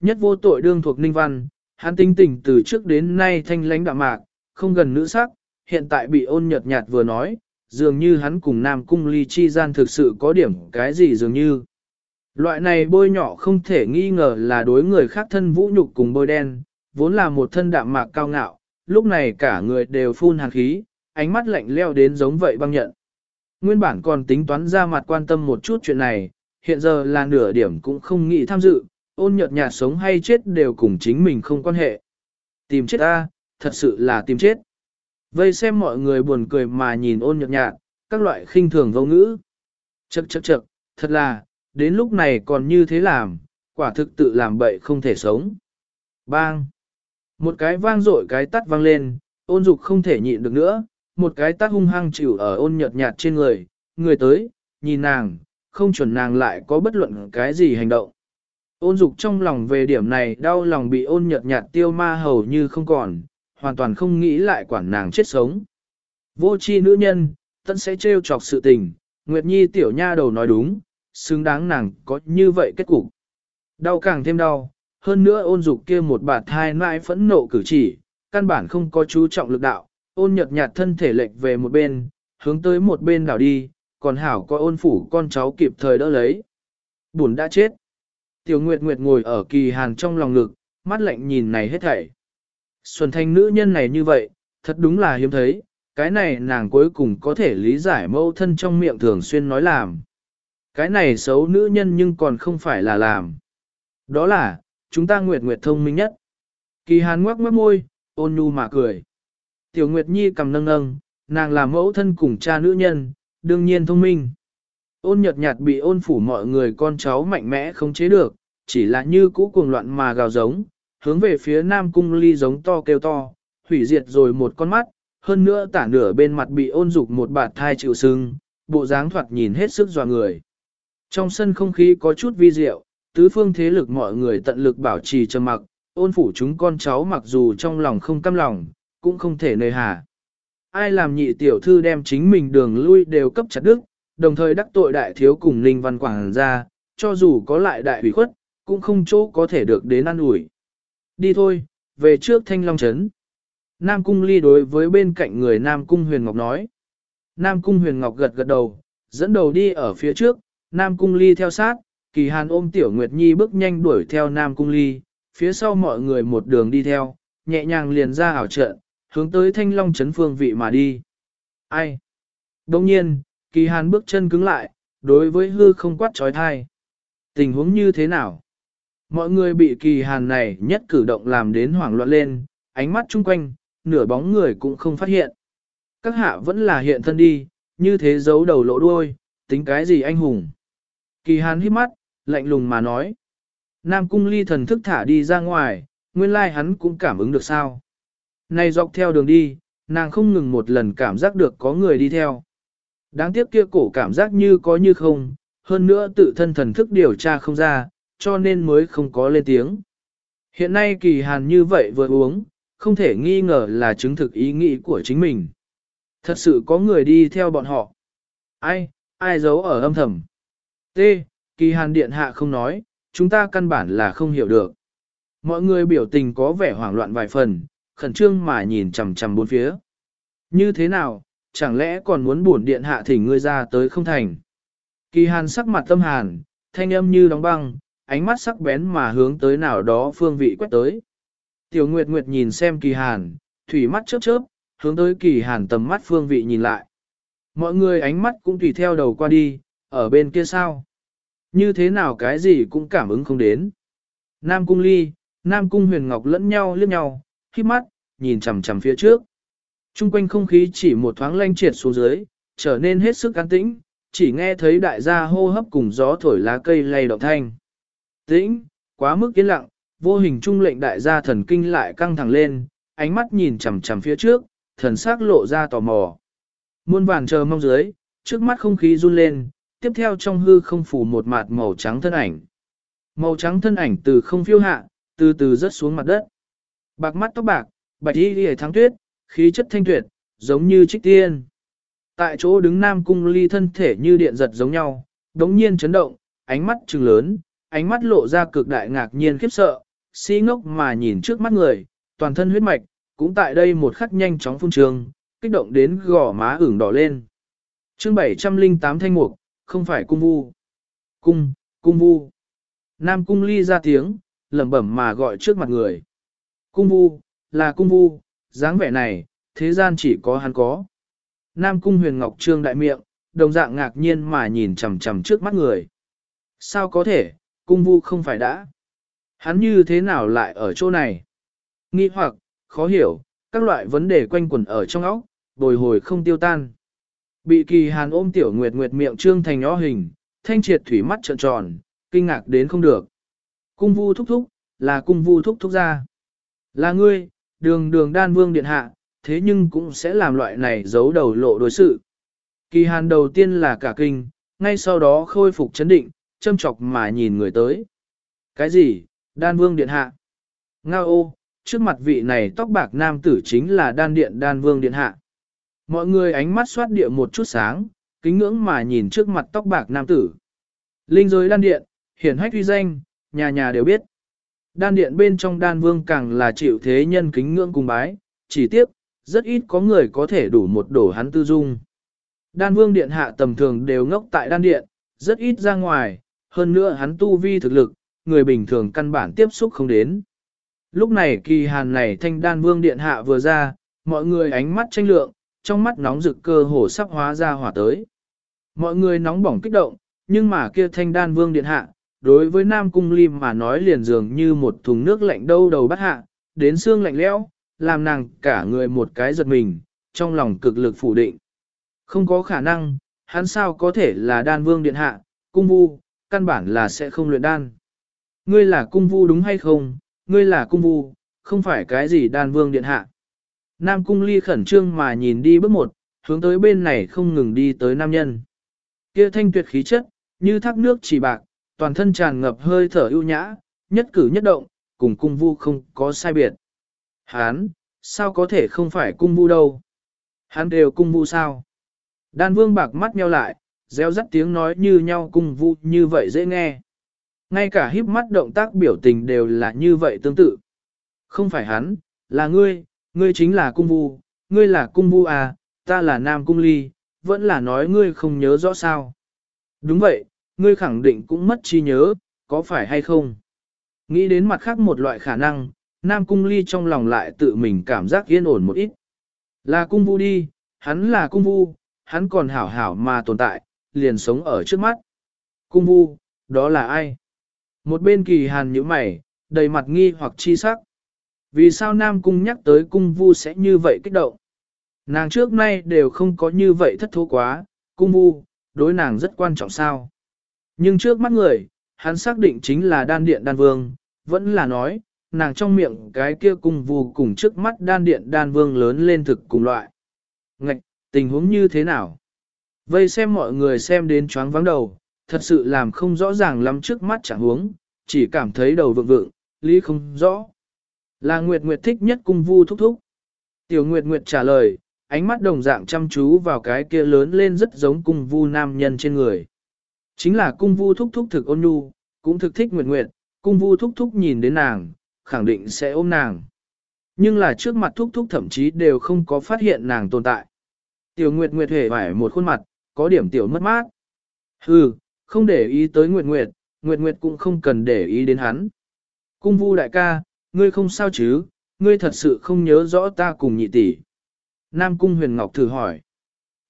Nhất vô tội đương thuộc Ninh Văn, hắn tinh tình từ trước đến nay thanh lãnh đạm mạc, không gần nữ sắc, hiện tại bị ôn nhợt nhạt vừa nói, dường như hắn cùng Nam Cung Ly chi gian thực sự có điểm cái gì dường như. Loại này bôi nhỏ không thể nghi ngờ là đối người khác thân vũ nhục cùng bôi đen, vốn là một thân đạm mạc cao ngạo, lúc này cả người đều phun hàn khí, ánh mắt lạnh leo đến giống vậy băng nhận. Nguyên bản còn tính toán ra mặt quan tâm một chút chuyện này, hiện giờ là nửa điểm cũng không nghĩ tham dự, ôn nhợt nhạt sống hay chết đều cùng chính mình không quan hệ. Tìm chết ta, thật sự là tìm chết. Vây xem mọi người buồn cười mà nhìn ôn nhợt nhạt, các loại khinh thường vô ngữ. Chậc chậc chậc, thật là, đến lúc này còn như thế làm, quả thực tự làm bậy không thể sống. Bang! Một cái vang dội cái tắt vang lên, ôn dục không thể nhịn được nữa, một cái tắt hung hăng chịu ở ôn nhợt nhạt trên người, người tới, nhìn nàng, không chuẩn nàng lại có bất luận cái gì hành động. Ôn dục trong lòng về điểm này đau lòng bị ôn nhợt nhạt tiêu ma hầu như không còn, hoàn toàn không nghĩ lại quản nàng chết sống. Vô chi nữ nhân, tận sẽ trêu chọc sự tình, Nguyệt Nhi tiểu nha đầu nói đúng, xứng đáng nàng có như vậy kết cục. Đau càng thêm đau, hơn nữa ôn dục kia một bạt thai nãi phẫn nộ cử chỉ, căn bản không có chú trọng lực đạo, ôn nhợt nhạt thân thể lệch về một bên, hướng tới một bên đảo đi, còn hảo có ôn phủ con cháu kịp thời đỡ lấy. Buồn đã chết. Tiểu Nguyệt Nguyệt ngồi ở kỳ hàn trong lòng ngực, mắt lạnh nhìn này hết thảy. Xuân thanh nữ nhân này như vậy, thật đúng là hiếm thấy, cái này nàng cuối cùng có thể lý giải mâu thân trong miệng thường xuyên nói làm. Cái này xấu nữ nhân nhưng còn không phải là làm. Đó là, chúng ta Nguyệt Nguyệt thông minh nhất. Kỳ hàn ngoắc mất môi, ôn nhu mà cười. Tiểu Nguyệt Nhi cầm nâng nâng, nàng là mẫu thân cùng cha nữ nhân, đương nhiên thông minh. Ôn nhật nhạt bị ôn phủ mọi người con cháu mạnh mẽ không chế được, chỉ là như cũ cuồng loạn mà gào giống, hướng về phía nam cung ly giống to kêu to, hủy diệt rồi một con mắt, hơn nữa tả nửa bên mặt bị ôn dục một bạt thai chịu sưng, bộ dáng thoạt nhìn hết sức dò người. Trong sân không khí có chút vi diệu, tứ phương thế lực mọi người tận lực bảo trì trầm mặc, ôn phủ chúng con cháu mặc dù trong lòng không căm lòng, cũng không thể nơi hà. Ai làm nhị tiểu thư đem chính mình đường lui đều cấp chặt đức, đồng thời đắc tội đại thiếu cùng Ninh Văn Quảng ra, cho dù có lại đại hủy khuất, cũng không chỗ có thể được đến ăn ủi. Đi thôi, về trước Thanh Long Trấn. Nam Cung Ly đối với bên cạnh người Nam Cung Huyền Ngọc nói. Nam Cung Huyền Ngọc gật gật đầu, dẫn đầu đi ở phía trước, Nam Cung Ly theo sát, kỳ hàn ôm Tiểu Nguyệt Nhi bước nhanh đuổi theo Nam Cung Ly, phía sau mọi người một đường đi theo, nhẹ nhàng liền ra ảo trận, hướng tới Thanh Long Trấn phương vị mà đi. Ai? Đồng nhiên, kỳ hàn bước chân cứng lại, đối với hư không quát trói thai. Tình huống như thế nào? Mọi người bị kỳ hàn này nhất cử động làm đến hoảng loạn lên, ánh mắt chung quanh, nửa bóng người cũng không phát hiện. Các hạ vẫn là hiện thân đi, như thế giấu đầu lỗ đuôi, tính cái gì anh hùng. Kỳ hàn hít mắt, lạnh lùng mà nói. Nam cung ly thần thức thả đi ra ngoài, nguyên lai hắn cũng cảm ứng được sao. Này dọc theo đường đi, nàng không ngừng một lần cảm giác được có người đi theo. Đáng tiếc kia cổ cảm giác như có như không, hơn nữa tự thân thần thức điều tra không ra, cho nên mới không có lên tiếng. Hiện nay kỳ hàn như vậy vừa uống, không thể nghi ngờ là chứng thực ý nghĩ của chính mình. Thật sự có người đi theo bọn họ. Ai, ai giấu ở âm thầm. T. Kỳ hàn điện hạ không nói, chúng ta căn bản là không hiểu được. Mọi người biểu tình có vẻ hoảng loạn vài phần, khẩn trương mà nhìn chằm chằm bốn phía. Như thế nào, chẳng lẽ còn muốn buồn điện hạ thỉnh ngươi ra tới không thành? Kỳ hàn sắc mặt tâm hàn, thanh âm như đóng băng, ánh mắt sắc bén mà hướng tới nào đó phương vị quét tới. Tiểu Nguyệt Nguyệt nhìn xem kỳ hàn, thủy mắt chớp chớp, hướng tới kỳ hàn tầm mắt phương vị nhìn lại. Mọi người ánh mắt cũng tùy theo đầu qua đi, ở bên kia sao? Như thế nào cái gì cũng cảm ứng không đến. Nam Cung Ly, Nam Cung Huyền Ngọc lẫn nhau liếc nhau, khi mắt, nhìn chằm chằm phía trước. Trung quanh không khí chỉ một thoáng lanh triệt xuống dưới, trở nên hết sức an tĩnh, chỉ nghe thấy đại gia hô hấp cùng gió thổi lá cây lay động thanh. Tĩnh, quá mức yên lặng, vô hình trung lệnh đại gia thần kinh lại căng thẳng lên, ánh mắt nhìn chằm chằm phía trước, thần sắc lộ ra tò mò. Muôn vàn chờ mong dưới, trước mắt không khí run lên, tiếp theo trong hư không phủ một mạt màu trắng thân ảnh. Màu trắng thân ảnh từ không phiêu hạ, từ từ rớt xuống mặt đất. Bạc mắt tóc bạc, bạch y lìa thắng tuyết, khí chất thanh tuyệt, giống như trích tiên. Tại chỗ đứng nam cung ly thân thể như điện giật giống nhau, đống nhiên chấn động, ánh mắt trừng lớn, ánh mắt lộ ra cực đại ngạc nhiên khiếp sợ, si ngốc mà nhìn trước mắt người, toàn thân huyết mạch, cũng tại đây một khắc nhanh chóng phun trường, kích động đến gò má ửng đỏ lên. chương 708 thanh mục, không phải cung vu. Cung, cung vu. Nam cung ly ra tiếng, lẩm bẩm mà gọi trước mặt người. Cung vu, là cung vu, dáng vẻ này, thế gian chỉ có hắn có. Nam cung huyền ngọc trương đại miệng, đồng dạng ngạc nhiên mà nhìn chằm chằm trước mắt người. Sao có thể, cung vu không phải đã? Hắn như thế nào lại ở chỗ này? Nghi hoặc, khó hiểu, các loại vấn đề quanh quẩn ở trong óc, bồi hồi không tiêu tan. Bị kỳ hàn ôm tiểu nguyệt nguyệt miệng trương thành nhó hình, thanh triệt thủy mắt trợn tròn, kinh ngạc đến không được. Cung vu thúc thúc, là cung vu thúc thúc ra. Là ngươi, đường đường đan vương điện hạ, thế nhưng cũng sẽ làm loại này giấu đầu lộ đối sự. Kỳ hàn đầu tiên là cả kinh, ngay sau đó khôi phục chấn định, châm chọc mà nhìn người tới. Cái gì, đan vương điện hạ? Ngao ô, trước mặt vị này tóc bạc nam tử chính là đan điện đan vương điện hạ. Mọi người ánh mắt xoát địa một chút sáng, kính ngưỡng mà nhìn trước mặt tóc bạc nam tử. Linh giới đan điện, hiển hách uy danh, nhà nhà đều biết. Đan điện bên trong đan vương càng là chịu thế nhân kính ngưỡng cùng bái, chỉ tiếc, rất ít có người có thể đủ một đổ hắn tư dung. Đan vương điện hạ tầm thường đều ngốc tại đan điện, rất ít ra ngoài, hơn nữa hắn tu vi thực lực, người bình thường căn bản tiếp xúc không đến. Lúc này kỳ hàn này thanh đan vương điện hạ vừa ra, mọi người ánh mắt tranh lượng, trong mắt nóng rực cơ hồ sắp hóa ra hỏa tới. Mọi người nóng bỏng kích động, nhưng mà kia thanh đan vương điện hạ, đối với Nam Cung Lim mà nói liền dường như một thùng nước lạnh đâu đầu bắt hạ, đến xương lạnh lẽo, làm nàng cả người một cái giật mình, trong lòng cực lực phủ định. Không có khả năng, hắn sao có thể là đan vương điện hạ, cung vu, căn bản là sẽ không luyện đan. Ngươi là cung vu đúng hay không, ngươi là cung vu, không phải cái gì đan vương điện hạ. Nam cung ly khẩn trương mà nhìn đi bước một, hướng tới bên này không ngừng đi tới nam nhân. Kia thanh tuyệt khí chất, như thác nước chỉ bạc, toàn thân tràn ngập hơi thở ưu nhã, nhất cử nhất động, cùng cung vu không có sai biệt. Hán, sao có thể không phải cung vu đâu? Hán đều cung vu sao? Đan vương bạc mắt nheo lại, reo rắt tiếng nói như nhau cung vu như vậy dễ nghe. Ngay cả híp mắt động tác biểu tình đều là như vậy tương tự. Không phải hắn, là ngươi, ngươi chính là cung vu, ngươi là cung vu à, ta là nam cung ly, vẫn là nói ngươi không nhớ rõ sao. Đúng vậy, ngươi khẳng định cũng mất trí nhớ, có phải hay không? Nghĩ đến mặt khác một loại khả năng, nam cung ly trong lòng lại tự mình cảm giác yên ổn một ít. Là cung vu đi, hắn là cung vu, hắn còn hảo hảo mà tồn tại, liền sống ở trước mắt. Cung vu, đó là ai? Một bên kỳ hàn như mày, đầy mặt nghi hoặc chi sắc. Vì sao Nam Cung nhắc tới cung vu sẽ như vậy kích động? Nàng trước nay đều không có như vậy thất thố quá, cung vu, đối nàng rất quan trọng sao? Nhưng trước mắt người, hắn xác định chính là đan điện đan vương, vẫn là nói, nàng trong miệng cái kia cung vù cùng trước mắt đan điện đan vương lớn lên thực cùng loại. Ngạch, tình huống như thế nào? Vây xem mọi người xem đến choáng vắng đầu, thật sự làm không rõ ràng lắm trước mắt chẳng huống, chỉ cảm thấy đầu vượng vượng, lý không rõ. Là Nguyệt Nguyệt thích nhất cung vu thúc thúc. Tiểu Nguyệt Nguyệt trả lời, ánh mắt đồng dạng chăm chú vào cái kia lớn lên rất giống cung vu nam nhân trên người. Chính là cung vu thúc thúc thực ôn nhu, cũng thực thích Nguyệt Nguyệt, cung vu thúc thúc nhìn đến nàng, khẳng định sẽ ôm nàng. Nhưng là trước mặt thúc thúc thậm chí đều không có phát hiện nàng tồn tại. Tiểu Nguyệt Nguyệt hề phải một khuôn mặt, có điểm tiểu mất mát. Hừ, không để ý tới Nguyệt Nguyệt, Nguyệt Nguyệt cũng không cần để ý đến hắn. Cung vu đại ca, ngươi không sao chứ, ngươi thật sự không nhớ rõ ta cùng nhị tỷ. Nam Cung Huyền Ngọc thử hỏi.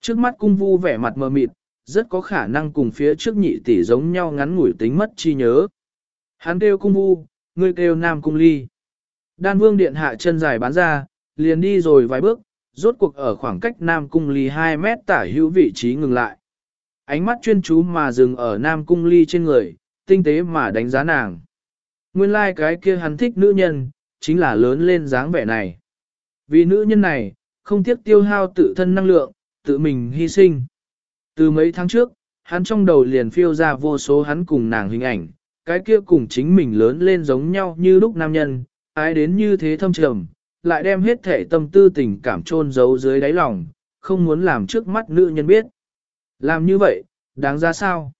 Trước mắt cung vu vẻ mặt mờ mịt, rất có khả năng cùng phía trước nhị tỷ giống nhau ngắn ngủi tính mất chi nhớ. Hắn kêu cung vu, ngươi kêu Nam Cung Ly. Đan Vương Điện hạ chân dài bán ra, liền đi rồi vài bước, rốt cuộc ở khoảng cách Nam Cung Ly 2 mét tả hữu vị trí ngừng lại. Ánh mắt chuyên chú mà dừng ở Nam Cung Ly trên người, tinh tế mà đánh giá nàng. Nguyên lai like cái kia hắn thích nữ nhân, chính là lớn lên dáng vẻ này. Vì nữ nhân này, không tiếc tiêu hao tự thân năng lượng, tự mình hy sinh. Từ mấy tháng trước, hắn trong đầu liền phiêu ra vô số hắn cùng nàng hình ảnh, cái kia cùng chính mình lớn lên giống nhau như lúc nam nhân, ai đến như thế thâm trầm, lại đem hết thể tâm tư tình cảm chôn giấu dưới đáy lòng, không muốn làm trước mắt nữ nhân biết. Làm như vậy, đáng ra sao?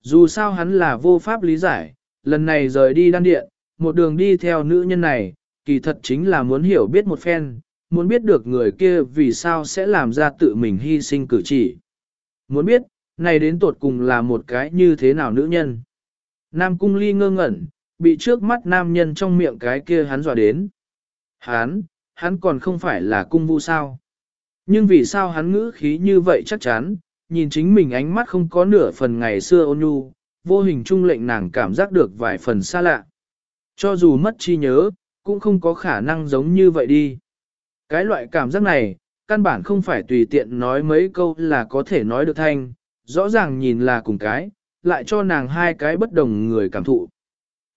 Dù sao hắn là vô pháp lý giải, lần này rời đi đan điện, một đường đi theo nữ nhân này, kỳ thật chính là muốn hiểu biết một phen, muốn biết được người kia vì sao sẽ làm ra tự mình hy sinh cử chỉ. Muốn biết, này đến tột cùng là một cái như thế nào nữ nhân. Nam cung ly ngơ ngẩn, bị trước mắt nam nhân trong miệng cái kia hắn dọa đến. Hắn, hắn còn không phải là cung vu sao. Nhưng vì sao hắn ngữ khí như vậy chắc chắn, nhìn chính mình ánh mắt không có nửa phần ngày xưa ôn nhu, vô hình trung lệnh nàng cảm giác được vài phần xa lạ. Cho dù mất chi nhớ, cũng không có khả năng giống như vậy đi. Cái loại cảm giác này, căn bản không phải tùy tiện nói mấy câu là có thể nói được thanh, rõ ràng nhìn là cùng cái, lại cho nàng hai cái bất đồng người cảm thụ.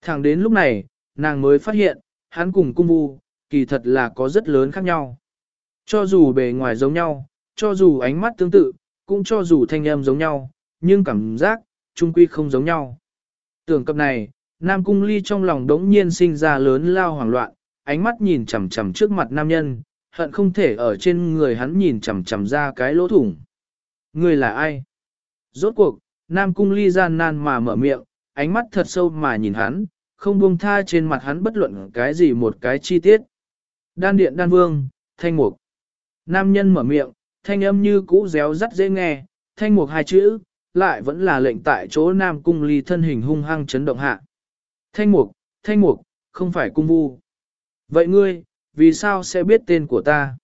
Thẳng đến lúc này, nàng mới phát hiện, hắn cùng cung vu, kỳ thật là có rất lớn khác nhau. Cho dù bề ngoài giống nhau, cho dù ánh mắt tương tự, cũng cho dù thanh âm giống nhau, nhưng cảm giác, trung quy không giống nhau. Tưởng cập này, Nam Cung Ly trong lòng đống nhiên sinh ra lớn lao hoảng loạn, ánh mắt nhìn chằm chằm trước mặt nam nhân, hận không thể ở trên người hắn nhìn chằm chằm ra cái lỗ thủng. Người là ai? Rốt cuộc, Nam Cung Ly gian nan mà mở miệng, ánh mắt thật sâu mà nhìn hắn, không buông tha trên mặt hắn bất luận cái gì một cái chi tiết. Đan điện đan vương, thanh mục. Nam nhân mở miệng, thanh âm như cũ réo rắt dễ nghe, thanh mục hai chữ, lại vẫn là lệnh tại chỗ Nam Cung Ly thân hình hung hăng chấn động hạ. Thanh mục, thanh mục, không phải cung vu. Vậy ngươi, vì sao sẽ biết tên của ta?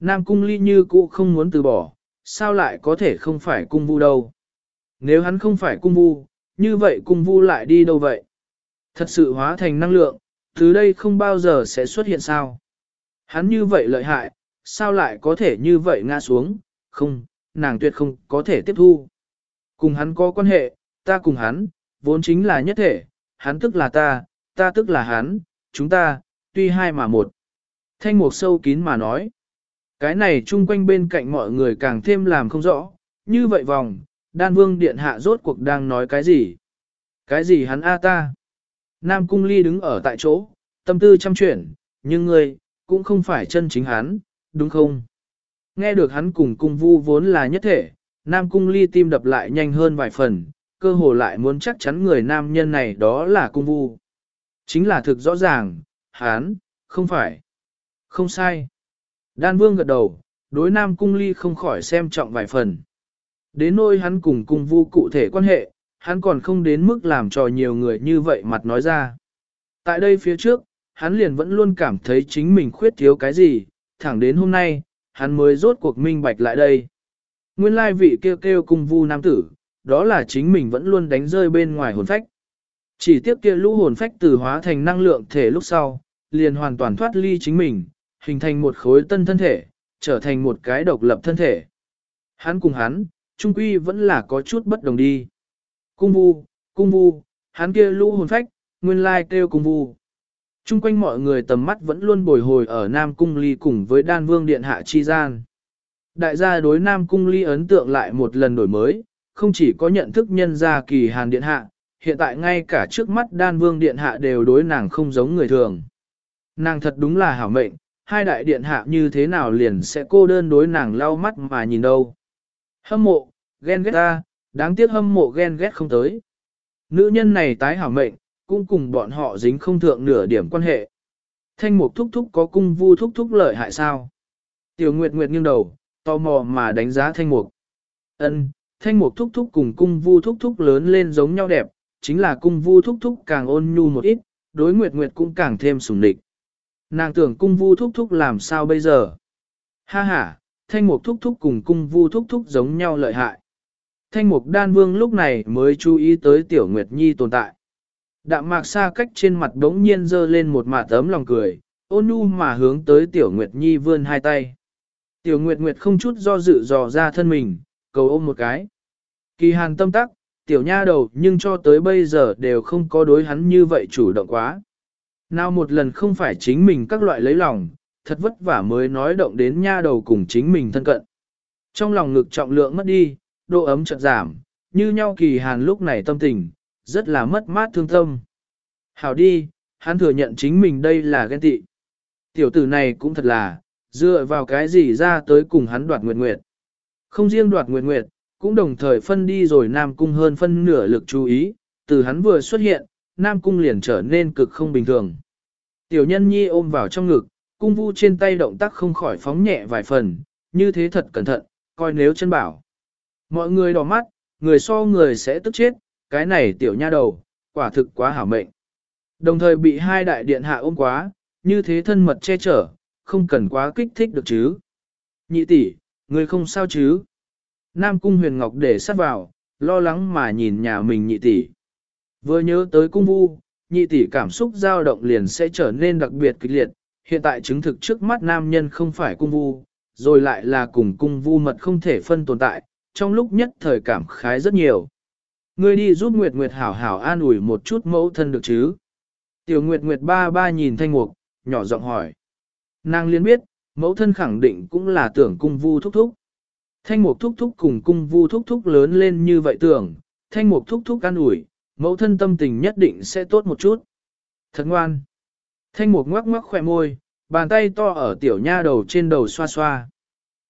Nam Cung Ly như cũ không muốn từ bỏ, sao lại có thể không phải cung vu đâu? Nếu hắn không phải cung vu, như vậy cung vu lại đi đâu vậy? Thật sự hóa thành năng lượng, từ đây không bao giờ sẽ xuất hiện sao? Hắn như vậy lợi hại, sao lại có thể như vậy ngã xuống? Không, nàng tuyệt không có thể tiếp thu. Cùng hắn có quan hệ, ta cùng hắn, vốn chính là nhất thể, hắn tức là ta, ta tức là hắn, chúng ta, tuy hai mà một. Thanh mục sâu kín mà nói. Cái này chung quanh bên cạnh mọi người càng thêm làm không rõ, như vậy vòng, đan vương điện hạ rốt cuộc đang nói cái gì? Cái gì hắn a ta? Nam cung ly đứng ở tại chỗ, tâm tư chăm chuyển, nhưng ngươi, cũng không phải chân chính hắn, đúng không? Nghe được hắn cùng cung vu vốn là nhất thể, Nam cung ly tim đập lại nhanh hơn vài phần, cơ hồ lại muốn chắc chắn người nam nhân này đó là cung vu. Chính là thực rõ ràng, hắn, không phải. Không sai. Đan vương gật đầu, đối nam cung ly không khỏi xem trọng vài phần. Đến nôi hắn cùng cung vu cụ thể quan hệ, hắn còn không đến mức làm cho nhiều người như vậy mặt nói ra. Tại đây phía trước, hắn liền vẫn luôn cảm thấy chính mình khuyết thiếu cái gì, thẳng đến hôm nay, hắn mới rốt cuộc minh bạch lại đây. Nguyên lai vị kêu kêu cung vu nam tử, đó là chính mình vẫn luôn đánh rơi bên ngoài hồn phách. Chỉ tiếp kia lũ hồn phách từ hóa thành năng lượng thể lúc sau, liền hoàn toàn thoát ly chính mình, hình thành một khối tân thân thể, trở thành một cái độc lập thân thể. Hắn cùng hắn, trung quy vẫn là có chút bất đồng đi. Cung vu, cung vu, hắn kia lũ hồn phách, nguyên lai kêu cung vu. Trung quanh mọi người tầm mắt vẫn luôn bồi hồi ở Nam Cung Ly cùng với đan vương điện hạ chi gian. Đại gia đối Nam Cung Ly ấn tượng lại một lần đổi mới, không chỉ có nhận thức nhân gia kỳ hàn điện hạ, hiện tại ngay cả trước mắt đan vương điện hạ đều đối nàng không giống người thường. Nàng thật đúng là hảo mệnh, hai đại điện hạ như thế nào liền sẽ cô đơn đối nàng lau mắt mà nhìn đâu. Hâm mộ, ghen ghét ta, đáng tiếc hâm mộ ghen ghét không tới. Nữ nhân này tái hảo mệnh, cũng cùng bọn họ dính không thượng nửa điểm quan hệ. Thanh mục thúc thúc có cung vu thúc thúc lợi hại sao? Tiểu Nguyệt Nguyệt nghiêng đầu, tò mò mà đánh giá thanh mục. Ân, thanh mục thúc thúc cùng cung vu thúc thúc lớn lên giống nhau đẹp, chính là cung vu thúc thúc càng ôn nhu một ít, đối Nguyệt Nguyệt cũng càng thêm sủng địch. Nàng tưởng cung vu thúc thúc làm sao bây giờ? Ha ha, thanh mục thúc thúc cùng cung vu thúc thúc giống nhau lợi hại. Thanh mục đan vương lúc này mới chú ý tới tiểu Nguyệt Nhi tồn tại. Đạm mạc xa cách trên mặt đống nhiên dơ lên một mạ tấm lòng cười, ôn nhu mà hướng tới tiểu Nguyệt Nhi vươn hai tay. Tiểu Nguyệt Nguyệt không chút do dự dò ra thân mình, cầu ôm một cái. Kỳ hàn tâm tắc, tiểu nha đầu nhưng cho tới bây giờ đều không có đối hắn như vậy chủ động quá. Nào một lần không phải chính mình các loại lấy lòng, thật vất vả mới nói động đến nha đầu cùng chính mình thân cận. Trong lòng ngực trọng lượng mất đi, độ ấm chợt giảm, như nhau kỳ hàn lúc này tâm tình, rất là mất mát thương tâm. Hảo đi, hắn thừa nhận chính mình đây là ghen tị. Tiểu tử này cũng thật là, dựa vào cái gì ra tới cùng hắn đoạt nguyệt nguyệt. Không riêng đoạt nguyệt nguyệt, cũng đồng thời phân đi rồi Nam Cung hơn phân nửa lực chú ý, từ hắn vừa xuất hiện, Nam Cung liền trở nên cực không bình thường. Tiểu nhân nhi ôm vào trong ngực, cung vu trên tay động tác không khỏi phóng nhẹ vài phần, như thế thật cẩn thận, coi nếu chân bảo. Mọi người đỏ mắt, người so người sẽ tức chết, cái này tiểu nha đầu, quả thực quá hảo mệnh. Đồng thời bị hai đại điện hạ ôm quá, như thế thân mật che chở, không cần quá kích thích được chứ. Nhị tỷ, người không sao chứ? Nam cung huyền ngọc để sát vào, lo lắng mà nhìn nhà mình nhị tỷ. Vừa nhớ tới cung vu, nhị tỷ cảm xúc dao động liền sẽ trở nên đặc biệt kịch liệt. Hiện tại chứng thực trước mắt nam nhân không phải cung vu, rồi lại là cùng cung vu mật không thể phân tồn tại, trong lúc nhất thời cảm khái rất nhiều. Ngươi đi giúp Nguyệt Nguyệt hảo hảo an ủi một chút mẫu thân được chứ? Tiểu Nguyệt Nguyệt ba ba nhìn thanh mục, nhỏ giọng hỏi. Nàng liên biết, mẫu thân khẳng định cũng là tưởng cung vu thúc thúc. Thanh mục thúc thúc cùng cung vu thúc thúc lớn lên như vậy tưởng, thanh mục thúc thúc an ủi, mẫu thân tâm tình nhất định sẽ tốt một chút. Thật ngoan. Thanh mục ngoắc ngoắc khỏe môi, bàn tay to ở tiểu nha đầu trên đầu xoa xoa.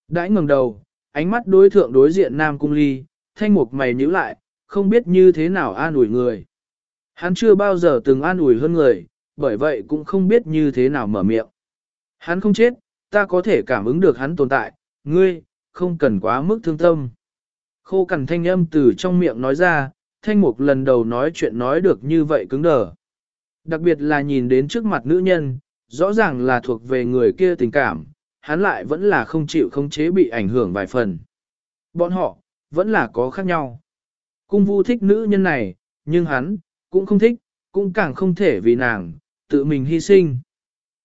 Đãi ngừng đầu, ánh mắt đối thượng đối diện nam cung ly, thanh mục mày nhíu lại, không biết như thế nào an ủi người. Hắn chưa bao giờ từng an ủi hơn người, bởi vậy cũng không biết như thế nào mở miệng. Hắn không chết, ta có thể cảm ứng được hắn tồn tại, ngươi, không cần quá mức thương tâm. Khô cằn thanh âm từ trong miệng nói ra, thanh mục lần đầu nói chuyện nói được như vậy cứng đờ. Đặc biệt là nhìn đến trước mặt nữ nhân, rõ ràng là thuộc về người kia tình cảm, hắn lại vẫn là không chịu không chế bị ảnh hưởng vài phần. Bọn họ, vẫn là có khác nhau. Cung vu thích nữ nhân này, nhưng hắn, cũng không thích, cũng càng không thể vì nàng, tự mình hy sinh.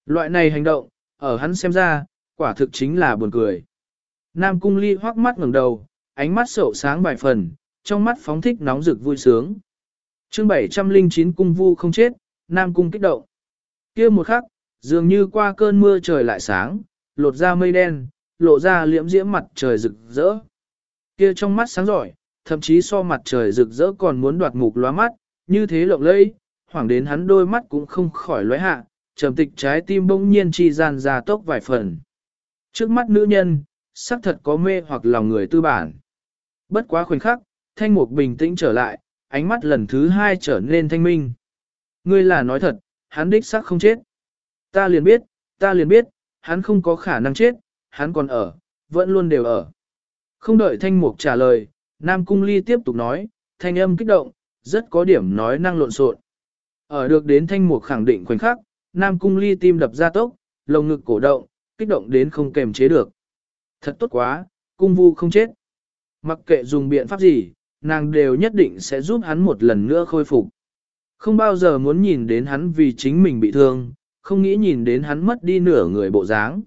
Loại này hành động, ở hắn xem ra, quả thực chính là buồn cười. Nam cung ly hoắc mắt ngẩng đầu, ánh mắt sậu sáng vài phần, trong mắt phóng thích nóng rực vui sướng. chương 709 cung vu không chết, Nam cung kích động. kia một khắc, dường như qua cơn mưa trời lại sáng, lột ra mây đen, lộ ra liễm diễm mặt trời rực rỡ. Kia trong mắt sáng giỏi, thậm chí so mặt trời rực rỡ còn muốn đoạt mục lóa mắt, như thế lộng lẫy, hoảng đến hắn đôi mắt cũng không khỏi lóe hạ, trầm tịch trái tim bỗng nhiên chi gian ra tốc vài phần. Trước mắt nữ nhân, xác thật có mê hoặc lòng người tư bản. Bất quá khoảnh khắc, thanh mục bình tĩnh trở lại, ánh mắt lần thứ hai trở nên thanh minh. Ngươi là nói thật, hắn đích xác không chết. Ta liền biết, ta liền biết, hắn không có khả năng chết, hắn còn ở, vẫn luôn đều ở. Không đợi thanh mục trả lời, Nam Cung Ly tiếp tục nói, thanh âm kích động, rất có điểm nói năng lộn xộn. Ở được đến thanh mục khẳng định khoảnh khắc, Nam Cung Ly tim đập ra tốc, lồng ngực cổ động, kích động đến không kềm chế được. Thật tốt quá, cung vu không chết. Mặc kệ dùng biện pháp gì, nàng đều nhất định sẽ giúp hắn một lần nữa khôi phục. Không bao giờ muốn nhìn đến hắn vì chính mình bị thương, không nghĩ nhìn đến hắn mất đi nửa người bộ dáng.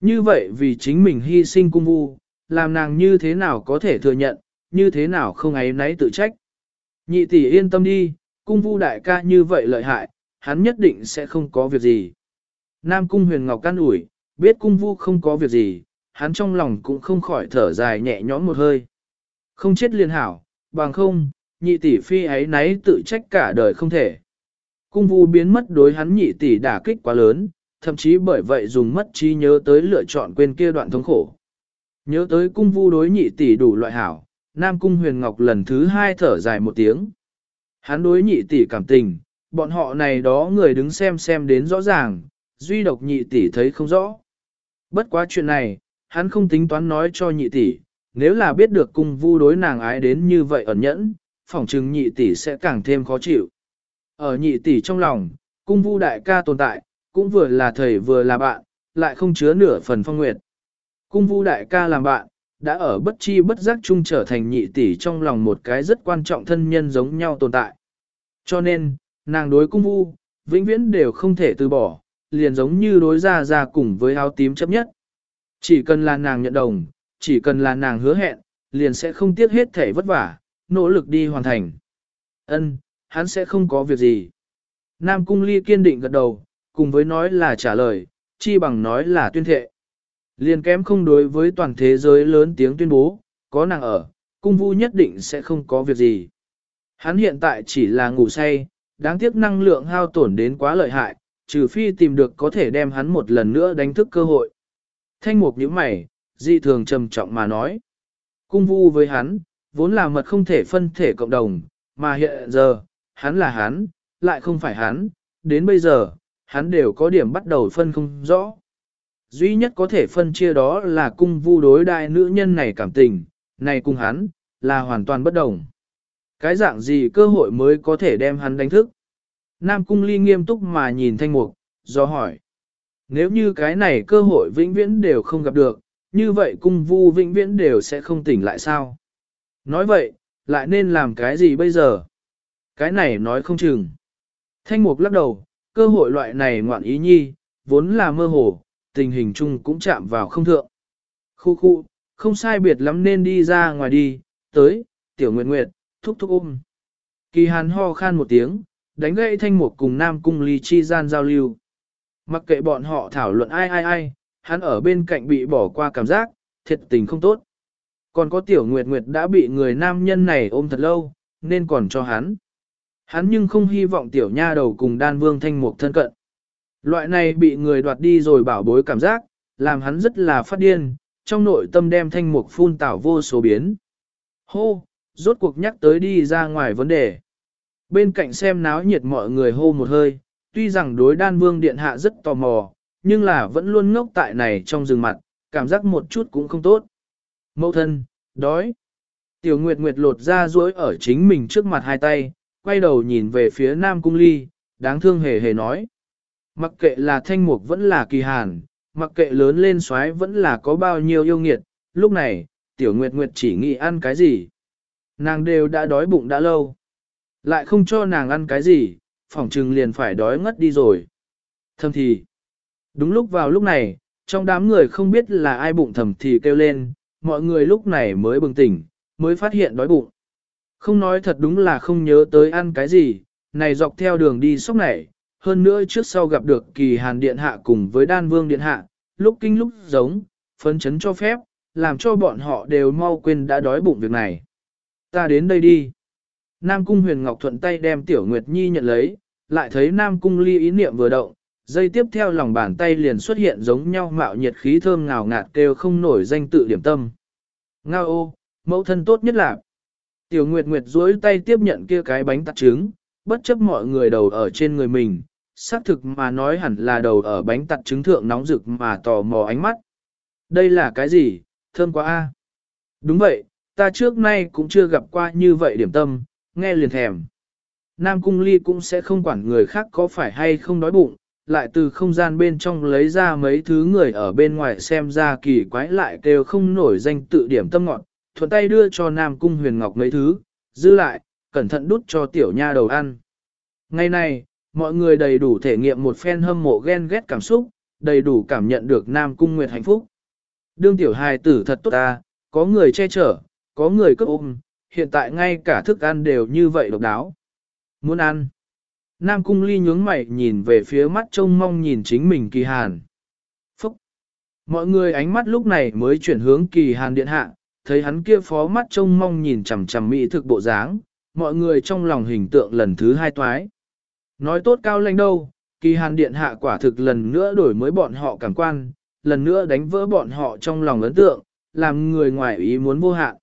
Như vậy vì chính mình hy sinh cung vu, làm nàng như thế nào có thể thừa nhận, như thế nào không ấy nấy tự trách. Nhị tỷ yên tâm đi, cung vu đại ca như vậy lợi hại, hắn nhất định sẽ không có việc gì. Nam cung huyền ngọc can ủi, biết cung vu không có việc gì, hắn trong lòng cũng không khỏi thở dài nhẹ nhõm một hơi. Không chết liền hảo, bằng không, nhị tỷ phi ấy nấy tự trách cả đời không thể. Cung vu biến mất đối hắn nhị tỷ đả kích quá lớn, thậm chí bởi vậy dùng mất trí nhớ tới lựa chọn quên kia đoạn thống khổ. Nhớ tới cung vu đối nhị tỷ đủ loại hảo, Nam Cung Huyền Ngọc lần thứ hai thở dài một tiếng. Hắn đối nhị tỷ cảm tình, bọn họ này đó người đứng xem xem đến rõ ràng, duy độc nhị tỷ thấy không rõ. Bất quá chuyện này, hắn không tính toán nói cho nhị tỷ, nếu là biết được cung vu đối nàng ái đến như vậy ẩn nhẫn, phỏng chừng nhị tỷ sẽ càng thêm khó chịu. Ở nhị tỷ trong lòng, cung vu đại ca tồn tại, cũng vừa là thầy vừa là bạn, lại không chứa nửa phần phong nguyệt. Cung vu đại ca làm bạn, đã ở bất chi bất giác chung trở thành nhị tỷ trong lòng một cái rất quan trọng thân nhân giống nhau tồn tại. Cho nên, nàng đối cung vu, vĩnh viễn đều không thể từ bỏ, liền giống như đối ra ra cùng với áo tím chấp nhất. Chỉ cần là nàng nhận đồng, chỉ cần là nàng hứa hẹn, liền sẽ không tiếc hết thể vất vả, nỗ lực đi hoàn thành. Ân, hắn sẽ không có việc gì. Nam Cung Ly kiên định gật đầu, cùng với nói là trả lời, chi bằng nói là tuyên thệ. Liền kém không đối với toàn thế giới lớn tiếng tuyên bố, có nàng ở, cung vu nhất định sẽ không có việc gì. Hắn hiện tại chỉ là ngủ say, đáng tiếc năng lượng hao tổn đến quá lợi hại, trừ phi tìm được có thể đem hắn một lần nữa đánh thức cơ hội. Thanh mục nhíu mày, dị thường trầm trọng mà nói. Cung vu với hắn, vốn là mật không thể phân thể cộng đồng, mà hiện giờ, hắn là hắn, lại không phải hắn, đến bây giờ, hắn đều có điểm bắt đầu phân không rõ. Duy nhất có thể phân chia đó là cung vu đối đại nữ nhân này cảm tình, này cùng hắn, là hoàn toàn bất đồng. Cái dạng gì cơ hội mới có thể đem hắn đánh thức? Nam cung ly nghiêm túc mà nhìn thanh mục, do hỏi. Nếu như cái này cơ hội vĩnh viễn đều không gặp được, như vậy cung vu vĩnh viễn đều sẽ không tỉnh lại sao? Nói vậy, lại nên làm cái gì bây giờ? Cái này nói không chừng. Thanh mục lắc đầu, cơ hội loại này ngoạn ý nhi, vốn là mơ hồ, tình hình chung cũng chạm vào không thượng. Khu khu, không sai biệt lắm nên đi ra ngoài đi, tới, tiểu nguyệt nguyệt, thúc thúc ôm. Kỳ hàn ho khan một tiếng, đánh gậy thanh mục cùng nam cung ly chi gian giao lưu. Mặc kệ bọn họ thảo luận ai ai ai, hắn ở bên cạnh bị bỏ qua cảm giác, thiệt tình không tốt. Còn có tiểu nguyệt nguyệt đã bị người nam nhân này ôm thật lâu, nên còn cho hắn. Hắn nhưng không hy vọng tiểu nha đầu cùng đan vương thanh mục thân cận. Loại này bị người đoạt đi rồi bảo bối cảm giác, làm hắn rất là phát điên, trong nội tâm đem thanh mục phun tảo vô số biến. Hô, rốt cuộc nhắc tới đi ra ngoài vấn đề. Bên cạnh xem náo nhiệt mọi người hô một hơi, tuy rằng đối đan vương điện hạ rất tò mò, nhưng là vẫn luôn ngốc tại này trong rừng mặt, cảm giác một chút cũng không tốt. Mẫu thân, đói. Tiểu Nguyệt Nguyệt lột ra duỗi ở chính mình trước mặt hai tay, quay đầu nhìn về phía Nam Cung Ly, đáng thương hề hề nói. Mặc kệ là thanh mục vẫn là kỳ hàn, mặc kệ lớn lên xoáy vẫn là có bao nhiêu yêu nghiệt, lúc này, Tiểu Nguyệt Nguyệt chỉ nghĩ ăn cái gì. Nàng đều đã đói bụng đã lâu. Lại không cho nàng ăn cái gì, phỏng trừng liền phải đói ngất đi rồi. thâm thì, đúng lúc vào lúc này, trong đám người không biết là ai bụng thầm thì kêu lên, mọi người lúc này mới bừng tỉnh, mới phát hiện đói bụng. Không nói thật đúng là không nhớ tới ăn cái gì, này dọc theo đường đi sóc này, hơn nữa trước sau gặp được kỳ hàn điện hạ cùng với đan vương điện hạ, lúc kinh lúc giống, phấn chấn cho phép, làm cho bọn họ đều mau quên đã đói bụng việc này. Ta đến đây đi. Nam Cung Huyền Ngọc thuận tay đem Tiểu Nguyệt Nhi nhận lấy, lại thấy Nam Cung Ly ý niệm vừa động, dây tiếp theo lòng bàn tay liền xuất hiện giống nhau mạo nhiệt khí thơm ngào ngạt kêu không nổi danh tự điểm tâm. Ngao ô, mẫu thân tốt nhất là Tiểu Nguyệt Nguyệt duỗi tay tiếp nhận kia cái bánh tạt trứng, bất chấp mọi người đầu ở trên người mình, xác thực mà nói hẳn là đầu ở bánh tạt trứng thượng nóng rực mà tò mò ánh mắt. Đây là cái gì, thơm quá a. Đúng vậy, ta trước nay cũng chưa gặp qua như vậy điểm tâm, nghe liền thèm. Nam Cung Ly cũng sẽ không quản người khác có phải hay không đói bụng, lại từ không gian bên trong lấy ra mấy thứ người ở bên ngoài xem ra kỳ quái lại kêu không nổi danh tự điểm tâm ngọn, thuận tay đưa cho Nam Cung Huyền Ngọc mấy thứ, giữ lại, cẩn thận đút cho tiểu nha đầu ăn. Ngày này, mọi người đầy đủ thể nghiệm một phen hâm mộ ghen ghét cảm xúc, đầy đủ cảm nhận được Nam Cung Nguyệt hạnh phúc. Đương tiểu hài tử thật tốt ta, có người che chở, có người cấp ôm, hiện tại ngay cả thức ăn đều như vậy độc đáo. Muốn ăn. Nam cung ly nhướng mày nhìn về phía mắt trông mong nhìn chính mình kỳ hàn. Phúc. Mọi người ánh mắt lúc này mới chuyển hướng kỳ hàn điện hạ, thấy hắn kia phó mắt trông mong nhìn chằm chằm mỹ thực bộ dáng, mọi người trong lòng hình tượng lần thứ hai toái. Nói tốt cao lãnh đâu, kỳ hàn điện hạ quả thực lần nữa đổi mới bọn họ cảm quan, lần nữa đánh vỡ bọn họ trong lòng ấn tượng, làm người ngoài ý muốn vô hạn.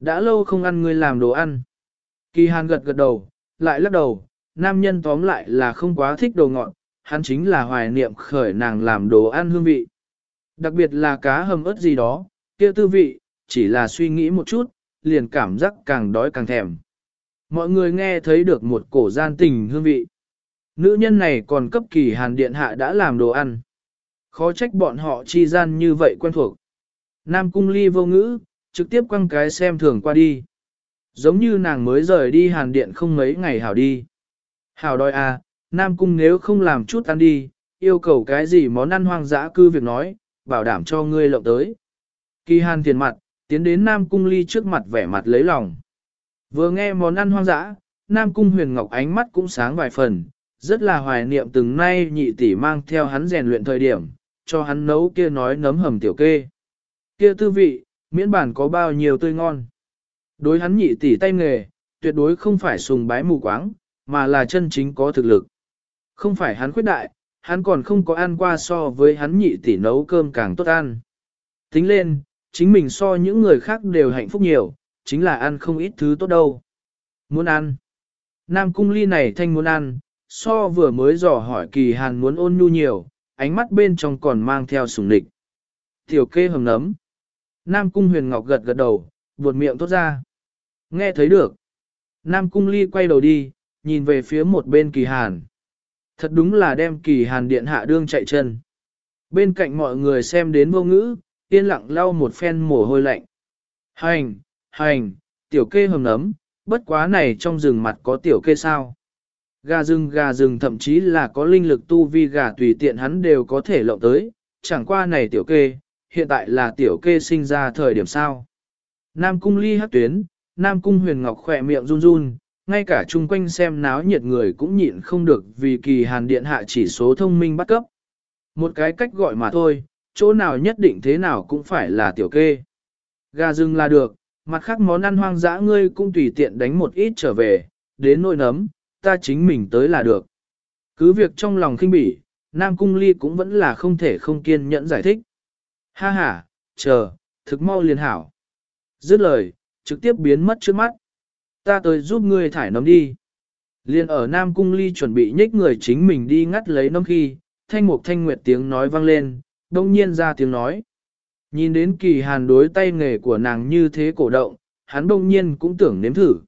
Đã lâu không ăn ngươi làm đồ ăn. Kỳ hàn gật gật đầu, lại lắc đầu, nam nhân tóm lại là không quá thích đồ ngọt, hắn chính là hoài niệm khởi nàng làm đồ ăn hương vị. Đặc biệt là cá hầm ớt gì đó, kia tư vị, chỉ là suy nghĩ một chút, liền cảm giác càng đói càng thèm. Mọi người nghe thấy được một cổ gian tình hương vị. Nữ nhân này còn cấp kỳ hàn điện hạ đã làm đồ ăn. Khó trách bọn họ chi gian như vậy quen thuộc. Nam cung ly vô ngữ, trực tiếp quăng cái xem thường qua đi. Giống như nàng mới rời đi hàn điện không mấy ngày hảo đi. Hào đòi à, Nam cung nếu không làm chút ăn đi, yêu cầu cái gì món ăn hoang dã cư việc nói, bảo đảm cho ngươi lộng tới. Kỳ hàn tiền mặt, tiến đến Nam cung ly trước mặt vẻ mặt lấy lòng. Vừa nghe món ăn hoang dã, Nam cung huyền ngọc ánh mắt cũng sáng vài phần, rất là hoài niệm từng nay nhị tỷ mang theo hắn rèn luyện thời điểm, cho hắn nấu kia nói nấm hầm tiểu kê. Kia tư vị, miễn bản có bao nhiêu tươi ngon. Đối hắn nhị tỷ tay nghề, tuyệt đối không phải sùng bái mù quáng, mà là chân chính có thực lực. Không phải hắn khuyết đại, hắn còn không có ăn qua so với hắn nhị tỷ nấu cơm càng tốt ăn. Tính lên, chính mình so những người khác đều hạnh phúc nhiều, chính là ăn không ít thứ tốt đâu. Muốn ăn. Nam cung ly này thanh muốn ăn, so vừa mới dò hỏi kỳ hàn muốn ôn nhu nhiều, ánh mắt bên trong còn mang theo sùng địch. Tiểu kê hầm nấm. Nam cung huyền ngọc gật gật đầu, buột miệng tốt ra. Nghe thấy được. Nam cung ly quay đầu đi, nhìn về phía một bên kỳ hàn. Thật đúng là đem kỳ hàn điện hạ đương chạy chân. Bên cạnh mọi người xem đến vô ngữ, yên lặng lau một phen mồ hôi lạnh. Hành, hành, tiểu kê hầm nấm, bất quá này trong rừng mặt có tiểu kê sao. Gà rừng gà rừng thậm chí là có linh lực tu vi gà tùy tiện hắn đều có thể lộng tới, chẳng qua này tiểu kê, hiện tại là tiểu kê sinh ra thời điểm sao. Nam cung ly hát tuyến, Nam cung huyền ngọc khỏe miệng run run, ngay cả chung quanh xem náo nhiệt người cũng nhịn không được vì kỳ hàn điện hạ chỉ số thông minh bắt cấp. Một cái cách gọi mà thôi, chỗ nào nhất định thế nào cũng phải là tiểu kê. Gà rừng là được, mặt khác món ăn hoang dã ngươi cũng tùy tiện đánh một ít trở về, đến nỗi nấm, ta chính mình tới là được. Cứ việc trong lòng khinh bỉ, Nam Cung Ly cũng vẫn là không thể không kiên nhẫn giải thích. Ha ha, chờ, thực mau liền hảo. Dứt lời, trực tiếp biến mất trước mắt. Ta tới giúp ngươi thải nấm đi. Liên ở Nam Cung Ly chuẩn bị nhích người chính mình đi ngắt lấy nấm khi, thanh mục thanh nguyệt tiếng nói vang lên, đông nhiên ra tiếng nói. Nhìn đến kỳ hàn đối tay nghề của nàng như thế cổ động, hắn đông nhiên cũng tưởng nếm thử.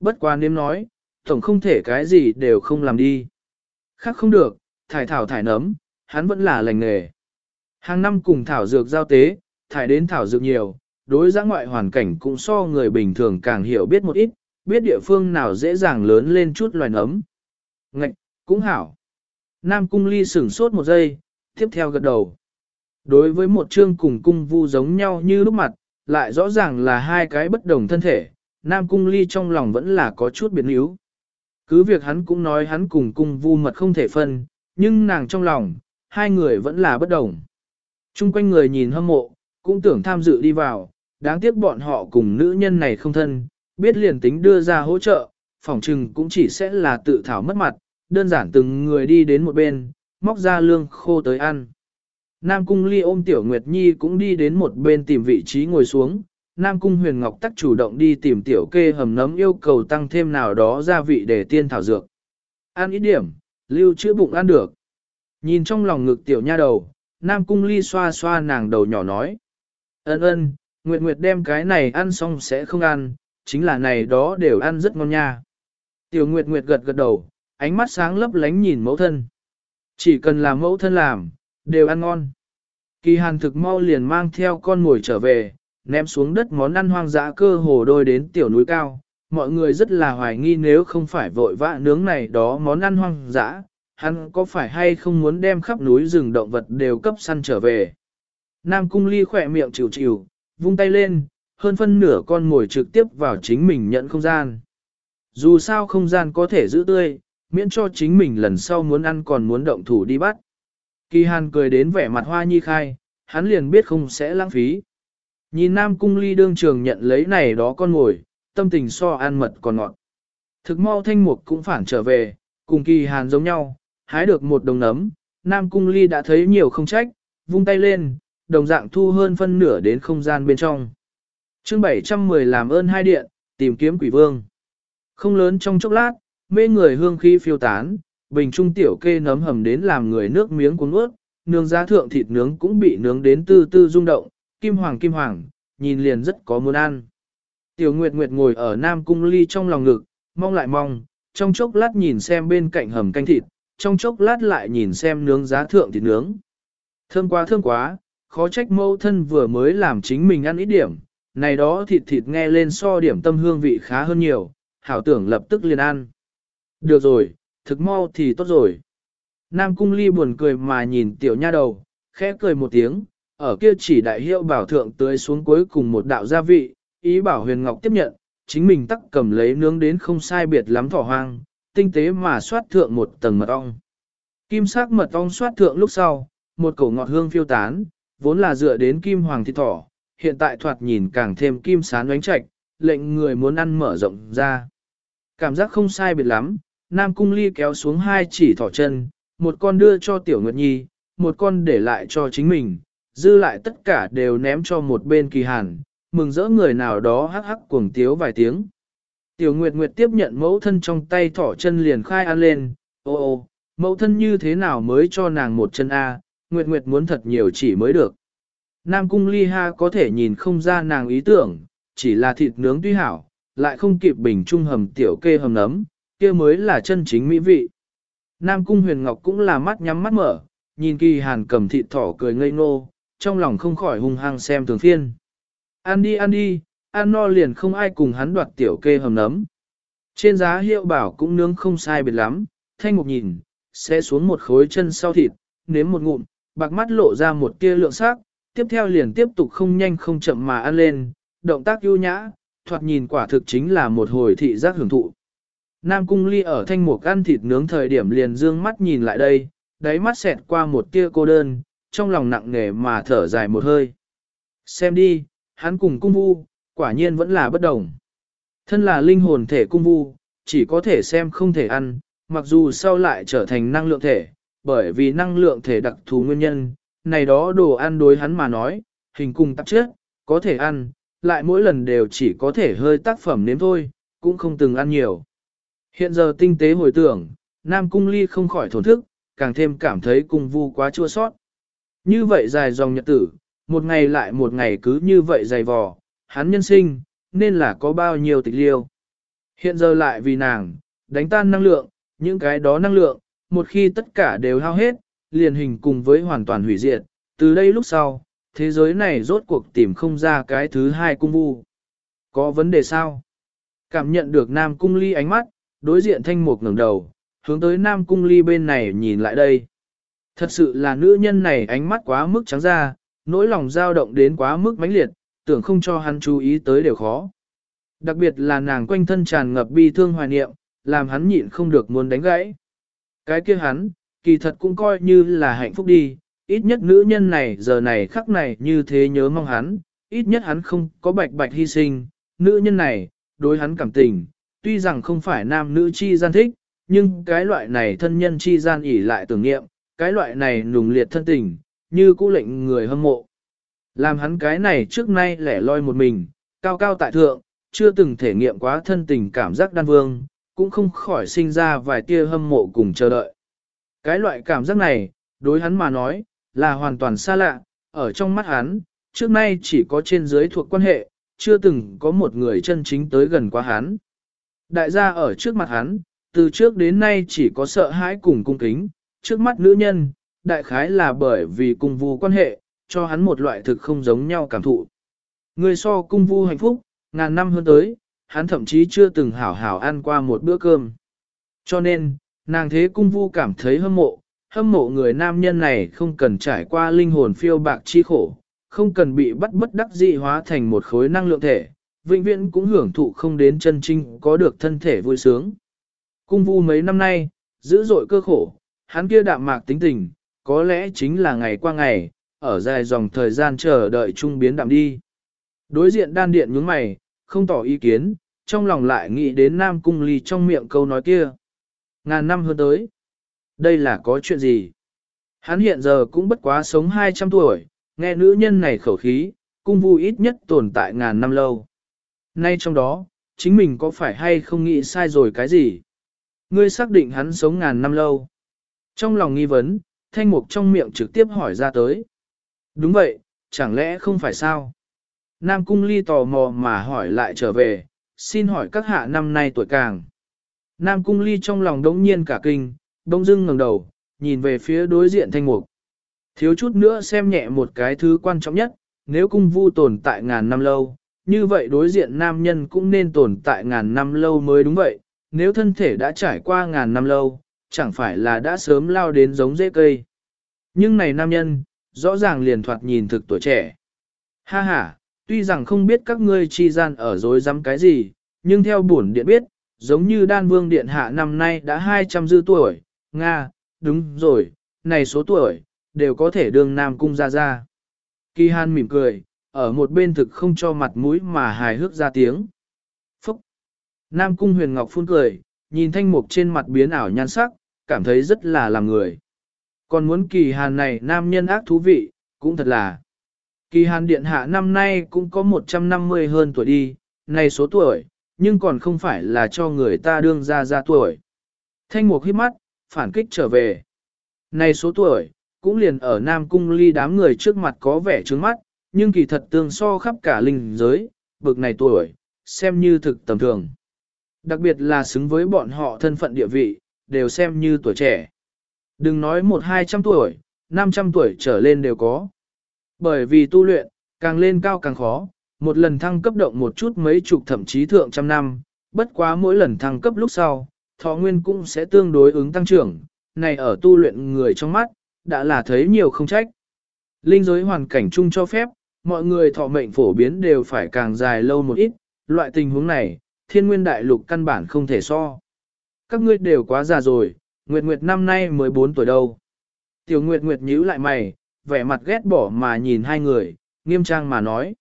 Bất quá nếm nói, tổng không thể cái gì đều không làm đi. Khác không được, thải thảo thải nấm, hắn vẫn là lành nghề. Hàng năm cùng thảo dược giao tế, thải đến thảo dược nhiều, đối giã ngoại hoàn cảnh cũng so người bình thường càng hiểu biết một ít, biết địa phương nào dễ dàng lớn lên chút loài nấm. Ngạch, cũng hảo. Nam cung ly sửng sốt một giây, tiếp theo gật đầu. Đối với một chương cùng cung vu giống nhau như lúc mặt, lại rõ ràng là hai cái bất đồng thân thể, Nam cung ly trong lòng vẫn là có chút biến yếu. Cứ việc hắn cũng nói hắn cùng cung vu mật không thể phân, nhưng nàng trong lòng, hai người vẫn là bất đồng. Trung quanh người nhìn hâm mộ, cũng tưởng tham dự đi vào, đáng tiếc bọn họ cùng nữ nhân này không thân, biết liền tính đưa ra hỗ trợ, phỏng trừng cũng chỉ sẽ là tự thảo mất mặt, đơn giản từng người đi đến một bên, móc ra lương khô tới ăn. Nam Cung Ly ôm Tiểu Nguyệt Nhi cũng đi đến một bên tìm vị trí ngồi xuống, Nam Cung Huyền Ngọc tắc chủ động đi tìm Tiểu Kê hầm nấm yêu cầu tăng thêm nào đó gia vị để tiên thảo dược. Ăn ít điểm, lưu chữa bụng ăn được. Nhìn trong lòng ngực Tiểu Nha đầu, Nam Cung Ly xoa xoa nàng đầu nhỏ nói. Ơn ơn, Nguyệt Nguyệt đem cái này ăn xong sẽ không ăn, chính là này đó đều ăn rất ngon nha. Tiểu Nguyệt Nguyệt gật gật đầu, ánh mắt sáng lấp lánh nhìn mẫu thân. Chỉ cần làm mẫu thân làm, đều ăn ngon. Kỳ hàn thực mau liền mang theo con ngồi trở về, ném xuống đất món ăn hoang dã cơ hồ đôi đến tiểu núi cao. Mọi người rất là hoài nghi nếu không phải vội vã nướng này đó món ăn hoang dã, hắn có phải hay không muốn đem khắp núi rừng động vật đều cấp săn trở về. Nam cung ly khỏe miệng chịu chịu, vung tay lên, hơn phân nửa con ngồi trực tiếp vào chính mình nhận không gian. Dù sao không gian có thể giữ tươi, miễn cho chính mình lần sau muốn ăn còn muốn động thủ đi bắt. Kỳ hàn cười đến vẻ mặt hoa nhi khai, hắn liền biết không sẽ lãng phí. Nhìn Nam Cung Ly đương trường nhận lấy này đó con ngồi, tâm tình so an mật còn ngọt. Thực mau thanh mục cũng phản trở về, cùng kỳ hàn giống nhau, hái được một đồng nấm, Nam Cung Ly đã thấy nhiều không trách, vung tay lên, đồng dạng thu hơn phân nửa đến không gian bên trong chương 710 làm ơn hai điện, tìm kiếm quỷ vương. Không lớn trong chốc lát, mê người hương khí phiêu tán, bình trung tiểu kê nấm hầm đến làm người nước miếng cuốn ướt, nướng giá thượng thịt nướng cũng bị nướng đến tư tư rung động, kim hoàng kim hoàng, nhìn liền rất có muốn ăn. Tiểu Nguyệt Nguyệt ngồi ở Nam Cung Ly trong lòng ngực, mong lại mong, trong chốc lát nhìn xem bên cạnh hầm canh thịt, trong chốc lát lại nhìn xem nướng giá thượng thịt nướng. Thơm quá thơm quá, khó trách mâu thân vừa mới làm chính mình ăn ít điểm, này đó thịt thịt nghe lên so điểm tâm hương vị khá hơn nhiều, hảo tưởng lập tức liền ăn. Được rồi, thực mau thì tốt rồi. Nam cung ly buồn cười mà nhìn tiểu nha đầu, khẽ cười một tiếng, ở kia chỉ đại hiệu bảo thượng tưới xuống cuối cùng một đạo gia vị, ý bảo huyền ngọc tiếp nhận, chính mình tắc cầm lấy nướng đến không sai biệt lắm thỏ hoang, tinh tế mà xoát thượng một tầng mật ong. Kim sắc mật ong xoát thượng lúc sau, một cổ ngọt hương phiêu tán, vốn là dựa đến kim hoàng thịt thỏ, hiện tại thoạt nhìn càng thêm kim sán ánh trạch, lệnh người muốn ăn mở rộng ra. Cảm giác không sai biệt lắm, Nam Cung Ly kéo xuống hai chỉ thỏ chân, một con đưa cho Tiểu Nguyệt Nhi, một con để lại cho chính mình, dư lại tất cả đều ném cho một bên kỳ hàn, mừng rỡ người nào đó hắc hắc cuồng tiếu vài tiếng. Tiểu Nguyệt Nguyệt tiếp nhận mẫu thân trong tay thỏ chân liền khai ăn lên, ô ô, mẫu thân như thế nào mới cho nàng một chân A, Nguyệt Nguyệt muốn thật nhiều chỉ mới được. Nam Cung Ly Ha có thể nhìn không ra nàng ý tưởng, chỉ là thịt nướng tuy hảo, lại không kịp bình trung hầm tiểu kê hầm nấm, kia mới là chân chính mỹ vị. Nam Cung Huyền Ngọc cũng là mắt nhắm mắt mở, nhìn kỳ hàn cầm thịt thỏ cười ngây ngô, trong lòng không khỏi hung hăng xem thường phiên. Ăn đi ăn đi, ăn no liền không ai cùng hắn đoạt tiểu kê hầm nấm. Trên giá hiệu bảo cũng nướng không sai biệt lắm, thanh một nhìn, sẽ xuống một khối chân sau thịt, nếm một ngụm, bạc mắt lộ ra một tia lượng sắc, tiếp theo liền tiếp tục không nhanh không chậm mà ăn lên, động tác ưu nhã, thoạt nhìn quả thực chính là một hồi thị giác hưởng thụ. Nam Cung Ly ở thanh mục ăn thịt nướng thời điểm liền dương mắt nhìn lại đây, đáy mắt xẹt qua một tia cô đơn, trong lòng nặng nề mà thở dài một hơi. Xem đi, hắn cùng cung vu, quả nhiên vẫn là bất đồng. Thân là linh hồn thể cung vu, chỉ có thể xem không thể ăn, mặc dù sau lại trở thành năng lượng thể, bởi vì năng lượng thể đặc thù nguyên nhân, này đó đồ ăn đối hắn mà nói, hình cùng tạp chất, có thể ăn, lại mỗi lần đều chỉ có thể hơi tác phẩm nếm thôi, cũng không từng ăn nhiều. Hiện giờ tinh tế hồi tưởng, Nam Cung Ly không khỏi thổn thức, càng thêm cảm thấy cung vu quá chua sót. Như vậy dài dòng nhật tử, một ngày lại một ngày cứ như vậy dày vò, hắn nhân sinh, nên là có bao nhiêu tịch liêu. Hiện giờ lại vì nàng, đánh tan năng lượng, những cái đó năng lượng, một khi tất cả đều hao hết, liền hình cùng với hoàn toàn hủy diệt, từ đây lúc sau, thế giới này rốt cuộc tìm không ra cái thứ hai cung vu. Có vấn đề sao? Cảm nhận được Nam Cung Ly ánh mắt, đối diện thanh mục ngẩng đầu, hướng tới Nam Cung Ly bên này nhìn lại đây. Thật sự là nữ nhân này ánh mắt quá mức trắng ra, nỗi lòng dao động đến quá mức mãnh liệt, tưởng không cho hắn chú ý tới đều khó. Đặc biệt là nàng quanh thân tràn ngập bi thương hoài niệm, làm hắn nhịn không được muốn đánh gãy. Cái kia hắn, kỳ thật cũng coi như là hạnh phúc đi, ít nhất nữ nhân này giờ này khắc này như thế nhớ mong hắn, ít nhất hắn không có bạch bạch hy sinh, nữ nhân này, đối hắn cảm tình, tuy rằng không phải nam nữ chi gian thích, nhưng cái loại này thân nhân chi gian ỉ lại tưởng nghiệm, cái loại này nùng liệt thân tình, như cũ lệnh người hâm mộ. Làm hắn cái này trước nay lẻ loi một mình, cao cao tại thượng, chưa từng thể nghiệm quá thân tình cảm giác đan vương, cũng không khỏi sinh ra vài tia hâm mộ cùng chờ đợi. Cái loại cảm giác này, đối hắn mà nói, là hoàn toàn xa lạ, ở trong mắt hắn, trước nay chỉ có trên dưới thuộc quan hệ, chưa từng có một người chân chính tới gần quá hắn. Đại gia ở trước mặt hắn, từ trước đến nay chỉ có sợ hãi cùng cung kính, trước mắt nữ nhân, đại khái là bởi vì cung vu quan hệ, cho hắn một loại thực không giống nhau cảm thụ. Người so cung vu hạnh phúc, ngàn năm hơn tới, hắn thậm chí chưa từng hảo hảo ăn qua một bữa cơm. Cho nên, nàng thế cung vu cảm thấy hâm mộ, hâm mộ người nam nhân này không cần trải qua linh hồn phiêu bạc chi khổ, không cần bị bắt bất đắc dị hóa thành một khối năng lượng thể, vĩnh viễn cũng hưởng thụ không đến chân trinh có được thân thể vui sướng. Cung vu mấy năm nay, dữ dội cơ khổ, hắn kia đạm mạc tính tình, có lẽ chính là ngày qua ngày, ở dài dòng thời gian chờ đợi trung biến đạm đi. Đối diện đan điện nhướng mày, không tỏ ý kiến, trong lòng lại nghĩ đến Nam Cung Ly trong miệng câu nói kia. Ngàn năm hơn tới. Đây là có chuyện gì? Hắn hiện giờ cũng bất quá sống 200 tuổi, nghe nữ nhân này khẩu khí, cung vu ít nhất tồn tại ngàn năm lâu. Nay trong đó, chính mình có phải hay không nghĩ sai rồi cái gì? Ngươi xác định hắn sống ngàn năm lâu. Trong lòng nghi vấn, thanh mục trong miệng trực tiếp hỏi ra tới. Đúng vậy, chẳng lẽ không phải sao? Nam cung ly tò mò mà hỏi lại trở về, xin hỏi các hạ năm nay tuổi càng. Nam cung ly trong lòng đống nhiên cả kinh, đông dưng ngẩng đầu, nhìn về phía đối diện thanh mục. Thiếu chút nữa xem nhẹ một cái thứ quan trọng nhất, nếu cung vu tồn tại ngàn năm lâu, như vậy đối diện nam nhân cũng nên tồn tại ngàn năm lâu mới đúng vậy, nếu thân thể đã trải qua ngàn năm lâu, chẳng phải là đã sớm lao đến giống dễ cây. Nhưng này nam nhân, rõ ràng liền thoạt nhìn thực tuổi trẻ. Ha ha, tuy rằng không biết các ngươi chi gian ở dối dám cái gì, nhưng theo bổn điện biết, giống như đan vương điện hạ năm nay đã 200 dư tuổi, Nga, đúng rồi, này số tuổi, đều có thể đương nam cung ra ra. Kỳ hàn mỉm cười, ở một bên thực không cho mặt mũi mà hài hước ra tiếng. Phúc! Nam cung huyền ngọc phun cười, nhìn thanh mục trên mặt biến ảo nhan sắc, cảm thấy rất là làm người. Còn muốn kỳ hàn này nam nhân ác thú vị, cũng thật là. Kỳ hàn điện hạ năm nay cũng có 150 hơn tuổi đi, này số tuổi, nhưng còn không phải là cho người ta đương ra ra tuổi. Thanh mục hít mắt, phản kích trở về. Này số tuổi, cũng liền ở Nam Cung ly đám người trước mặt có vẻ trướng mắt, nhưng kỳ thật tương so khắp cả linh giới, bực này tuổi, xem như thực tầm thường. Đặc biệt là xứng với bọn họ thân phận địa vị, đều xem như tuổi trẻ. Đừng nói một hai trăm tuổi, năm trăm tuổi trở lên đều có. Bởi vì tu luyện, càng lên cao càng khó, một lần thăng cấp động một chút mấy chục thậm chí thượng trăm năm, bất quá mỗi lần thăng cấp lúc sau, thọ nguyên cũng sẽ tương đối ứng tăng trưởng, này ở tu luyện người trong mắt, đã là thấy nhiều không trách. Linh giới hoàn cảnh chung cho phép, mọi người thọ mệnh phổ biến đều phải càng dài lâu một ít, loại tình huống này, thiên nguyên đại lục căn bản không thể so. Các ngươi đều quá già rồi, Nguyệt Nguyệt năm nay 14 tuổi đâu. Tiểu Nguyệt Nguyệt nhíu lại mày, vẻ mặt ghét bỏ mà nhìn hai người, nghiêm trang mà nói.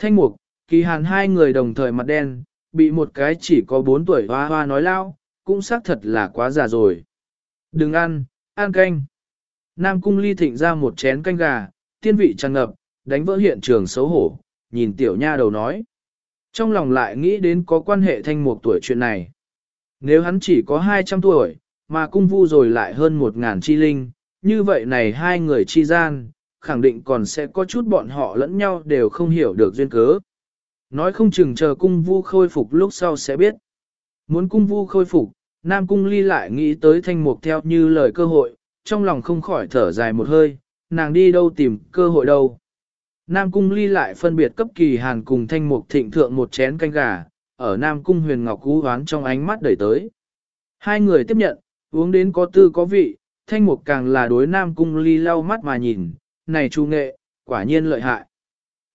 Thanh mục, kỳ hàn hai người đồng thời mặt đen, bị một cái chỉ có 4 tuổi hoa hoa nói lao, cũng xác thật là quá già rồi. Đừng ăn, ăn canh. Nam cung ly thịnh ra một chén canh gà, tiên vị tràn ngập, đánh vỡ hiện trường xấu hổ, nhìn tiểu nha đầu nói. Trong lòng lại nghĩ đến có quan hệ thanh mục tuổi chuyện này. Nếu hắn chỉ có 200 tuổi, mà cung vu rồi lại hơn 1.000 chi linh, như vậy này hai người chi gian, khẳng định còn sẽ có chút bọn họ lẫn nhau đều không hiểu được duyên cớ. Nói không chừng chờ cung vu khôi phục lúc sau sẽ biết. Muốn cung vu khôi phục, Nam cung ly lại nghĩ tới thanh mục theo như lời cơ hội, trong lòng không khỏi thở dài một hơi, nàng đi đâu tìm cơ hội đâu. Nam cung ly lại phân biệt cấp kỳ hàn cùng thanh mục thịnh thượng một chén canh gà, ở Nam cung huyền ngọc cú hoán trong ánh mắt đẩy tới. Hai người tiếp nhận, uống đến có tư có vị, thanh mục càng là đối Nam cung ly lau mắt mà nhìn, này chu nghệ, quả nhiên lợi hại.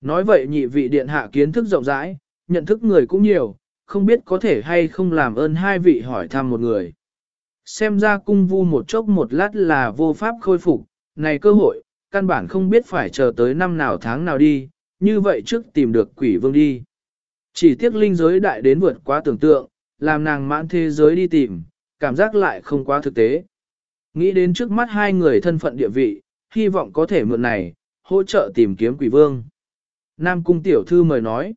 Nói vậy nhị vị điện hạ kiến thức rộng rãi, nhận thức người cũng nhiều, không biết có thể hay không làm ơn hai vị hỏi thăm một người. Xem ra cung vu một chốc một lát là vô pháp khôi phục, này cơ hội, căn bản không biết phải chờ tới năm nào tháng nào đi, như vậy trước tìm được quỷ vương đi. Chỉ tiếc linh giới đại đến vượt quá tưởng tượng, làm nàng mãn thế giới đi tìm, cảm giác lại không quá thực tế. Nghĩ đến trước mắt hai người thân phận địa vị, hy vọng có thể mượn này, hỗ trợ tìm kiếm quỷ vương. Nam cung tiểu thư mời nói.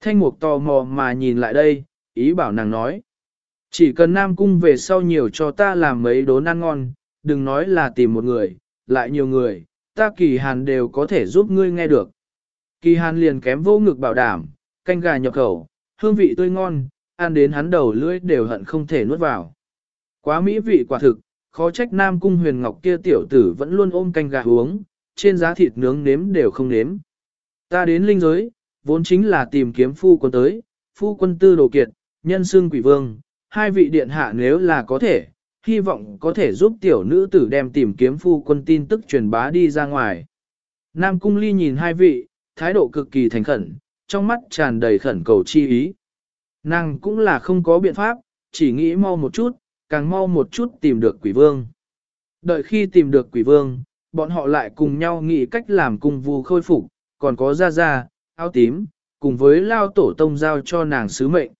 Thanh mục tò mò mà nhìn lại đây, ý bảo nàng nói. Chỉ cần Nam cung về sau nhiều cho ta làm mấy đốn ăn ngon, đừng nói là tìm một người, lại nhiều người, ta kỳ hàn đều có thể giúp ngươi nghe được. Kỳ hàn liền kém vô ngực bảo đảm, canh gà nhập khẩu, hương vị tươi ngon, ăn đến hắn đầu lưỡi đều hận không thể nuốt vào. Quá mỹ vị quả thực, khó trách Nam Cung huyền ngọc kia tiểu tử vẫn luôn ôm canh gà uống, trên giá thịt nướng nếm đều không nếm. Ta đến linh giới, vốn chính là tìm kiếm phu quân tới, phu quân tư đồ kiệt, nhân xương quỷ vương, hai vị điện hạ nếu là có thể, hy vọng có thể giúp tiểu nữ tử đem tìm kiếm phu quân tin tức truyền bá đi ra ngoài. Nam Cung Ly nhìn hai vị, thái độ cực kỳ thành khẩn, trong mắt tràn đầy khẩn cầu chi ý. Nàng cũng là không có biện pháp, chỉ nghĩ mau một chút, càng mau một chút tìm được quỷ vương. Đợi khi tìm được quỷ vương, bọn họ lại cùng nhau nghĩ cách làm cung vu khôi phục, còn có gia gia, áo tím, cùng với lao tổ tông giao cho nàng sứ mệnh.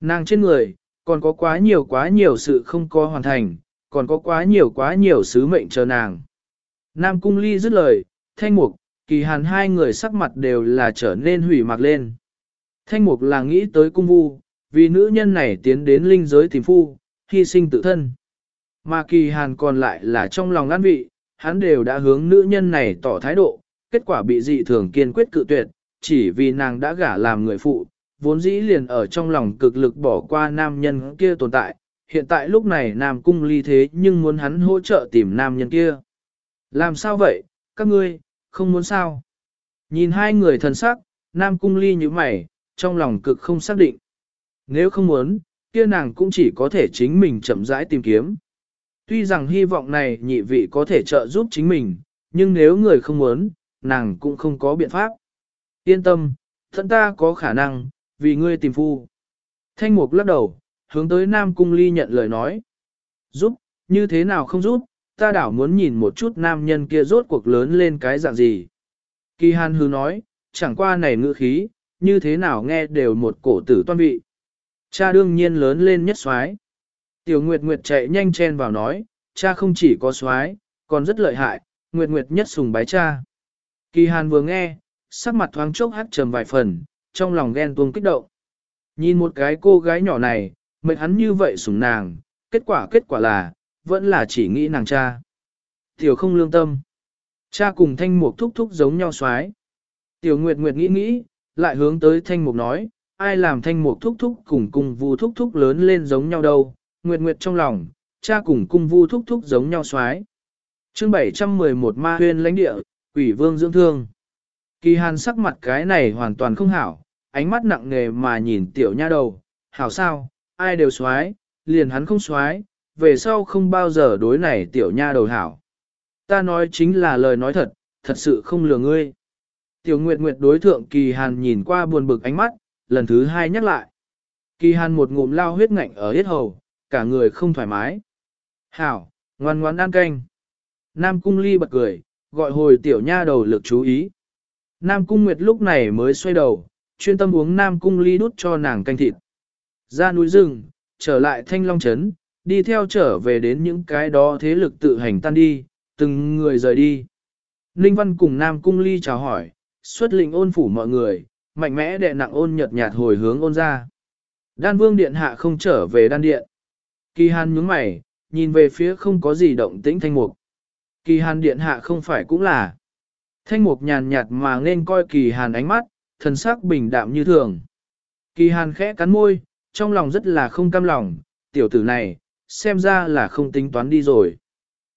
Nàng trên người, còn có quá nhiều quá nhiều sự không có hoàn thành, còn có quá nhiều quá nhiều sứ mệnh chờ nàng. Nam cung ly dứt lời, thanh mục, kỳ hàn hai người sắc mặt đều là trở nên hủy mặc lên. Thanh mục là nghĩ tới cung vu, vì nữ nhân này tiến đến linh giới tìm phu, hy sinh tự thân. Mà kỳ hàn còn lại là trong lòng an vị, hắn đều đã hướng nữ nhân này tỏ thái độ, kết quả bị dị thường kiên quyết cự tuyệt, chỉ vì nàng đã gả làm người phụ, vốn dĩ liền ở trong lòng cực lực bỏ qua nam nhân kia tồn tại, hiện tại lúc này nam cung ly thế nhưng muốn hắn hỗ trợ tìm nam nhân kia. Làm sao vậy, các ngươi, không muốn sao? Nhìn hai người thần sắc, nam cung ly như mày, trong lòng cực không xác định. Nếu không muốn, kia nàng cũng chỉ có thể chính mình chậm rãi tìm kiếm. Tuy rằng hy vọng này nhị vị có thể trợ giúp chính mình, nhưng nếu người không muốn, nàng cũng không có biện pháp. Yên tâm, thân ta có khả năng, vì ngươi tìm phu. Thanh mục lắc đầu, hướng tới Nam Cung Ly nhận lời nói. Giúp, như thế nào không giúp, ta đảo muốn nhìn một chút nam nhân kia rốt cuộc lớn lên cái dạng gì. Kỳ Hàn hư nói, chẳng qua này ngữ khí, như thế nào nghe đều một cổ tử toan vị. Cha đương nhiên lớn lên nhất soái. Tiểu Nguyệt Nguyệt chạy nhanh chen vào nói, cha không chỉ có soái, còn rất lợi hại, Nguyệt Nguyệt nhất sùng bái cha. Kỳ Hàn vừa nghe, sắc mặt thoáng chốc hắt trầm vài phần, trong lòng ghen tuông kích động. Nhìn một cái cô gái nhỏ này, mệt hắn như vậy sủng nàng, kết quả kết quả là, vẫn là chỉ nghĩ nàng cha. Tiểu không lương tâm. Cha cùng thanh mục thúc thúc giống nhau xoái. Tiểu Nguyệt Nguyệt nghĩ nghĩ, lại hướng tới thanh mục nói, ai làm thanh mục thúc thúc cùng cùng vu thúc thúc lớn lên giống nhau đâu. Nguyệt Nguyệt trong lòng, cha cùng cung vu thúc thúc giống nhau xoái. chương 711 ma huyên lãnh địa, quỷ vương dưỡng thương. Kỳ hàn sắc mặt cái này hoàn toàn không hảo, ánh mắt nặng nề mà nhìn tiểu nha đầu, hảo sao, ai đều xoái, liền hắn không xoái, về sau không bao giờ đối này tiểu nha đầu hảo. Ta nói chính là lời nói thật, thật sự không lừa ngươi. Tiểu Nguyệt Nguyệt đối thượng Kỳ Hàn nhìn qua buồn bực ánh mắt, lần thứ hai nhắc lại. Kỳ Hàn một ngụm lao huyết ngạnh ở hết hầu, cả người không thoải mái. Hảo, ngoan ngoan ăn canh. Nam Cung Ly bật cười, gọi hồi tiểu nha đầu lực chú ý. Nam Cung Nguyệt lúc này mới xoay đầu, chuyên tâm uống Nam Cung Ly đút cho nàng canh thịt. Ra núi rừng, trở lại Thanh Long Trấn, đi theo trở về đến những cái đó thế lực tự hành tan đi, từng người rời đi. Ninh Văn cùng Nam Cung Ly chào hỏi, xuất lĩnh ôn phủ mọi người, mạnh mẽ đè nặng ôn nhợt nhạt hồi hướng ôn ra. Đan vương điện hạ không trở về đan điện. Kỳ hàn nhướng mày, nhìn về phía không có gì động tĩnh thanh mục. Kỳ hàn điện hạ không phải cũng là. Thanh mục nhàn nhạt mà nên coi kỳ hàn ánh mắt, thần sắc bình đạm như thường. Kỳ hàn khẽ cắn môi, trong lòng rất là không cam lòng, tiểu tử này, xem ra là không tính toán đi rồi.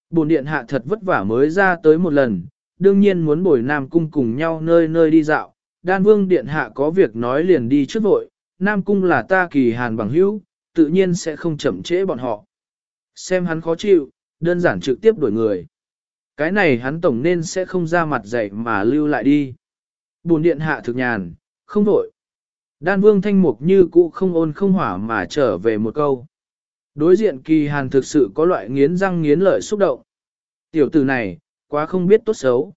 Bồn điện hạ thật vất vả mới ra tới một lần, đương nhiên muốn bồi Nam Cung cùng nhau nơi nơi đi dạo. Đan Vương điện hạ có việc nói liền đi trước vội, Nam Cung là ta kỳ hàn bằng hữu, tự nhiên sẽ không chậm trễ bọn họ. Xem hắn khó chịu, đơn giản trực tiếp đuổi người. Cái này hắn tổng nên sẽ không ra mặt dạy mà lưu lại đi. Bùn điện hạ thực nhàn, không vội. Đan vương thanh mục như cũ không ôn không hỏa mà trở về một câu. Đối diện kỳ hàn thực sự có loại nghiến răng nghiến lợi xúc động. Tiểu tử này, quá không biết tốt xấu.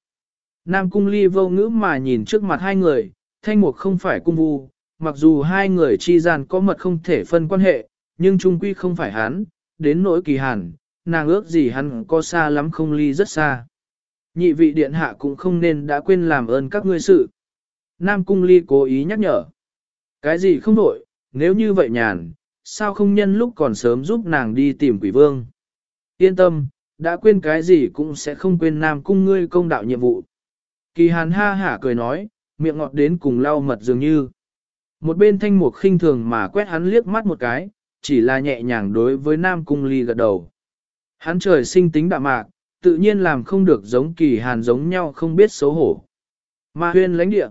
Nam cung ly vô ngữ mà nhìn trước mặt hai người, thanh mục không phải cung vu, mặc dù hai người chi gian có mật không thể phân quan hệ, nhưng trung quy không phải hắn, đến nỗi kỳ hàn, nàng ước gì hắn có xa lắm không ly rất xa. Nhị vị điện hạ cũng không nên đã quên làm ơn các ngươi sự. Nam cung ly cố ý nhắc nhở. Cái gì không đổi, nếu như vậy nhàn, sao không nhân lúc còn sớm giúp nàng đi tìm quỷ vương. Yên tâm, đã quên cái gì cũng sẽ không quên nam cung ngươi công đạo nhiệm vụ. Kỳ hàn ha hả cười nói, miệng ngọt đến cùng lau mật dường như. Một bên thanh mục khinh thường mà quét hắn liếc mắt một cái, chỉ là nhẹ nhàng đối với nam cung ly gật đầu. Hắn trời sinh tính đạm mạc, tự nhiên làm không được giống kỳ hàn giống nhau không biết xấu hổ. Ma huyên lãnh địa.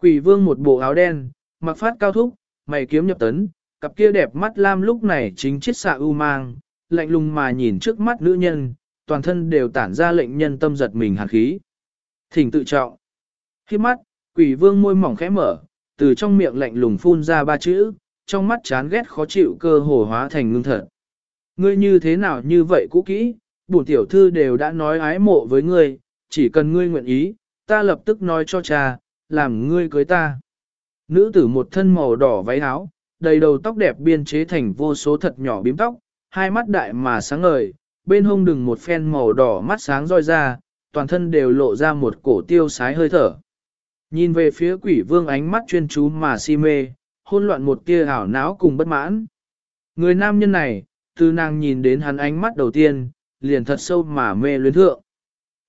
Quỷ vương một bộ áo đen, mặc phát cao thúc, mày kiếm nhập tấn, cặp kia đẹp mắt lam lúc này chính chiết xạ ưu mang, lạnh lùng mà nhìn trước mắt nữ nhân, toàn thân đều tản ra lệnh nhân tâm giật mình hàn khí. Thỉnh tự trọng. Khi mắt, quỷ vương môi mỏng khẽ mở, từ trong miệng lạnh lùng phun ra ba chữ, trong mắt chán ghét khó chịu cơ hồ hóa thành ngưng thật. Ngươi như thế nào như vậy cũ kỹ, bổn tiểu thư đều đã nói ái mộ với ngươi, chỉ cần ngươi nguyện ý, ta lập tức nói cho cha, làm ngươi cưới ta. Nữ tử một thân màu đỏ váy áo, đầy đầu tóc đẹp biên chế thành vô số thật nhỏ bím tóc, hai mắt đại mà sáng ngời, bên hông đừng một phen màu đỏ mắt sáng roi ra, toàn thân đều lộ ra một cổ tiêu sái hơi thở. Nhìn về phía quỷ vương ánh mắt chuyên chú mà si mê, hôn loạn một tia ảo não cùng bất mãn. Người nam nhân này, từ nàng nhìn đến hắn ánh mắt đầu tiên, liền thật sâu mà mê luyến thượng.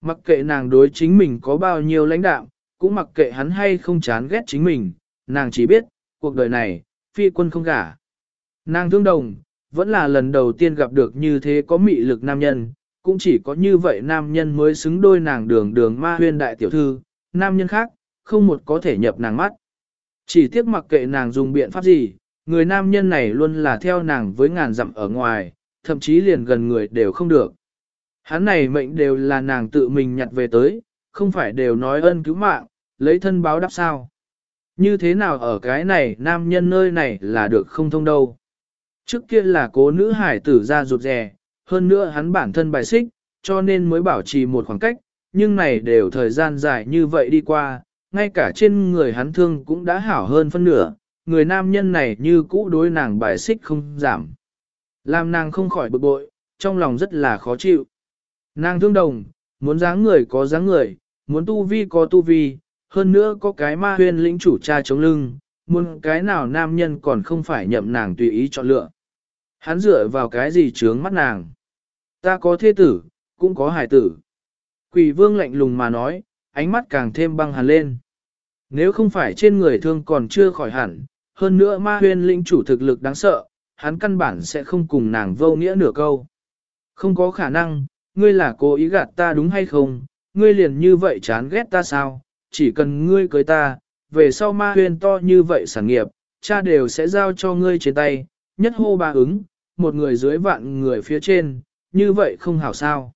Mặc kệ nàng đối chính mình có bao nhiêu lãnh đạo, cũng mặc kệ hắn hay không chán ghét chính mình, nàng chỉ biết, cuộc đời này, phi quân không gả. Nàng thương đồng, vẫn là lần đầu tiên gặp được như thế có mị lực nam nhân, cũng chỉ có như vậy nam nhân mới xứng đôi nàng đường đường ma huyên đại tiểu thư, nam nhân khác, không một có thể nhập nàng mắt. Chỉ tiếc mặc kệ nàng dùng biện pháp gì, người nam nhân này luôn là theo nàng với ngàn dặm ở ngoài, thậm chí liền gần người đều không được. Hắn này mệnh đều là nàng tự mình nhặt về tới, không phải đều nói ân cứu mạng, lấy thân báo đáp sao. Như thế nào ở cái này nam nhân nơi này là được không thông đâu. Trước kia là cố nữ hải tử ra rụt rè, hơn nữa hắn bản thân bài xích, cho nên mới bảo trì một khoảng cách, nhưng này đều thời gian dài như vậy đi qua, ngay cả trên người hắn thương cũng đã hảo hơn phân nửa, người nam nhân này như cũ đối nàng bài xích không giảm. Làm nàng không khỏi bực bội, trong lòng rất là khó chịu. Nàng thương đồng, muốn dáng người có dáng người, muốn tu vi có tu vi, hơn nữa có cái ma huyên lĩnh chủ cha chống lưng, muốn cái nào nam nhân còn không phải nhậm nàng tùy ý chọn lựa. Hắn dựa vào cái gì chướng mắt nàng. Ta có thế tử, cũng có hải tử. Quỷ vương lạnh lùng mà nói, ánh mắt càng thêm băng hàn lên. Nếu không phải trên người thương còn chưa khỏi hẳn, hơn nữa ma huyên lĩnh chủ thực lực đáng sợ, hắn căn bản sẽ không cùng nàng vô nghĩa nửa câu. Không có khả năng, ngươi là cố ý gạt ta đúng hay không, ngươi liền như vậy chán ghét ta sao, chỉ cần ngươi cưới ta, về sau ma huyên to như vậy sản nghiệp, cha đều sẽ giao cho ngươi trên tay, nhất hô ba ứng, một người dưới vạn người phía trên, như vậy không hảo sao.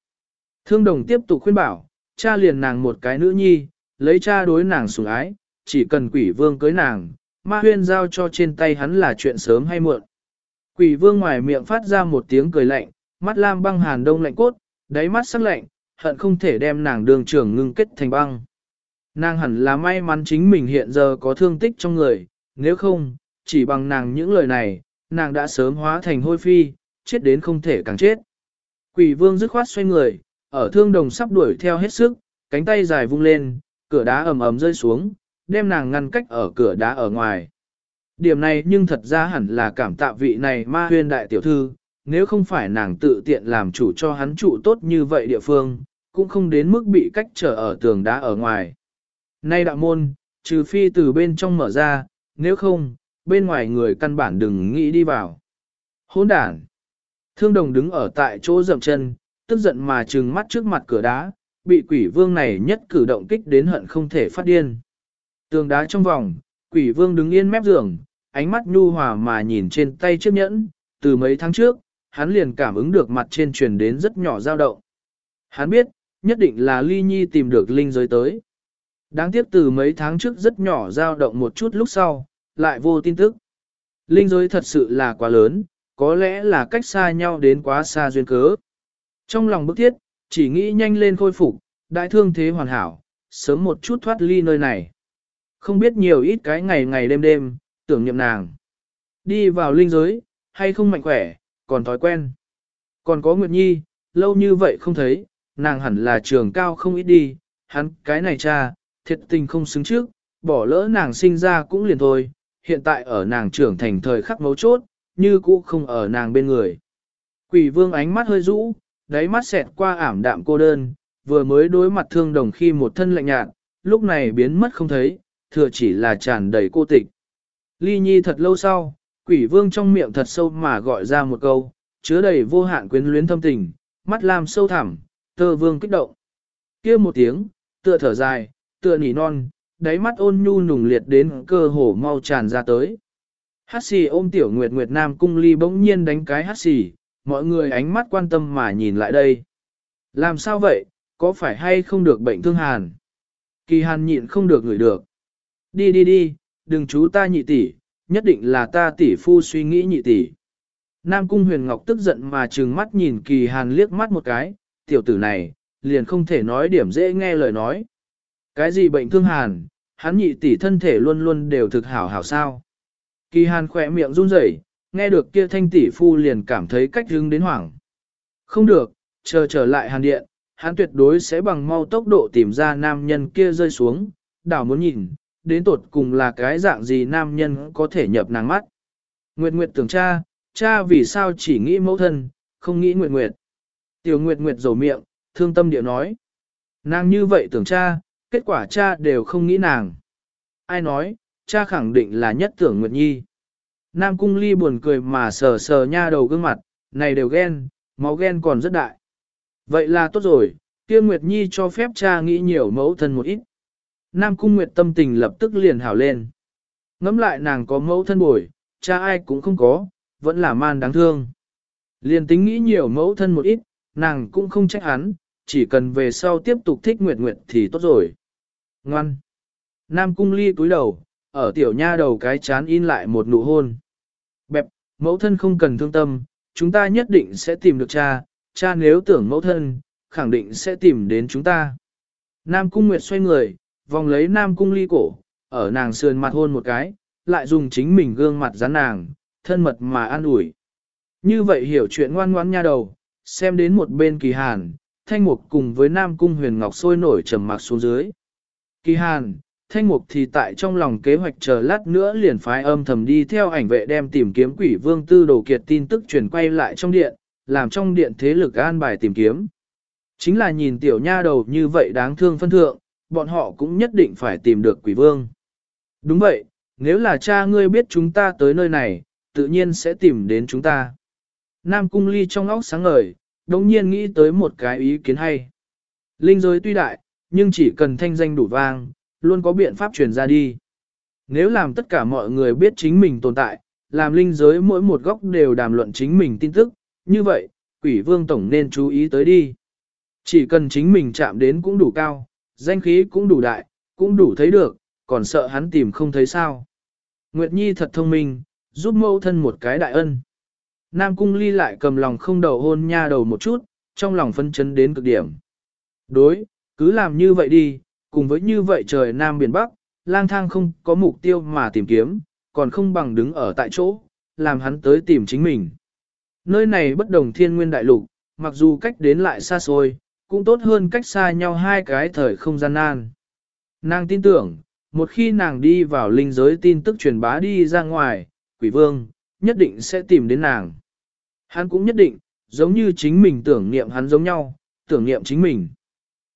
Thương đồng tiếp tục khuyên bảo, cha liền nàng một cái nữ nhi, lấy cha đối nàng sủng ái, chỉ cần quỷ vương cưới nàng, ma huyên giao cho trên tay hắn là chuyện sớm hay muộn. Quỷ vương ngoài miệng phát ra một tiếng cười lạnh, mắt lam băng hàn đông lạnh cốt, đáy mắt sắc lạnh, hận không thể đem nàng đường trưởng ngưng kết thành băng. Nàng hẳn là may mắn chính mình hiện giờ có thương tích trong người, nếu không, chỉ bằng nàng những lời này, nàng đã sớm hóa thành hôi phi, chết đến không thể càng chết. Quỷ vương dứt khoát xoay người, ở thương đồng sắp đuổi theo hết sức, cánh tay dài vung lên, cửa đá ầm ầm rơi xuống, đem nàng ngăn cách ở cửa đá ở ngoài. Điểm này nhưng thật ra hẳn là cảm tạ vị này ma huyên đại tiểu thư, nếu không phải nàng tự tiện làm chủ cho hắn trụ tốt như vậy địa phương, cũng không đến mức bị cách trở ở tường đá ở ngoài. Nay đạo môn, trừ phi từ bên trong mở ra, nếu không, bên ngoài người căn bản đừng nghĩ đi vào. Hỗn đản. Thương đồng đứng ở tại chỗ dậm chân, tức giận mà trừng mắt trước mặt cửa đá, bị quỷ vương này nhất cử động kích đến hận không thể phát điên. Tường đá trong vòng, quỷ vương đứng yên mép giường, ánh mắt nhu hòa mà nhìn trên tay chiếc nhẫn, từ mấy tháng trước, hắn liền cảm ứng được mặt trên truyền đến rất nhỏ dao động. Hắn biết, nhất định là ly nhi tìm được linh giới tới. Đáng tiếc từ mấy tháng trước rất nhỏ dao động một chút lúc sau, lại vô tin tức. Linh giới thật sự là quá lớn, có lẽ là cách xa nhau đến quá xa duyên cớ. Trong lòng bức thiết, chỉ nghĩ nhanh lên khôi phục, đại thương thế hoàn hảo, sớm một chút thoát ly nơi này. Không biết nhiều ít cái ngày ngày đêm đêm, tưởng niệm nàng. Đi vào linh giới, hay không mạnh khỏe, còn thói quen. Còn có Nguyệt Nhi, lâu như vậy không thấy, nàng hẳn là trường cao không ít đi, hắn cái này cha, thiệt tình không xứng trước, bỏ lỡ nàng sinh ra cũng liền thôi, hiện tại ở nàng trưởng thành thời khắc mấu chốt, như cũ không ở nàng bên người. Quỷ vương ánh mắt hơi rũ, đáy mắt xẹt qua ảm đạm cô đơn, vừa mới đối mặt thương đồng khi một thân lạnh nhạt, lúc này biến mất không thấy, thừa chỉ là tràn đầy cô tịch. Ly nhi thật lâu sau, quỷ vương trong miệng thật sâu mà gọi ra một câu, chứa đầy vô hạn quyến luyến thâm tình, mắt làm sâu thẳm, tơ vương kích động. kia một tiếng, tựa thở dài, tựa nỉ non, đáy mắt ôn nhu nùng liệt đến cơ hồ mau tràn ra tới. Hát xì ôm tiểu nguyệt nguyệt nam cung ly bỗng nhiên đánh cái hát xì, mọi người ánh mắt quan tâm mà nhìn lại đây. Làm sao vậy, có phải hay không được bệnh thương hàn? Kỳ hàn nhịn không được ngửi được. Đi đi đi, đừng chú ta nhị tỷ, nhất định là ta tỷ phu suy nghĩ nhị tỷ. Nam cung huyền ngọc tức giận mà trừng mắt nhìn kỳ hàn liếc mắt một cái, tiểu tử này, liền không thể nói điểm dễ nghe lời nói. Cái gì bệnh thương hàn, hắn nhị tỷ thân thể luôn luôn đều thực hảo hảo sao. Kỳ hàn khỏe miệng run rẩy, nghe được kia thanh tỷ phu liền cảm thấy cách hứng đến hoảng. Không được, chờ trở lại hàn điện, hắn tuyệt đối sẽ bằng mau tốc độ tìm ra nam nhân kia rơi xuống, đảo muốn nhìn, đến tột cùng là cái dạng gì nam nhân có thể nhập nàng mắt. Nguyệt Nguyệt tưởng cha, cha vì sao chỉ nghĩ mẫu thân, không nghĩ Nguyệt Nguyệt. Tiểu Nguyệt Nguyệt rầu miệng, thương tâm điệu nói. Nàng như vậy tưởng cha, kết quả cha đều không nghĩ nàng. Ai nói, cha khẳng định là nhất tưởng Nguyệt Nhi. Nam Cung Ly buồn cười mà sờ sờ nha đầu gương mặt, này đều ghen, máu ghen còn rất đại. Vậy là tốt rồi, kia Nguyệt Nhi cho phép cha nghĩ nhiều mẫu thân một ít. Nam Cung Nguyệt tâm tình lập tức liền hảo lên. Ngắm lại nàng có mẫu thân bồi, cha ai cũng không có, vẫn là man đáng thương. Liền tính nghĩ nhiều mẫu thân một ít, nàng cũng không trách hắn, chỉ cần về sau tiếp tục thích Nguyệt Nguyệt thì tốt rồi. Ngoan. Nam Cung Ly cúi đầu, ở tiểu nha đầu cái chán in lại một nụ hôn. Bẹp, mẫu thân không cần thương tâm, chúng ta nhất định sẽ tìm được cha, cha nếu tưởng mẫu thân, khẳng định sẽ tìm đến chúng ta. Nam Cung Nguyệt xoay người, vòng lấy Nam Cung ly cổ, ở nàng sườn mặt hôn một cái, lại dùng chính mình gương mặt dán nàng, thân mật mà an ủi. Như vậy hiểu chuyện ngoan ngoãn nha đầu, xem đến một bên kỳ hàn, thanh mục cùng với Nam Cung huyền ngọc sôi nổi trầm mặc xuống dưới. Kỳ hàn, Thanh mục thì tại trong lòng kế hoạch chờ lát nữa liền phái âm thầm đi theo ảnh vệ đem tìm kiếm quỷ vương tư đồ kiệt tin tức truyền quay lại trong điện, làm trong điện thế lực an bài tìm kiếm. Chính là nhìn tiểu nha đầu như vậy đáng thương phân thượng, bọn họ cũng nhất định phải tìm được quỷ vương. Đúng vậy, nếu là cha ngươi biết chúng ta tới nơi này, tự nhiên sẽ tìm đến chúng ta. Nam cung ly trong óc sáng ngời, đồng nhiên nghĩ tới một cái ý kiến hay. Linh giới tuy đại, nhưng chỉ cần thanh danh đủ vang, luôn có biện pháp truyền ra đi. Nếu làm tất cả mọi người biết chính mình tồn tại, làm linh giới mỗi một góc đều đàm luận chính mình tin tức, như vậy, quỷ vương tổng nên chú ý tới đi. Chỉ cần chính mình chạm đến cũng đủ cao, danh khí cũng đủ đại, cũng đủ thấy được, còn sợ hắn tìm không thấy sao. Nguyệt Nhi thật thông minh, giúp mẫu thân một cái đại ân. Nam Cung Ly lại cầm lòng không đầu hôn nha đầu một chút, trong lòng phân chấn đến cực điểm. Đối, cứ làm như vậy đi, cùng với như vậy trời Nam Biển Bắc, lang thang không có mục tiêu mà tìm kiếm, còn không bằng đứng ở tại chỗ, làm hắn tới tìm chính mình. Nơi này bất đồng thiên nguyên đại lục, mặc dù cách đến lại xa xôi, cũng tốt hơn cách xa nhau hai cái thời không gian nan. Nàng tin tưởng, một khi nàng đi vào linh giới tin tức truyền bá đi ra ngoài, quỷ vương, nhất định sẽ tìm đến nàng. Hắn cũng nhất định, giống như chính mình tưởng niệm hắn giống nhau, tưởng niệm chính mình.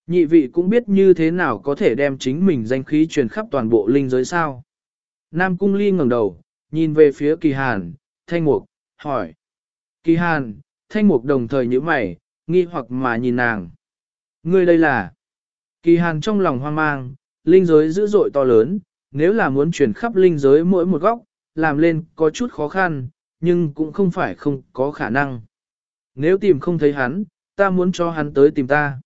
Nhị vị cũng biết như thế nào có thể đem chính mình danh khí truyền khắp toàn bộ linh giới sao. Nam Cung Ly ngẩng đầu, nhìn về phía Kỳ Hàn, Thanh Mục, hỏi. Kỳ Hàn, Thanh Mục đồng thời nhíu mày, nghi hoặc mà nhìn nàng. Ngươi đây là... Kỳ Hàn trong lòng hoang mang, linh giới dữ dội to lớn, nếu là muốn truyền khắp linh giới mỗi một góc, làm lên có chút khó khăn, nhưng cũng không phải không có khả năng. Nếu tìm không thấy hắn, ta muốn cho hắn tới tìm ta.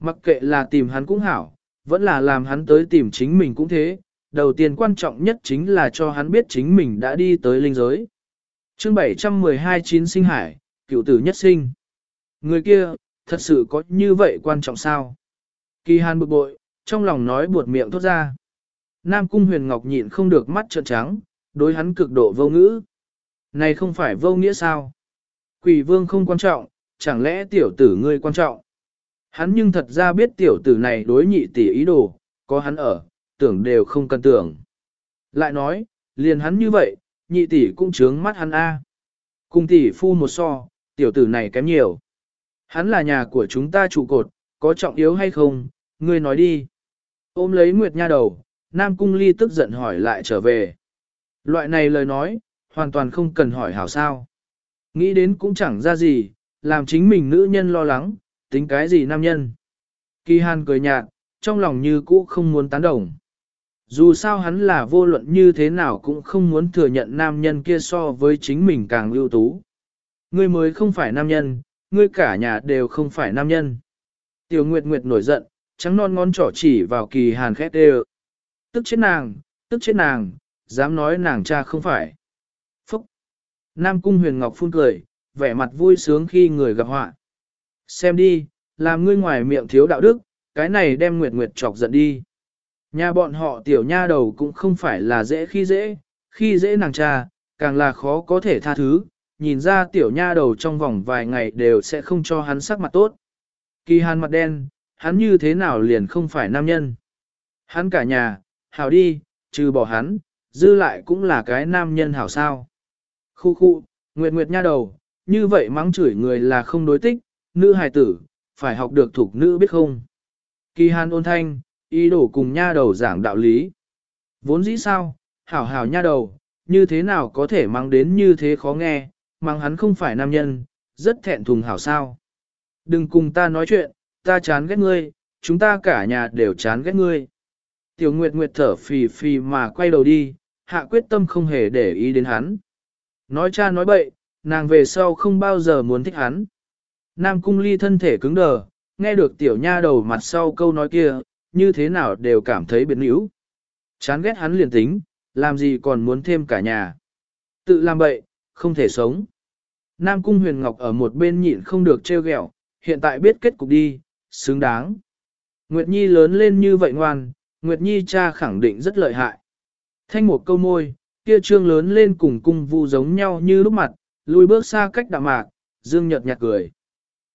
Mặc kệ là tìm hắn cũng hảo, vẫn là làm hắn tới tìm chính mình cũng thế, đầu tiên quan trọng nhất chính là cho hắn biết chính mình đã đi tới linh giới. chương 712 chín sinh hải, cựu tử nhất sinh. Người kia, thật sự có như vậy quan trọng sao? Kỳ hàn bực bội, trong lòng nói buột miệng thốt ra. Nam cung huyền ngọc nhịn không được mắt trợn trắng, đối hắn cực độ vô ngữ. Này không phải vô nghĩa sao? Quỷ vương không quan trọng, chẳng lẽ tiểu tử ngươi quan trọng? Hắn nhưng thật ra biết tiểu tử này đối nhị tỷ ý đồ, có hắn ở, tưởng đều không cần tưởng. Lại nói, liền hắn như vậy, nhị tỷ cũng trướng mắt hắn A. Cùng tỷ phu một so, tiểu tử này kém nhiều. Hắn là nhà của chúng ta trụ cột, có trọng yếu hay không, ngươi nói đi. Ôm lấy Nguyệt Nha đầu, Nam Cung Ly tức giận hỏi lại trở về. Loại này lời nói, hoàn toàn không cần hỏi hảo sao. Nghĩ đến cũng chẳng ra gì, làm chính mình nữ nhân lo lắng, tính cái gì nam nhân. Kỳ Hàn cười nhạt, trong lòng như cũ không muốn tán đồng. Dù sao hắn là vô luận như thế nào cũng không muốn thừa nhận nam nhân kia so với chính mình càng ưu tú. Ngươi mới không phải nam nhân, ngươi cả nhà đều không phải nam nhân. Tiểu Nguyệt Nguyệt nổi giận, trắng non ngón trỏ chỉ vào kỳ hàn khét đê Tức chết nàng, tức chết nàng, dám nói nàng cha không phải. Phúc! Nam Cung Huyền Ngọc phun cười, vẻ mặt vui sướng khi người gặp họa. Xem đi, làm ngươi ngoài miệng thiếu đạo đức, cái này đem Nguyệt Nguyệt chọc giận đi. Nhà bọn họ tiểu nha đầu cũng không phải là dễ khi dễ, khi dễ nàng cha, càng là khó có thể tha thứ, nhìn ra tiểu nha đầu trong vòng vài ngày đều sẽ không cho hắn sắc mặt tốt. Kỳ hàn mặt đen, hắn như thế nào liền không phải nam nhân. Hắn cả nhà, hảo đi, trừ bỏ hắn, dư lại cũng là cái nam nhân hảo sao. Khu khu, nguyệt nguyệt nha đầu, như vậy mắng chửi người là không đối tích, nữ hài tử, phải học được thuộc nữ biết không. Kỳ hàn ôn thanh, ý đồ cùng nha đầu giảng đạo lý. Vốn dĩ sao, hảo hảo nha đầu, như thế nào có thể mang đến như thế khó nghe, mang hắn không phải nam nhân, rất thẹn thùng hảo sao. Đừng cùng ta nói chuyện, ta chán ghét ngươi, chúng ta cả nhà đều chán ghét ngươi. Tiểu Nguyệt Nguyệt thở phì phì mà quay đầu đi, hạ quyết tâm không hề để ý đến hắn. Nói cha nói bậy, nàng về sau không bao giờ muốn thích hắn. Nam cung ly thân thể cứng đờ, nghe được tiểu nha đầu mặt sau câu nói kia, như thế nào đều cảm thấy biến yếu. Chán ghét hắn liền tính, làm gì còn muốn thêm cả nhà. Tự làm bậy, không thể sống. Nam cung huyền ngọc ở một bên nhịn không được trêu ghẹo, hiện tại biết kết cục đi, xứng đáng. Nguyệt Nhi lớn lên như vậy ngoan, Nguyệt Nhi cha khẳng định rất lợi hại. Thanh một câu môi, kia trương lớn lên cùng cung vu giống nhau như lúc mặt, lùi bước xa cách đạm mạc, dương nhật nhạt cười.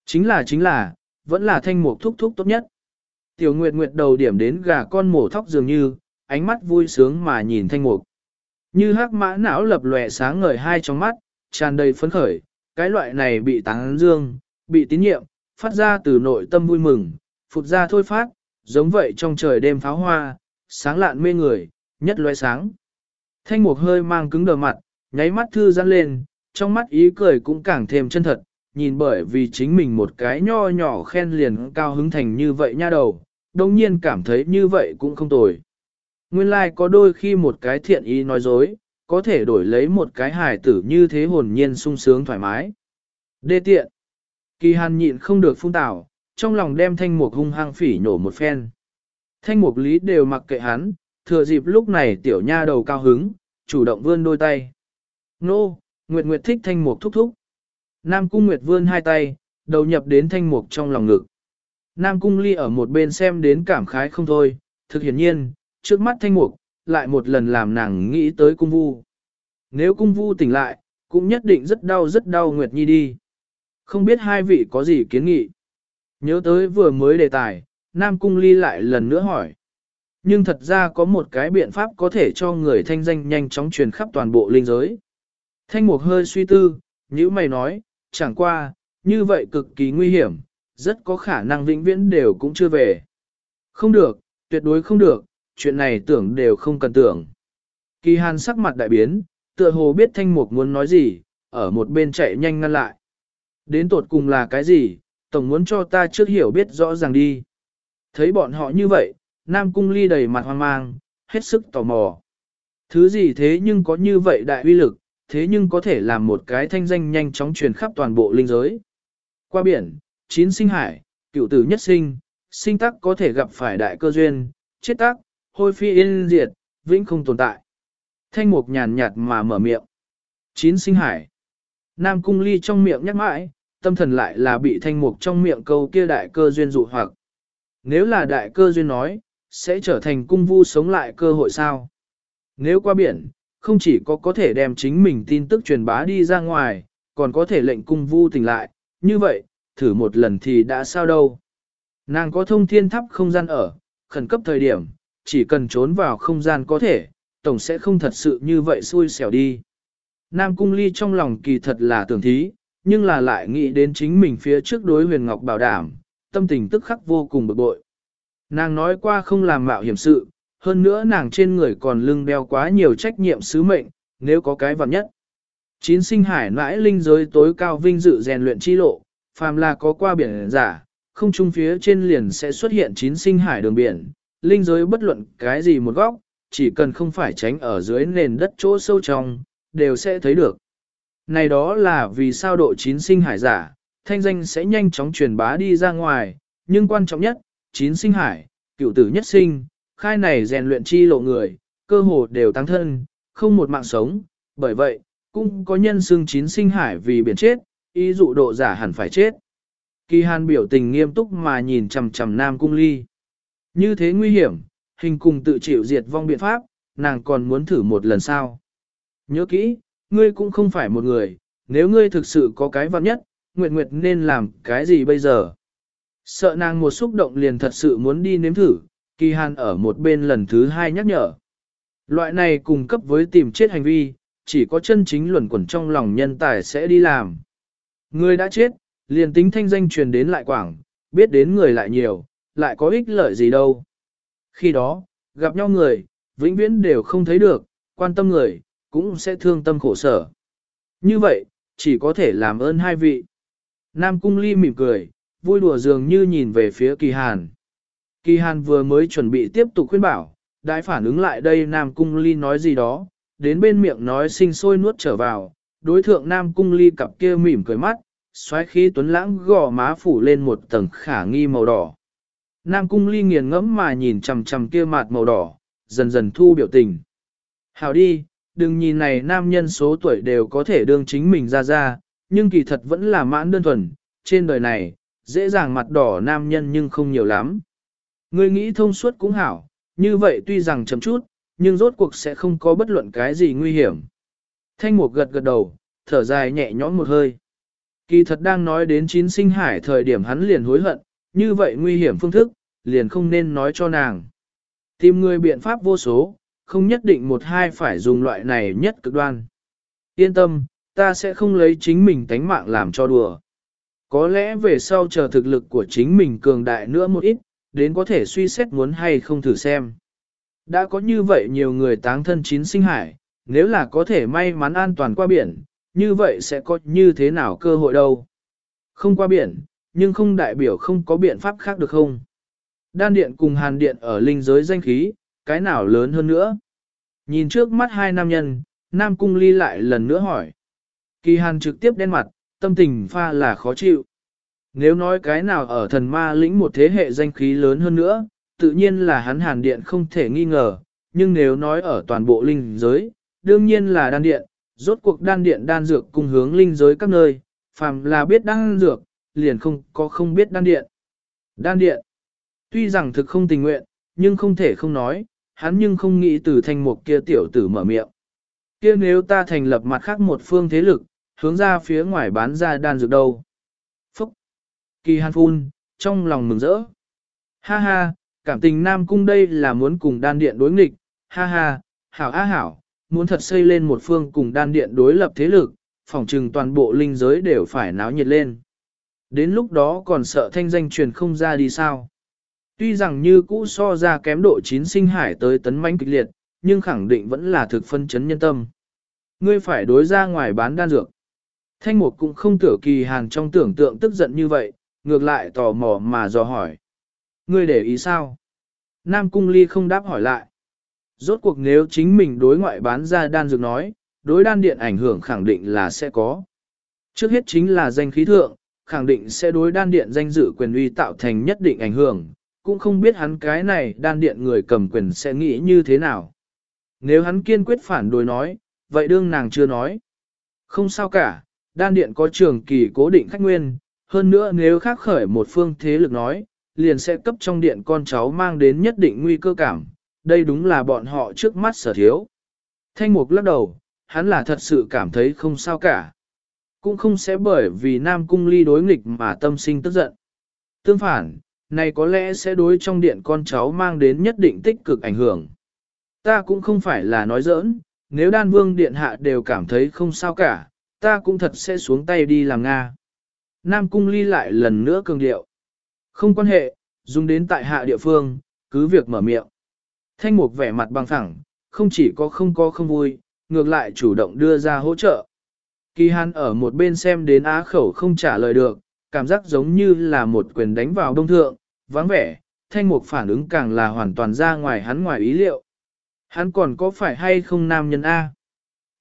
Chính là chính là, vẫn là thanh mục thúc thúc tốt nhất. Tiểu Nguyệt Nguyệt đầu điểm đến gà con mổ thóc dường như, ánh mắt vui sướng mà nhìn thanh mục. Như hắc mã não lập lòe sáng ngời hai trong mắt, tràn đầy phấn khởi, cái loại này bị tán dương, bị tín nhiệm, phát ra từ nội tâm vui mừng, phụt ra thôi phát, giống vậy trong trời đêm pháo hoa, sáng lạn mê người, nhất lóe sáng. Thanh mục hơi mang cứng đờ mặt, nháy mắt thư giãn lên, trong mắt ý cười cũng càng thêm chân thật, nhìn bởi vì chính mình một cái nho nhỏ khen liền cao hứng thành như vậy nha đầu, đồng nhiên cảm thấy như vậy cũng không tồi. Nguyên lai like có đôi khi một cái thiện ý nói dối, có thể đổi lấy một cái hài tử như thế hồn nhiên sung sướng thoải mái. Đê tiện. Kỳ hàn nhịn không được phun tảo, trong lòng đem thanh mục hung hăng phỉ nổ một phen. Thanh mục lý đều mặc kệ hắn, thừa dịp lúc này tiểu nha đầu cao hứng, chủ động vươn đôi tay. Nô, Nguyệt Nguyệt thích thanh mục thúc thúc. Nam Cung Nguyệt vươn hai tay, đầu nhập đến thanh mục trong lòng ngực. Nam Cung Ly ở một bên xem đến cảm khái không thôi, thực hiển nhiên, trước mắt thanh mục, lại một lần làm nàng nghĩ tới cung vu. Nếu cung vu tỉnh lại, cũng nhất định rất đau rất đau Nguyệt Nhi đi. Không biết hai vị có gì kiến nghị. Nhớ tới vừa mới đề tài, Nam Cung Ly lại lần nữa hỏi. Nhưng thật ra có một cái biện pháp có thể cho người thanh danh nhanh chóng truyền khắp toàn bộ linh giới. Thanh Mục hơi suy tư, như mày nói, chẳng qua, như vậy cực kỳ nguy hiểm, rất có khả năng vĩnh viễn đều cũng chưa về. Không được, tuyệt đối không được, chuyện này tưởng đều không cần tưởng. Kỳ hàn sắc mặt đại biến, tựa hồ biết thanh mục muốn nói gì, ở một bên chạy nhanh ngăn lại. Đến tột cùng là cái gì, tổng muốn cho ta trước hiểu biết rõ ràng đi. Thấy bọn họ như vậy, Nam Cung Ly đầy mặt hoang mang, hết sức tò mò. Thứ gì thế nhưng có như vậy đại uy lực, thế nhưng có thể làm một cái thanh danh nhanh chóng truyền khắp toàn bộ linh giới. Qua biển, chín sinh hải, cựu tử nhất sinh, sinh tắc có thể gặp phải đại cơ duyên, chết tắc, hôi phi yên diệt, vĩnh không tồn tại. Thanh mục nhàn nhạt mà mở miệng. Chín sinh hải. Nam cung ly trong miệng nhắc mãi, tâm thần lại là bị thanh mục trong miệng câu kia đại cơ duyên dụ hoặc. Nếu là đại cơ duyên nói, sẽ trở thành cung vu sống lại cơ hội sao? Nếu qua biển, không chỉ có có thể đem chính mình tin tức truyền bá đi ra ngoài, còn có thể lệnh cung vu tỉnh lại, như vậy, thử một lần thì đã sao đâu. Nàng có thông thiên tháp không gian ở, khẩn cấp thời điểm, chỉ cần trốn vào không gian có thể, tổng sẽ không thật sự như vậy xui xẻo đi. Nam Cung Ly trong lòng kỳ thật là tưởng thí, nhưng là lại nghĩ đến chính mình phía trước đối huyền ngọc bảo đảm, tâm tình tức khắc vô cùng bực bội. Nàng nói qua không làm mạo hiểm sự, hơn nữa nàng trên người còn lưng đeo quá nhiều trách nhiệm sứ mệnh, nếu có cái vặn nhất. Chín sinh hải mãi linh giới tối cao vinh dự rèn luyện chi lộ, phàm là có qua biển giả, không trung phía trên liền sẽ xuất hiện chín sinh hải đường biển, linh giới bất luận cái gì một góc, chỉ cần không phải tránh ở dưới nền đất chỗ sâu trong, đều sẽ thấy được. Này đó là vì sao độ chín sinh hải giả, thanh danh sẽ nhanh chóng truyền bá đi ra ngoài, nhưng quan trọng nhất, chín sinh hải, cựu tử nhất sinh, khai này rèn luyện chi lộ người, cơ hồ đều tăng thân, không một mạng sống, bởi vậy, cũng có nhân xương chín sinh hải vì biển chết, ý dụ độ giả hẳn phải chết. Kỳ hàn biểu tình nghiêm túc mà nhìn chằm chằm nam cung ly. Như thế nguy hiểm, hình cùng tự chịu diệt vong biện pháp, nàng còn muốn thử một lần sao. Nhớ kỹ, ngươi cũng không phải một người, nếu ngươi thực sự có cái vặn nhất, Nguyệt Nguyệt nên làm cái gì bây giờ? Sợ nàng một xúc động liền thật sự muốn đi nếm thử, kỳ hàn ở một bên lần thứ hai nhắc nhở. Loại này cùng cấp với tìm chết hành vi, chỉ có chân chính luẩn quẩn trong lòng nhân tài sẽ đi làm. Người đã chết, liền tính thanh danh truyền đến lại quảng, biết đến người lại nhiều, lại có ích lợi gì đâu. Khi đó, gặp nhau người, vĩnh viễn đều không thấy được, quan tâm người, cũng sẽ thương tâm khổ sở. Như vậy, chỉ có thể làm ơn hai vị. Nam Cung Ly mỉm cười, vui đùa dường như nhìn về phía Kỳ Hàn. Kỳ Hàn vừa mới chuẩn bị tiếp tục khuyên bảo, đại phản ứng lại đây Nam Cung Ly nói gì đó, đến bên miệng nói sinh sôi nuốt trở vào, đối thượng Nam Cung Ly cặp kia mỉm cười mắt, xoáy khí tuấn lãng gò má phủ lên một tầng khả nghi màu đỏ. Nam Cung Ly nghiền ngẫm mà nhìn chằm chằm kia mặt màu đỏ, dần dần thu biểu tình. Hảo đi, đừng nhìn này nam nhân số tuổi đều có thể đương chính mình ra ra, nhưng kỳ thật vẫn là mãn đơn thuần, trên đời này, dễ dàng mặt đỏ nam nhân nhưng không nhiều lắm. Ngươi nghĩ thông suốt cũng hảo, như vậy tuy rằng chậm chút, nhưng rốt cuộc sẽ không có bất luận cái gì nguy hiểm. Thanh mục gật gật đầu, thở dài nhẹ nhõm một hơi. Kỳ thật đang nói đến chín sinh hải thời điểm hắn liền hối hận, như vậy nguy hiểm phương thức, liền không nên nói cho nàng. Tìm người biện pháp vô số, không nhất định một hai phải dùng loại này nhất cực đoan. Yên tâm, ta sẽ không lấy chính mình tánh mạng làm cho đùa. Có lẽ về sau chờ thực lực của chính mình cường đại nữa một ít, đến có thể suy xét muốn hay không thử xem. Đã có như vậy nhiều người táng thân chín sinh hải, nếu là có thể may mắn an toàn qua biển, như vậy sẽ có như thế nào cơ hội đâu. Không qua biển, nhưng không đại biểu không có biện pháp khác được không. Đan điện cùng hàn điện ở linh giới danh khí, cái nào lớn hơn nữa. Nhìn trước mắt hai nam nhân, nam cung ly lại lần nữa hỏi. Kỳ hàn trực tiếp đen mặt, tâm tình pha là khó chịu. Nếu nói cái nào ở thần ma lĩnh một thế hệ danh khí lớn hơn nữa, tự nhiên là hắn hàn điện không thể nghi ngờ, nhưng nếu nói ở toàn bộ linh giới, đương nhiên là đan điện, rốt cuộc đan điện đan dược cùng hướng linh giới các nơi, phàm là biết đan dược, liền không có không biết đan điện. Đan điện, tuy rằng thực không tình nguyện, nhưng không thể không nói, hắn nhưng không nghĩ từ thanh mục kia tiểu tử mở miệng. Kia nếu ta thành lập mặt khác một phương thế lực, hướng ra phía ngoài bán ra đan dược đâu. Kỳ hàn phun, trong lòng mừng rỡ. Ha ha, cảm tình Nam Cung đây là muốn cùng đan điện đối nghịch, ha ha, hảo á hảo, muốn thật xây lên một phương cùng đan điện đối lập thế lực, phỏng trừng toàn bộ linh giới đều phải náo nhiệt lên. Đến lúc đó còn sợ thanh danh truyền không ra đi sao. Tuy rằng như cũ so ra kém độ chín sinh hải tới tấn manh kịch liệt, nhưng khẳng định vẫn là thực phân chấn nhân tâm. Ngươi phải đối ra ngoài bán đan dược. Thanh mục cũng không tưởng kỳ hàn trong tưởng tượng tức giận như vậy, ngược lại tò mò mà dò hỏi. Ngươi để ý sao? Nam Cung Ly không đáp hỏi lại. Rốt cuộc nếu chính mình đối ngoại bán ra đan dược nói, đối đan điện ảnh hưởng khẳng định là sẽ có. Trước hết chính là danh khí thượng, khẳng định sẽ đối đan điện danh dự quyền uy tạo thành nhất định ảnh hưởng, cũng không biết hắn cái này đan điện người cầm quyền sẽ nghĩ như thế nào. Nếu hắn kiên quyết phản đối nói, vậy đương nàng chưa nói. Không sao cả, đan điện có trường kỳ cố định khách nguyên, hơn nữa nếu khác khởi một phương thế lực nói, liền sẽ cấp trong điện con cháu mang đến nhất định nguy cơ cảm, đây đúng là bọn họ trước mắt sở thiếu. Thanh mục lắc đầu, hắn là thật sự cảm thấy không sao cả. Cũng không sẽ bởi vì Nam Cung ly đối nghịch mà tâm sinh tức giận. Tương phản, này có lẽ sẽ đối trong điện con cháu mang đến nhất định tích cực ảnh hưởng. Ta cũng không phải là nói giỡn, nếu đan vương điện hạ đều cảm thấy không sao cả, ta cũng thật sẽ xuống tay đi làm Nga. Nam Cung ly lại lần nữa cường điệu. Không quan hệ, dùng đến tại hạ địa phương, cứ việc mở miệng. Thanh mục vẻ mặt bằng phẳng, không chỉ có không có không vui, ngược lại chủ động đưa ra hỗ trợ. Kỳ hàn ở một bên xem đến á khẩu không trả lời được, cảm giác giống như là một quyền đánh vào đông thượng, vắng vẻ, thanh mục phản ứng càng là hoàn toàn ra ngoài hắn ngoài ý liệu. Hắn còn có phải hay không nam nhân A?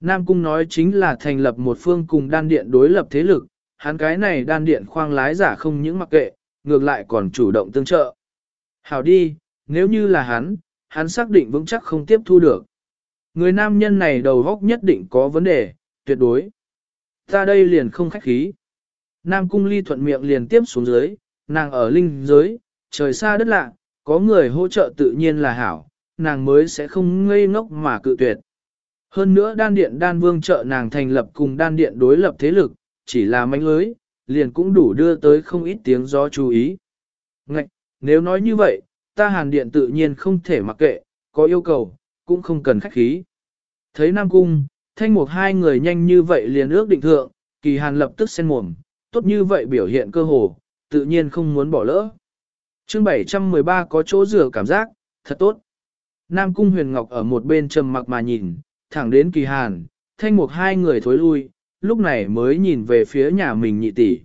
Nam Cung nói chính là thành lập một phương cùng đan điện đối lập thế lực, hắn cái này đan điện khoang lái giả không những mặc kệ, ngược lại còn chủ động tương trợ. Hảo đi, nếu như là hắn, hắn xác định vững chắc không tiếp thu được. Người nam nhân này đầu góc nhất định có vấn đề, tuyệt đối. Ta đây liền không khách khí. Nam cung ly thuận miệng liền tiếp xuống dưới, nàng ở linh giới, trời xa đất lạ, có người hỗ trợ tự nhiên là hảo, nàng mới sẽ không ngây ngốc mà cự tuyệt. Hơn nữa đan điện đan vương trợ nàng thành lập cùng đan điện đối lập thế lực, chỉ là mánh lưới, liền cũng đủ đưa tới không ít tiếng gió chú ý. Ngạch, nếu nói như vậy, ta hàn điện tự nhiên không thể mặc kệ, có yêu cầu, cũng không cần khách khí. Thấy Nam Cung, thanh mục hai người nhanh như vậy liền ước định thượng, kỳ hàn lập tức sen mồm, tốt như vậy biểu hiện cơ hồ, tự nhiên không muốn bỏ lỡ. chương 713 có chỗ rửa cảm giác, thật tốt. Nam Cung huyền ngọc ở một bên trầm mặc mà nhìn, thẳng đến kỳ hàn, thanh mục hai người thối lui, lúc này mới nhìn về phía nhà mình nhị tỷ.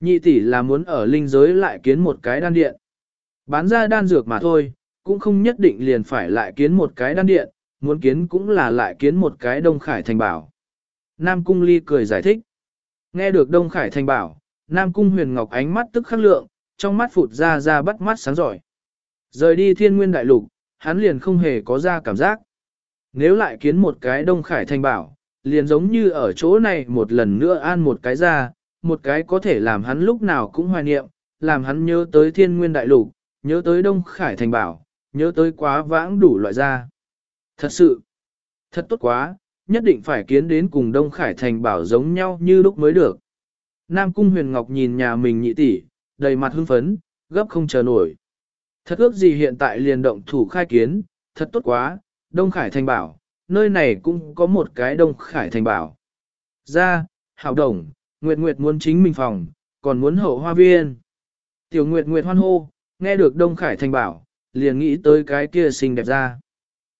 Nhị tỷ là muốn ở linh giới lại kiến một cái đan điện. Bán ra đan dược mà thôi, cũng không nhất định liền phải lại kiến một cái đan điện, muốn kiến cũng là lại kiến một cái Đông Khải Thành Bảo. Nam Cung Ly cười giải thích. Nghe được Đông Khải Thành Bảo, Nam Cung Huyền Ngọc ánh mắt tức khắc lượng, trong mắt phụt ra ra bắt mắt sáng giỏi. Rời đi thiên nguyên đại lục, hắn liền không hề có ra cảm giác. Nếu lại kiến một cái Đông Khải Thành Bảo, liền giống như ở chỗ này một lần nữa an một cái ra, một cái có thể làm hắn lúc nào cũng hoài niệm, làm hắn nhớ tới thiên nguyên đại lục, nhớ tới Đông Khải Thành Bảo, nhớ tới quá vãng đủ loại ra. Thật sự, thật tốt quá, nhất định phải kiến đến cùng Đông Khải Thành Bảo giống nhau như lúc mới được. Nam Cung Huyền Ngọc nhìn nhà mình nhị tỷ, đầy mặt hưng phấn, gấp không chờ nổi. Thật ước gì hiện tại liền động thủ khai kiến, thật tốt quá, Đông Khải Thành bảo, nơi này cũng có một cái Đông Khải Thành bảo. Ra, hảo đồng, Nguyệt Nguyệt muốn chính mình phòng, còn muốn hậu hoa viên. Tiểu Nguyệt Nguyệt hoan hô, nghe được Đông Khải Thành bảo, liền nghĩ tới cái kia xinh đẹp ra.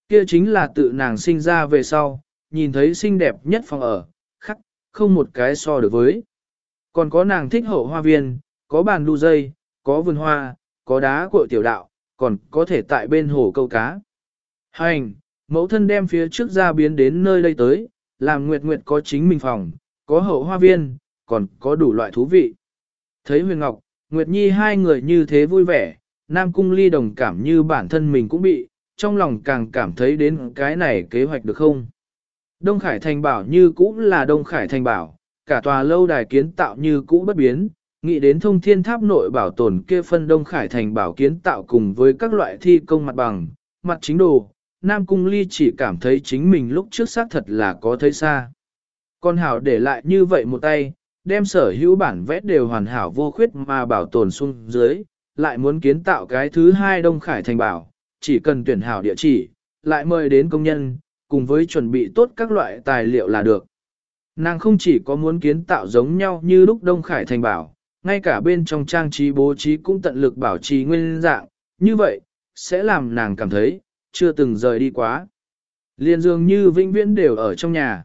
Kia chính là tự nàng sinh ra về sau, nhìn thấy xinh đẹp nhất phòng ở, khắc, không một cái so được với. Còn có nàng thích hậu hoa viên, có bàn đu dây, có vườn hoa, có đá cội tiểu đạo, còn có thể tại bên hồ câu cá. Hành, mẫu thân đem phía trước ra biến đến nơi đây tới, làm Nguyệt Nguyệt có chính mình phòng, có hậu hoa viên, còn có đủ loại thú vị. Thấy Huyền Ngọc, Nguyệt Nhi hai người như thế vui vẻ, Nam Cung Ly đồng cảm như bản thân mình cũng bị, trong lòng càng cảm thấy đến cái này kế hoạch được không. Đông Khải Thành bảo như cũ là Đông Khải Thành bảo, cả tòa lâu đài kiến tạo như cũ bất biến, nghĩ đến thông thiên tháp nội bảo tồn kia phân Đông Khải Thành bảo kiến tạo cùng với các loại thi công mặt bằng, mặt chính đồ, Nam Cung Ly chỉ cảm thấy chính mình lúc trước xác thật là có thấy xa. Con hảo để lại như vậy một tay, đem sở hữu bản vẽ đều hoàn hảo vô khuyết mà bảo tồn xuống dưới, lại muốn kiến tạo cái thứ hai Đông Khải Thành bảo, chỉ cần tuyển hảo địa chỉ, lại mời đến công nhân, cùng với chuẩn bị tốt các loại tài liệu là được. Nàng không chỉ có muốn kiến tạo giống nhau như lúc Đông Khải Thành bảo, ngay cả bên trong trang trí bố trí cũng tận lực bảo trì nguyên dạng, như vậy, sẽ làm nàng cảm thấy, chưa từng rời đi quá. Liền dường như vĩnh viễn đều ở trong nhà.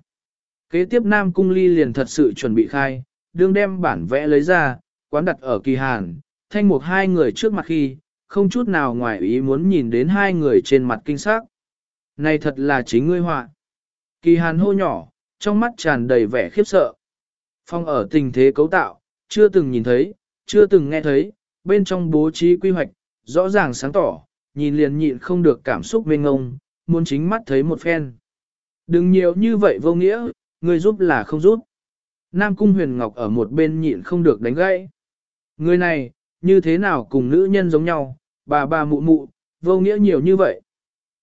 Kế tiếp Nam Cung Ly liền thật sự chuẩn bị khai, đương đem bản vẽ lấy ra, quán đặt ở kỳ hàn, thanh mục hai người trước mặt khi, không chút nào ngoài ý muốn nhìn đến hai người trên mặt kinh sắc. Này thật là chính ngươi họa. Kỳ hàn hô nhỏ, trong mắt tràn đầy vẻ khiếp sợ. Phong ở tình thế cấu tạo, chưa từng nhìn thấy, chưa từng nghe thấy, bên trong bố trí quy hoạch, rõ ràng sáng tỏ, nhìn liền nhịn không được cảm xúc mênh ngông, muốn chính mắt thấy một phen. Đừng nhiều như vậy vô nghĩa, người giúp là không giúp. Nam Cung Huyền Ngọc ở một bên nhịn không được đánh gãy. Người này, như thế nào cùng nữ nhân giống nhau, bà bà mụ mụ, vô nghĩa nhiều như vậy.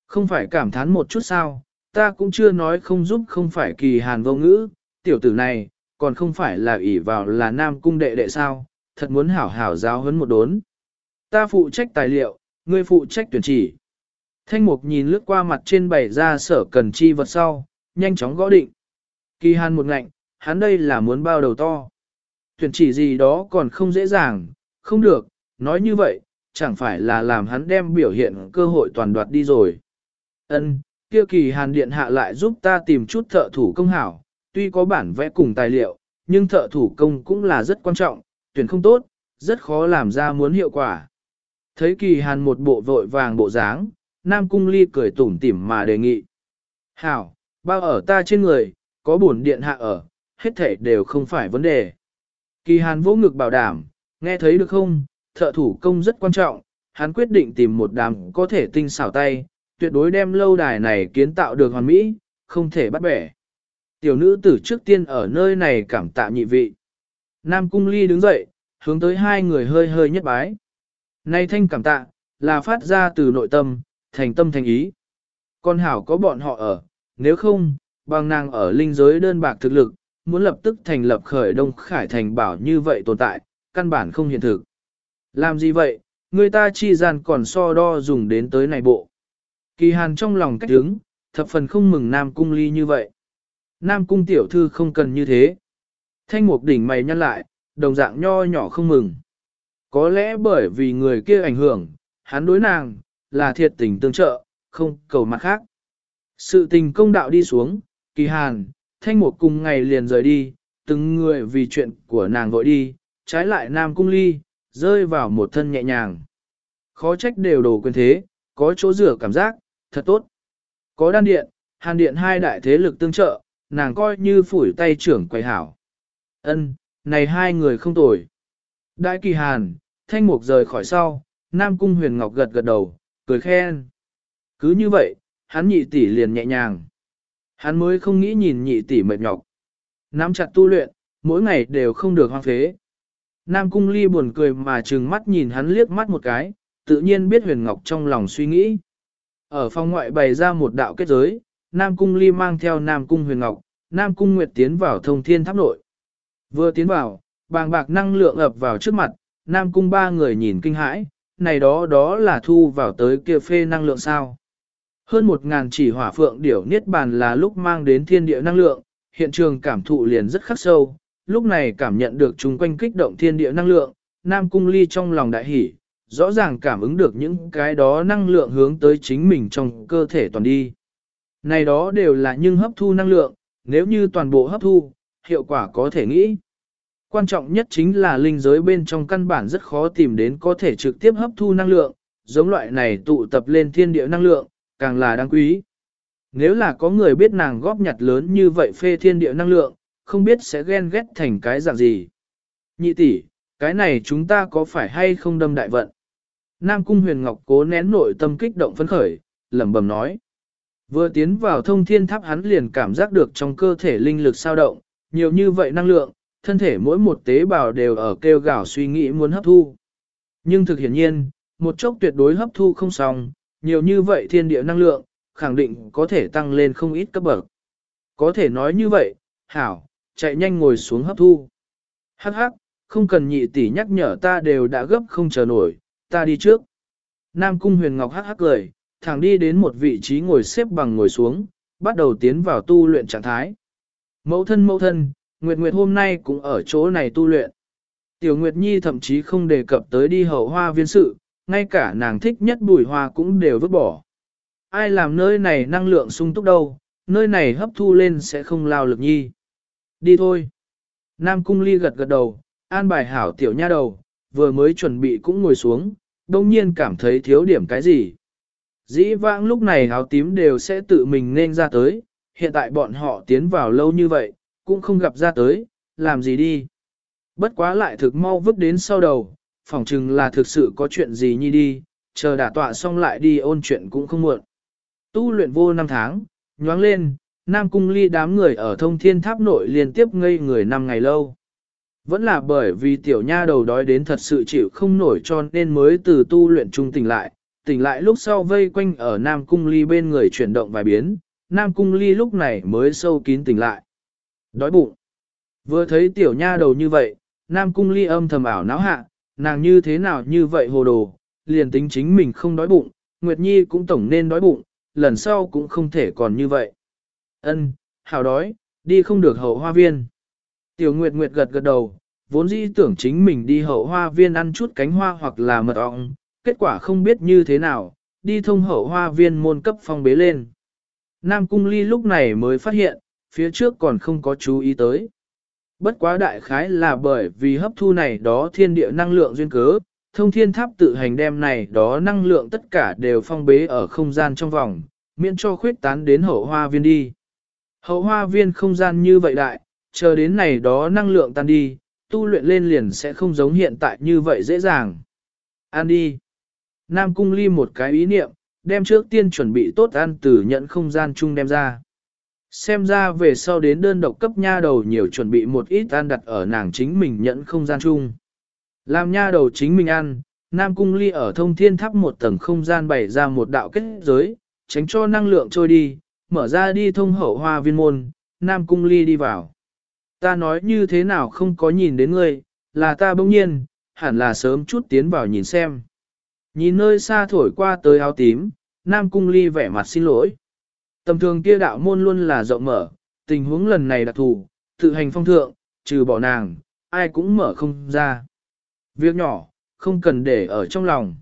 Không phải cảm thán một chút sao, ta cũng chưa nói không giúp không phải kỳ hàn vô ngữ, tiểu tử này, còn không phải là ỷ vào là Nam Cung đệ đệ sao, thật muốn hảo hảo giáo huấn một đốn. Ta phụ trách tài liệu, ngươi phụ trách tuyển chỉ. Thanh mục nhìn lướt qua mặt trên bày ra sở cần chi vật sau, nhanh chóng gõ định. Kỳ hàn một ngạnh, hắn đây là muốn bao đầu to. Tuyển chỉ gì đó còn không dễ dàng, không được, nói như vậy, chẳng phải là làm hắn đem biểu hiện cơ hội toàn đoạt đi rồi. Ân, kia kỳ hàn điện hạ lại giúp ta tìm chút thợ thủ công hảo, tuy có bản vẽ cùng tài liệu, nhưng thợ thủ công cũng là rất quan trọng, tuyển không tốt, rất khó làm ra muốn hiệu quả. Thấy kỳ hàn một bộ vội vàng bộ dáng, Nam Cung Ly cười tủm tỉm mà đề nghị. Hảo, bao ở ta trên người, có bổn điện hạ ở, hết thể đều không phải vấn đề. Kỳ hàn vỗ ngực bảo đảm, nghe thấy được không, thợ thủ công rất quan trọng, hắn quyết định tìm một đám có thể tinh xảo tay, tuyệt đối đem lâu đài này kiến tạo được hoàn mỹ, không thể bắt bẻ. Tiểu nữ tử trước tiên ở nơi này cảm tạ nhị vị. Nam Cung Ly đứng dậy, hướng tới hai người hơi hơi nhất bái. Nay thanh cảm tạ, là phát ra từ nội tâm, thành tâm thành ý. Con hảo có bọn họ ở, nếu không, bằng nàng ở linh giới đơn bạc thực lực, muốn lập tức thành lập khởi Đông Khải Thành bảo như vậy tồn tại, căn bản không hiện thực. Làm gì vậy, người ta chi gian còn so đo dùng đến tới này bộ. Kỳ hàn trong lòng cách đứng, thập phần không mừng Nam Cung ly như vậy. Nam Cung tiểu thư không cần như thế. Thanh mục đỉnh mày nhăn lại, đồng dạng nho nhỏ không mừng. Có lẽ bởi vì người kia ảnh hưởng, hắn đối nàng, là thiệt tình tương trợ, không cầu mặt khác. Sự tình công đạo đi xuống, kỳ hàn, thanh một cùng ngày liền rời đi, từng người vì chuyện của nàng vội đi, trái lại Nam Cung ly, rơi vào một thân nhẹ nhàng. Khó trách đều đồ quyền thế, có chỗ rửa cảm giác, thật tốt. Có đan điện, hàn điện hai đại thế lực tương trợ, nàng coi như phủi tay trưởng quầy hảo. Ân, này hai người không tồi. Đại kỳ hàn, thanh mục rời khỏi sau, Nam Cung huyền ngọc gật gật đầu, cười khen. Cứ như vậy, hắn nhị tỷ liền nhẹ nhàng. Hắn mới không nghĩ nhìn nhị tỷ mệt nhọc. Nắm chặt tu luyện, mỗi ngày đều không được hoang phế. Nam Cung Ly buồn cười mà trừng mắt nhìn hắn liếc mắt một cái, tự nhiên biết huyền ngọc trong lòng suy nghĩ. Ở phòng ngoại bày ra một đạo kết giới, Nam Cung Ly mang theo Nam Cung huyền ngọc, Nam Cung Nguyệt tiến vào thông thiên tháp nội. Vừa tiến vào, bàng bạc năng lượng ập vào trước mặt, Nam Cung ba người nhìn kinh hãi, này đó đó là thu vào tới kia phê năng lượng sao. Hơn một ngàn chỉ hỏa phượng điểu niết bàn là lúc mang đến thiên địa năng lượng, hiện trường cảm thụ liền rất khắc sâu, lúc này cảm nhận được chung quanh kích động thiên địa năng lượng, Nam Cung Ly trong lòng đại hỉ, rõ ràng cảm ứng được những cái đó năng lượng hướng tới chính mình trong cơ thể toàn đi. Này đó đều là nhưng hấp thu năng lượng, nếu như toàn bộ hấp thu, hiệu quả có thể nghĩ. Quan trọng nhất chính là linh giới bên trong căn bản rất khó tìm đến có thể trực tiếp hấp thu năng lượng, giống loại này tụ tập lên thiên địa năng lượng, càng là đáng quý. Nếu là có người biết nàng góp nhặt lớn như vậy phê thiên địa năng lượng, không biết sẽ ghen ghét thành cái dạng gì. Nhị tỷ, cái này chúng ta có phải hay không đâm đại vận? Nam Cung Huyền Ngọc cố nén nội tâm kích động phấn khởi, lẩm bẩm nói. Vừa tiến vào thông thiên tháp hắn liền cảm giác được trong cơ thể linh lực sao động, nhiều như vậy năng lượng, thân thể mỗi một tế bào đều ở kêu gào suy nghĩ muốn hấp thu. Nhưng thực hiển nhiên, một chốc tuyệt đối hấp thu không xong, nhiều như vậy thiên địa năng lượng, khẳng định có thể tăng lên không ít cấp bậc. Có thể nói như vậy, hảo, chạy nhanh ngồi xuống hấp thu. Hắc hắc, không cần nhị tỷ nhắc nhở ta đều đã gấp không chờ nổi, ta đi trước. Nam cung huyền ngọc hắc hắc cười, thẳng đi đến một vị trí ngồi xếp bằng ngồi xuống, bắt đầu tiến vào tu luyện trạng thái. Mẫu thân mẫu thân, Nguyệt Nguyệt hôm nay cũng ở chỗ này tu luyện. Tiểu Nguyệt Nhi thậm chí không đề cập tới đi hậu hoa viên sự, ngay cả nàng thích nhất bùi hoa cũng đều vứt bỏ. Ai làm nơi này năng lượng sung túc đâu, nơi này hấp thu lên sẽ không lao lực nhi. Đi thôi. Nam Cung Ly gật gật đầu, an bài hảo tiểu nha đầu, vừa mới chuẩn bị cũng ngồi xuống, đông nhiên cảm thấy thiếu điểm cái gì. Dĩ vãng lúc này áo tím đều sẽ tự mình nên ra tới, hiện tại bọn họ tiến vào lâu như vậy, cũng không gặp ra tới, làm gì đi. Bất quá lại thực mau vứt đến sau đầu, phỏng chừng là thực sự có chuyện gì nhi đi, chờ đả tọa xong lại đi ôn chuyện cũng không muộn. Tu luyện vô năm tháng, nhoáng lên, Nam Cung Ly đám người ở thông thiên tháp nội liên tiếp ngây người năm ngày lâu. Vẫn là bởi vì tiểu nha đầu đói đến thật sự chịu không nổi cho nên mới từ tu luyện trung tỉnh lại, tỉnh lại lúc sau vây quanh ở Nam Cung Ly bên người chuyển động vài biến, Nam Cung Ly lúc này mới sâu kín tỉnh lại. Đói bụng. Vừa thấy tiểu nha đầu như vậy, Nam Cung Ly âm thầm ảo não hạ, nàng như thế nào như vậy hồ đồ, liền tính chính mình không đói bụng, Nguyệt Nhi cũng tổng nên đói bụng, lần sau cũng không thể còn như vậy. Ân, hào đói, đi không được hậu hoa viên. Tiểu Nguyệt Nguyệt gật gật đầu, vốn dĩ tưởng chính mình đi hậu hoa viên ăn chút cánh hoa hoặc là mật ong, kết quả không biết như thế nào, đi thông hậu hoa viên môn cấp phong bế lên. Nam Cung Ly lúc này mới phát hiện, phía trước còn không có chú ý tới. Bất quá đại khái là bởi vì hấp thu này đó thiên địa năng lượng duyên cớ, thông thiên tháp tự hành đem này đó năng lượng tất cả đều phong bế ở không gian trong vòng, miễn cho khuyết tán đến hậu hoa viên đi. Hậu hoa viên không gian như vậy đại, chờ đến này đó năng lượng tan đi, tu luyện lên liền sẽ không giống hiện tại như vậy dễ dàng. An đi. Nam cung ly một cái ý niệm, đem trước tiên chuẩn bị tốt ăn từ nhận không gian chung đem ra. Xem ra về sau đến đơn độc cấp nha đầu nhiều chuẩn bị một ít ăn đặt ở nàng chính mình nhận không gian chung. Làm nha đầu chính mình ăn, Nam Cung Ly ở thông thiên tháp một tầng không gian bày ra một đạo kết giới, tránh cho năng lượng trôi đi, mở ra đi thông hậu hoa viên môn, Nam Cung Ly đi vào. Ta nói như thế nào không có nhìn đến ngươi, là ta bỗng nhiên, hẳn là sớm chút tiến vào nhìn xem. Nhìn nơi xa thổi qua tới áo tím, Nam Cung Ly vẻ mặt xin lỗi. Tầm thường kia đạo môn luôn là rộng mở, tình huống lần này đặc thù, tự hành phong thượng, trừ bỏ nàng, ai cũng mở không ra. Việc nhỏ, không cần để ở trong lòng.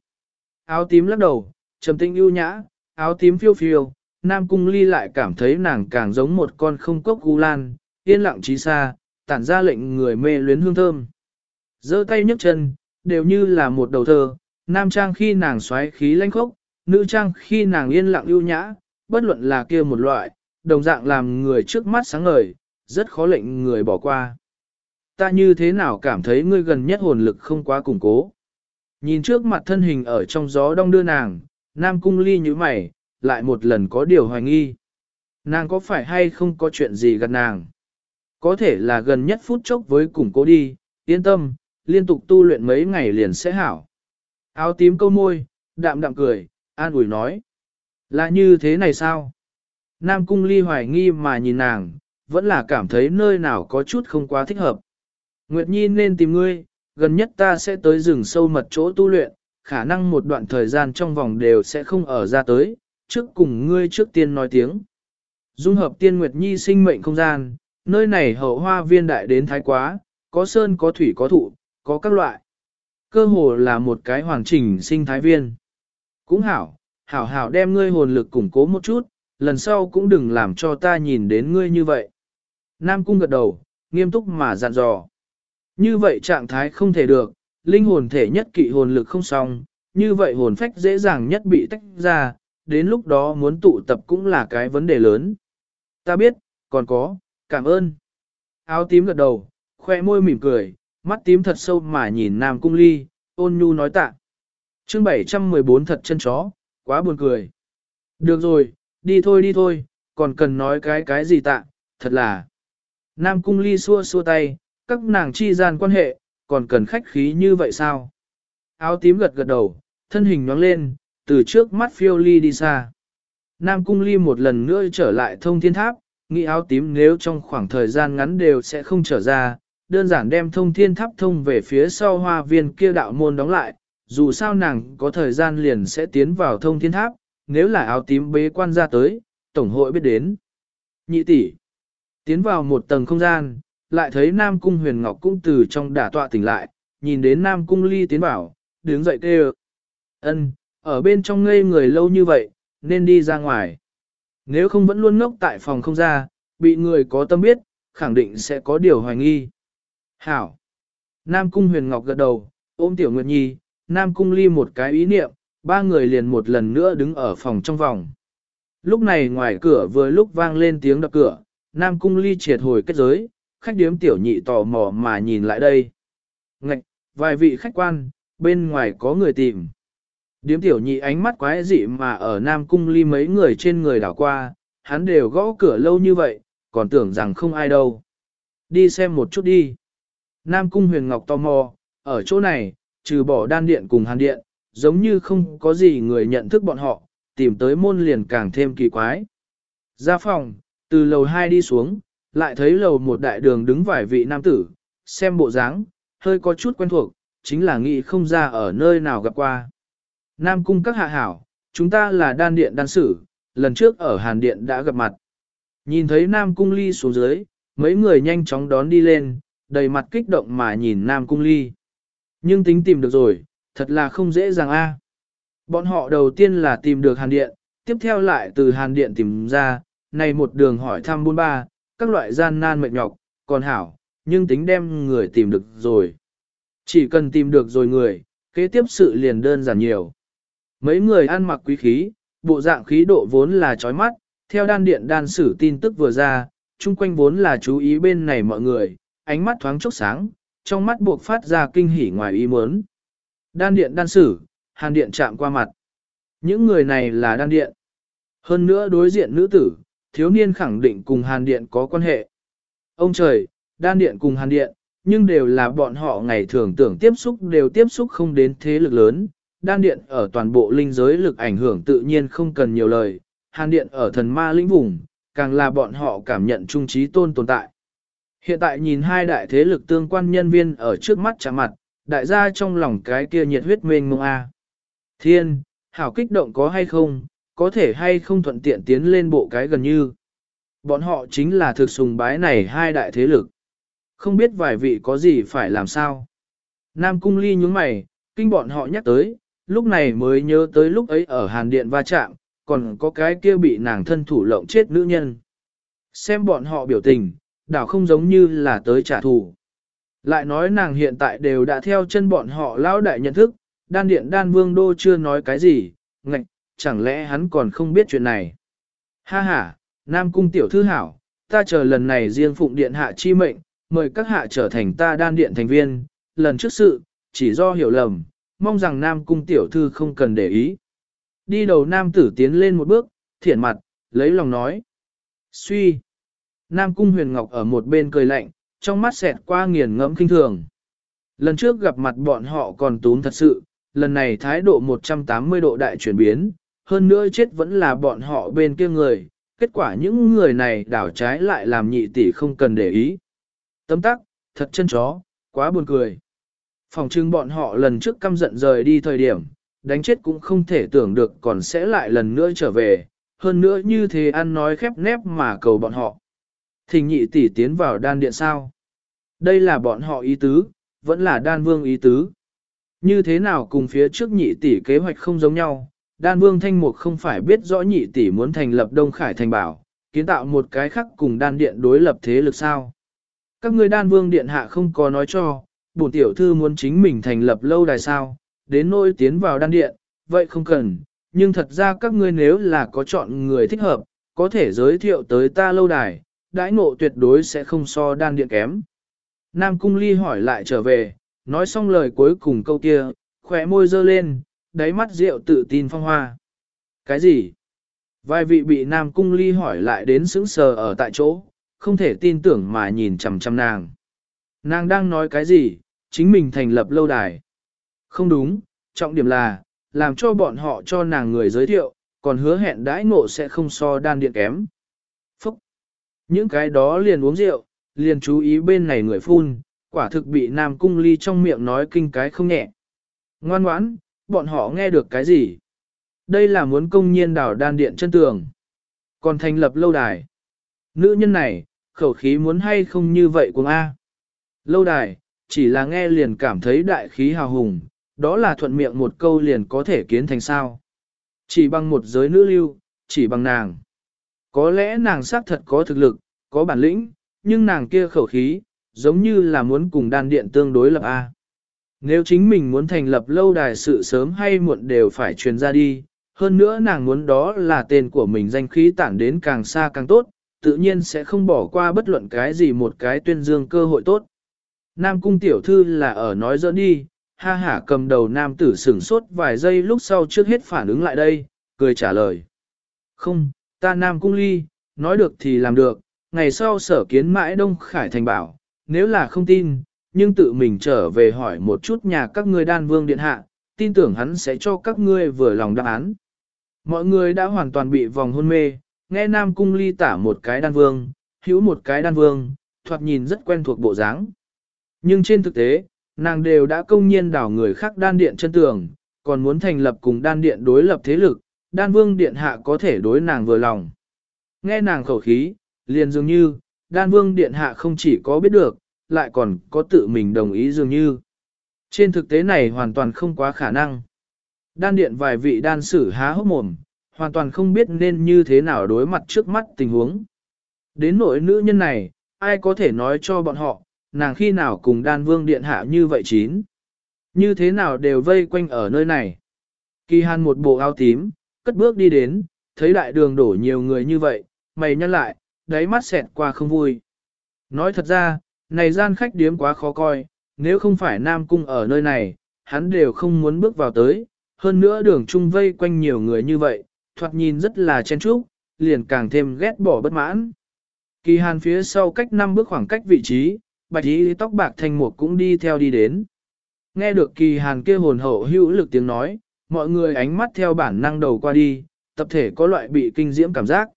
Áo tím lắc đầu, trầm tĩnh ưu nhã, áo tím phiêu phiêu, Nam Cung Ly lại cảm thấy nàng càng giống một con không cốc gu lan, yên lặng trí xa, tản ra lệnh người mê luyến hương thơm. giơ tay nhấc chân, đều như là một đầu thơ, nam trang khi nàng xoáy khí lanh khốc, nữ trang khi nàng yên lặng ưu nhã, bất luận là kia một loại, đồng dạng làm người trước mắt sáng ngời, rất khó lệnh người bỏ qua. Ta như thế nào cảm thấy ngươi gần nhất hồn lực không quá củng cố. Nhìn trước mặt thân hình ở trong gió đông đưa nàng, Nam Cung Ly như mày, lại một lần có điều hoài nghi. Nàng có phải hay không có chuyện gì gần nàng? Có thể là gần nhất phút chốc với củng cố đi, yên tâm, liên tục tu luyện mấy ngày liền sẽ hảo. Áo tím câu môi, đạm đạm cười, an ủi nói. Là như thế này sao? Nam cung ly hoài nghi mà nhìn nàng, vẫn là cảm thấy nơi nào có chút không quá thích hợp. Nguyệt Nhi nên tìm ngươi, gần nhất ta sẽ tới rừng sâu mật chỗ tu luyện, khả năng một đoạn thời gian trong vòng đều sẽ không ở ra tới, trước cùng ngươi trước tiên nói tiếng. Dung hợp tiên nguyệt nhi sinh mệnh không gian, nơi này hậu hoa viên đại đến thái quá, có sơn có thủy có thụ, có các loại. Cơ hồ là một cái hoàn chỉnh sinh thái viên. Cũng hảo, hảo hảo đem ngươi hồn lực củng cố một chút, lần sau cũng đừng làm cho ta nhìn đến ngươi như vậy. Nam cung gật đầu, nghiêm túc mà dặn dò. Như vậy trạng thái không thể được, linh hồn thể nhất kỵ hồn lực không xong, như vậy hồn phách dễ dàng nhất bị tách ra, đến lúc đó muốn tụ tập cũng là cái vấn đề lớn. Ta biết, còn có, cảm ơn. Áo tím gật đầu, khoe môi mỉm cười, mắt tím thật sâu mà nhìn Nam Cung Ly, ôn nhu nói tạ. chương 714 thật chân chó, quá buồn cười. Được rồi, đi thôi đi thôi, còn cần nói cái cái gì tạ, thật là. Nam Cung Ly xua xua tay, các nàng chi gian quan hệ, còn cần khách khí như vậy sao? Áo tím gật gật đầu, thân hình nhoáng lên, từ trước mắt phiêu ly đi xa. Nam Cung Ly một lần nữa trở lại thông thiên tháp, nghĩ áo tím nếu trong khoảng thời gian ngắn đều sẽ không trở ra, đơn giản đem thông thiên tháp thông về phía sau hoa viên kia đạo môn đóng lại, dù sao nàng có thời gian liền sẽ tiến vào thông thiên tháp, nếu là áo tím bế quan ra tới, tổng hội biết đến. Nhị tỷ tiến vào một tầng không gian, lại thấy Nam Cung Huyền Ngọc cũng từ trong đả tọa tỉnh lại, nhìn đến Nam Cung Ly tiến vào, đứng dậy kêu. ân ở bên trong ngây người lâu như vậy, nên đi ra ngoài. Nếu không vẫn luôn ngốc tại phòng không ra, bị người có tâm biết, khẳng định sẽ có điều hoài nghi. Hảo. Nam Cung Huyền Ngọc gật đầu, ôm Tiểu Nguyệt Nhi, Nam Cung Ly một cái ý niệm, ba người liền một lần nữa đứng ở phòng trong vòng. Lúc này ngoài cửa vừa lúc vang lên tiếng đập cửa, Nam Cung Ly triệt hồi kết giới, khách điếm tiểu nhị tò mò mà nhìn lại đây. Ngạch, vài vị khách quan, bên ngoài có người tìm. Điếm tiểu nhị ánh mắt quái dị mà ở Nam Cung Ly mấy người trên người đảo qua, hắn đều gõ cửa lâu như vậy, còn tưởng rằng không ai đâu. Đi xem một chút đi. Nam Cung Huyền Ngọc tò mò, ở chỗ này, trừ bỏ đan điện cùng hàn điện, giống như không có gì người nhận thức bọn họ, tìm tới môn liền càng thêm kỳ quái. Ra phòng, từ lầu 2 đi xuống, lại thấy lầu một đại đường đứng vài vị nam tử, xem bộ dáng, hơi có chút quen thuộc, chính là nghĩ không ra ở nơi nào gặp qua. Nam cung các hạ hảo, chúng ta là đan điện đan sử, lần trước ở hàn điện đã gặp mặt. Nhìn thấy Nam cung ly xuống dưới, mấy người nhanh chóng đón đi lên, đầy mặt kích động mà nhìn Nam cung ly. Nhưng tính tìm được rồi, thật là không dễ dàng a. Bọn họ đầu tiên là tìm được hàn điện, tiếp theo lại từ hàn điện tìm ra, này một đường hỏi thăm buôn ba, các loại gian nan mệt nhọc, còn hảo, nhưng tính đem người tìm được rồi. Chỉ cần tìm được rồi người, kế tiếp sự liền đơn giản nhiều. Mấy người ăn mặc quý khí, bộ dạng khí độ vốn là chói mắt, theo đan điện đan sử tin tức vừa ra, chung quanh vốn là chú ý bên này mọi người, ánh mắt thoáng chốc sáng, trong mắt buộc phát ra kinh hỉ ngoài ý muốn. Đan điện đan sử, hàn điện chạm qua mặt. Những người này là đan điện. Hơn nữa đối diện nữ tử, thiếu niên khẳng định cùng hàn điện có quan hệ. Ông trời, đan điện cùng hàn điện, nhưng đều là bọn họ ngày thường tưởng tiếp xúc đều tiếp xúc không đến thế lực lớn. Đan điện ở toàn bộ linh giới lực ảnh hưởng tự nhiên không cần nhiều lời, hàn điện ở thần ma lĩnh vùng, càng là bọn họ cảm nhận trung trí tôn tồn tại. Hiện tại nhìn hai đại thế lực tương quan nhân viên ở trước mắt chạm mặt, đại gia trong lòng cái kia nhiệt huyết mênh mông A. Thiên, hảo kích động có hay không, có thể hay không thuận tiện tiến lên bộ cái gần như. Bọn họ chính là thực sùng bái này hai đại thế lực. Không biết vài vị có gì phải làm sao. Nam Cung Ly nhúng mày, kinh bọn họ nhắc tới, lúc này mới nhớ tới lúc ấy ở Hàn Điện va chạm, còn có cái kia bị nàng thân thủ lộng chết nữ nhân. Xem bọn họ biểu tình, đảo không giống như là tới trả thù. Lại nói nàng hiện tại đều đã theo chân bọn họ lão đại nhận thức, đan điện đan vương đô chưa nói cái gì, ngạch, chẳng lẽ hắn còn không biết chuyện này. Ha ha, Nam Cung tiểu thư hảo, ta chờ lần này riêng phụng điện hạ chi mệnh, mời các hạ trở thành ta đan điện thành viên, lần trước sự, chỉ do hiểu lầm, mong rằng Nam Cung tiểu thư không cần để ý. Đi đầu Nam tử tiến lên một bước, thiển mặt, lấy lòng nói. Suy. Nam Cung huyền ngọc ở một bên cười lạnh, trong mắt xẹt qua nghiền ngẫm kinh thường. Lần trước gặp mặt bọn họ còn tún thật sự, lần này thái độ 180 độ đại chuyển biến, hơn nữa chết vẫn là bọn họ bên kia người, kết quả những người này đảo trái lại làm nhị tỷ không cần để ý. Tấm tắc, thật chân chó, quá buồn cười. Phòng trưng bọn họ lần trước căm giận rời đi thời điểm, đánh chết cũng không thể tưởng được còn sẽ lại lần nữa trở về, hơn nữa như thế ăn nói khép nép mà cầu bọn họ. Thình nhị tỷ tiến vào đan điện sao? Đây là bọn họ ý tứ, vẫn là đan vương ý tứ. Như thế nào cùng phía trước nhị tỷ kế hoạch không giống nhau, đan vương thanh mục không phải biết rõ nhị tỷ muốn thành lập Đông Khải thành bảo, kiến tạo một cái khác cùng đan điện đối lập thế lực sao. Các ngươi đan vương điện hạ không có nói cho, bổn tiểu thư muốn chính mình thành lập lâu đài sao, đến nỗi tiến vào đan điện, vậy không cần, nhưng thật ra các ngươi nếu là có chọn người thích hợp, có thể giới thiệu tới ta lâu đài, đãi ngộ tuyệt đối sẽ không so đan điện kém. Nam Cung Ly hỏi lại trở về, nói xong lời cuối cùng câu kia, khỏe môi dơ lên, đáy mắt rượu tự tin phong hoa. Cái gì? Vài vị bị Nam Cung Ly hỏi lại đến sững sờ ở tại chỗ, không thể tin tưởng mà nhìn chằm chằm nàng. Nàng đang nói cái gì, chính mình thành lập lâu đài. Không đúng, trọng điểm là, làm cho bọn họ cho nàng người giới thiệu, còn hứa hẹn đãi ngộ sẽ không so đan điện kém. Những cái đó liền uống rượu, liền chú ý bên này người phun, quả thực bị Nam Cung Ly trong miệng nói kinh cái không nhẹ. Ngoan ngoãn, bọn họ nghe được cái gì? Đây là muốn công nhiên đảo đan điện chân tường. Còn thành lập lâu đài. Nữ nhân này, khẩu khí muốn hay không như vậy cùng A. Lâu đài, chỉ là nghe liền cảm thấy đại khí hào hùng, đó là thuận miệng một câu liền có thể kiến thành sao. Chỉ bằng một giới nữ lưu, chỉ bằng nàng. Có lẽ nàng xác thật có thực lực, có bản lĩnh, nhưng nàng kia khẩu khí, giống như là muốn cùng đan điện tương đối lập A. Nếu chính mình muốn thành lập lâu đài sự sớm hay muộn đều phải truyền ra đi, hơn nữa nàng muốn đó là tên của mình danh khí tản đến càng xa càng tốt, tự nhiên sẽ không bỏ qua bất luận cái gì một cái tuyên dương cơ hội tốt. Nam cung tiểu thư là ở nói giỡn đi, ha hả cầm đầu nam tử sửng sốt vài giây lúc sau trước hết phản ứng lại đây, cười trả lời. Không, ta nam cung ly, nói được thì làm được, ngày sau sở kiến mãi Đông Khải Thành bảo, nếu là không tin, nhưng tự mình trở về hỏi một chút nhà các ngươi đan vương điện hạ, tin tưởng hắn sẽ cho các ngươi vừa lòng đáp án. Mọi người đã hoàn toàn bị vòng hôn mê, nghe Nam Cung ly tả một cái đan vương, hữu một cái đan vương, thoạt nhìn rất quen thuộc bộ dáng. Nhưng trên thực tế, nàng đều đã công nhiên đảo người khác đan điện chân tường, còn muốn thành lập cùng đan điện đối lập thế lực, đan vương điện hạ có thể đối nàng vừa lòng. Nghe nàng khẩu khí, liền dường như, đan vương điện hạ không chỉ có biết được, lại còn có tự mình đồng ý dường như. Trên thực tế này hoàn toàn không quá khả năng. Đan điện vài vị đan sử há hốc mồm, hoàn toàn không biết nên như thế nào đối mặt trước mắt tình huống. Đến nỗi nữ nhân này, ai có thể nói cho bọn họ, nàng khi nào cùng đan vương điện hạ như vậy chín. Như thế nào đều vây quanh ở nơi này. Kỳ hàn một bộ áo tím, cất bước đi đến, thấy đại đường đổ nhiều người như vậy, mày nhăn lại, đáy mắt xẹt qua không vui. Nói thật ra, này gian khách điếm quá khó coi, nếu không phải Nam Cung ở nơi này, hắn đều không muốn bước vào tới, hơn nữa đường trung vây quanh nhiều người như vậy, thoạt nhìn rất là chen chúc, liền càng thêm ghét bỏ bất mãn. Kỳ hàn phía sau cách năm bước khoảng cách vị trí, bạch y tóc bạc thanh mục cũng đi theo đi đến. Nghe được kỳ hàn kia hồn hậu hữu lực tiếng nói, mọi người ánh mắt theo bản năng đầu qua đi, tập thể có loại bị kinh diễm cảm giác.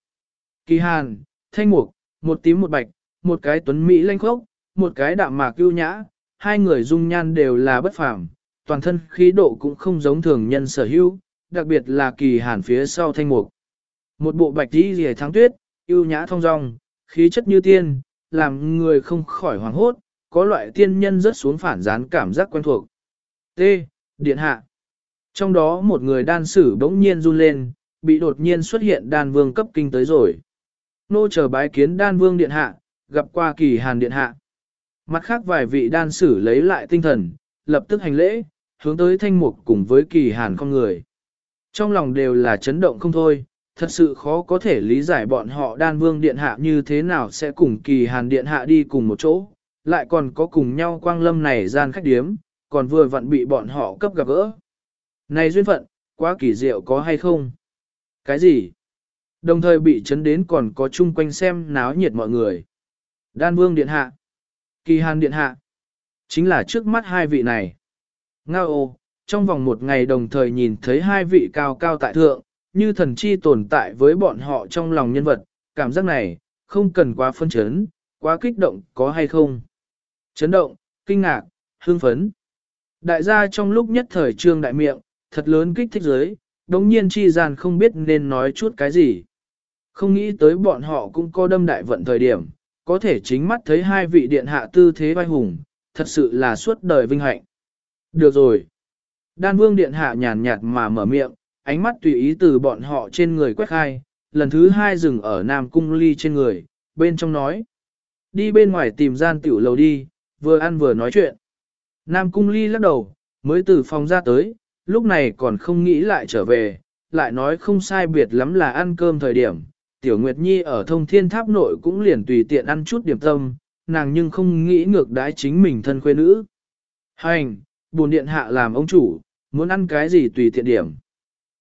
Kỳ hàn, thanh mục, một tím một bạch, một cái tuấn mỹ lanh khốc, một cái đạm mạc ưu nhã, hai người dung nhan đều là bất phàm, toàn thân khí độ cũng không giống thường nhân sở hữu, đặc biệt là kỳ hàn phía sau thanh mục. Một bộ bạch đi rìa tháng tuyết, ưu nhã thong dong, khí chất như tiên, làm người không khỏi hoàng hốt, có loại tiên nhân rất xuống phản gián cảm giác quen thuộc. T. Điện hạ. Trong đó một người đan sử bỗng nhiên run lên, bị đột nhiên xuất hiện đan vương cấp kinh tới rồi. Nô chờ bái kiến đan vương điện hạ, gặp qua kỳ hàn điện hạ. Mặt khác vài vị đan sử lấy lại tinh thần, lập tức hành lễ, hướng tới thanh mục cùng với kỳ hàn con người. Trong lòng đều là chấn động không thôi, thật sự khó có thể lý giải bọn họ đan vương điện hạ như thế nào sẽ cùng kỳ hàn điện hạ đi cùng một chỗ, lại còn có cùng nhau quang lâm này gian khách điếm, còn vừa vặn bị bọn họ cấp gặp gỡ. Này duyên phận, quá kỳ diệu có hay không? Cái gì? Đồng thời bị chấn đến còn có chung quanh xem náo nhiệt mọi người. Đan vương điện hạ. Kỳ hàn điện hạ. Chính là trước mắt hai vị này. Ngao ô, trong vòng một ngày đồng thời nhìn thấy hai vị cao cao tại thượng, như thần chi tồn tại với bọn họ trong lòng nhân vật, cảm giác này, không cần quá phân chấn, quá kích động có hay không. Chấn động, kinh ngạc, hương phấn. Đại gia trong lúc nhất thời trương đại miệng, thật lớn kích thích giới, đống nhiên chi gian không biết nên nói chút cái gì. Không nghĩ tới bọn họ cũng có đâm đại vận thời điểm, có thể chính mắt thấy hai vị điện hạ tư thế vai hùng, thật sự là suốt đời vinh hạnh. Được rồi. Đan vương điện hạ nhàn nhạt mà mở miệng, ánh mắt tùy ý từ bọn họ trên người quét hai, lần thứ hai dừng ở Nam Cung Ly trên người, bên trong nói. Đi bên ngoài tìm gian tiểu lầu đi, vừa ăn vừa nói chuyện. Nam Cung Ly lắc đầu, mới từ phòng ra tới, lúc này còn không nghĩ lại trở về, lại nói không sai biệt lắm là ăn cơm thời điểm. Tiểu Nguyệt Nhi ở thông thiên tháp nội cũng liền tùy tiện ăn chút điểm tâm, nàng nhưng không nghĩ ngược đái chính mình thân khuê nữ. Hành, buồn điện hạ làm ông chủ, muốn ăn cái gì tùy tiện điểm.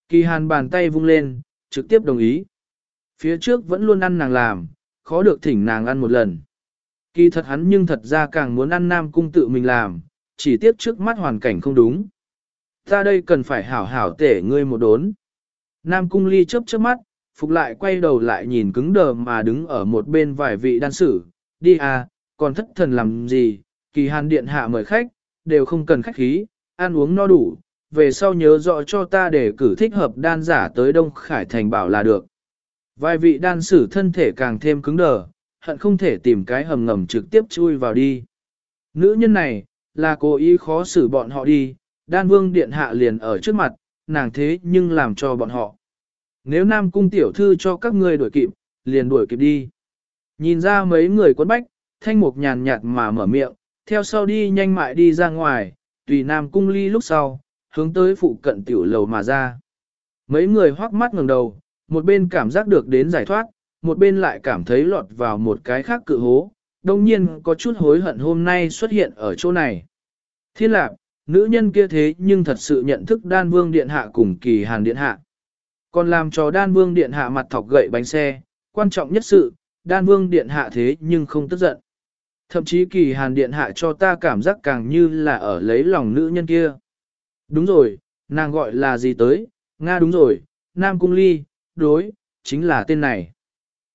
Kỳ hàn bàn tay vung lên, trực tiếp đồng ý. Phía trước vẫn luôn ăn nàng làm, khó được thỉnh nàng ăn một lần. Kỳ thật hắn nhưng thật ra càng muốn ăn nam cung tự mình làm, chỉ tiếc trước mắt hoàn cảnh không đúng. Ta đây cần phải hảo hảo tể ngươi một đốn. Nam cung ly chớp chớp mắt, phục lại quay đầu lại nhìn cứng đờ mà đứng ở một bên vài vị đan sử. Đi à, còn thất thần làm gì, kỳ hàn điện hạ mời khách, đều không cần khách khí, ăn uống no đủ, về sau nhớ rõ cho ta để cử thích hợp đan giả tới Đông Khải Thành bảo là được. Vài vị đan sử thân thể càng thêm cứng đờ, hận không thể tìm cái hầm ngầm trực tiếp chui vào đi. Nữ nhân này, là cố ý khó xử bọn họ đi, đan vương điện hạ liền ở trước mặt, nàng thế nhưng làm cho bọn họ. Nếu nam cung tiểu thư cho các ngươi đuổi kịp, liền đuổi kịp đi. Nhìn ra mấy người quấn bách, thanh mục nhàn nhạt mà mở miệng, theo sau đi nhanh mại đi ra ngoài, tùy nam cung ly lúc sau, hướng tới phụ cận tiểu lầu mà ra. Mấy người hoắc mắt ngẩng đầu, một bên cảm giác được đến giải thoát, một bên lại cảm thấy lọt vào một cái khác cự hố, đồng nhiên có chút hối hận hôm nay xuất hiện ở chỗ này. Thiên lạc, nữ nhân kia thế nhưng thật sự nhận thức đan vương điện hạ cùng kỳ hàn điện hạ. Còn làm cho đan vương điện hạ mặt thọc gậy bánh xe, quan trọng nhất sự, đan vương điện hạ thế nhưng không tức giận. Thậm chí kỳ hàn điện hạ cho ta cảm giác càng như là ở lấy lòng nữ nhân kia. Đúng rồi, nàng gọi là gì tới, Nga đúng rồi, Nam Cung Ly, đối, chính là tên này.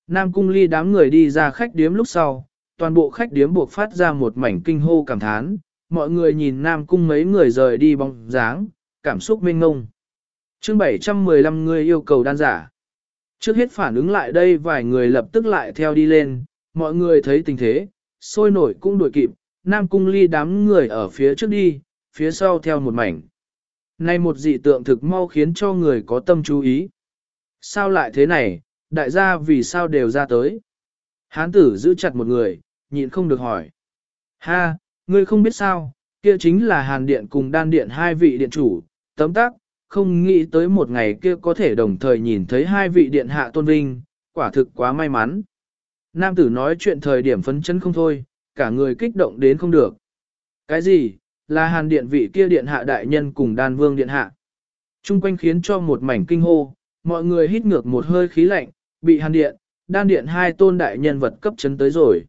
Nam Cung Ly đám người đi ra khách điếm lúc sau, toàn bộ khách điếm buộc phát ra một mảnh kinh hô cảm thán, mọi người nhìn Nam Cung mấy người rời đi bóng dáng, cảm xúc mênh ngông. chương 715 người yêu cầu đan giả. Trước hết phản ứng lại đây vài người lập tức lại theo đi lên, mọi người thấy tình thế, sôi nổi cũng đuổi kịp, Nam Cung Ly đám người ở phía trước đi, phía sau theo một mảnh. Này một dị tượng thực mau khiến cho người có tâm chú ý. Sao lại thế này, đại gia vì sao đều ra tới? Hán tử giữ chặt một người, nhịn không được hỏi. Ha, ngươi không biết sao, kia chính là hàn điện cùng đan điện hai vị điện chủ, tấm tắc, không nghĩ tới một ngày kia có thể đồng thời nhìn thấy hai vị điện hạ tôn vinh, quả thực quá may mắn. Nam tử nói chuyện thời điểm phấn chấn không thôi, cả người kích động đến không được. Cái gì, là hàn điện vị kia điện hạ đại nhân cùng đan vương điện hạ. Trung quanh khiến cho một mảnh kinh hô, mọi người hít ngược một hơi khí lạnh, bị hàn điện, đan điện hai tôn đại nhân vật cấp chấn tới rồi.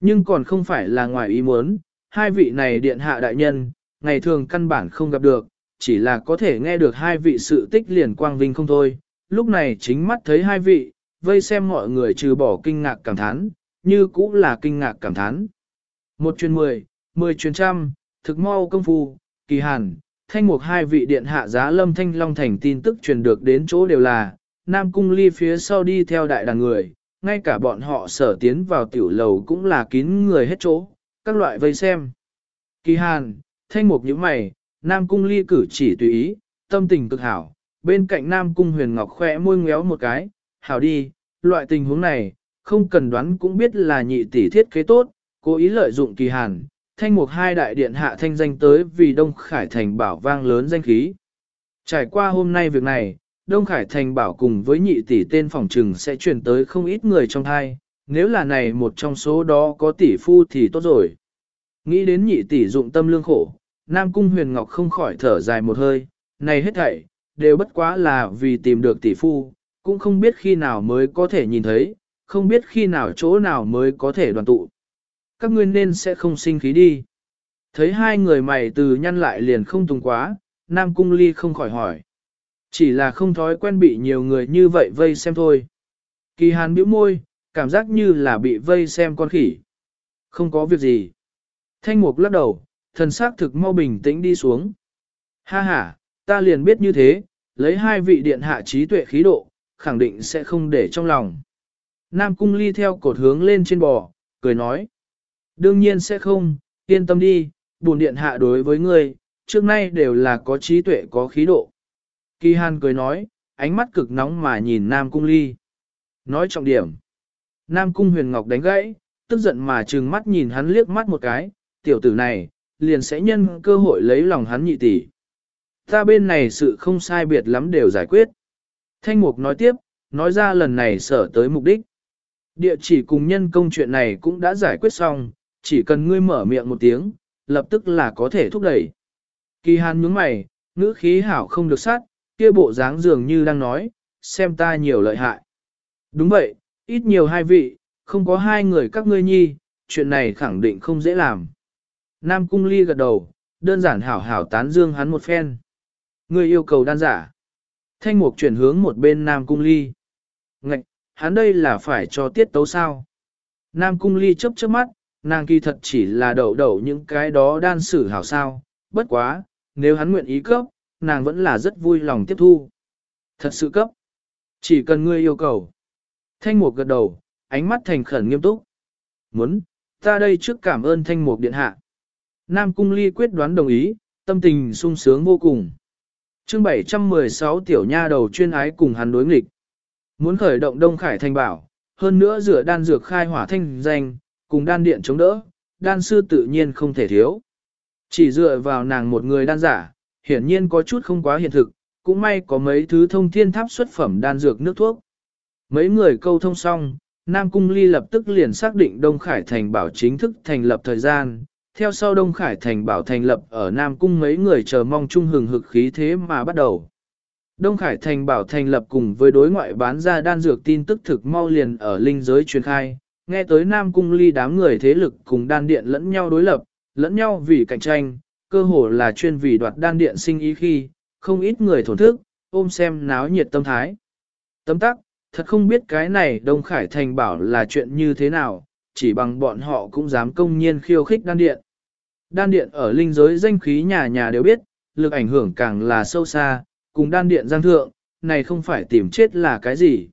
Nhưng còn không phải là ngoài ý muốn, hai vị này điện hạ đại nhân, ngày thường căn bản không gặp được, chỉ là có thể nghe được hai vị sự tích liền quang vinh không thôi. Lúc này chính mắt thấy hai vị, vây xem mọi người trừ bỏ kinh ngạc cảm thán, như cũng là kinh ngạc cảm thán. Một chuyên mười, mười chuyên trăm, thực mau công phu, kỳ hàn, thanh mục hai vị điện hạ giá lâm thanh long thành tin tức truyền được đến chỗ đều là, Nam Cung Ly phía sau đi theo đại đàn người, ngay cả bọn họ sở tiến vào tiểu lầu cũng là kín người hết chỗ, các loại vây xem. Kỳ hàn, thanh mục những mày, Nam Cung Ly cử chỉ tùy ý, tâm tình cực hảo, bên cạnh Nam Cung huyền ngọc khỏe môi ngéo một cái, hảo đi, loại tình huống này, không cần đoán cũng biết là nhị tỷ thiết kế tốt, cố ý lợi dụng kỳ hàn, thanh mục hai đại điện hạ thanh danh tới vì Đông Khải Thành bảo vang lớn danh khí. Trải qua hôm nay việc này, Đông Khải Thành bảo cùng với nhị tỷ tên phòng trừng sẽ chuyển tới không ít người trong thai, nếu là này một trong số đó có tỷ phu thì tốt rồi. Nghĩ đến nhị tỷ dụng tâm lương khổ, Nam Cung Huyền Ngọc không khỏi thở dài một hơi, này hết thảy, đều bất quá là vì tìm được tỷ phu, cũng không biết khi nào mới có thể nhìn thấy, không biết khi nào chỗ nào mới có thể đoàn tụ các ngươi nên sẽ không sinh khí đi. Thấy hai người mày từ nhăn lại liền không tùng quá, Nam Cung Ly không khỏi hỏi. Chỉ là không thói quen bị nhiều người như vậy vây xem thôi. Kỳ hàn bĩu môi, cảm giác như là bị vây xem con khỉ. Không có việc gì. Thanh mục lắc đầu, thần xác thực mau bình tĩnh đi xuống. Ha ha, ta liền biết như thế, lấy hai vị điện hạ trí tuệ khí độ, khẳng định sẽ không để trong lòng. Nam cung ly theo cột hướng lên trên bò, cười nói. Đương nhiên sẽ không, yên tâm đi, bùn điện hạ đối với ngươi, trước nay đều là có trí tuệ có khí độ. Kỳ hàn cười nói, ánh mắt cực nóng mà nhìn Nam cung ly. Nói trọng điểm. Nam cung huyền ngọc đánh gãy, tức giận mà trừng mắt nhìn hắn liếc mắt một cái, tiểu tử này, liền sẽ nhân cơ hội lấy lòng hắn nhị tỷ. Ta bên này sự không sai biệt lắm đều giải quyết. Thanh mục nói tiếp, nói ra lần này sở tới mục đích. Địa chỉ cùng nhân công chuyện này cũng đã giải quyết xong, chỉ cần ngươi mở miệng một tiếng, lập tức là có thể thúc đẩy. Kỳ hàn nhướng mày, ngữ khí hảo không được sát, kia bộ dáng dường như đang nói, xem ta nhiều lợi hại. Đúng vậy, ít nhiều hai vị, không có hai người các ngươi nhi, chuyện này khẳng định không dễ làm. Nam Cung Ly gật đầu, đơn giản hảo hảo tán dương hắn một phen. Ngươi yêu cầu đan giả. Thanh mục chuyển hướng một bên Nam Cung Ly. Ngạch, hắn đây là phải cho tiết tấu sao. Nam Cung Ly chấp chớp mắt, nàng kỳ thật chỉ là đậu đậu những cái đó đan sử hảo sao, bất quá, nếu hắn nguyện ý cấp, nàng vẫn là rất vui lòng tiếp thu. Thật sự cấp. Chỉ cần ngươi yêu cầu. Thanh mục gật đầu, ánh mắt thành khẩn nghiêm túc. Muốn, ta đây trước cảm ơn thanh mục điện hạ. Nam Cung Ly quyết đoán đồng ý, tâm tình sung sướng vô cùng. chương 716 tiểu nha đầu chuyên ái cùng hắn đối nghịch. Muốn khởi động Đông Khải Thanh Bảo, hơn nữa rửa đan dược khai hỏa thanh danh, cùng đan điện chống đỡ, đan sư tự nhiên không thể thiếu. Chỉ dựa vào nàng một người đan giả, hiển nhiên có chút không quá hiện thực, cũng may có mấy thứ thông thiên tháp xuất phẩm đan dược nước thuốc. Mấy người câu thông xong, Nam Cung Ly lập tức liền xác định Đông Khải Thành Bảo chính thức thành lập thời gian, theo sau Đông Khải Thành Bảo thành lập ở Nam Cung mấy người chờ mong chung hừng hực khí thế mà bắt đầu. Đông Khải Thành Bảo thành lập cùng với đối ngoại bán ra đan dược tin tức thực mau liền ở linh giới truyền khai, nghe tới Nam Cung ly đám người thế lực cùng đan điện lẫn nhau đối lập, lẫn nhau vì cạnh tranh, cơ hồ là chuyên vì đoạt đan điện sinh ý khi, không ít người thổn thức, ôm xem náo nhiệt tâm thái. Tấm tắc, thật không biết cái này Đông Khải Thành bảo là chuyện như thế nào, chỉ bằng bọn họ cũng dám công nhiên khiêu khích đan điện. Đan điện ở linh giới danh khí nhà nhà đều biết, lực ảnh hưởng càng là sâu xa, cùng đan điện giang thượng, này không phải tìm chết là cái gì.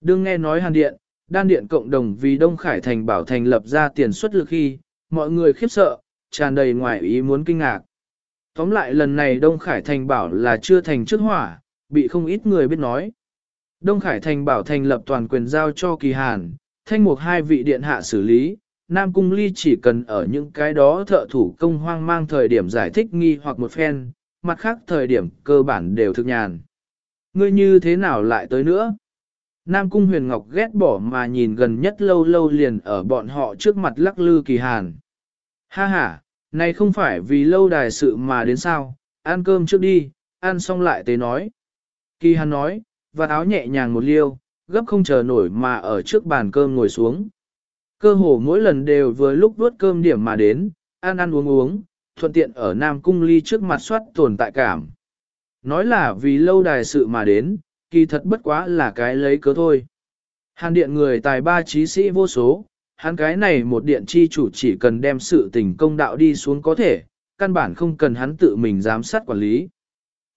Đương nghe nói hàn điện, đan điện cộng đồng vì Đông Khải Thành bảo thành lập ra tiền xuất lực khi, mọi người khiếp sợ, tràn đầy ngoài ý muốn kinh ngạc. Tóm lại lần này Đông Khải Thành bảo là chưa thành trước hỏa, bị không ít người biết nói. Đông Khải Thành bảo thành lập toàn quyền giao cho kỳ hàn, thanh mục hai vị điện hạ xử lý, Nam Cung Ly chỉ cần ở những cái đó thợ thủ công hoang mang thời điểm giải thích nghi hoặc một phen, mặt khác thời điểm cơ bản đều thực nhàn. Ngươi như thế nào lại tới nữa? Nam Cung Huyền Ngọc ghét bỏ mà nhìn gần nhất lâu lâu liền ở bọn họ trước mặt lắc lư kỳ hàn. Ha ha, này không phải vì lâu đài sự mà đến sao, ăn cơm trước đi, ăn xong lại tới nói. Kỳ hàn nói, và áo nhẹ nhàng một liêu, gấp không chờ nổi mà ở trước bàn cơm ngồi xuống. Cơ hồ mỗi lần đều vừa lúc vuốt cơm điểm mà đến, ăn ăn uống uống, thuận tiện ở Nam Cung Ly trước mặt soát tồn tại cảm. Nói là vì lâu đài sự mà đến, kỳ thật bất quá là cái lấy cớ thôi. Hàn điện người tài ba trí sĩ vô số, hắn cái này một điện chi chủ chỉ cần đem sự tình công đạo đi xuống có thể, căn bản không cần hắn tự mình giám sát quản lý.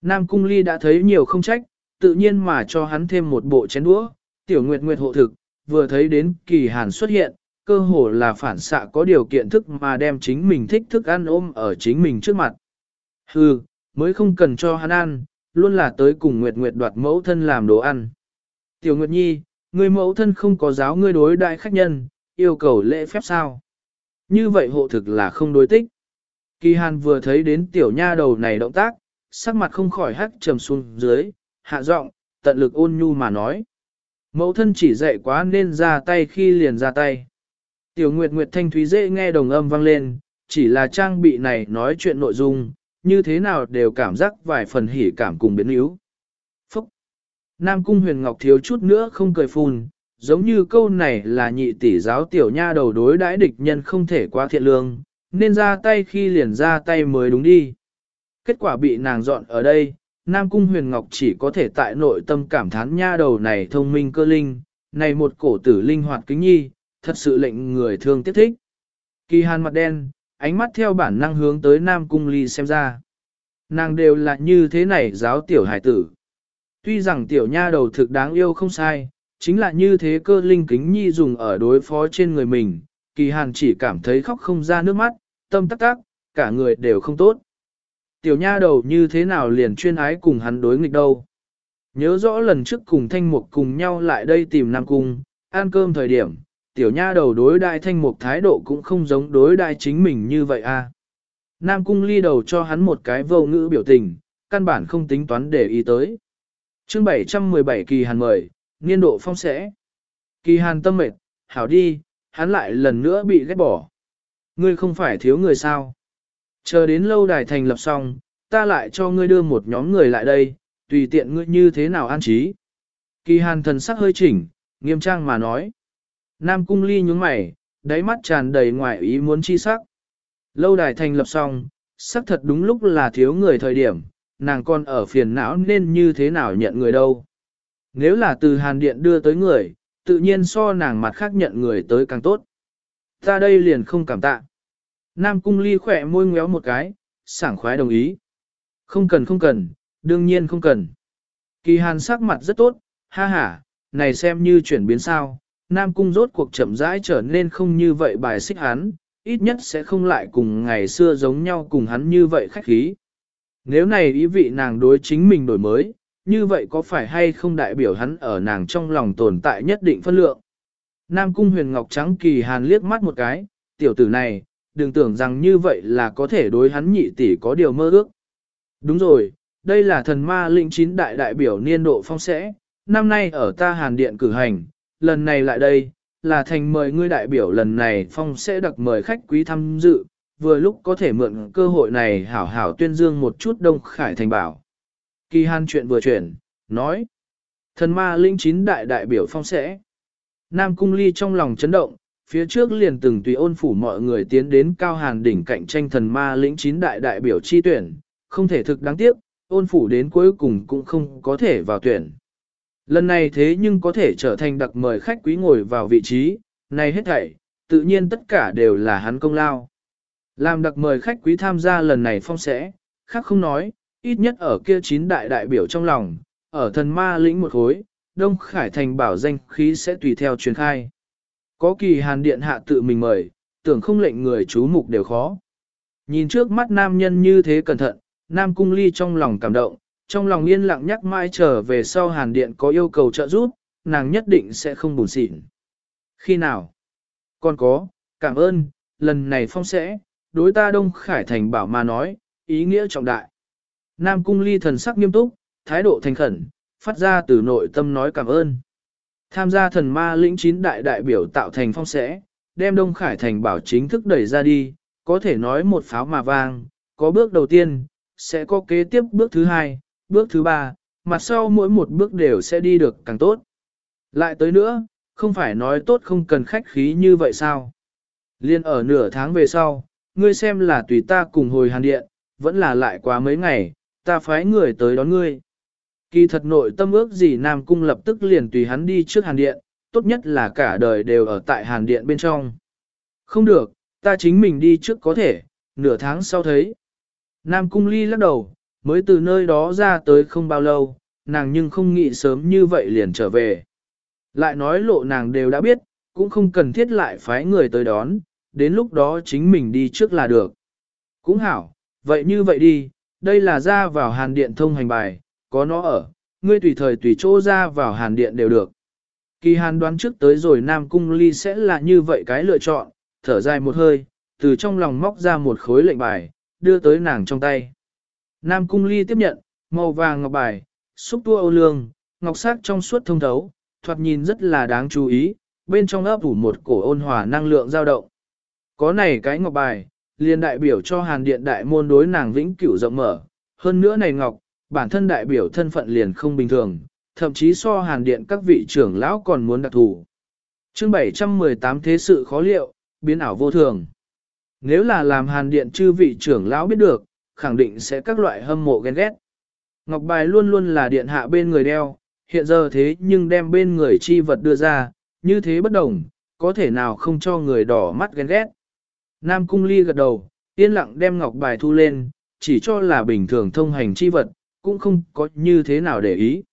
Nam Cung Ly đã thấy nhiều không trách, tự nhiên mà cho hắn thêm một bộ chén đũa, tiểu nguyệt nguyệt hộ thực, vừa thấy đến kỳ hàn xuất hiện, cơ hồ là phản xạ có điều kiện thức mà đem chính mình thích thức ăn ôm ở chính mình trước mặt. Hừ, mới không cần cho hắn ăn, luôn là tới cùng Nguyệt Nguyệt đoạt mẫu thân làm đồ ăn. Tiểu Nguyệt Nhi, người mẫu thân không có giáo ngươi đối đại khách nhân, yêu cầu lễ phép sao? Như vậy hộ thực là không đối tích. Kỳ Hàn vừa thấy đến tiểu nha đầu này động tác, sắc mặt không khỏi hắc trầm xuống dưới, hạ giọng, tận lực ôn nhu mà nói. Mẫu thân chỉ dạy quá nên ra tay khi liền ra tay. Tiểu Nguyệt Nguyệt thanh thúy dễ nghe đồng âm vang lên, chỉ là trang bị này nói chuyện nội dung, như thế nào đều cảm giác vài phần hỉ cảm cùng biến yếu. Phúc! Nam Cung Huyền Ngọc thiếu chút nữa không cười phun, giống như câu này là nhị tỷ giáo tiểu nha đầu đối đãi địch nhân không thể quá thiện lương, nên ra tay khi liền ra tay mới đúng đi. Kết quả bị nàng dọn ở đây, Nam Cung Huyền Ngọc chỉ có thể tại nội tâm cảm thán nha đầu này thông minh cơ linh, này một cổ tử linh hoạt kính nhi, thật sự lệnh người thương tiếc thích. Kỳ hàn mặt đen, ánh mắt theo bản năng hướng tới Nam Cung Ly xem ra. Nàng đều là như thế này giáo tiểu hải tử. Tuy rằng tiểu nha đầu thực đáng yêu không sai, chính là như thế cơ linh kính nhi dùng ở đối phó trên người mình, kỳ hàn chỉ cảm thấy khóc không ra nước mắt, tâm tắc tắc, cả người đều không tốt. Tiểu nha đầu như thế nào liền chuyên ái cùng hắn đối nghịch đâu. Nhớ rõ lần trước cùng thanh mục cùng nhau lại đây tìm Nam Cung, ăn cơm thời điểm, tiểu nha đầu đối đại thanh mục thái độ cũng không giống đối đại chính mình như vậy a. À. Nam Cung ly đầu cho hắn một cái vô ngữ biểu tình, căn bản không tính toán để ý tới. chương 717 kỳ hàn mời, niên độ phong sẽ. Kỳ hàn tâm mệt, hảo đi, hắn lại lần nữa bị ghét bỏ. Ngươi không phải thiếu người sao? Chờ đến lâu đài thành lập xong, ta lại cho ngươi đưa một nhóm người lại đây, tùy tiện ngươi như thế nào an trí. Kỳ hàn thần sắc hơi chỉnh, nghiêm trang mà nói. Nam cung ly nhướng mày, đáy mắt tràn đầy ngoại ý muốn chi sắc. Lâu đài thành lập xong, sắc thật đúng lúc là thiếu người thời điểm, nàng còn ở phiền não nên như thế nào nhận người đâu. Nếu là từ hàn điện đưa tới người, tự nhiên so nàng mặt khác nhận người tới càng tốt. Ta đây liền không cảm tạ. Nam cung ly khỏe môi ngéo một cái, sảng khoái đồng ý. Không cần không cần, đương nhiên không cần. Kỳ hàn sắc mặt rất tốt, ha ha, này xem như chuyển biến sao. Nam cung rốt cuộc chậm rãi trở nên không như vậy bài xích hắn, ít nhất sẽ không lại cùng ngày xưa giống nhau cùng hắn như vậy khách khí. Nếu này ý vị nàng đối chính mình đổi mới, như vậy có phải hay không đại biểu hắn ở nàng trong lòng tồn tại nhất định phân lượng. Nam cung huyền ngọc trắng kỳ hàn liếc mắt một cái, tiểu tử này, đừng tưởng rằng như vậy là có thể đối hắn nhị tỷ có điều mơ ước. Đúng rồi, đây là thần ma linh chín đại đại biểu niên độ phong sẽ, năm nay ở ta hàn điện cử hành, lần này lại đây, là thành mời ngươi đại biểu lần này phong sẽ đặc mời khách quý tham dự, vừa lúc có thể mượn cơ hội này hảo hảo tuyên dương một chút đông khải thành bảo. Kỳ hàn chuyện vừa chuyển, nói, thần ma linh chín đại đại biểu phong sẽ. Nam cung ly trong lòng chấn động, phía trước liền từng tùy ôn phủ mọi người tiến đến cao hàn đỉnh cạnh tranh thần ma lĩnh chín đại đại biểu chi tuyển, không thể thực đáng tiếc, ôn phủ đến cuối cùng cũng không có thể vào tuyển. Lần này thế nhưng có thể trở thành đặc mời khách quý ngồi vào vị trí, này hết thảy, tự nhiên tất cả đều là hắn công lao. Làm đặc mời khách quý tham gia lần này phong sẽ, khác không nói, ít nhất ở kia chín đại đại biểu trong lòng, ở thần ma lĩnh một khối, Đông Khải Thành bảo danh khí sẽ tùy theo truyền khai. Có kỳ hàn điện hạ tự mình mời, tưởng không lệnh người chú mục đều khó. Nhìn trước mắt nam nhân như thế cẩn thận, nam cung ly trong lòng cảm động, trong lòng yên lặng nhắc mãi trở về sau hàn điện có yêu cầu trợ giúp, nàng nhất định sẽ không buồn xịn. Khi nào? Còn có, cảm ơn, lần này phong sẽ, đối ta Đông Khải Thành bảo mà nói, ý nghĩa trọng đại. Nam cung ly thần sắc nghiêm túc, thái độ thành khẩn, phát ra từ nội tâm nói cảm ơn. Tham gia thần ma lĩnh chín đại đại biểu tạo thành phong sẽ, đem Đông Khải Thành bảo chính thức đẩy ra đi, có thể nói một pháo mà vang, có bước đầu tiên, sẽ có kế tiếp bước thứ hai, bước thứ ba, mặt sau mỗi một bước đều sẽ đi được càng tốt. Lại tới nữa, không phải nói tốt không cần khách khí như vậy sao? Liên ở nửa tháng về sau, ngươi xem là tùy ta cùng hồi hàn điện, vẫn là lại quá mấy ngày, ta phái người tới đón ngươi. Kỳ thật nội tâm ước gì Nam Cung lập tức liền tùy hắn đi trước hàn điện, tốt nhất là cả đời đều ở tại hàn điện bên trong. Không được, ta chính mình đi trước có thể, nửa tháng sau thấy. Nam Cung ly lắc đầu, mới từ nơi đó ra tới không bao lâu, nàng nhưng không nghĩ sớm như vậy liền trở về. Lại nói lộ nàng đều đã biết, cũng không cần thiết lại phái người tới đón, đến lúc đó chính mình đi trước là được. Cũng hảo, vậy như vậy đi, đây là ra vào hàn điện thông hành bài, có nó ở, ngươi tùy thời tùy chỗ ra vào hàn điện đều được. Kỳ hàn đoán trước tới rồi Nam Cung Ly sẽ là như vậy cái lựa chọn, thở dài một hơi, từ trong lòng móc ra một khối lệnh bài, đưa tới nàng trong tay. Nam Cung Ly tiếp nhận, màu vàng ngọc bài, xúc tua ô lương, ngọc sắc trong suốt thông thấu, thoạt nhìn rất là đáng chú ý, bên trong ấp ủ một cổ ôn hòa năng lượng dao động. Có này cái ngọc bài, liền đại biểu cho hàn điện đại môn đối nàng vĩnh cửu rộng mở, hơn nữa này ngọc, bản thân đại biểu thân phận liền không bình thường, thậm chí so hàn điện các vị trưởng lão còn muốn đặc thù. Chương 718 thế sự khó liệu, biến ảo vô thường. Nếu là làm hàn điện chư vị trưởng lão biết được, khẳng định sẽ các loại hâm mộ ghen ghét. Ngọc bài luôn luôn là điện hạ bên người đeo, hiện giờ thế nhưng đem bên người chi vật đưa ra, như thế bất đồng, có thể nào không cho người đỏ mắt ghen ghét. Nam cung ly gật đầu, yên lặng đem ngọc bài thu lên, chỉ cho là bình thường thông hành chi vật, cũng không có như thế nào để ý.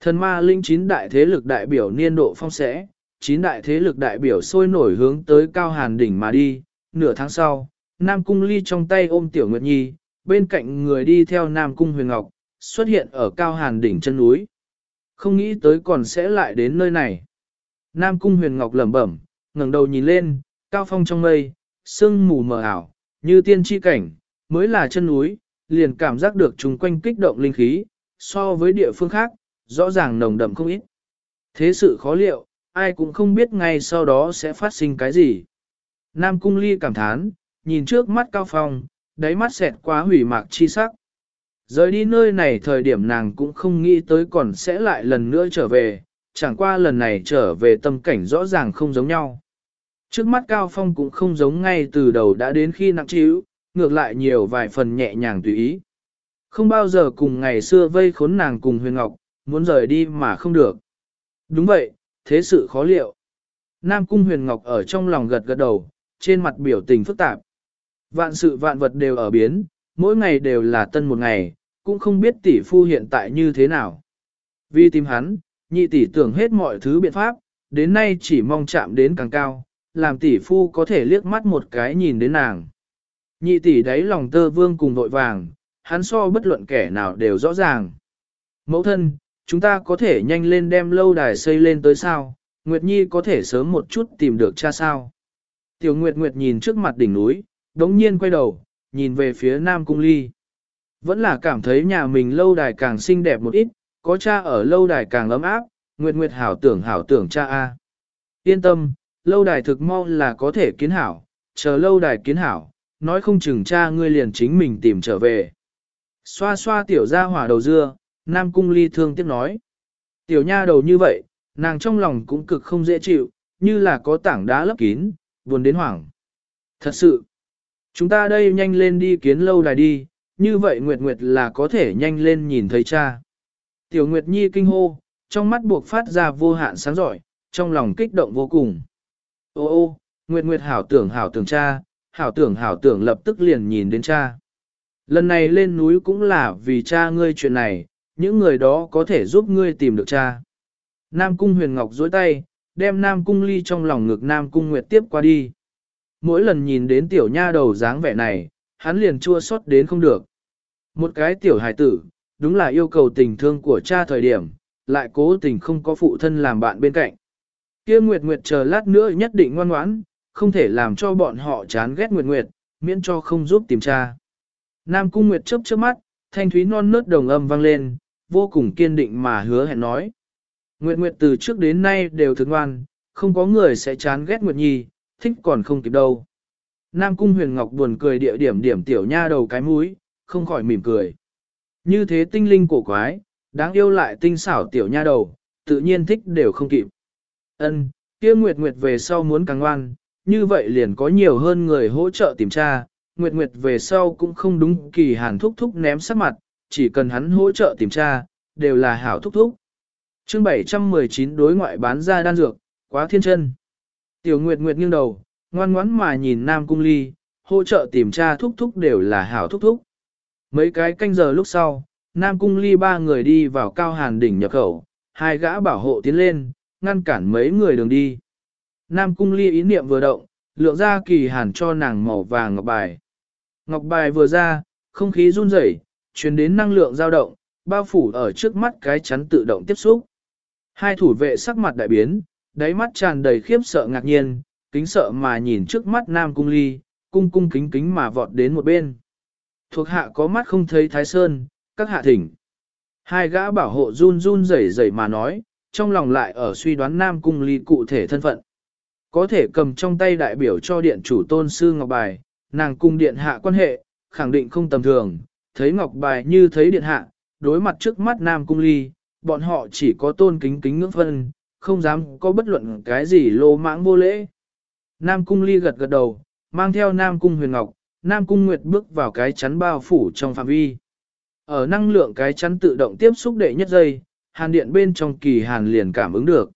Thần ma linh chín đại thế lực đại biểu niên độ phong sẽ, chín đại thế lực đại biểu sôi nổi hướng tới cao hàn đỉnh mà đi, nửa tháng sau, Nam Cung Ly trong tay ôm Tiểu Nguyệt Nhi, bên cạnh người đi theo Nam Cung Huyền Ngọc, xuất hiện ở cao hàn đỉnh chân núi. Không nghĩ tới còn sẽ lại đến nơi này. Nam Cung Huyền Ngọc lẩm bẩm, ngẩng đầu nhìn lên, cao phong trong mây, sương mù mờ ảo, như tiên tri cảnh, mới là chân núi, liền cảm giác được chung quanh kích động linh khí, so với địa phương khác, rõ ràng nồng đậm không ít. Thế sự khó liệu, ai cũng không biết ngay sau đó sẽ phát sinh cái gì. Nam Cung Ly cảm thán, nhìn trước mắt cao phong, đáy mắt xẹt quá hủy mạc chi sắc. Rời đi nơi này thời điểm nàng cũng không nghĩ tới còn sẽ lại lần nữa trở về, chẳng qua lần này trở về tâm cảnh rõ ràng không giống nhau. Trước mắt Cao Phong cũng không giống ngay từ đầu đã đến khi nặng trĩu, ngược lại nhiều vài phần nhẹ nhàng tùy ý. Không bao giờ cùng ngày xưa vây khốn nàng cùng Huyền Ngọc, muốn rời đi mà không được. Đúng vậy, thế sự khó liệu. Nam Cung Huyền Ngọc ở trong lòng gật gật đầu, trên mặt biểu tình phức tạp. Vạn sự vạn vật đều ở biến, mỗi ngày đều là tân một ngày, cũng không biết tỷ phu hiện tại như thế nào. Vì tìm hắn, nhị tỷ tưởng hết mọi thứ biện pháp, đến nay chỉ mong chạm đến càng cao, làm tỷ phu có thể liếc mắt một cái nhìn đến nàng. Nhị tỷ đáy lòng tơ vương cùng vội vàng, hắn so bất luận kẻ nào đều rõ ràng. Mẫu thân, chúng ta có thể nhanh lên đem lâu đài xây lên tới sao, Nguyệt Nhi có thể sớm một chút tìm được cha sao. Tiểu Nguyệt Nguyệt nhìn trước mặt đỉnh núi, đống nhiên quay đầu, nhìn về phía Nam Cung Ly. Vẫn là cảm thấy nhà mình lâu đài càng xinh đẹp một ít, có cha ở lâu đài càng ấm áp, Nguyệt Nguyệt hảo tưởng hảo tưởng cha A. Yên tâm, lâu đài thực mau là có thể kiến hảo, chờ lâu đài kiến hảo, nói không chừng cha ngươi liền chính mình tìm trở về. Xoa xoa tiểu ra hỏa đầu dưa, Nam Cung Ly thương tiếc nói. Tiểu nha đầu như vậy, nàng trong lòng cũng cực không dễ chịu, như là có tảng đá lấp kín, buồn đến hoảng. Thật sự, chúng ta đây nhanh lên đi kiến lâu đài đi, như vậy Nguyệt Nguyệt là có thể nhanh lên nhìn thấy cha. Tiểu Nguyệt Nhi kinh hô, trong mắt buộc phát ra vô hạn sáng giỏi, trong lòng kích động vô cùng. Ô ô, Nguyệt Nguyệt hảo tưởng hảo tưởng cha, hảo tưởng hảo tưởng lập tức liền nhìn đến cha. Lần này lên núi cũng là vì cha ngươi chuyện này, những người đó có thể giúp ngươi tìm được cha. Nam Cung Huyền Ngọc dối tay, đem Nam Cung Ly trong lòng ngực Nam Cung Nguyệt tiếp qua đi. Mỗi lần nhìn đến tiểu nha đầu dáng vẻ này, hắn liền chua xót đến không được. Một cái tiểu hài tử, đúng là yêu cầu tình thương của cha thời điểm, lại cố tình không có phụ thân làm bạn bên cạnh. Kia Nguyệt Nguyệt chờ lát nữa nhất định ngoan ngoãn, không thể làm cho bọn họ chán ghét Nguyệt Nguyệt, miễn cho không giúp tìm cha. Nam Cung Nguyệt chớp chớp mắt, thanh thúy non nớt đồng âm vang lên, vô cùng kiên định mà hứa hẹn nói. Nguyệt Nguyệt từ trước đến nay đều thương ngoan, không có người sẽ chán ghét Nguyệt Nhi, thích còn không kịp đâu. Nam Cung Huyền Ngọc buồn cười địa điểm điểm tiểu nha đầu cái mũi, không khỏi mỉm cười. Như thế tinh linh cổ quái, đáng yêu lại tinh xảo tiểu nha đầu, tự nhiên thích đều không kịp. Ân, kia Nguyệt Nguyệt về sau muốn càng ngoan, như vậy liền có nhiều hơn người hỗ trợ tìm tra, Nguyệt Nguyệt về sau cũng không đúng kỳ hàn thúc thúc ném sắc mặt, chỉ cần hắn hỗ trợ tìm tra, đều là hảo thúc thúc. chương 719 đối ngoại bán ra đan dược, quá thiên chân. Tiểu Nguyệt Nguyệt nghiêng đầu, ngoan ngoãn mà nhìn Nam Cung Ly, hỗ trợ tìm tra thúc thúc đều là hảo thúc thúc. Mấy cái canh giờ lúc sau, Nam Cung Ly ba người đi vào cao hàn đỉnh nhập khẩu, hai gã bảo hộ tiến lên, ngăn cản mấy người đường đi. Nam Cung Ly ý niệm vừa động, lượng ra kỳ hàn cho nàng màu vàng ngọc bài. Ngọc bài vừa ra, không khí run rẩy, truyền đến năng lượng dao động, bao phủ ở trước mắt cái chắn tự động tiếp xúc. Hai thủ vệ sắc mặt đại biến, đáy mắt tràn đầy khiếp sợ ngạc nhiên, kính sợ mà nhìn trước mắt Nam Cung Ly, cung cung kính kính mà vọt đến một bên. Thuộc hạ có mắt không thấy Thái Sơn, các hạ thỉnh. Hai gã bảo hộ run run rẩy rẩy mà nói, trong lòng lại ở suy đoán Nam Cung Ly cụ thể thân phận. Có thể cầm trong tay đại biểu cho điện chủ tôn sư Ngọc Bài, nàng cung điện hạ quan hệ, khẳng định không tầm thường, thấy Ngọc Bài như thấy điện hạ, đối mặt trước mắt Nam Cung Ly, bọn họ chỉ có tôn kính kính ngưỡng phân, không dám có bất luận cái gì lô mãng vô lễ. Nam Cung Ly gật gật đầu, mang theo Nam Cung Huyền Ngọc, Nam Cung Nguyệt bước vào cái chắn bao phủ trong phạm vi. Ở năng lượng cái chắn tự động tiếp xúc đệ nhất giây, hàn điện bên trong kỳ hàn liền cảm ứng được.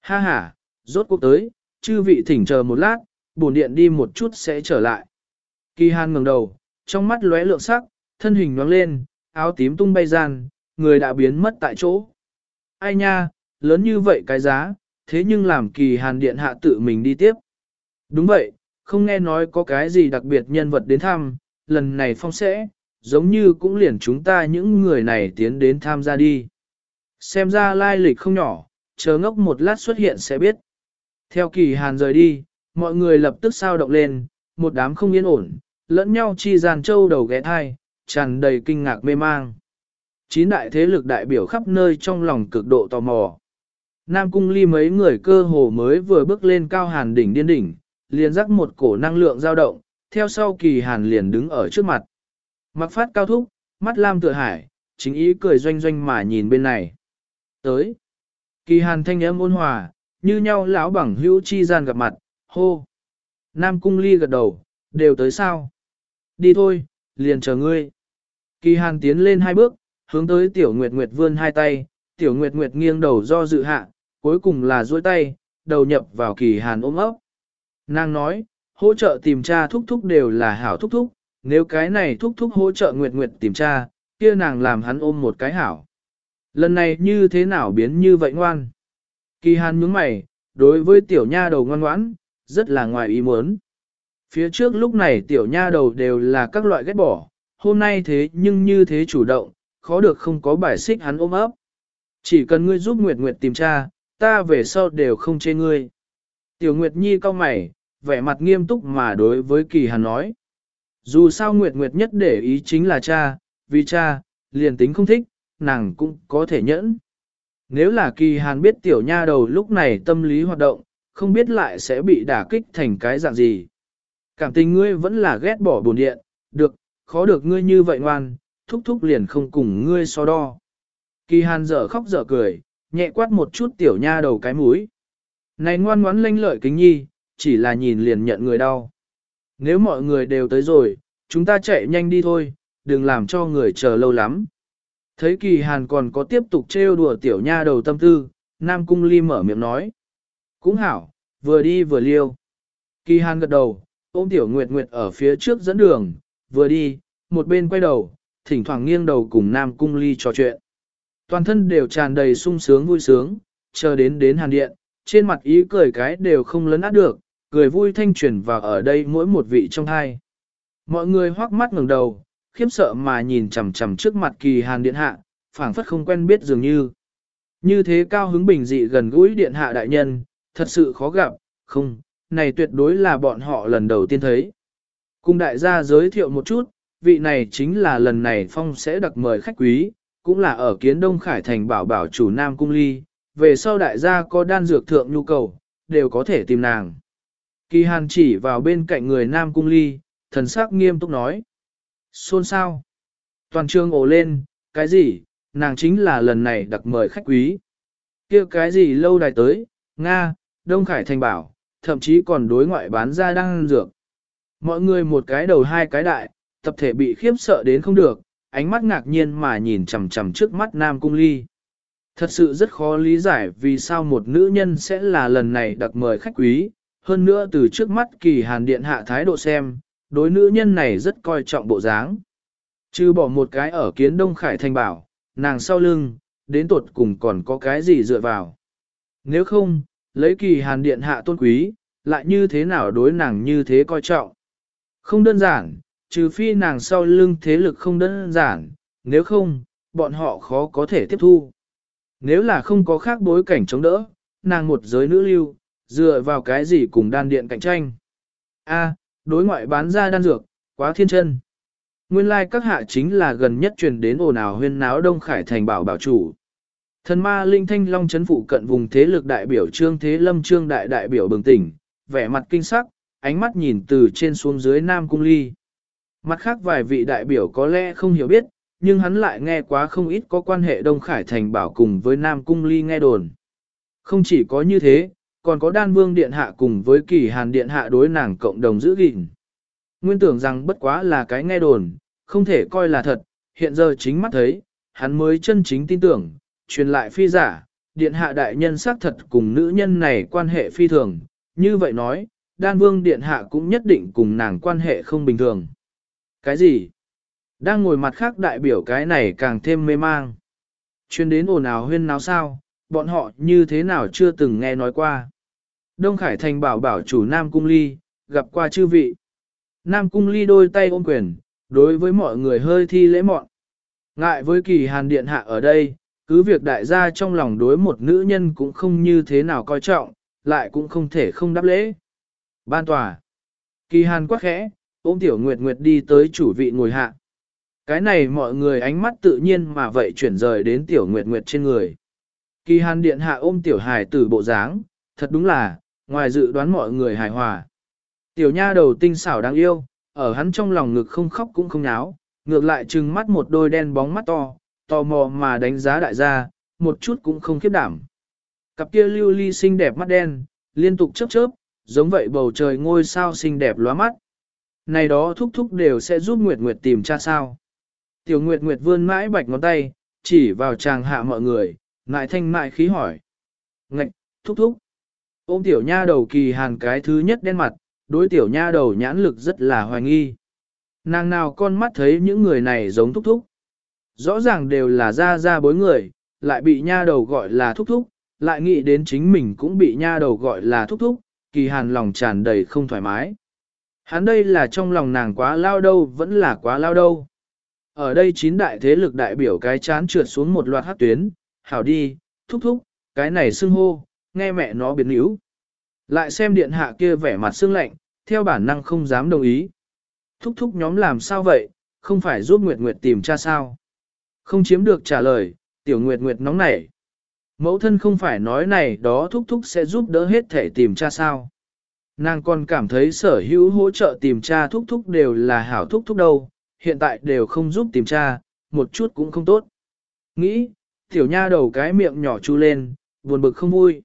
Ha ha, rốt cuộc tới, chư vị thỉnh chờ một lát, bổn điện đi một chút sẽ trở lại. Kỳ hàn ngẩng đầu, trong mắt lóe lượng sắc, thân hình nhoáng lên, áo tím tung bay gian, người đã biến mất tại chỗ. Ai nha, lớn như vậy cái giá, thế nhưng làm kỳ hàn điện hạ tự mình đi tiếp. Đúng vậy, không nghe nói có cái gì đặc biệt nhân vật đến thăm, lần này phong sẽ, giống như cũng liền chúng ta những người này tiến đến tham gia đi. Xem ra lai lịch không nhỏ, chờ ngốc một lát xuất hiện sẽ biết. Theo kỳ hàn rời đi, mọi người lập tức sao động lên, một đám không yên ổn, lẫn nhau chi gian châu đầu ghé thai, tràn đầy kinh ngạc mê mang. Chín đại thế lực đại biểu khắp nơi trong lòng cực độ tò mò. Nam cung ly mấy người cơ hồ mới vừa bước lên cao hàn đỉnh điên đỉnh, liền rắc một cổ năng lượng dao động, theo sau kỳ hàn liền đứng ở trước mặt. Mặc phát cao thúc, mắt lam tựa hải, chính ý cười doanh doanh mà nhìn bên này. Tới. Kỳ hàn thanh âm ôn hòa, như nhau lão bằng hữu chi gian gặp mặt, hô. Nam cung ly gật đầu, đều tới sao? Đi thôi, liền chờ ngươi. Kỳ hàn tiến lên hai bước, hướng tới tiểu nguyệt nguyệt vươn hai tay, tiểu nguyệt nguyệt nghiêng đầu do dự hạ, cuối cùng là duỗi tay, đầu nhập vào kỳ hàn ôm ấp. Nàng nói, hỗ trợ tìm tra thúc thúc đều là hảo thúc thúc, nếu cái này thúc thúc hỗ trợ nguyệt nguyệt tìm tra, kia nàng làm hắn ôm một cái hảo. Lần này như thế nào biến như vậy ngoan? Kỳ hàn nhướng mày, đối với tiểu nha đầu ngoan ngoãn, rất là ngoài ý muốn. Phía trước lúc này tiểu nha đầu đều là các loại ghét bỏ, hôm nay thế nhưng như thế chủ động, khó được không có bài xích hắn ôm ấp. Chỉ cần ngươi giúp Nguyệt Nguyệt tìm tra, ta về sau đều không chê ngươi. Tiểu Nguyệt Nhi cau mày, vẻ mặt nghiêm túc mà đối với Kỳ Hàn nói. Dù sao Nguyệt Nguyệt nhất để ý chính là cha, vì cha, liền tính không thích, nàng cũng có thể nhẫn. Nếu là Kỳ Hàn biết tiểu nha đầu lúc này tâm lý hoạt động, không biết lại sẽ bị đả kích thành cái dạng gì. Cảm tình ngươi vẫn là ghét bỏ bồn điện, được, khó được ngươi như vậy ngoan, thúc thúc liền không cùng ngươi so đo. Kỳ hàn dở khóc dở cười, nhẹ quát một chút tiểu nha đầu cái mũi. Này ngoan ngoãn lanh lợi kính nhi, chỉ là nhìn liền nhận người đau. Nếu mọi người đều tới rồi, chúng ta chạy nhanh đi thôi, đừng làm cho người chờ lâu lắm. Thấy kỳ hàn còn có tiếp tục trêu đùa tiểu nha đầu tâm tư, Nam Cung Ly mở miệng nói. Cũng hảo, vừa đi vừa liêu. Kỳ hàn gật đầu, ôm tiểu nguyệt nguyệt ở phía trước dẫn đường, vừa đi, một bên quay đầu, thỉnh thoảng nghiêng đầu cùng Nam Cung Ly trò chuyện. Toàn thân đều tràn đầy sung sướng vui sướng, chờ đến đến hàn điện, trên mặt ý cười cái đều không lấn át được, cười vui thanh truyền vào ở đây mỗi một vị trong hai. Mọi người hoác mắt ngẩng đầu, khiếp sợ mà nhìn chằm chằm trước mặt kỳ hàn điện hạ, phảng phất không quen biết dường như. Như thế cao hứng bình dị gần gũi điện hạ đại nhân, thật sự khó gặp, không, này tuyệt đối là bọn họ lần đầu tiên thấy. Cùng đại gia giới thiệu một chút, vị này chính là lần này phong sẽ đặc mời khách quý, cũng là ở kiến Đông Khải Thành bảo bảo chủ Nam Cung Ly, về sau đại gia có đan dược thượng nhu cầu, đều có thể tìm nàng. Kỳ hàn chỉ vào bên cạnh người Nam Cung Ly, thần sắc nghiêm túc nói. Xôn sao? Toàn trường ồ lên, cái gì, nàng chính là lần này đặc mời khách quý. kia cái gì lâu đài tới, Nga, Đông Khải Thành bảo, thậm chí còn đối ngoại bán ra đang dược. Mọi người một cái đầu hai cái đại, tập thể bị khiếp sợ đến không được, ánh mắt ngạc nhiên mà nhìn chằm chằm trước mắt Nam Cung Ly. Thật sự rất khó lý giải vì sao một nữ nhân sẽ là lần này đặc mời khách quý, hơn nữa từ trước mắt kỳ hàn điện hạ thái độ xem, đối nữ nhân này rất coi trọng bộ dáng. Chứ bỏ một cái ở kiến Đông Khải Thành bảo, nàng sau lưng, đến tột cùng còn có cái gì dựa vào. Nếu không, lấy kỳ hàn điện hạ tôn quý, lại như thế nào đối nàng như thế coi trọng. Không đơn giản, trừ phi nàng sau lưng thế lực không đơn giản, nếu không, bọn họ khó có thể tiếp thu. Nếu là không có khác bối cảnh chống đỡ, nàng một giới nữ lưu, dựa vào cái gì cùng đan điện cạnh tranh. A, đối ngoại bán ra đan dược, quá thiên chân. Nguyên lai like các hạ chính là gần nhất truyền đến ồn ào huyên náo Đông Khải thành bảo bảo chủ. Thần ma linh thanh long chấn phụ cận vùng thế lực đại biểu trương thế lâm trương đại đại biểu bừng tỉnh, vẻ mặt kinh sắc, ánh mắt nhìn từ trên xuống dưới nam cung ly. Mặt khác vài vị đại biểu có lẽ không hiểu biết, nhưng hắn lại nghe quá không ít có quan hệ Đông Khải Thành bảo cùng với Nam Cung Ly nghe đồn. Không chỉ có như thế, còn có đan vương điện hạ cùng với kỳ hàn điện hạ đối nàng cộng đồng giữ gìn. Nguyên tưởng rằng bất quá là cái nghe đồn, không thể coi là thật, hiện giờ chính mắt thấy, hắn mới chân chính tin tưởng, truyền lại phi giả, điện hạ đại nhân xác thật cùng nữ nhân này quan hệ phi thường, như vậy nói, đan vương điện hạ cũng nhất định cùng nàng quan hệ không bình thường. Cái gì? Đang ngồi mặt khác đại biểu cái này càng thêm mê mang. Chuyên đến ồn ào huyên náo sao, bọn họ như thế nào chưa từng nghe nói qua. Đông Khải Thành bảo bảo chủ Nam Cung Ly, gặp qua chư vị. Nam Cung Ly đôi tay ôm quyền, đối với mọi người hơi thi lễ mọn. Ngại với kỳ hàn điện hạ ở đây, cứ việc đại gia trong lòng đối một nữ nhân cũng không như thế nào coi trọng, lại cũng không thể không đáp lễ. Ban tòa. Kỳ hàn quá khẽ, ôm tiểu nguyệt nguyệt đi tới chủ vị ngồi hạ. Cái này mọi người ánh mắt tự nhiên mà vậy chuyển rời đến tiểu nguyệt nguyệt trên người. Kỳ hàn điện hạ ôm tiểu hài tử bộ dáng, thật đúng là, ngoài dự đoán mọi người hài hòa. Tiểu nha đầu tinh xảo đáng yêu, ở hắn trong lòng ngực không khóc cũng không náo, ngược lại trừng mắt một đôi đen bóng mắt to, tò mò mà đánh giá đại gia, một chút cũng không khiếp đảm. Cặp kia lưu ly xinh đẹp mắt đen, liên tục chớp chớp, giống vậy bầu trời ngôi sao xinh đẹp lóa mắt. Này đó thúc thúc đều sẽ giúp Nguyệt Nguyệt tìm cha sao. Tiểu Nguyệt Nguyệt vươn mãi bạch ngón tay, chỉ vào chàng hạ mọi người, ngại thanh mại khí hỏi. Ngạch, thúc thúc. Ôm tiểu nha đầu kỳ hàn cái thứ nhất đen mặt, đối tiểu nha đầu nhãn lực rất là hoài nghi. Nàng nào con mắt thấy những người này giống thúc thúc. Rõ ràng đều là ra ra bối người, lại bị nha đầu gọi là thúc thúc, lại nghĩ đến chính mình cũng bị nha đầu gọi là thúc thúc, kỳ hàn lòng tràn đầy không thoải mái. Hắn đây là trong lòng nàng quá lao đâu vẫn là quá lao đâu. Ở đây chín đại thế lực đại biểu cái chán trượt xuống một loạt hát tuyến, hảo đi, thúc thúc, cái này xưng hô, nghe mẹ nó biến níu. Lại xem điện hạ kia vẻ mặt xương lạnh, theo bản năng không dám đồng ý. Thúc thúc nhóm làm sao vậy, không phải giúp Nguyệt Nguyệt tìm cha sao. Không chiếm được trả lời, tiểu Nguyệt Nguyệt nóng nảy. Mẫu thân không phải nói này đó thúc thúc sẽ giúp đỡ hết thể tìm cha sao. Nàng còn cảm thấy sở hữu hỗ trợ tìm cha thúc thúc đều là hảo thúc thúc đâu, hiện tại đều không giúp tìm cha, một chút cũng không tốt. Nghĩ, tiểu nha đầu cái miệng nhỏ chu lên, buồn bực không vui.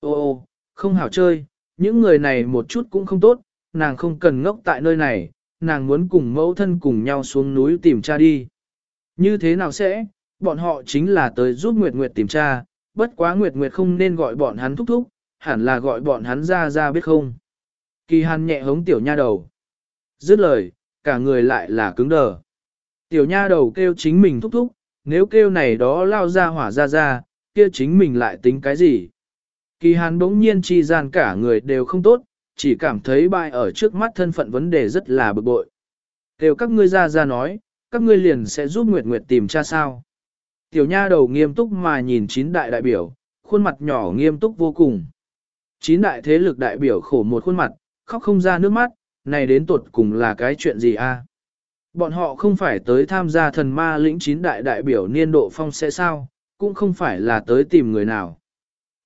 Ô ô, không hảo chơi, những người này một chút cũng không tốt, nàng không cần ngốc tại nơi này, nàng muốn cùng mẫu thân cùng nhau xuống núi tìm cha đi. Như thế nào sẽ, bọn họ chính là tới giúp Nguyệt Nguyệt tìm cha, bất quá Nguyệt Nguyệt không nên gọi bọn hắn thúc thúc, hẳn là gọi bọn hắn ra ra biết không. Kỳ hàn nhẹ hống tiểu nha đầu. Dứt lời, cả người lại là cứng đờ. Tiểu nha đầu kêu chính mình thúc thúc, nếu kêu này đó lao ra hỏa ra ra, kia chính mình lại tính cái gì. Kỳ hàn bỗng nhiên chi gian cả người đều không tốt, chỉ cảm thấy bại ở trước mắt thân phận vấn đề rất là bực bội. Kêu các ngươi ra ra nói, các ngươi liền sẽ giúp Nguyệt Nguyệt tìm cha sao. Tiểu nha đầu nghiêm túc mà nhìn chín đại đại biểu, khuôn mặt nhỏ nghiêm túc vô cùng. Chín đại thế lực đại biểu khổ một khuôn mặt, khóc không ra nước mắt, này đến tuột cùng là cái chuyện gì a? Bọn họ không phải tới tham gia thần ma lĩnh chín đại đại biểu niên độ phong sẽ sao, cũng không phải là tới tìm người nào.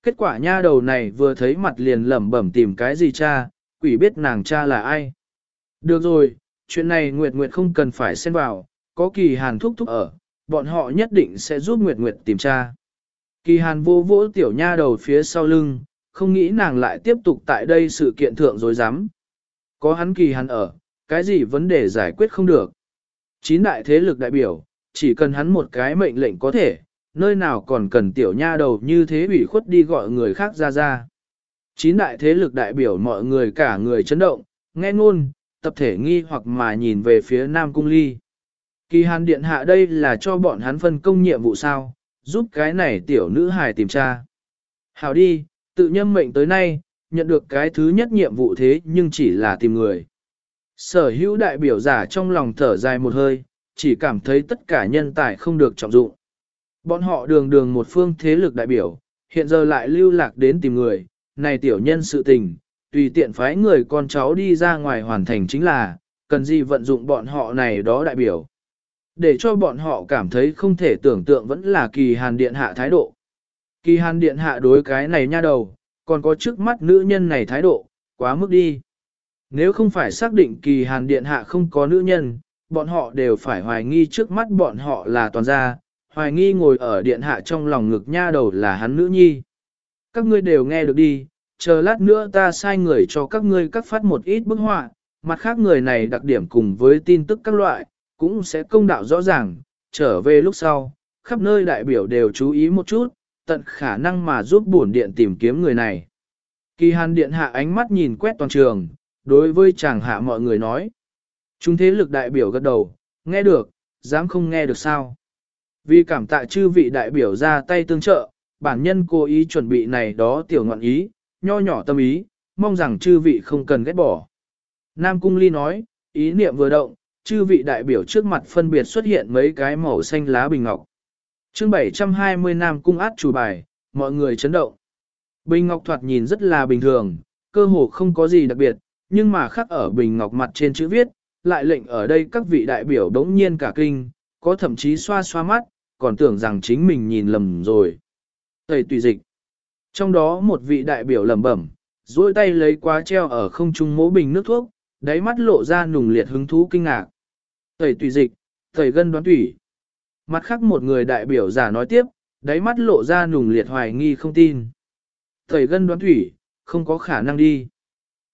Kết quả nha đầu này vừa thấy mặt liền lẩm bẩm tìm cái gì cha, quỷ biết nàng cha là ai. Được rồi, chuyện này Nguyệt Nguyệt không cần phải xen vào, có kỳ hàn thúc thúc ở, bọn họ nhất định sẽ giúp Nguyệt Nguyệt tìm cha. Kỳ hàn vô vỗ tiểu nha đầu phía sau lưng, không nghĩ nàng lại tiếp tục tại đây sự kiện thượng dối rắm Có hắn kỳ hàn ở, cái gì vấn đề giải quyết không được. Chín đại thế lực đại biểu, chỉ cần hắn một cái mệnh lệnh có thể, nơi nào còn cần tiểu nha đầu như thế ủy khuất đi gọi người khác ra ra. Chín đại thế lực đại biểu mọi người cả người chấn động, nghe ngôn, tập thể nghi hoặc mà nhìn về phía Nam Cung Ly. Kỳ hàn điện hạ đây là cho bọn hắn phân công nhiệm vụ sao, giúp cái này tiểu nữ hài tìm tra. Hảo đi, tự nhâm mệnh tới nay, nhận được cái thứ nhất nhiệm vụ thế nhưng chỉ là tìm người. Sở hữu đại biểu giả trong lòng thở dài một hơi, chỉ cảm thấy tất cả nhân tài không được trọng dụng. Bọn họ đường đường một phương thế lực đại biểu, hiện giờ lại lưu lạc đến tìm người, này tiểu nhân sự tình, tùy tiện phái người con cháu đi ra ngoài hoàn thành chính là, cần gì vận dụng bọn họ này đó đại biểu. Để cho bọn họ cảm thấy không thể tưởng tượng vẫn là kỳ hàn điện hạ thái độ. Kỳ hàn điện hạ đối cái này nha đầu, còn có trước mắt nữ nhân này thái độ, quá mức đi. Nếu không phải xác định kỳ hàn điện hạ không có nữ nhân, bọn họ đều phải hoài nghi trước mắt bọn họ là toàn gia, hoài nghi ngồi ở điện hạ trong lòng ngực nha đầu là hắn nữ nhi. Các ngươi đều nghe được đi, chờ lát nữa ta sai người cho các ngươi cắt phát một ít bức họa, mặt khác người này đặc điểm cùng với tin tức các loại, cũng sẽ công đạo rõ ràng, trở về lúc sau, khắp nơi đại biểu đều chú ý một chút, tận khả năng mà giúp bổn điện tìm kiếm người này. Kỳ hàn điện hạ ánh mắt nhìn quét toàn trường, đối với chàng hạ mọi người nói. Chúng thế lực đại biểu gật đầu, nghe được, dám không nghe được sao. Vì cảm tạ chư vị đại biểu ra tay tương trợ, bản nhân cố ý chuẩn bị này đó tiểu ngọn ý, nho nhỏ tâm ý, mong rằng chư vị không cần ghét bỏ. Nam Cung Ly nói, ý niệm vừa động, chư vị đại biểu trước mặt phân biệt xuất hiện mấy cái màu xanh lá bình ngọc. chương 720 Nam Cung át chủ bài, mọi người chấn động. Bình ngọc thoạt nhìn rất là bình thường, cơ hồ không có gì đặc biệt, nhưng mà khắc ở bình ngọc mặt trên chữ viết, lại lệnh ở đây các vị đại biểu đống nhiên cả kinh, có thậm chí xoa xoa mắt, còn tưởng rằng chính mình nhìn lầm rồi. Tẩy tùy dịch. Trong đó một vị đại biểu lẩm bẩm, duỗi tay lấy quá treo ở không trung mố bình nước thuốc, đáy mắt lộ ra nùng liệt hứng thú kinh ngạc. Tẩy tùy dịch, tẩy gân đoán tủy. Mặt khác một người đại biểu giả nói tiếp, đáy mắt lộ ra nùng liệt hoài nghi không tin. Tẩy gân đoán thủy, không có khả năng đi.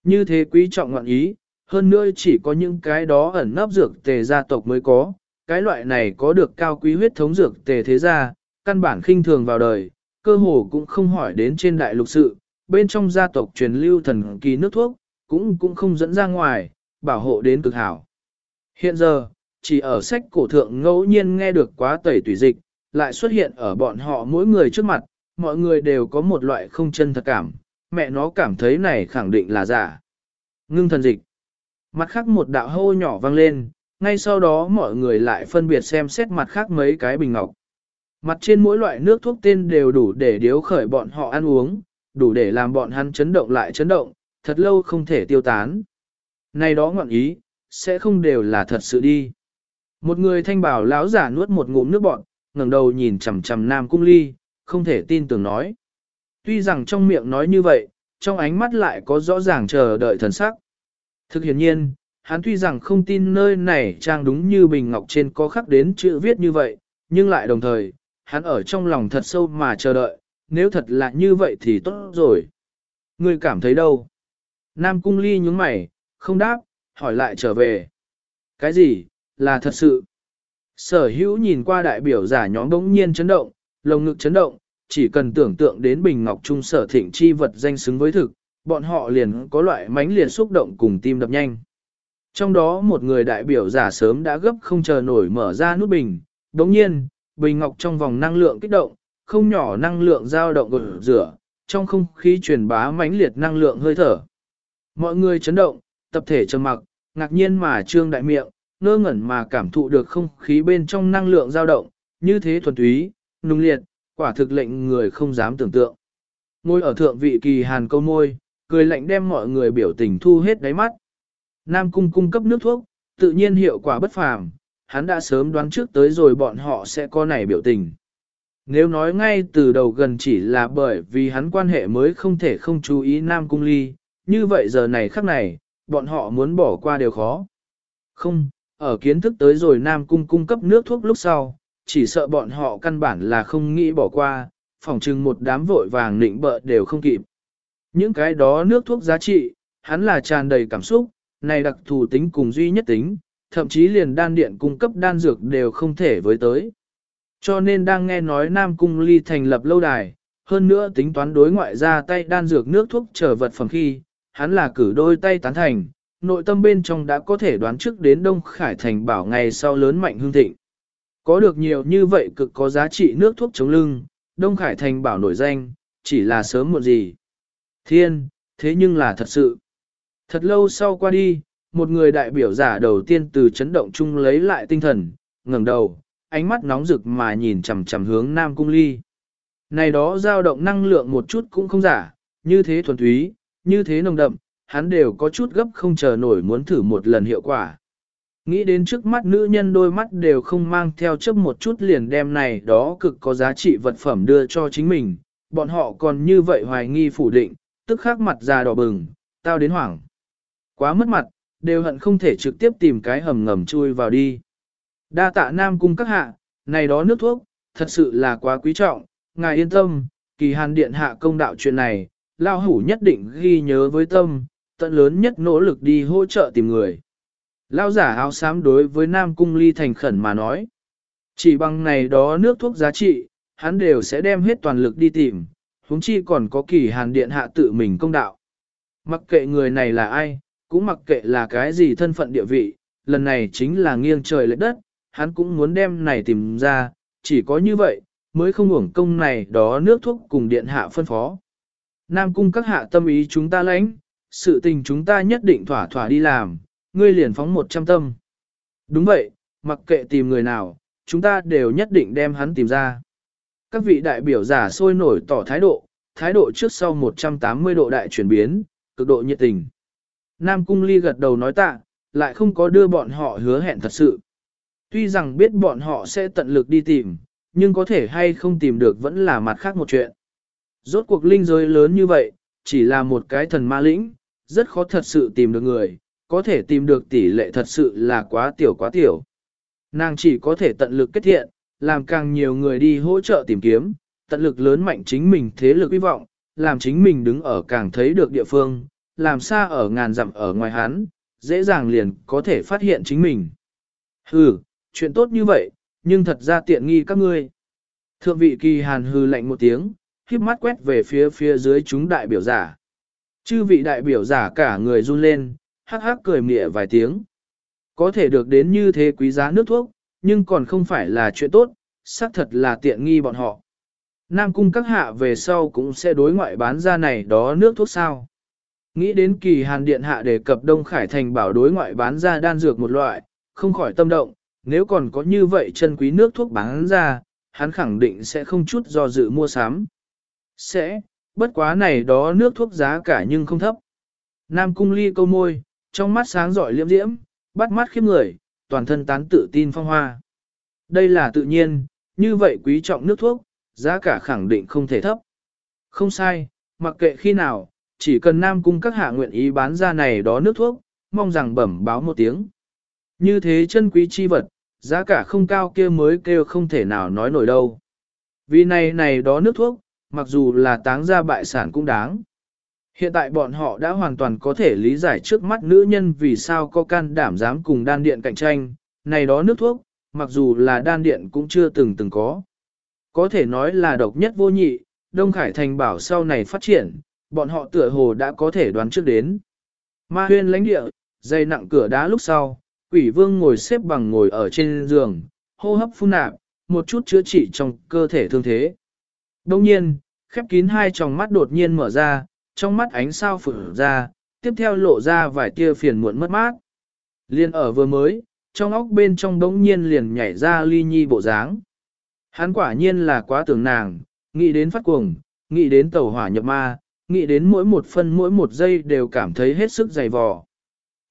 Như thế quý trọng ngọn ý, hơn nữa chỉ có những cái đó ẩn nấp dược tề gia tộc mới có, cái loại này có được cao quý huyết thống dược tề thế gia, căn bản khinh thường vào đời, cơ hồ cũng không hỏi đến trên đại lục sự, bên trong gia tộc truyền lưu thần kỳ nước thuốc, cũng cũng không dẫn ra ngoài, bảo hộ đến cực hảo. Hiện giờ, chỉ ở sách cổ thượng ngẫu nhiên nghe được quá tẩy tùy dịch, lại xuất hiện ở bọn họ mỗi người trước mặt, mọi người đều có một loại không chân thật cảm, mẹ nó cảm thấy này khẳng định là giả. Ngưng thần dịch. Mặt khác một đạo hô nhỏ vang lên, ngay sau đó mọi người lại phân biệt xem xét mặt khác mấy cái bình ngọc. Mặt trên mỗi loại nước thuốc tên đều đủ để điếu khởi bọn họ ăn uống, đủ để làm bọn hắn chấn động lại chấn động, thật lâu không thể tiêu tán. Này đó ngọn ý, sẽ không đều là thật sự đi. Một người thanh bảo lão giả nuốt một ngụm nước bọn, ngẩng đầu nhìn chằm chằm Nam Cung Ly, không thể tin tưởng nói. Tuy rằng trong miệng nói như vậy, trong ánh mắt lại có rõ ràng chờ đợi thần sắc. Thực hiện nhiên, hắn tuy rằng không tin nơi này trang đúng như bình ngọc trên có khắc đến chữ viết như vậy, nhưng lại đồng thời, hắn ở trong lòng thật sâu mà chờ đợi, nếu thật là như vậy thì tốt rồi. Ngươi cảm thấy đâu? Nam Cung Ly nhúng mày, không đáp, hỏi lại trở về. Cái gì, là thật sự? Sở hữu nhìn qua đại biểu giả nhóm đống nhiên chấn động, lồng ngực chấn động, chỉ cần tưởng tượng đến Bình Ngọc Trung sở thịnh chi vật danh xứng với thực, bọn họ liền có loại mãnh liệt xúc động cùng tim đập nhanh. Trong đó một người đại biểu giả sớm đã gấp không chờ nổi mở ra nút bình, đồng nhiên, Bình Ngọc trong vòng năng lượng kích động, không nhỏ năng lượng dao động gột rửa, trong không khí truyền bá mãnh liệt năng lượng hơi thở. Mọi người chấn động, tập thể trầm mặc, ngạc nhiên mà trương đại miệng, ngơ ngẩn mà cảm thụ được không khí bên trong năng lượng dao động, như thế thuần túy, nung liệt, quả thực lệnh người không dám tưởng tượng. Ngồi ở thượng vị kỳ hàn câu môi, cười lạnh đem mọi người biểu tình thu hết đáy mắt. Nam cung cung cấp nước thuốc, tự nhiên hiệu quả bất phàm, hắn đã sớm đoán trước tới rồi bọn họ sẽ có này biểu tình. Nếu nói ngay từ đầu gần chỉ là bởi vì hắn quan hệ mới không thể không chú ý Nam Cung Ly, như vậy giờ này khắc này, bọn họ muốn bỏ qua đều khó. Không, ở kiến thức tới rồi Nam Cung cung cấp nước thuốc lúc sau, chỉ sợ bọn họ căn bản là không nghĩ bỏ qua, phỏng chừng một đám vội vàng nịnh bợ đều không kịp. Những cái đó nước thuốc giá trị, hắn là tràn đầy cảm xúc, này đặc thù tính cùng duy nhất tính, thậm chí liền đan điện cung cấp đan dược đều không thể với tới. Cho nên đang nghe nói Nam Cung Ly thành lập lâu đài, hơn nữa tính toán đối ngoại ra tay đan dược nước thuốc trở vật phẩm khi, hắn là cử đôi tay tán thành, nội tâm bên trong đã có thể đoán trước đến Đông Khải Thành bảo ngày sau lớn mạnh hương thịnh. Có được nhiều như vậy cực có giá trị nước thuốc chống lưng, Đông Khải Thành bảo nổi danh, chỉ là sớm muộn gì. Thiên, thế nhưng là thật sự. Thật lâu sau qua đi, một người đại biểu giả đầu tiên từ chấn động chung lấy lại tinh thần, ngẩng đầu, ánh mắt nóng rực mà nhìn chằm chằm hướng Nam Cung Ly. Này đó dao động năng lượng một chút cũng không giả, như thế thuần túy, như thế nồng đậm, hắn đều có chút gấp không chờ nổi muốn thử một lần hiệu quả. Nghĩ đến trước mắt nữ nhân đôi mắt đều không mang theo chấp một chút liền đem này đó cực có giá trị vật phẩm đưa cho chính mình, bọn họ còn như vậy hoài nghi phủ định, tức khắc mặt già đỏ bừng, tao đến hoảng. Quá mất mặt, đều hận không thể trực tiếp tìm cái hầm ngầm chui vào đi. Đa tạ nam cung các hạ, này đó nước thuốc, thật sự là quá quý trọng, ngài yên tâm, kỳ hàn điện hạ công đạo chuyện này, lao hủ nhất định ghi nhớ với tâm, tận lớn nhất nỗ lực đi hỗ trợ tìm người. Lao giả áo xám đối với Nam Cung Ly thành khẩn mà nói. Chỉ bằng này đó nước thuốc giá trị, hắn đều sẽ đem hết toàn lực đi tìm, huống chi còn có kỳ hàn điện hạ tự mình công đạo. Mặc kệ người này là ai, cũng mặc kệ là cái gì thân phận địa vị, lần này chính là nghiêng trời lệ đất, hắn cũng muốn đem này tìm ra, chỉ có như vậy, mới không uổng công này đó nước thuốc cùng điện hạ phân phó. Nam cung các hạ tâm ý chúng ta lãnh, sự tình chúng ta nhất định thỏa thỏa đi làm, ngươi liền phóng một trăm tâm. Đúng vậy, mặc kệ tìm người nào, chúng ta đều nhất định đem hắn tìm ra. Các vị đại biểu giả sôi nổi tỏ thái độ, thái độ trước sau 180 độ đại chuyển biến, cực độ nhiệt tình. Nam Cung Ly gật đầu nói tạ, lại không có đưa bọn họ hứa hẹn thật sự. Tuy rằng biết bọn họ sẽ tận lực đi tìm, nhưng có thể hay không tìm được vẫn là mặt khác một chuyện. Rốt cuộc linh giới lớn như vậy, chỉ là một cái thần ma lĩnh, rất khó thật sự tìm được người, có thể tìm được tỷ lệ thật sự là quá tiểu quá tiểu. Nàng chỉ có thể tận lực kết thiện, làm càng nhiều người đi hỗ trợ tìm kiếm, tận lực lớn mạnh chính mình thế lực hy vọng, làm chính mình đứng ở càng thấy được địa phương, làm xa ở ngàn dặm ở ngoài hắn, dễ dàng liền có thể phát hiện chính mình. Hừ, chuyện tốt như vậy, nhưng thật ra tiện nghi các ngươi. Thượng vị kỳ hàn hư lạnh một tiếng, khiếp mắt quét về phía phía dưới chúng đại biểu giả. Chư vị đại biểu giả cả người run lên, hắc hắc cười mỉa vài tiếng. Có thể được đến như thế quý giá nước thuốc, nhưng còn không phải là chuyện tốt, xác thật là tiện nghi bọn họ. Nam cung các hạ về sau cũng sẽ đối ngoại bán ra này đó nước thuốc sao. Nghĩ đến kỳ hàn điện hạ đề cập Đông Khải Thành bảo đối ngoại bán ra đan dược một loại, không khỏi tâm động, nếu còn có như vậy chân quý nước thuốc bán ra, hắn khẳng định sẽ không chút do dự mua sắm. Sẽ, bất quá này đó nước thuốc giá cả nhưng không thấp. Nam cung ly câu môi, trong mắt sáng giỏi liễm diễm, bắt mắt khiếp người, toàn thân tán tự tin phong hoa. Đây là tự nhiên, như vậy quý trọng nước thuốc, giá cả khẳng định không thể thấp. Không sai, mặc kệ khi nào, chỉ cần Nam Cung các hạ nguyện ý bán ra này đó nước thuốc, mong rằng bẩm báo một tiếng. Như thế chân quý chi vật, giá cả không cao kia mới kêu không thể nào nói nổi đâu. Vì này này đó nước thuốc, mặc dù là táng ra bại sản cũng đáng. Hiện tại bọn họ đã hoàn toàn có thể lý giải trước mắt nữ nhân vì sao có can đảm dám cùng đan điện cạnh tranh, này đó nước thuốc, mặc dù là đan điện cũng chưa từng từng có. Có thể nói là độc nhất vô nhị, Đông Khải Thành bảo sau này phát triển, bọn họ tựa hồ đã có thể đoán trước đến. Ma huyên lãnh địa, dây nặng cửa đá lúc sau, quỷ vương ngồi xếp bằng ngồi ở trên giường, hô hấp phun nạp, một chút chữa trị trong cơ thể thương thế. Đông nhiên, khép kín hai tròng mắt đột nhiên mở ra, trong mắt ánh sao phử ra, tiếp theo lộ ra vài tia phiền muộn mất mát. Liên ở vừa mới, trong óc bên trong đống nhiên liền nhảy ra ly nhi bộ dáng. Hắn quả nhiên là quá tưởng nàng, nghĩ đến phát cuồng, nghĩ đến tàu hỏa nhập ma, nghĩ đến mỗi một phân mỗi một giây đều cảm thấy hết sức dày vò.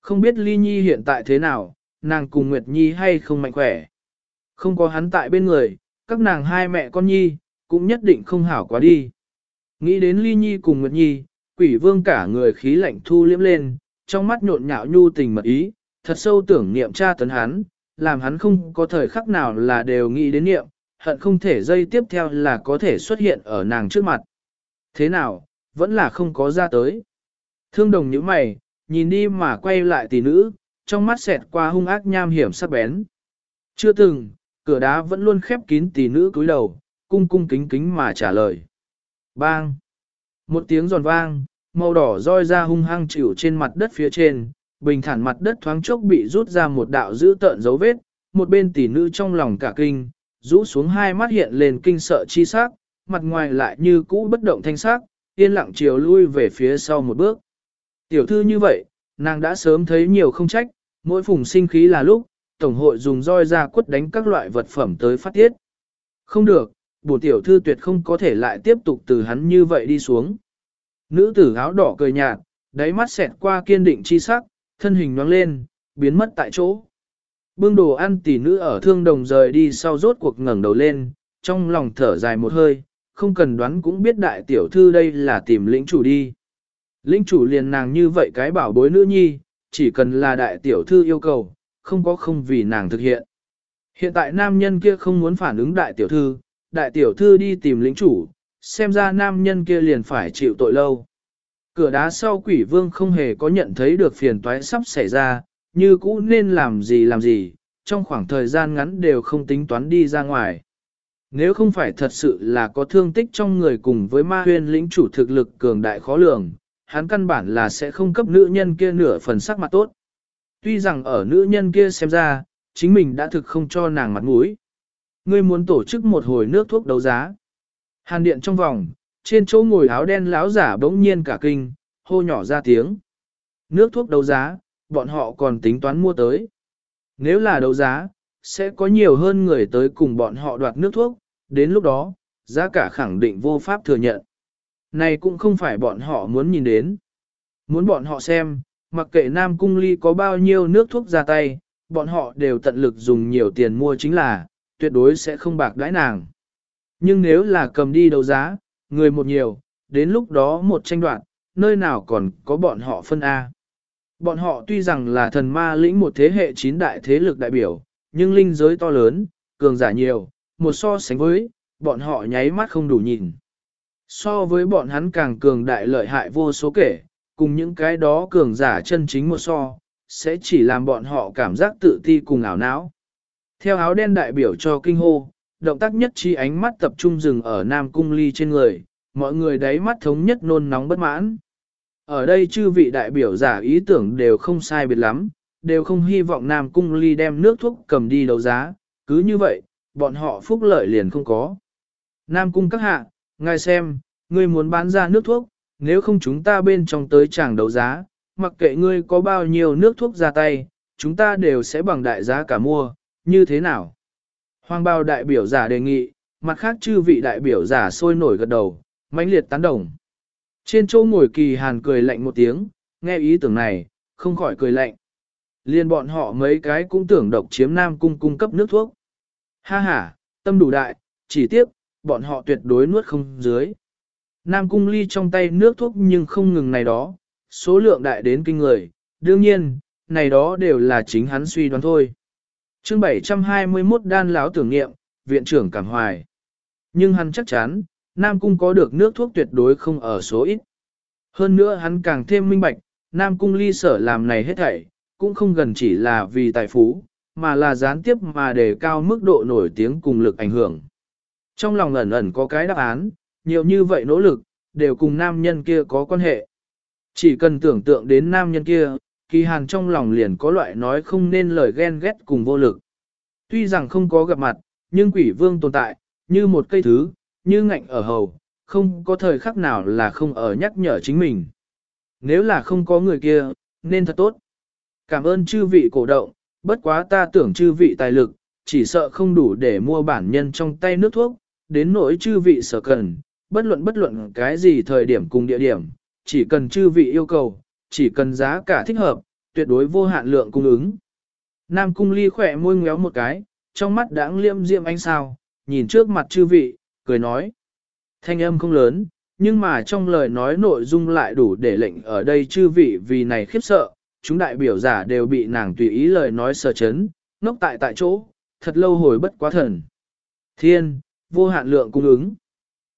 Không biết ly nhi hiện tại thế nào, nàng cùng Nguyệt Nhi hay không mạnh khỏe. Không có hắn tại bên người, các nàng hai mẹ con Nhi, cũng nhất định không hảo quá đi. Nghĩ đến ly Nhi cùng Nguyệt Nhi, quỷ vương cả người khí lạnh thu liễm lên, trong mắt nhộn nhạo nhu tình mật ý, thật sâu tưởng niệm cha tấn hắn, làm hắn không có thời khắc nào là đều nghĩ đến niệm, hận không thể dây tiếp theo là có thể xuất hiện ở nàng trước mặt. Thế nào, vẫn là không có ra tới. Thương đồng như mày, nhìn đi mà quay lại tỷ nữ, trong mắt xẹt qua hung ác nham hiểm sắc bén. Chưa từng, cửa đá vẫn luôn khép kín tỷ nữ cúi đầu, cung cung kính kính mà trả lời. Bang! Một tiếng giòn vang, màu đỏ roi ra hung hăng chịu trên mặt đất phía trên, bình thản mặt đất thoáng chốc bị rút ra một đạo dữ tợn dấu vết, một bên tỷ nữ trong lòng cả kinh, rũ xuống hai mắt hiện lên kinh sợ chi sắc, mặt ngoài lại như cũ bất động thanh sắc, yên lặng chiều lui về phía sau một bước. Tiểu thư như vậy, nàng đã sớm thấy nhiều không trách, mỗi phùng sinh khí là lúc, Tổng hội dùng roi ra quất đánh các loại vật phẩm tới phát tiết. Không được, bổ tiểu thư tuyệt không có thể lại tiếp tục từ hắn như vậy đi xuống. Nữ tử áo đỏ cười nhạt, đáy mắt xẹt qua kiên định chi sắc, thân hình nhoáng lên, biến mất tại chỗ. Bưng đồ ăn tỷ nữ ở thương đồng rời đi sau rốt cuộc ngẩng đầu lên, trong lòng thở dài một hơi, không cần đoán cũng biết đại tiểu thư đây là tìm lĩnh chủ đi. Lĩnh chủ liền nàng như vậy cái bảo bối nữ nhi, chỉ cần là đại tiểu thư yêu cầu, không có không vì nàng thực hiện. Hiện tại nam nhân kia không muốn phản ứng đại tiểu thư, đại tiểu thư đi tìm lĩnh chủ, xem ra nam nhân kia liền phải chịu tội lâu. Cửa đá sau quỷ vương không hề có nhận thấy được phiền toái sắp xảy ra, như cũ nên làm gì làm gì, trong khoảng thời gian ngắn đều không tính toán đi ra ngoài. Nếu không phải thật sự là có thương tích trong người cùng với ma huyên lĩnh chủ thực lực cường đại khó lường, hắn căn bản là sẽ không cấp nữ nhân kia nửa phần sắc mặt tốt. Tuy rằng ở nữ nhân kia xem ra, chính mình đã thực không cho nàng mặt mũi. Ngươi muốn tổ chức một hồi nước thuốc đấu giá. Hàn điện trong vòng, trên chỗ ngồi áo đen láo giả bỗng nhiên cả kinh, hô nhỏ ra tiếng. Nước thuốc đấu giá, bọn họ còn tính toán mua tới. Nếu là đấu giá, sẽ có nhiều hơn người tới cùng bọn họ đoạt nước thuốc, đến lúc đó, giá cả khẳng định vô pháp thừa nhận. Này cũng không phải bọn họ muốn nhìn đến. Muốn bọn họ xem, mặc kệ Nam Cung Ly có bao nhiêu nước thuốc ra tay, bọn họ đều tận lực dùng nhiều tiền mua chính là, tuyệt đối sẽ không bạc đãi nàng. Nhưng nếu là cầm đi đấu giá, người một nhiều, đến lúc đó một tranh đoạn, nơi nào còn có bọn họ phân A. Bọn họ tuy rằng là thần ma lĩnh một thế hệ chín đại thế lực đại biểu, nhưng linh giới to lớn, cường giả nhiều, một so sánh với, bọn họ nháy mắt không đủ nhìn. So với bọn hắn càng cường đại lợi hại vô số kể, cùng những cái đó cường giả chân chính một so, sẽ chỉ làm bọn họ cảm giác tự ti cùng ảo não. Theo áo đen đại biểu cho kinh hô, động tác nhất chi ánh mắt tập trung dừng ở Nam Cung Ly trên người, mọi người đáy mắt thống nhất nôn nóng bất mãn. Ở đây chư vị đại biểu giả ý tưởng đều không sai biệt lắm, đều không hy vọng Nam Cung Ly đem nước thuốc cầm đi đấu giá, cứ như vậy, bọn họ phúc lợi liền không có. Nam Cung các hạ, ngài xem, ngươi muốn bán ra nước thuốc, nếu không chúng ta bên trong tới chẳng đấu giá, mặc kệ ngươi có bao nhiêu nước thuốc ra tay, chúng ta đều sẽ bằng đại giá cả mua, như thế nào? Hoàng bao đại biểu giả đề nghị, mặt khác chư vị đại biểu giả sôi nổi gật đầu, mãnh liệt tán đồng. Trên chỗ ngồi kỳ hàn cười lạnh một tiếng, nghe ý tưởng này, không khỏi cười lạnh. Liên bọn họ mấy cái cũng tưởng độc chiếm Nam Cung cung cấp nước thuốc. Ha ha, tâm đủ đại, chỉ tiếc, bọn họ tuyệt đối nuốt không dưới. Nam Cung ly trong tay nước thuốc nhưng không ngừng này đó, số lượng đại đến kinh người, đương nhiên, này đó đều là chính hắn suy đoán thôi chương 721 đan lão tưởng nghiệm, viện trưởng cảm hoài. Nhưng hắn chắc chắn, Nam Cung có được nước thuốc tuyệt đối không ở số ít. Hơn nữa hắn càng thêm minh bạch, Nam Cung ly sở làm này hết thảy, cũng không gần chỉ là vì tài phú, mà là gián tiếp mà đề cao mức độ nổi tiếng cùng lực ảnh hưởng. Trong lòng ẩn ẩn có cái đáp án, nhiều như vậy nỗ lực, đều cùng nam nhân kia có quan hệ. Chỉ cần tưởng tượng đến nam nhân kia, kỳ hàn trong lòng liền có loại nói không nên lời ghen ghét cùng vô lực. Tuy rằng không có gặp mặt, nhưng quỷ vương tồn tại, như một cây thứ, như ngạnh ở hầu, không có thời khắc nào là không ở nhắc nhở chính mình. Nếu là không có người kia, nên thật tốt. Cảm ơn chư vị cổ động, bất quá ta tưởng chư vị tài lực, chỉ sợ không đủ để mua bản nhân trong tay nước thuốc, đến nỗi chư vị sở cần, bất luận bất luận cái gì thời điểm cùng địa điểm, chỉ cần chư vị yêu cầu, chỉ cần giá cả thích hợp, tuyệt đối vô hạn lượng cung ứng. Nam cung ly khỏe môi ngéo một cái, trong mắt đãng liêm diệm ánh sao, nhìn trước mặt chư vị, cười nói. Thanh âm không lớn, nhưng mà trong lời nói nội dung lại đủ để lệnh ở đây chư vị vì này khiếp sợ, chúng đại biểu giả đều bị nàng tùy ý lời nói sờ chấn, nốc tại tại chỗ, thật lâu hồi bất quá thần. Thiên, vô hạn lượng cung ứng.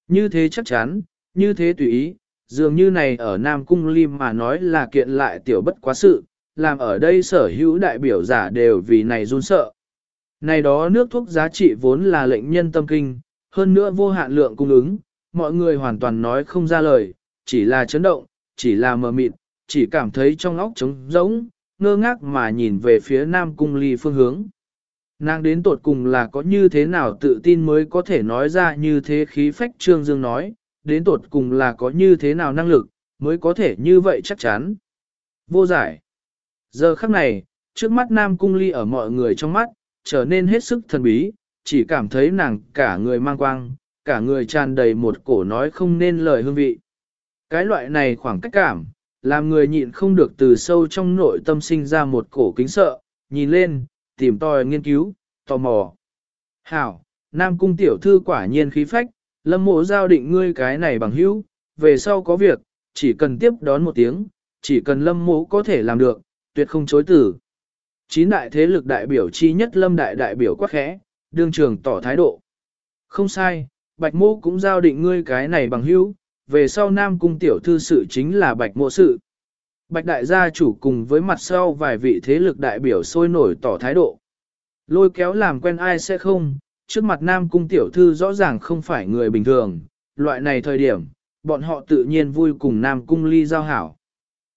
Như thế chắc chắn, như thế tùy ý, dường như này ở Nam Cung Lim mà nói là kiện lại tiểu bất quá sự, làm ở đây sở hữu đại biểu giả đều vì này run sợ. Này đó nước thuốc giá trị vốn là lệnh nhân tâm kinh, hơn nữa vô hạn lượng cung ứng, mọi người hoàn toàn nói không ra lời, chỉ là chấn động, chỉ là mờ mịt, chỉ cảm thấy trong óc trống rỗng, ngơ ngác mà nhìn về phía Nam Cung Ly phương hướng. Nàng đến tột cùng là có như thế nào tự tin mới có thể nói ra như thế khí phách trương dương nói, đến tột cùng là có như thế nào năng lực, mới có thể như vậy chắc chắn. Vô giải. Giờ khắc này, trước mắt Nam Cung Ly ở mọi người trong mắt, trở nên hết sức thần bí, chỉ cảm thấy nàng cả người mang quang, cả người tràn đầy một cổ nói không nên lời hương vị. Cái loại này khoảng cách cảm, làm người nhịn không được từ sâu trong nội tâm sinh ra một cổ kính sợ, nhìn lên, tìm tòi nghiên cứu, tò mò. Hảo, Nam Cung tiểu thư quả nhiên khí phách, lâm mộ giao định ngươi cái này bằng hữu, về sau có việc, chỉ cần tiếp đón một tiếng, chỉ cần lâm mộ có thể làm được, tuyệt không chối tử. Chín đại thế lực đại biểu chi nhất lâm đại đại biểu quá khẽ, đương trường tỏ thái độ. Không sai, bạch mộ cũng giao định ngươi cái này bằng hữu, về sau Nam Cung tiểu thư sự chính là bạch mộ sự. Bạch đại gia chủ cùng với mặt sau vài vị thế lực đại biểu sôi nổi tỏ thái độ. Lôi kéo làm quen ai sẽ không, trước mặt Nam Cung tiểu thư rõ ràng không phải người bình thường, loại này thời điểm, bọn họ tự nhiên vui cùng Nam Cung ly giao hảo.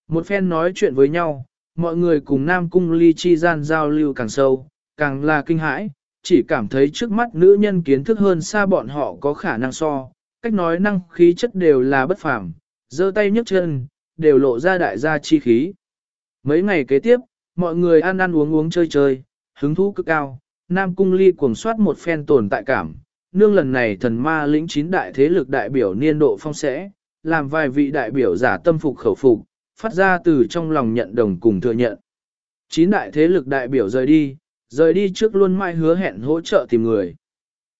Một phen nói chuyện với nhau, mọi người cùng Nam Cung ly chi gian giao lưu càng sâu, càng là kinh hãi, chỉ cảm thấy trước mắt nữ nhân kiến thức hơn xa bọn họ có khả năng so, cách nói năng khí chất đều là bất phàm, giơ tay nhấc chân, đều lộ ra đại gia chi khí. Mấy ngày kế tiếp, mọi người ăn ăn uống uống chơi chơi, hứng thú cực cao, Nam Cung Ly cuồng soát một phen tồn tại cảm, nương lần này thần ma lĩnh chín đại thế lực đại biểu niên độ phong sẽ, làm vài vị đại biểu giả tâm phục khẩu phục, phát ra từ trong lòng nhận đồng cùng thừa nhận. Chín đại thế lực đại biểu rời đi, rời đi trước luôn mai hứa hẹn hỗ trợ tìm người.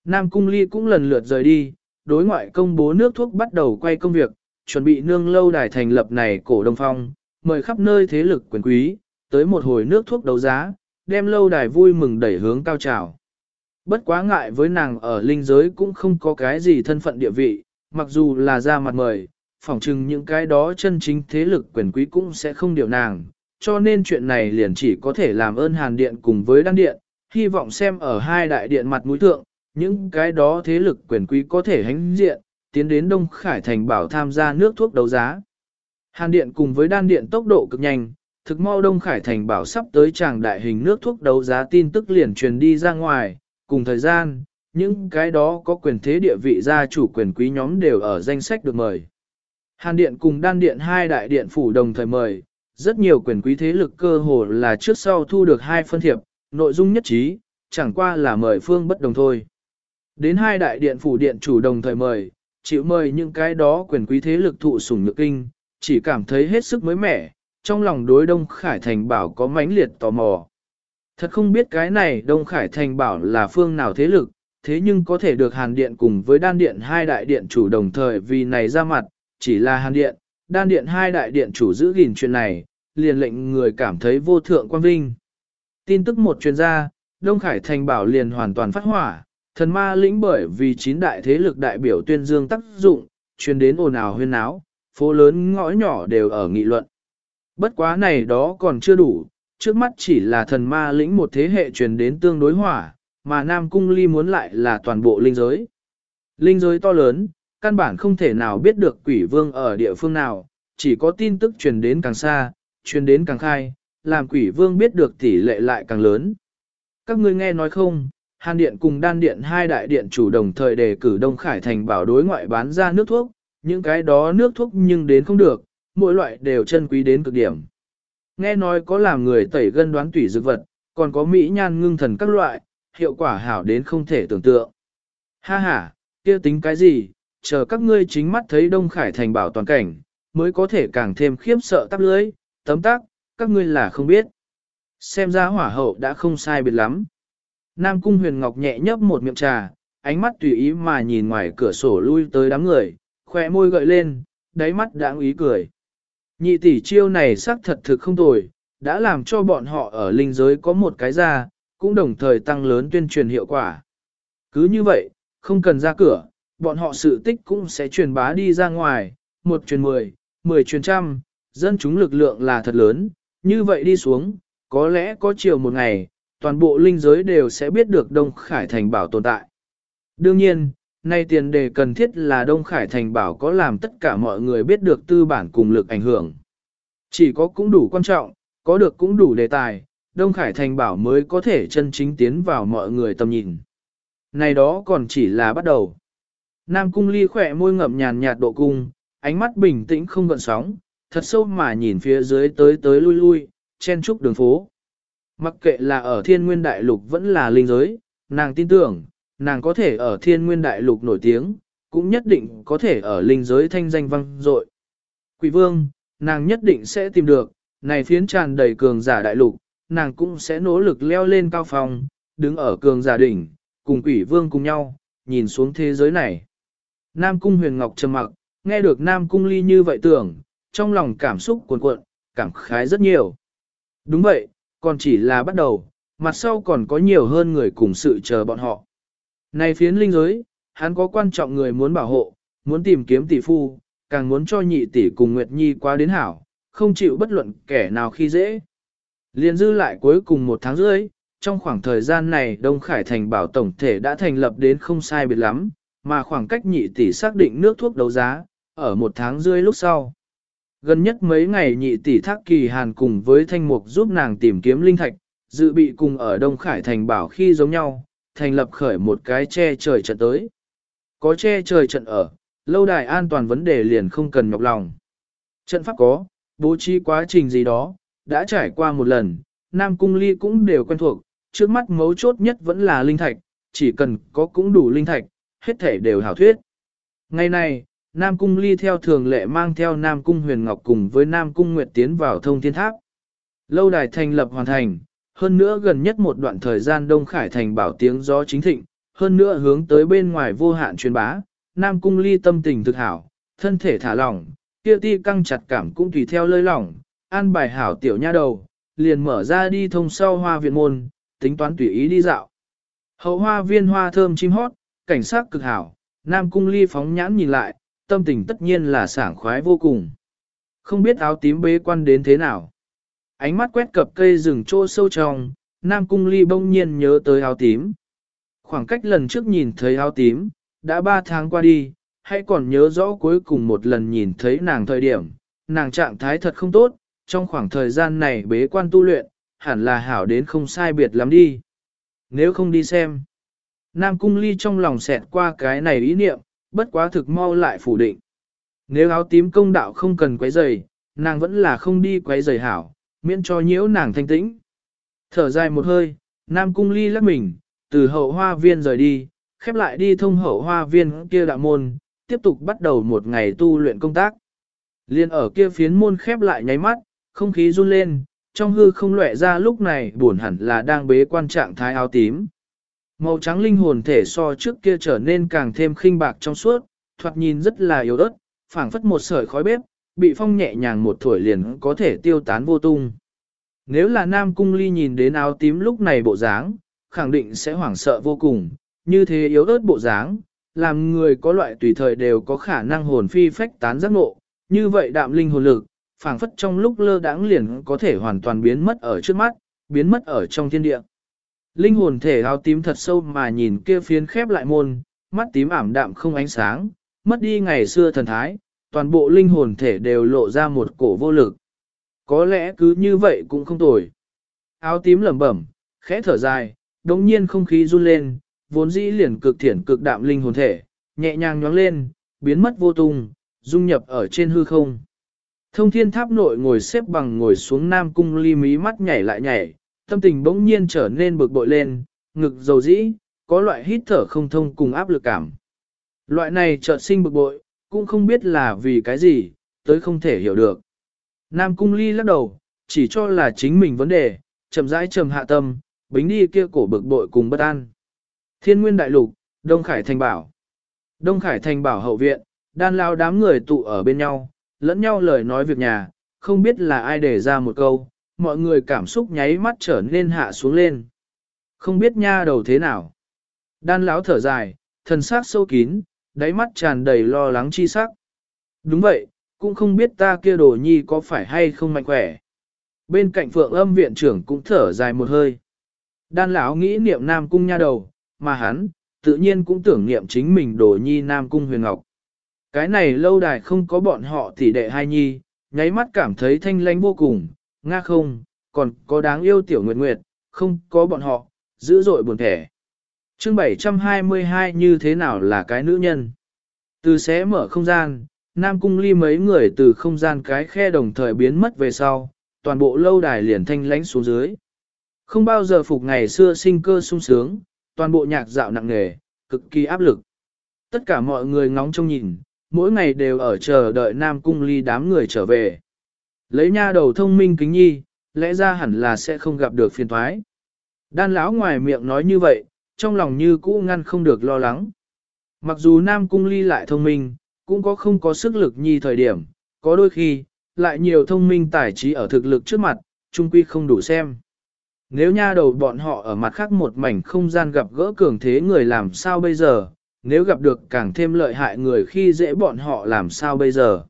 Nam Cung Ly cũng lần lượt rời đi, đối ngoại công bố nước thuốc bắt đầu quay công việc, chuẩn bị nương lâu đài thành lập này cổ đông phong, mời khắp nơi thế lực quyền quý, tới một hồi nước thuốc đấu giá, đem lâu đài vui mừng đẩy hướng cao trào. Bất quá ngại với nàng ở linh giới cũng không có cái gì thân phận địa vị, mặc dù là ra mặt mời, phỏng chừng những cái đó chân chính thế lực quyền quý cũng sẽ không điều nàng, cho nên chuyện này liền chỉ có thể làm ơn hàn điện cùng với đan điện, hy vọng xem ở hai đại điện mặt mũi thượng, những cái đó thế lực quyền quý có thể hánh diện, tiến đến Đông Khải Thành bảo tham gia nước thuốc đấu giá. Hàn điện cùng với đan điện tốc độ cực nhanh, thực mau Đông Khải Thành bảo sắp tới tràng đại hình nước thuốc đấu giá tin tức liền truyền đi ra ngoài, cùng thời gian, những cái đó có quyền thế địa vị gia chủ quyền quý nhóm đều ở danh sách được mời. Hàn điện cùng đan điện hai đại điện phủ đồng thời mời, rất nhiều quyền quý thế lực cơ hồ là trước sau thu được hai phân thiệp, nội dung nhất trí, chẳng qua là mời phương bất đồng thôi. Đến hai đại điện phủ điện chủ đồng thời mời, chịu mời những cái đó quyền quý thế lực thụ sủng nhược kinh, chỉ cảm thấy hết sức mới mẻ, trong lòng đối Đông Khải Thành bảo có mãnh liệt tò mò. Thật không biết cái này Đông Khải Thành bảo là phương nào thế lực, thế nhưng có thể được Hàn Điện cùng với Đan Điện hai đại điện chủ đồng thời vì này ra mặt, chỉ là Hàn Điện, Đan Điện hai đại điện chủ giữ gìn chuyện này, liền lệnh người cảm thấy vô thượng quan vinh. Tin tức một chuyên gia, Đông Khải Thành bảo liền hoàn toàn phát hỏa, thần ma lĩnh bởi vì chín đại thế lực đại biểu tuyên dương tác dụng, truyền đến ồn ào huyên náo, phố lớn ngõ nhỏ đều ở nghị luận. Bất quá này đó còn chưa đủ, trước mắt chỉ là thần ma lĩnh một thế hệ truyền đến tương đối hỏa, mà Nam Cung Ly muốn lại là toàn bộ linh giới. Linh giới to lớn, căn bản không thể nào biết được quỷ vương ở địa phương nào, chỉ có tin tức truyền đến càng xa, truyền đến càng khai, làm quỷ vương biết được tỷ lệ lại càng lớn. Các ngươi nghe nói không, Hàn Điện cùng Đan Điện hai đại điện chủ đồng thời đề cử Đông Khải Thành bảo đối ngoại bán ra nước thuốc, những cái đó nước thuốc nhưng đến không được, mỗi loại đều chân quý đến cực điểm. Nghe nói có làm người tẩy gân đoán tủy dược vật, còn có mỹ nhan ngưng thần các loại, hiệu quả hảo đến không thể tưởng tượng. Ha ha, kia tính cái gì, chờ các ngươi chính mắt thấy Đông Khải thành bảo toàn cảnh, mới có thể càng thêm khiếp sợ tắp lưới, tấm tác, các ngươi là không biết. Xem ra hỏa hậu đã không sai biệt lắm. Nam Cung Huyền Ngọc nhẹ nhấp một miệng trà, ánh mắt tùy ý mà nhìn ngoài cửa sổ lui tới đám người, khỏe môi gợi lên, đáy mắt đã ý cười. Nhị tỷ chiêu này xác thật thực không tồi, đã làm cho bọn họ ở linh giới có một cái ra, cũng đồng thời tăng lớn tuyên truyền hiệu quả. Cứ như vậy, không cần ra cửa, bọn họ sự tích cũng sẽ truyền bá đi ra ngoài, một truyền mười, mười truyền trăm, dân chúng lực lượng là thật lớn, như vậy đi xuống, có lẽ có chiều một ngày, toàn bộ linh giới đều sẽ biết được Đông Khải Thành bảo tồn tại. Đương nhiên, nay tiền đề cần thiết là Đông Khải Thành bảo có làm tất cả mọi người biết được tư bản cùng lực ảnh hưởng. Chỉ có cũng đủ quan trọng, có được cũng đủ đề tài, Đông Khải Thành bảo mới có thể chân chính tiến vào mọi người tầm nhìn. Này đó còn chỉ là bắt đầu. Nam cung ly khỏe môi ngậm nhàn nhạt độ cung, ánh mắt bình tĩnh không gợn sóng, thật sâu mà nhìn phía dưới tới tới lui lui, chen trúc đường phố. Mặc kệ là ở thiên nguyên đại lục vẫn là linh giới, nàng tin tưởng, nàng có thể ở thiên nguyên đại lục nổi tiếng, cũng nhất định có thể ở linh giới thanh danh vang dội. Quỷ vương, nàng nhất định sẽ tìm được, này phiến tràn đầy cường giả đại lục, nàng cũng sẽ nỗ lực leo lên cao phòng, đứng ở cường giả đỉnh, cùng quỷ vương cùng nhau, nhìn xuống thế giới này. Nam cung huyền ngọc trầm mặc, nghe được Nam cung ly như vậy tưởng, trong lòng cảm xúc cuồn cuộn, cảm khái rất nhiều. Đúng vậy, còn chỉ là bắt đầu, mặt sau còn có nhiều hơn người cùng sự chờ bọn họ. Này phiến linh giới, hắn có quan trọng người muốn bảo hộ, muốn tìm kiếm tỷ phu, càng muốn cho nhị tỷ cùng Nguyệt Nhi qua đến hảo, không chịu bất luận kẻ nào khi dễ. Liên dư lại cuối cùng một tháng rưỡi, trong khoảng thời gian này Đông Khải Thành bảo tổng thể đã thành lập đến không sai biệt lắm, mà khoảng cách nhị tỷ xác định nước thuốc đấu giá, ở một tháng rưỡi lúc sau. Gần nhất mấy ngày nhị tỷ thác kỳ hàn cùng với thanh mục giúp nàng tìm kiếm linh thạch, dự bị cùng ở Đông Khải thành bảo khi giống nhau, thành lập khởi một cái che trời trận tới. Có che trời trận ở, lâu đài an toàn vấn đề liền không cần nhọc lòng. Trận pháp có, bố trí quá trình gì đó, đã trải qua một lần, Nam Cung Ly cũng đều quen thuộc, trước mắt mấu chốt nhất vẫn là linh thạch, chỉ cần có cũng đủ linh thạch, hết thể đều hảo thuyết. Ngày này, Nam Cung Ly theo thường lệ mang theo Nam Cung Huyền Ngọc cùng với Nam Cung Nguyệt tiến vào thông thiên tháp. Lâu đài thành lập hoàn thành, hơn nữa gần nhất một đoạn thời gian Đông Khải thành bảo tiếng gió chính thịnh, hơn nữa hướng tới bên ngoài vô hạn truyền bá, Nam Cung Ly tâm tình thực hảo, thân thể thả lỏng, kia ti căng chặt cảm cũng tùy theo lơi lỏng, an bài hảo tiểu nha đầu, liền mở ra đi thông sau hoa viện môn, tính toán tùy ý đi dạo. Hậu hoa viên hoa thơm chim hót, cảnh sát cực hảo, Nam Cung Ly phóng nhãn nhìn lại, tâm tình tất nhiên là sảng khoái vô cùng. Không biết áo tím bế quan đến thế nào. Ánh mắt quét cập cây rừng trô sâu trong, Nam Cung Ly bỗng nhiên nhớ tới áo tím. Khoảng cách lần trước nhìn thấy áo tím, đã ba tháng qua đi, hãy còn nhớ rõ cuối cùng một lần nhìn thấy nàng thời điểm, nàng trạng thái thật không tốt, trong khoảng thời gian này bế quan tu luyện, hẳn là hảo đến không sai biệt lắm đi. Nếu không đi xem, Nam Cung Ly trong lòng xẹt qua cái này ý niệm, bất quá thực mau lại phủ định. Nếu áo tím công đạo không cần quấy giày, nàng vẫn là không đi quấy giày hảo, miễn cho nhiễu nàng thanh tĩnh. Thở dài một hơi, Nam Cung Ly lắc mình, từ hậu hoa viên rời đi, khép lại đi thông hậu hoa viên kia đạo môn, tiếp tục bắt đầu một ngày tu luyện công tác. Liên ở kia phiến môn khép lại nháy mắt, không khí run lên, trong hư không lệ ra lúc này buồn hẳn là đang bế quan trạng thái áo tím. Màu trắng linh hồn thể so trước kia trở nên càng thêm khinh bạc trong suốt, thoạt nhìn rất là yếu ớt, phảng phất một sợi khói bếp, bị phong nhẹ nhàng một thổi liền có thể tiêu tán vô tung. Nếu là Nam Cung Ly nhìn đến áo tím lúc này bộ dáng, khẳng định sẽ hoảng sợ vô cùng, như thế yếu ớt bộ dáng, làm người có loại tùy thời đều có khả năng hồn phi phách tán giác ngộ, như vậy đạm linh hồn lực, phảng phất trong lúc lơ đãng liền có thể hoàn toàn biến mất ở trước mắt, biến mất ở trong thiên địa. Linh hồn thể áo tím thật sâu mà nhìn kia phiến khép lại môn, mắt tím ảm đạm không ánh sáng, mất đi ngày xưa thần thái, toàn bộ linh hồn thể đều lộ ra một cổ vô lực. Có lẽ cứ như vậy cũng không tồi. Áo tím lẩm bẩm, khẽ thở dài, đống nhiên không khí run lên, vốn dĩ liền cực thiển cực đạm linh hồn thể, nhẹ nhàng nhoáng lên, biến mất vô tung, dung nhập ở trên hư không. Thông thiên tháp nội ngồi xếp bằng ngồi xuống nam cung ly mí mắt nhảy lại nhảy, tâm tình bỗng nhiên trở nên bực bội lên, ngực dầu dĩ, có loại hít thở không thông cùng áp lực cảm. Loại này chợt sinh bực bội, cũng không biết là vì cái gì, tới không thể hiểu được. Nam cung ly lắc đầu, chỉ cho là chính mình vấn đề, chậm rãi trầm hạ tâm, bính đi kia cổ bực bội cùng bất an. Thiên nguyên đại lục, Đông Khải Thành Bảo. Đông Khải Thành Bảo hậu viện, đan lao đám người tụ ở bên nhau, lẫn nhau lời nói việc nhà, không biết là ai để ra một câu, mọi người cảm xúc nháy mắt trở nên hạ xuống lên. Không biết nha đầu thế nào. Đan lão thở dài, thần sắc sâu kín, đáy mắt tràn đầy lo lắng chi sắc. Đúng vậy, cũng không biết ta kia đồ nhi có phải hay không mạnh khỏe. Bên cạnh phượng âm viện trưởng cũng thở dài một hơi. Đan lão nghĩ niệm nam cung nha đầu, mà hắn, tự nhiên cũng tưởng niệm chính mình đồ nhi nam cung huyền ngọc. Cái này lâu đài không có bọn họ thì đệ hai nhi, nháy mắt cảm thấy thanh lánh vô cùng, nga không, còn có đáng yêu tiểu nguyệt nguyệt, không có bọn họ, dữ dội buồn thẻ. Chương 722 như thế nào là cái nữ nhân? Từ xé mở không gian, Nam Cung ly mấy người từ không gian cái khe đồng thời biến mất về sau, toàn bộ lâu đài liền thanh lánh xuống dưới. Không bao giờ phục ngày xưa sinh cơ sung sướng, toàn bộ nhạc dạo nặng nề, cực kỳ áp lực. Tất cả mọi người ngóng trông nhìn, mỗi ngày đều ở chờ đợi Nam Cung ly đám người trở về. Lấy nha đầu thông minh kính nhi, lẽ ra hẳn là sẽ không gặp được phiền thoái. Đan lão ngoài miệng nói như vậy, trong lòng như cũ ngăn không được lo lắng. Mặc dù Nam Cung ly lại thông minh, cũng có không có sức lực nhi thời điểm, có đôi khi, lại nhiều thông minh tài trí ở thực lực trước mặt, trung quy không đủ xem. Nếu nha đầu bọn họ ở mặt khác một mảnh không gian gặp gỡ cường thế người làm sao bây giờ, nếu gặp được càng thêm lợi hại người khi dễ bọn họ làm sao bây giờ.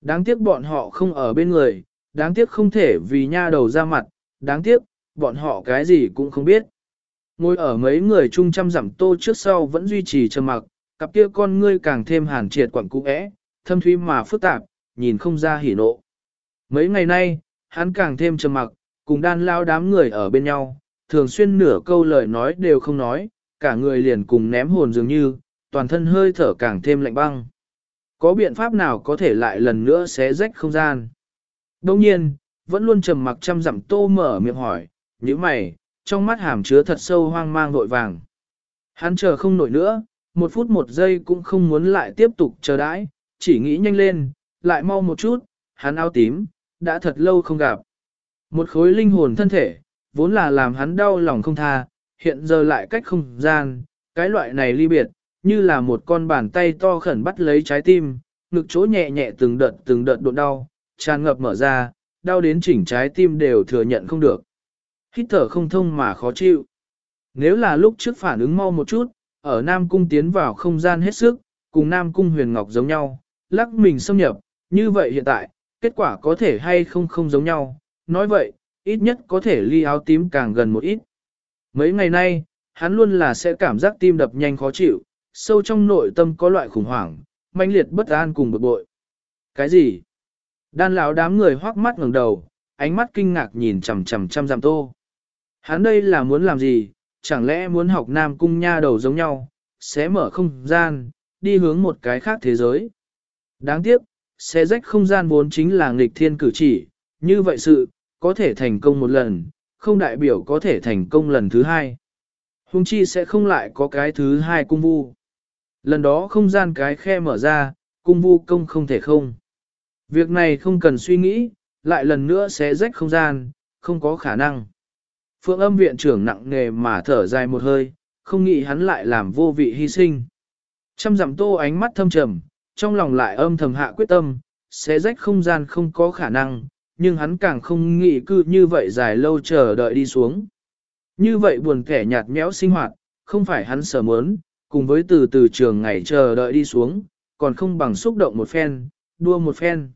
Đáng tiếc bọn họ không ở bên người, đáng tiếc không thể vì nha đầu ra mặt, đáng tiếc, bọn họ cái gì cũng không biết. Ngồi ở mấy người chung chăm giảm tô trước sau vẫn duy trì trầm mặc, cặp kia con ngươi càng thêm hàn triệt quẳng cũ ẽ, thâm thúy mà phức tạp, nhìn không ra hỉ nộ. Mấy ngày nay, hắn càng thêm trầm mặc, cùng đan lao đám người ở bên nhau, thường xuyên nửa câu lời nói đều không nói, cả người liền cùng ném hồn dường như, toàn thân hơi thở càng thêm lạnh băng. Có biện pháp nào có thể lại lần nữa xé rách không gian? Đồng nhiên, vẫn luôn trầm mặc chăm dặm tô mở miệng hỏi, như mày, trong mắt hàm chứa thật sâu hoang mang vội vàng. Hắn chờ không nổi nữa, một phút một giây cũng không muốn lại tiếp tục chờ đãi, chỉ nghĩ nhanh lên, lại mau một chút, hắn áo tím, đã thật lâu không gặp. Một khối linh hồn thân thể, vốn là làm hắn đau lòng không tha, hiện giờ lại cách không gian, cái loại này ly biệt, như là một con bàn tay to khẩn bắt lấy trái tim, ngực chỗ nhẹ nhẹ từng đợt từng đợt độ đau, tràn ngập mở ra, đau đến chỉnh trái tim đều thừa nhận không được. Hít thở không thông mà khó chịu. Nếu là lúc trước phản ứng mau một chút, ở Nam Cung tiến vào không gian hết sức, cùng Nam Cung huyền ngọc giống nhau, lắc mình xâm nhập, như vậy hiện tại, kết quả có thể hay không không giống nhau, nói vậy, ít nhất có thể ly áo tím càng gần một ít. Mấy ngày nay, hắn luôn là sẽ cảm giác tim đập nhanh khó chịu, sâu trong nội tâm có loại khủng hoảng, mãnh liệt bất an cùng bực bội. Cái gì? Đan lão đám người hoắc mắt ngẩng đầu, ánh mắt kinh ngạc nhìn chằm chằm chằm giam tô. Hắn đây là muốn làm gì? Chẳng lẽ muốn học nam cung nha đầu giống nhau, sẽ mở không gian, đi hướng một cái khác thế giới? Đáng tiếc, sẽ rách không gian vốn chính là nghịch thiên cử chỉ, như vậy sự, có thể thành công một lần, không đại biểu có thể thành công lần thứ hai. Hùng chi sẽ không lại có cái thứ hai cung vu. Lần đó không gian cái khe mở ra, cung vu công không thể không. Việc này không cần suy nghĩ, lại lần nữa sẽ rách không gian, không có khả năng. Phượng âm viện trưởng nặng nề mà thở dài một hơi, không nghĩ hắn lại làm vô vị hy sinh. Trăm dặm tô ánh mắt thâm trầm, trong lòng lại âm thầm hạ quyết tâm, sẽ rách không gian không có khả năng, nhưng hắn càng không nghĩ cư như vậy dài lâu chờ đợi đi xuống. Như vậy buồn kẻ nhạt nhẽo sinh hoạt, không phải hắn sở muốn, cùng với từ từ trường ngày chờ đợi đi xuống, còn không bằng xúc động một phen, đua một phen.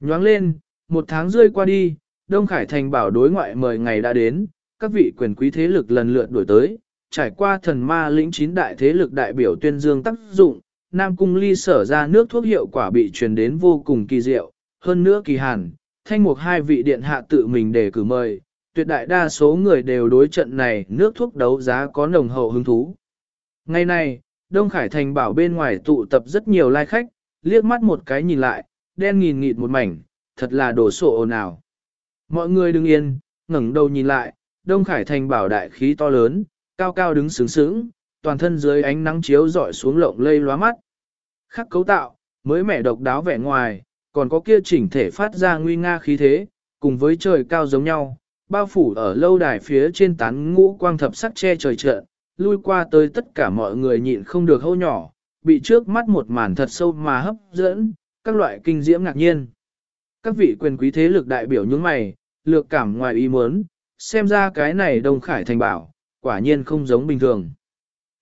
Nhoáng lên, một tháng rơi qua đi, Đông Khải Thành bảo đối ngoại mời ngày đã đến, các vị quyền quý thế lực lần lượt đổi tới, trải qua thần ma lĩnh chín đại thế lực đại biểu tuyên dương tác dụng, Nam Cung Ly sở ra nước thuốc hiệu quả bị truyền đến vô cùng kỳ diệu, hơn nữa kỳ hàn, thanh mục hai vị điện hạ tự mình để cử mời, tuyệt đại đa số người đều đối trận này nước thuốc đấu giá có nồng hậu hứng thú. Ngày này, Đông Khải Thành bảo bên ngoài tụ tập rất nhiều lai khách, liếc mắt một cái nhìn lại, đen nghìn nghịt một mảnh, thật là đổ sổ ồn ào. Mọi người đừng yên, ngẩng đầu nhìn lại, Đông Khải Thành bảo đại khí to lớn, cao cao đứng sướng sướng, toàn thân dưới ánh nắng chiếu rọi xuống lộng lây lóa mắt. Khắc cấu tạo, mới mẻ độc đáo vẻ ngoài, còn có kia chỉnh thể phát ra nguy nga khí thế, cùng với trời cao giống nhau, bao phủ ở lâu đài phía trên tán ngũ quang thập sắc che trời trợn, lui qua tới tất cả mọi người nhịn không được hô nhỏ, bị trước mắt một màn thật sâu mà hấp dẫn, các loại kinh diễm ngạc nhiên. Các vị quyền quý thế lực đại biểu những mày, lược cảm ngoài ý muốn, xem ra cái này Đông Khải thành bảo, quả nhiên không giống bình thường.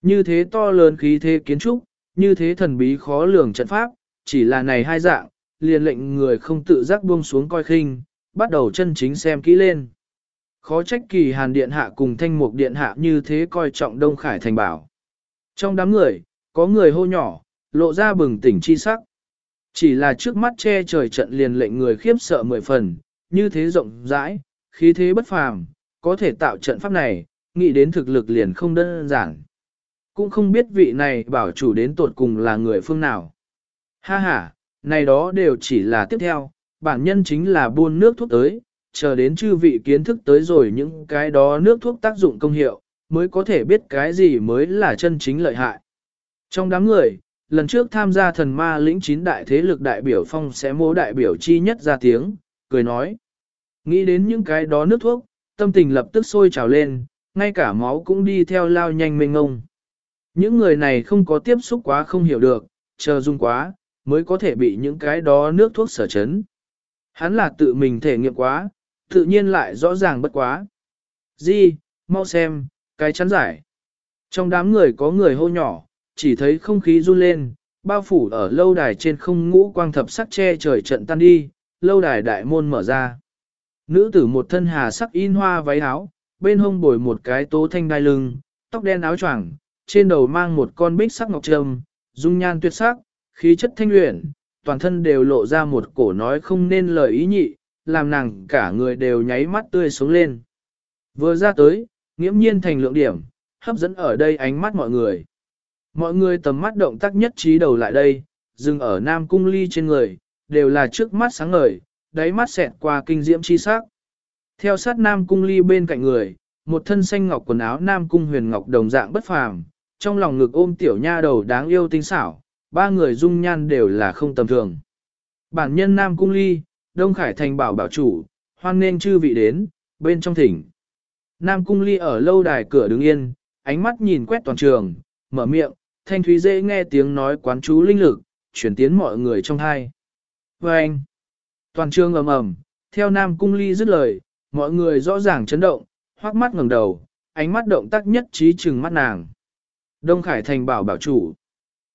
Như thế to lớn khí thế kiến trúc, như thế thần bí khó lường trận pháp, chỉ là này hai dạng, liền lệnh người không tự giác buông xuống coi khinh, bắt đầu chân chính xem kỹ lên. Khó trách kỳ hàn điện hạ cùng thanh mục điện hạ như thế coi trọng Đông Khải thành bảo. Trong đám người, có người hô nhỏ, lộ ra bừng tỉnh chi sắc. Chỉ là trước mắt che trời trận liền lệnh người khiếp sợ mười phần, như thế rộng rãi, khí thế bất phàm, có thể tạo trận pháp này, nghĩ đến thực lực liền không đơn giản. Cũng không biết vị này bảo chủ đến tột cùng là người phương nào. Ha ha, này đó đều chỉ là tiếp theo, bản nhân chính là buôn nước thuốc tới, chờ đến chư vị kiến thức tới rồi những cái đó nước thuốc tác dụng công hiệu, mới có thể biết cái gì mới là chân chính lợi hại. Trong đám người, lần trước tham gia thần ma lĩnh chín đại thế lực đại biểu phong sẽ mô đại biểu chi nhất ra tiếng, cười nói. Nghĩ đến những cái đó nước thuốc, tâm tình lập tức sôi trào lên, ngay cả máu cũng đi theo lao nhanh mênh ngông. Những người này không có tiếp xúc quá không hiểu được, chờ dung quá, mới có thể bị những cái đó nước thuốc sở chấn. Hắn là tự mình thể nghiệm quá, tự nhiên lại rõ ràng bất quá. Di, mau xem, cái chắn giải. Trong đám người có người hô nhỏ, chỉ thấy không khí run lên, bao phủ ở lâu đài trên không ngũ quang thập sắc che trời trận tan đi, lâu đài đại môn mở ra. Nữ tử một thân hà sắc in hoa váy áo, bên hông bồi một cái tố thanh đai lưng, tóc đen áo choàng, trên đầu mang một con bích sắc ngọc trâm, dung nhan tuyệt sắc, khí chất thanh luyện, toàn thân đều lộ ra một cổ nói không nên lời ý nhị, làm nàng cả người đều nháy mắt tươi sống lên. Vừa ra tới, nghiễm nhiên thành lượng điểm, hấp dẫn ở đây ánh mắt mọi người. Mọi người tầm mắt động tác nhất trí đầu lại đây, dừng ở Nam Cung Ly trên người, đều là trước mắt sáng ngời, đáy mắt xẹt qua kinh diễm chi sắc. Theo sát Nam Cung Ly bên cạnh người, một thân xanh ngọc quần áo Nam Cung Huyền Ngọc đồng dạng bất phàm, trong lòng ngực ôm tiểu nha đầu đáng yêu tinh xảo, ba người dung nhan đều là không tầm thường. Bản nhân Nam Cung Ly, Đông Khải Thành bảo bảo chủ, hoan nên chư vị đến, bên trong thỉnh. Nam Cung Ly ở lâu đài cửa đứng yên, ánh mắt nhìn quét toàn trường, mở miệng, thanh thúy dễ nghe tiếng nói quán chú linh lực, chuyển tiến mọi người trong hai. Và anh, toàn trường ầm ầm, theo Nam Cung Ly dứt lời, mọi người rõ ràng chấn động, hoắc mắt ngẩng đầu, ánh mắt động tác nhất trí chừng mắt nàng. Đông Khải Thành bảo bảo chủ.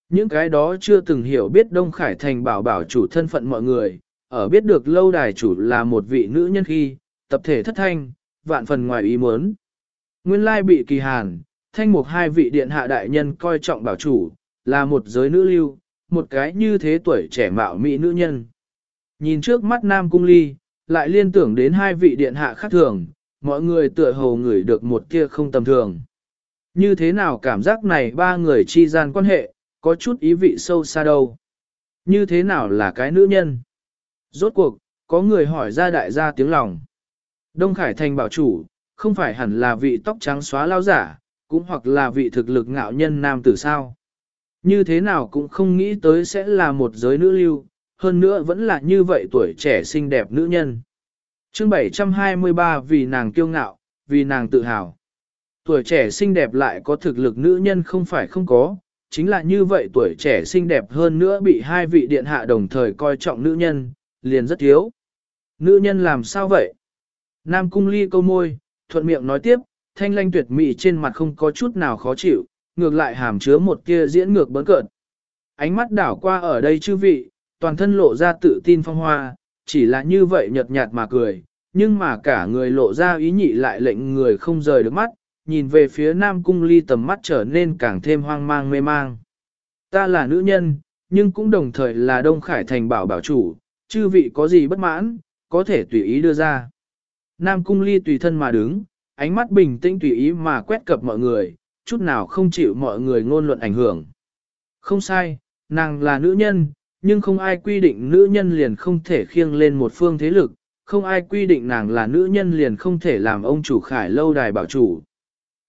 Những cái đó chưa từng hiểu biết Đông Khải Thành bảo bảo chủ thân phận mọi người, ở biết được lâu đài chủ là một vị nữ nhân khi, tập thể thất thanh, vạn phần ngoài ý muốn. Nguyên lai bị kỳ hàn, thanh mục hai vị điện hạ đại nhân coi trọng bảo chủ, là một giới nữ lưu, một cái như thế tuổi trẻ mạo mỹ nữ nhân. Nhìn trước mắt Nam Cung Ly, lại liên tưởng đến hai vị điện hạ khác thường, mọi người tựa hồ ngửi được một kia không tầm thường. Như thế nào cảm giác này ba người chi gian quan hệ, có chút ý vị sâu xa đâu. Như thế nào là cái nữ nhân? Rốt cuộc, có người hỏi ra đại gia tiếng lòng. Đông Khải Thành bảo chủ, không phải hẳn là vị tóc trắng xóa lao giả, cũng hoặc là vị thực lực ngạo nhân nam tử sao. Như thế nào cũng không nghĩ tới sẽ là một giới nữ lưu, hơn nữa vẫn là như vậy tuổi trẻ xinh đẹp nữ nhân. chương 723 vì nàng kiêu ngạo, vì nàng tự hào. Tuổi trẻ xinh đẹp lại có thực lực nữ nhân không phải không có, chính là như vậy tuổi trẻ xinh đẹp hơn nữa bị hai vị điện hạ đồng thời coi trọng nữ nhân, liền rất thiếu. Nữ nhân làm sao vậy? Nam cung ly câu môi, thuận miệng nói tiếp, thanh lanh tuyệt mỹ trên mặt không có chút nào khó chịu, ngược lại hàm chứa một kia diễn ngược bấn cợt. Ánh mắt đảo qua ở đây chư vị, toàn thân lộ ra tự tin phong hoa, chỉ là như vậy nhợt nhạt mà cười, nhưng mà cả người lộ ra ý nhị lại lệnh người không rời được mắt, nhìn về phía Nam Cung Ly tầm mắt trở nên càng thêm hoang mang mê mang. Ta là nữ nhân, nhưng cũng đồng thời là Đông Khải Thành bảo bảo chủ, chư vị có gì bất mãn, có thể tùy ý đưa ra. Nam Cung Ly tùy thân mà đứng, ánh mắt bình tĩnh tùy ý mà quét cập mọi người, chút nào không chịu mọi người ngôn luận ảnh hưởng. Không sai, nàng là nữ nhân, nhưng không ai quy định nữ nhân liền không thể khiêng lên một phương thế lực, không ai quy định nàng là nữ nhân liền không thể làm ông chủ khải lâu đài bảo chủ.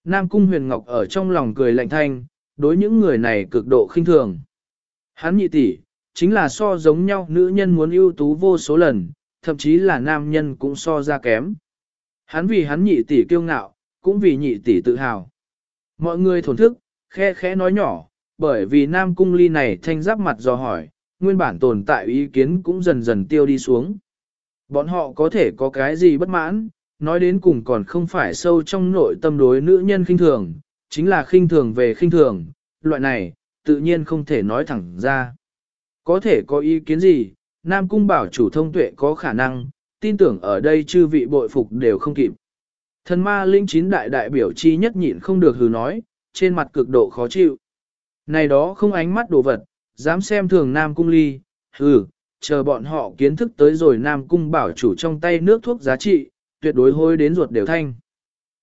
Nam Cung Huyền Ngọc ở trong lòng cười lạnh thanh, đối những người này cực độ khinh thường. Hắn nhị tỷ, chính là so giống nhau nữ nhân muốn ưu tú vô số lần, thậm chí là nam nhân cũng so ra kém. Hắn vì hắn nhị tỷ kiêu ngạo, cũng vì nhị tỷ tự hào. Mọi người thổn thức, khe khẽ nói nhỏ, bởi vì nam cung ly này thanh giáp mặt do hỏi, nguyên bản tồn tại ý kiến cũng dần dần tiêu đi xuống. Bọn họ có thể có cái gì bất mãn, nói đến cùng còn không phải sâu trong nội tâm đối nữ nhân khinh thường, chính là khinh thường về khinh thường, loại này, tự nhiên không thể nói thẳng ra. Có thể có ý kiến gì, Nam Cung bảo chủ thông tuệ có khả năng, tin tưởng ở đây chư vị bội phục đều không kịp. Thần ma linh chín đại đại biểu chi nhất nhịn không được hừ nói, trên mặt cực độ khó chịu. Này đó không ánh mắt đồ vật, dám xem thường Nam Cung ly, hừ, chờ bọn họ kiến thức tới rồi Nam Cung bảo chủ trong tay nước thuốc giá trị, tuyệt đối hôi đến ruột đều thanh.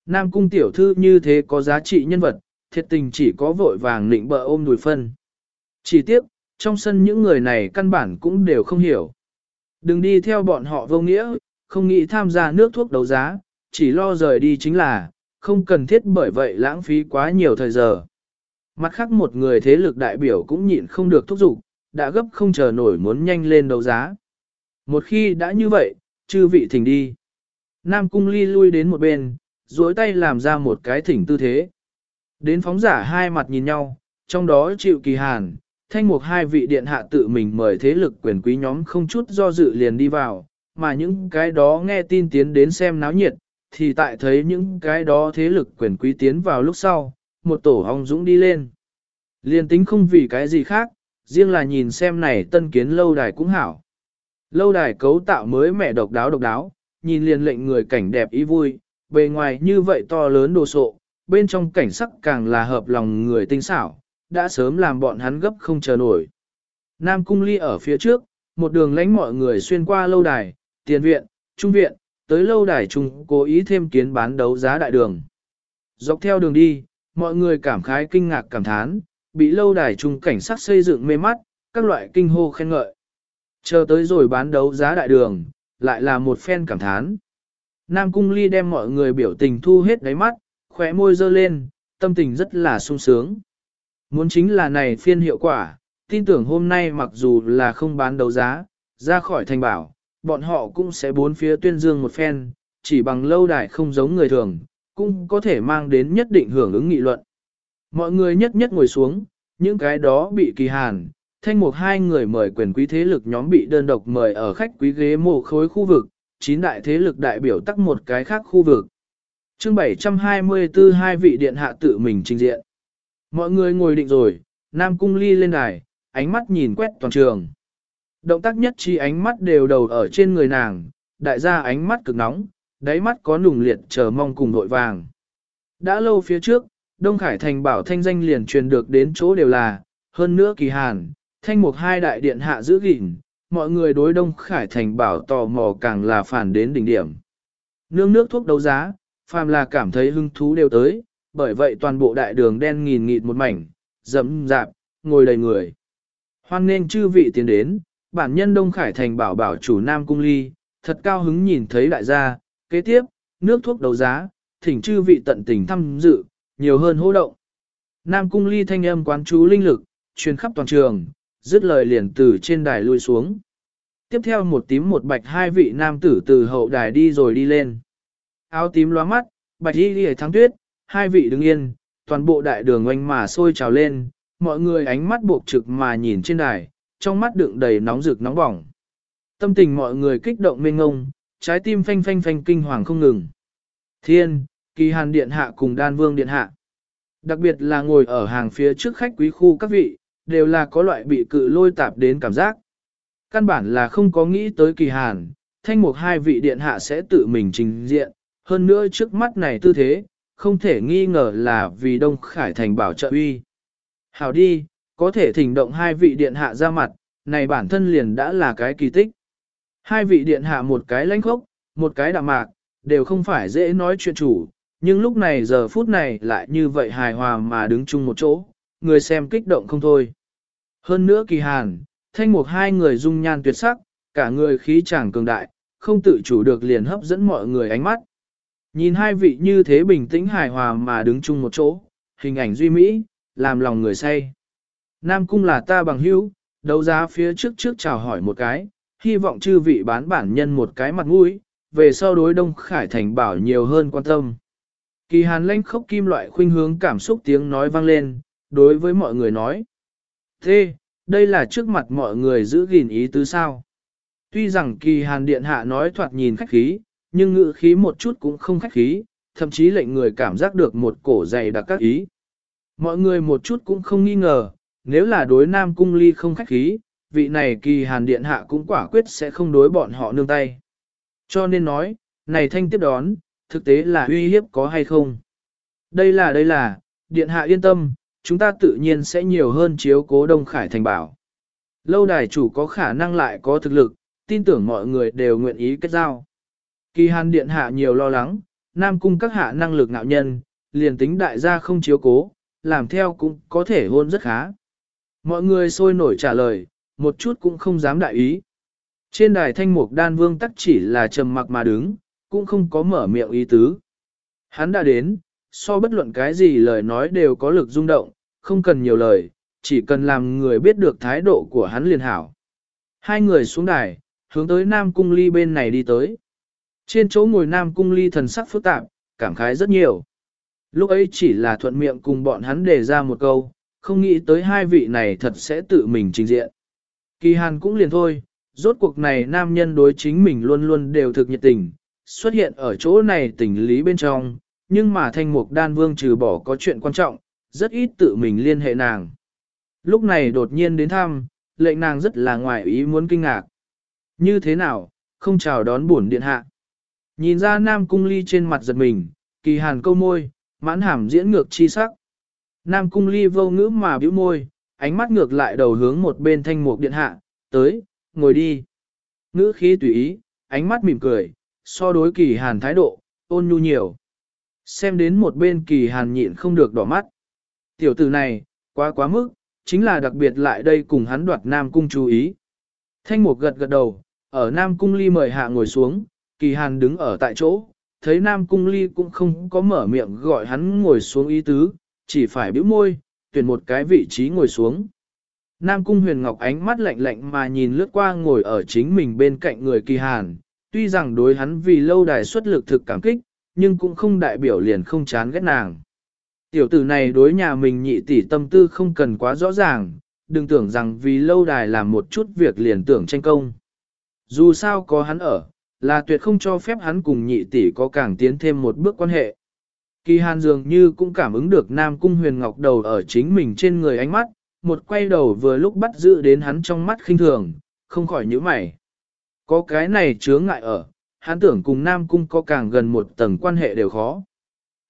Nam Cung tiểu thư như thế có giá trị nhân vật, thiệt tình chỉ có vội vàng lĩnh bợ ôm đùi phân. Chỉ tiếc, trong sân những người này căn bản cũng đều không hiểu. Đừng đi theo bọn họ vô nghĩa, không nghĩ tham gia nước thuốc đấu giá, chỉ lo rời đi chính là, không cần thiết bởi vậy lãng phí quá nhiều thời giờ. Mặt khác một người thế lực đại biểu cũng nhịn không được thúc giục, đã gấp không chờ nổi muốn nhanh lên đấu giá. Một khi đã như vậy, chư vị thỉnh đi. Nam cung ly lui đến một bên, duỗi tay làm ra một cái thỉnh tư thế. Đến phóng giả hai mặt nhìn nhau, trong đó chịu kỳ hàn, thanh mục hai vị điện hạ tự mình mời thế lực quyền quý nhóm không chút do dự liền đi vào, mà những cái đó nghe tin tiến đến xem náo nhiệt, thì tại thấy những cái đó thế lực quyền quý tiến vào lúc sau, một tổ hong dũng đi lên. Liên tính không vì cái gì khác, riêng là nhìn xem này tân kiến lâu đài cũng hảo. Lâu đài cấu tạo mới mẹ độc đáo độc đáo, nhìn liền lệnh người cảnh đẹp ý vui, bề ngoài như vậy to lớn đồ sộ, bên trong cảnh sắc càng là hợp lòng người tinh xảo, đã sớm làm bọn hắn gấp không chờ nổi. Nam Cung Ly ở phía trước, một đường lánh mọi người xuyên qua lâu đài, tiền viện, trung viện, tới lâu đài trung cố ý thêm kiến bán đấu giá đại đường. Dọc theo đường đi, mọi người cảm khái kinh ngạc cảm thán, bị lâu đài trung cảnh sát xây dựng mê mắt, các loại kinh hô khen ngợi. Chờ tới rồi bán đấu giá đại đường, lại là một phen cảm thán. Nam Cung Ly đem mọi người biểu tình thu hết đáy mắt, khỏe môi dơ lên, tâm tình rất là sung sướng. Muốn chính là này phiên hiệu quả, tin tưởng hôm nay mặc dù là không bán đấu giá, ra khỏi thành bảo, bọn họ cũng sẽ bốn phía tuyên dương một phen, chỉ bằng lâu đài không giống người thường, cũng có thể mang đến nhất định hưởng ứng nghị luận. Mọi người nhất nhất ngồi xuống, những cái đó bị kỳ hàn, thanh mục hai người mời quyền quý thế lực nhóm bị đơn độc mời ở khách quý ghế mộ khối khu vực, chín đại thế lực đại biểu tắc một cái khác khu vực. chương 724 hai vị điện hạ tự mình trình diện. Mọi người ngồi định rồi, Nam Cung Ly lên đài, ánh mắt nhìn quét toàn trường. Động tác nhất chi ánh mắt đều đầu ở trên người nàng, đại gia ánh mắt cực nóng, đáy mắt có nùng liệt chờ mong cùng nội vàng. Đã lâu phía trước, Đông Khải Thành bảo thanh danh liền truyền được đến chỗ đều là, hơn nữa kỳ hàn, thanh mục hai đại điện hạ giữ gìn, mọi người đối Đông Khải Thành bảo tò mò càng là phản đến đỉnh điểm. Nương nước thuốc đấu giá, phàm là cảm thấy hứng thú đều tới, bởi vậy toàn bộ đại đường đen nghìn nghịt một mảnh, dẫm dạp, ngồi đầy người. Hoan nên chư vị tiến đến, bản nhân Đông Khải Thành bảo bảo chủ Nam Cung Ly, thật cao hứng nhìn thấy đại gia, kế tiếp, nước thuốc đấu giá, thỉnh chư vị tận tình thăm dự, nhiều hơn hô động. Nam Cung Ly thanh âm quán chú linh lực, truyền khắp toàn trường, dứt lời liền từ trên đài lui xuống. Tiếp theo một tím một bạch hai vị nam tử từ hậu đài đi rồi đi lên. Áo tím loa mắt, bạch y đi thắng tuyết, hai vị đứng yên, toàn bộ đại đường oanh mà sôi trào lên, mọi người ánh mắt buộc trực mà nhìn trên đài, trong mắt đựng đầy nóng rực nóng bỏng. Tâm tình mọi người kích động mênh ngông, trái tim phanh phanh phanh kinh hoàng không ngừng. Thiên, kỳ hàn điện hạ cùng đan vương điện hạ. Đặc biệt là ngồi ở hàng phía trước khách quý khu các vị, đều là có loại bị cự lôi tạp đến cảm giác. Căn bản là không có nghĩ tới kỳ hàn, thanh mục hai vị điện hạ sẽ tự mình trình diện, hơn nữa trước mắt này tư thế, không thể nghi ngờ là vì Đông Khải Thành bảo trợ uy. Hảo đi, có thể thỉnh động hai vị điện hạ ra mặt, này bản thân liền đã là cái kỳ tích. Hai vị điện hạ một cái lãnh khốc, một cái đạm mạc, đều không phải dễ nói chuyện chủ, nhưng lúc này giờ phút này lại như vậy hài hòa mà đứng chung một chỗ, người xem kích động không thôi. Hơn nữa kỳ hàn, thanh mục hai người dung nhan tuyệt sắc, cả người khí chẳng cường đại, không tự chủ được liền hấp dẫn mọi người ánh mắt. Nhìn hai vị như thế bình tĩnh hài hòa mà đứng chung một chỗ, hình ảnh duy mỹ, làm lòng người say. Nam cung là ta bằng hữu, đấu giá phía trước trước chào hỏi một cái, hy vọng chư vị bán bản nhân một cái mặt mũi, về sau đối Đông Khải Thành bảo nhiều hơn quan tâm. Kỳ hàn lanh khốc kim loại khuynh hướng cảm xúc tiếng nói vang lên, đối với mọi người nói. Thế, đây là trước mặt mọi người giữ gìn ý tứ sao. Tuy rằng kỳ hàn điện hạ nói thoạt nhìn khách khí, nhưng ngữ khí một chút cũng không khách khí, thậm chí lệnh người cảm giác được một cổ dày đặc các ý. Mọi người một chút cũng không nghi ngờ, nếu là đối nam cung ly không khách khí, vị này kỳ hàn điện hạ cũng quả quyết sẽ không đối bọn họ nương tay. Cho nên nói, này thanh tiếp đón, thực tế là uy hiếp có hay không. Đây là đây là, điện hạ yên tâm, chúng ta tự nhiên sẽ nhiều hơn chiếu cố Đông Khải Thành bảo. Lâu đài chủ có khả năng lại có thực lực, tin tưởng mọi người đều nguyện ý kết giao. Kỳ hàn điện hạ nhiều lo lắng, nam cung các hạ năng lực ngạo nhân, liền tính đại gia không chiếu cố, làm theo cũng có thể hôn rất khá. Mọi người sôi nổi trả lời, một chút cũng không dám đại ý. Trên đài thanh mục đan vương tắc chỉ là trầm mặc mà đứng, cũng không có mở miệng ý tứ. Hắn đã đến, so bất luận cái gì lời nói đều có lực rung động, không cần nhiều lời, chỉ cần làm người biết được thái độ của hắn liền hảo. Hai người xuống đài, hướng tới Nam Cung Ly bên này đi tới. Trên chỗ ngồi Nam Cung Ly thần sắc phức tạp, cảm khái rất nhiều. Lúc ấy chỉ là thuận miệng cùng bọn hắn đề ra một câu, không nghĩ tới hai vị này thật sẽ tự mình trình diện. Kỳ hàn cũng liền thôi, rốt cuộc này nam nhân đối chính mình luôn luôn đều thực nhiệt tình, xuất hiện ở chỗ này tình lý bên trong, nhưng mà thanh mục đan vương trừ bỏ có chuyện quan trọng, rất ít tự mình liên hệ nàng. Lúc này đột nhiên đến thăm, lệnh nàng rất là ngoài ý muốn kinh ngạc. Như thế nào, không chào đón buồn điện hạ. Nhìn ra nam cung ly trên mặt giật mình, kỳ hàn câu môi, mãn hàm diễn ngược chi sắc. Nam cung ly vô ngữ mà bĩu môi, ánh mắt ngược lại đầu hướng một bên thanh mục điện hạ, tới, ngồi đi. Ngữ khí tùy ý, ánh mắt mỉm cười, so đối kỳ hàn thái độ, ôn nhu nhiều. Xem đến một bên kỳ hàn nhịn không được đỏ mắt. Tiểu tử này, quá quá mức, chính là đặc biệt lại đây cùng hắn đoạt Nam Cung chú ý. Thanh Mục gật gật đầu, ở Nam Cung Ly mời hạ ngồi xuống, kỳ hàn đứng ở tại chỗ, thấy Nam Cung Ly cũng không có mở miệng gọi hắn ngồi xuống ý tứ, chỉ phải bĩu môi, tuyển một cái vị trí ngồi xuống. Nam Cung Huyền Ngọc ánh mắt lạnh lạnh mà nhìn lướt qua ngồi ở chính mình bên cạnh người kỳ hàn, tuy rằng đối hắn vì lâu đài xuất lực thực cảm kích, nhưng cũng không đại biểu liền không chán ghét nàng. Tiểu tử này đối nhà mình nhị tỷ tâm tư không cần quá rõ ràng, đừng tưởng rằng vì lâu đài làm một chút việc liền tưởng tranh công. Dù sao có hắn ở, là tuyệt không cho phép hắn cùng nhị tỷ có càng tiến thêm một bước quan hệ. Kỳ hàn dường như cũng cảm ứng được Nam Cung huyền ngọc đầu ở chính mình trên người ánh mắt, một quay đầu vừa lúc bắt giữ đến hắn trong mắt khinh thường, không khỏi nhíu mày. Có cái này chứa ngại ở, hắn tưởng cùng Nam Cung có càng gần một tầng quan hệ đều khó.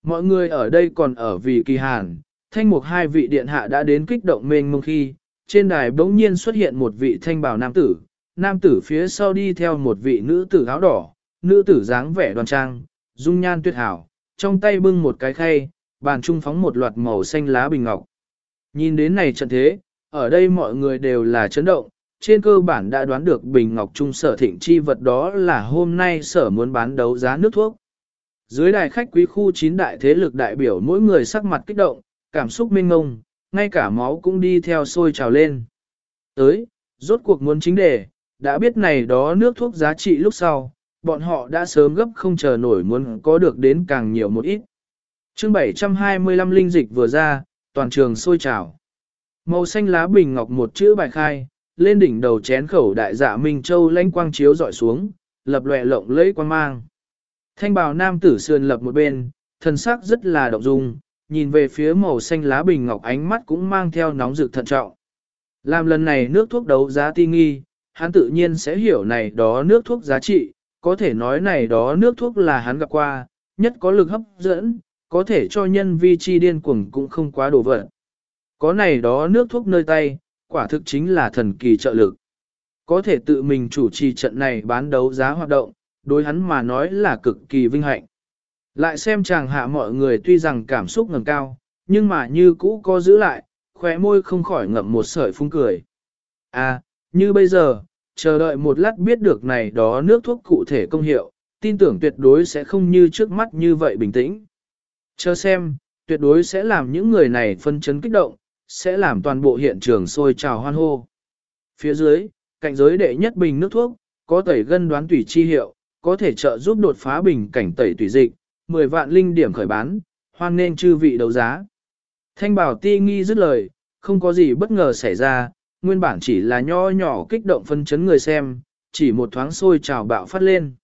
Mọi người ở đây còn ở vì kỳ hàn, thanh mục hai vị điện hạ đã đến kích động mênh mông khi, trên đài bỗng nhiên xuất hiện một vị thanh bảo nam tử, nam tử phía sau đi theo một vị nữ tử áo đỏ, nữ tử dáng vẻ đoan trang, dung nhan tuyệt hảo, trong tay bưng một cái khay, bàn trung phóng một loạt màu xanh lá bình ngọc. Nhìn đến này trận thế, ở đây mọi người đều là chấn động, trên cơ bản đã đoán được bình ngọc trung sở thịnh chi vật đó là hôm nay sở muốn bán đấu giá nước thuốc. Dưới đài khách quý khu chín đại thế lực đại biểu mỗi người sắc mặt kích động, cảm xúc mênh ngông, ngay cả máu cũng đi theo sôi trào lên. Tới, rốt cuộc muốn chính đề, đã biết này đó nước thuốc giá trị lúc sau, bọn họ đã sớm gấp không chờ nổi muốn có được đến càng nhiều một ít. chương 725 linh dịch vừa ra, toàn trường sôi trào. Màu xanh lá bình ngọc một chữ bài khai, lên đỉnh đầu chén khẩu đại dạ Minh Châu lánh quang chiếu dọi xuống, lập lòe lộng lẫy quang mang. Thanh bào nam tử sườn lập một bên, thần sắc rất là động dung, nhìn về phía màu xanh lá bình ngọc ánh mắt cũng mang theo nóng rực thận trọng. Làm lần này nước thuốc đấu giá ti nghi, hắn tự nhiên sẽ hiểu này đó nước thuốc giá trị, có thể nói này đó nước thuốc là hắn gặp qua, nhất có lực hấp dẫn, có thể cho nhân vi chi điên cuồng cũng không quá đổ vỡ Có này đó nước thuốc nơi tay, quả thực chính là thần kỳ trợ lực. Có thể tự mình chủ trì trận này bán đấu giá hoạt động, đối hắn mà nói là cực kỳ vinh hạnh. Lại xem chàng hạ mọi người tuy rằng cảm xúc ngầm cao, nhưng mà như cũ có giữ lại, khóe môi không khỏi ngậm một sợi phung cười. À, như bây giờ, chờ đợi một lát biết được này đó nước thuốc cụ thể công hiệu, tin tưởng tuyệt đối sẽ không như trước mắt như vậy bình tĩnh. Chờ xem, tuyệt đối sẽ làm những người này phân chấn kích động, sẽ làm toàn bộ hiện trường sôi trào hoan hô. Phía dưới, cạnh giới đệ nhất bình nước thuốc, có tẩy gân đoán tủy chi hiệu, có thể trợ giúp đột phá bình cảnh tẩy tủy dịch, 10 vạn linh điểm khởi bán, hoan nên chư vị đấu giá. Thanh bảo ti nghi dứt lời, không có gì bất ngờ xảy ra, nguyên bản chỉ là nho nhỏ kích động phân chấn người xem, chỉ một thoáng sôi trào bạo phát lên.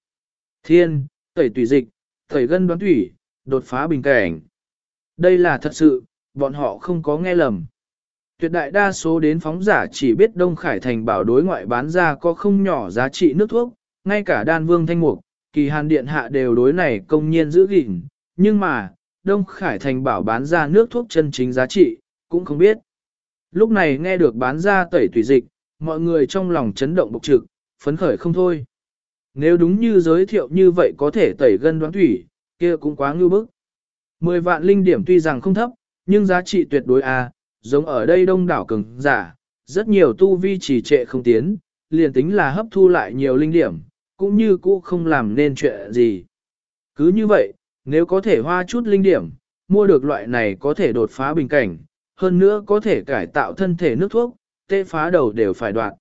Thiên, tẩy tùy dịch, tẩy gân đoán thủy, đột phá bình cảnh. Đây là thật sự, bọn họ không có nghe lầm. Tuyệt đại đa số đến phóng giả chỉ biết Đông Khải Thành bảo đối ngoại bán ra có không nhỏ giá trị nước thuốc, ngay cả đan vương thanh mục, kỳ hàn điện hạ đều đối này công nhiên giữ gìn, nhưng mà, Đông Khải Thành bảo bán ra nước thuốc chân chính giá trị, cũng không biết. Lúc này nghe được bán ra tẩy tùy dịch, mọi người trong lòng chấn động bộc trực, phấn khởi không thôi. Nếu đúng như giới thiệu như vậy có thể tẩy gân đoán thủy, kia cũng quá ngưu bức. Mười vạn linh điểm tuy rằng không thấp, nhưng giá trị tuyệt đối a, giống ở đây đông đảo cường giả, rất nhiều tu vi trì trệ không tiến, liền tính là hấp thu lại nhiều linh điểm, cũng như cũ không làm nên chuyện gì. Cứ như vậy, nếu có thể hoa chút linh điểm, mua được loại này có thể đột phá bình cảnh, hơn nữa có thể cải tạo thân thể nước thuốc, tê phá đầu đều phải đoạn.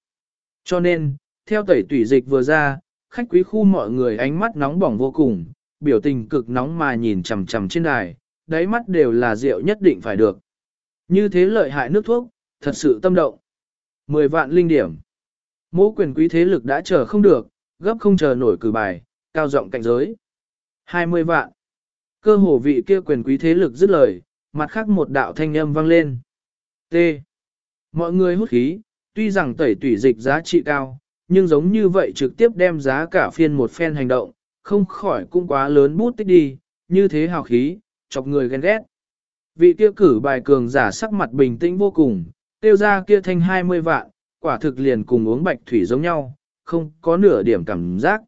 Cho nên, theo tẩy tủy dịch vừa ra, khách quý khu mọi người ánh mắt nóng bỏng vô cùng, biểu tình cực nóng mà nhìn chằm chằm trên đài, đáy mắt đều là rượu nhất định phải được. Như thế lợi hại nước thuốc, thật sự tâm động. 10 vạn linh điểm. Mô quyền quý thế lực đã chờ không được, gấp không chờ nổi cử bài, cao rộng cạnh giới. 20 vạn. Cơ hồ vị kia quyền quý thế lực dứt lời, mặt khác một đạo thanh âm vang lên. T. Mọi người hút khí, tuy rằng tẩy tủy dịch giá trị cao, nhưng giống như vậy trực tiếp đem giá cả phiên một phen hành động, không khỏi cũng quá lớn bút tích đi, như thế hào khí, chọc người ghen ghét. Vị kia cử bài cường giả sắc mặt bình tĩnh vô cùng, tiêu ra kia thanh 20 vạn, quả thực liền cùng uống bạch thủy giống nhau, không có nửa điểm cảm giác.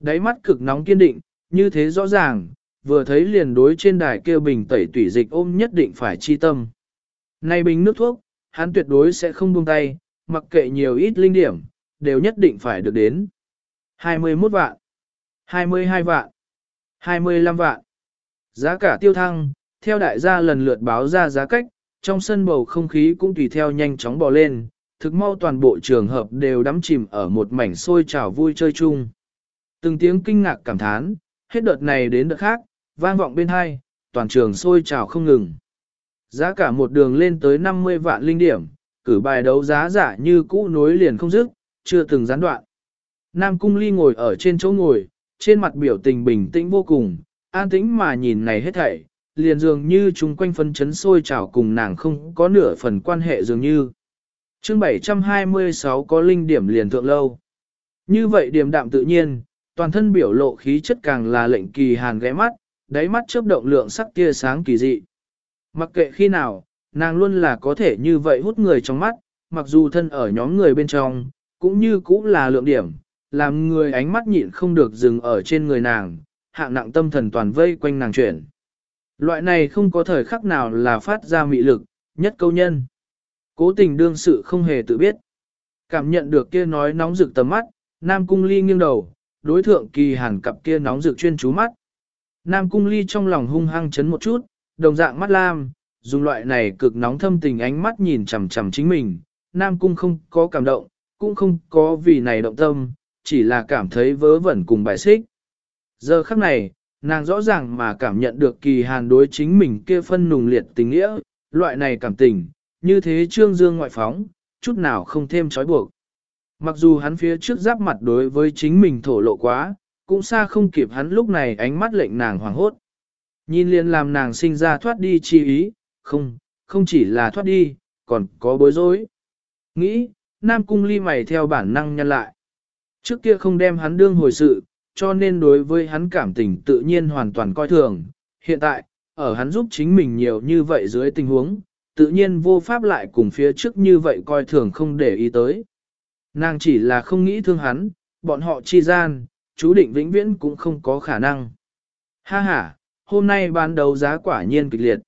Đáy mắt cực nóng kiên định, như thế rõ ràng, vừa thấy liền đối trên đài kêu bình tẩy tủy dịch ôm nhất định phải chi tâm. Này bình nước thuốc, hắn tuyệt đối sẽ không buông tay, mặc kệ nhiều ít linh điểm, đều nhất định phải được đến. 21 vạn, 22 vạn, 25 vạn. Giá cả tiêu thăng, theo đại gia lần lượt báo ra giá cách, trong sân bầu không khí cũng tùy theo nhanh chóng bò lên, thực mau toàn bộ trường hợp đều đắm chìm ở một mảnh sôi trào vui chơi chung. Từng tiếng kinh ngạc cảm thán, hết đợt này đến đợt khác, vang vọng bên hai, toàn trường sôi trào không ngừng. Giá cả một đường lên tới 50 vạn linh điểm, cử bài đấu giá giả như cũ nối liền không dứt, chưa từng gián đoạn. Nam Cung Ly ngồi ở trên chỗ ngồi, trên mặt biểu tình bình tĩnh vô cùng, an tĩnh mà nhìn này hết thảy, liền dường như chúng quanh phân chấn sôi trào cùng nàng không có nửa phần quan hệ dường như. chương 726 có linh điểm liền thượng lâu. Như vậy điểm đạm tự nhiên, toàn thân biểu lộ khí chất càng là lệnh kỳ hàn ghé mắt, đáy mắt chớp động lượng sắc tia sáng kỳ dị. Mặc kệ khi nào, nàng luôn là có thể như vậy hút người trong mắt, mặc dù thân ở nhóm người bên trong, cũng như cũng là lượng điểm, làm người ánh mắt nhịn không được dừng ở trên người nàng, hạng nặng tâm thần toàn vây quanh nàng chuyển. Loại này không có thời khắc nào là phát ra mị lực, nhất câu nhân. Cố tình đương sự không hề tự biết. Cảm nhận được kia nói nóng rực tầm mắt, Nam Cung Ly nghiêng đầu, đối thượng kỳ hàn cặp kia nóng rực chuyên chú mắt. Nam Cung Ly trong lòng hung hăng chấn một chút, đồng dạng mắt lam, dùng loại này cực nóng thâm tình ánh mắt nhìn chằm chằm chính mình. Nam Cung không có cảm động, cũng không có vì này động tâm, chỉ là cảm thấy vớ vẩn cùng bài xích. Giờ khắc này, nàng rõ ràng mà cảm nhận được kỳ hàn đối chính mình kia phân nùng liệt tình nghĩa, loại này cảm tình, như thế trương dương ngoại phóng, chút nào không thêm trói buộc. Mặc dù hắn phía trước giáp mặt đối với chính mình thổ lộ quá, cũng xa không kịp hắn lúc này ánh mắt lệnh nàng hoảng hốt. Nhìn liền làm nàng sinh ra thoát đi chi ý, không, không chỉ là thoát đi, còn có bối rối. Nghĩ, Nam Cung ly mày theo bản năng nhân lại. Trước kia không đem hắn đương hồi sự, cho nên đối với hắn cảm tình tự nhiên hoàn toàn coi thường. Hiện tại, ở hắn giúp chính mình nhiều như vậy dưới tình huống, tự nhiên vô pháp lại cùng phía trước như vậy coi thường không để ý tới. Nàng chỉ là không nghĩ thương hắn, bọn họ chi gian, chú định vĩnh viễn cũng không có khả năng. Ha ha, hôm nay bán đấu giá quả nhiên kịch liệt.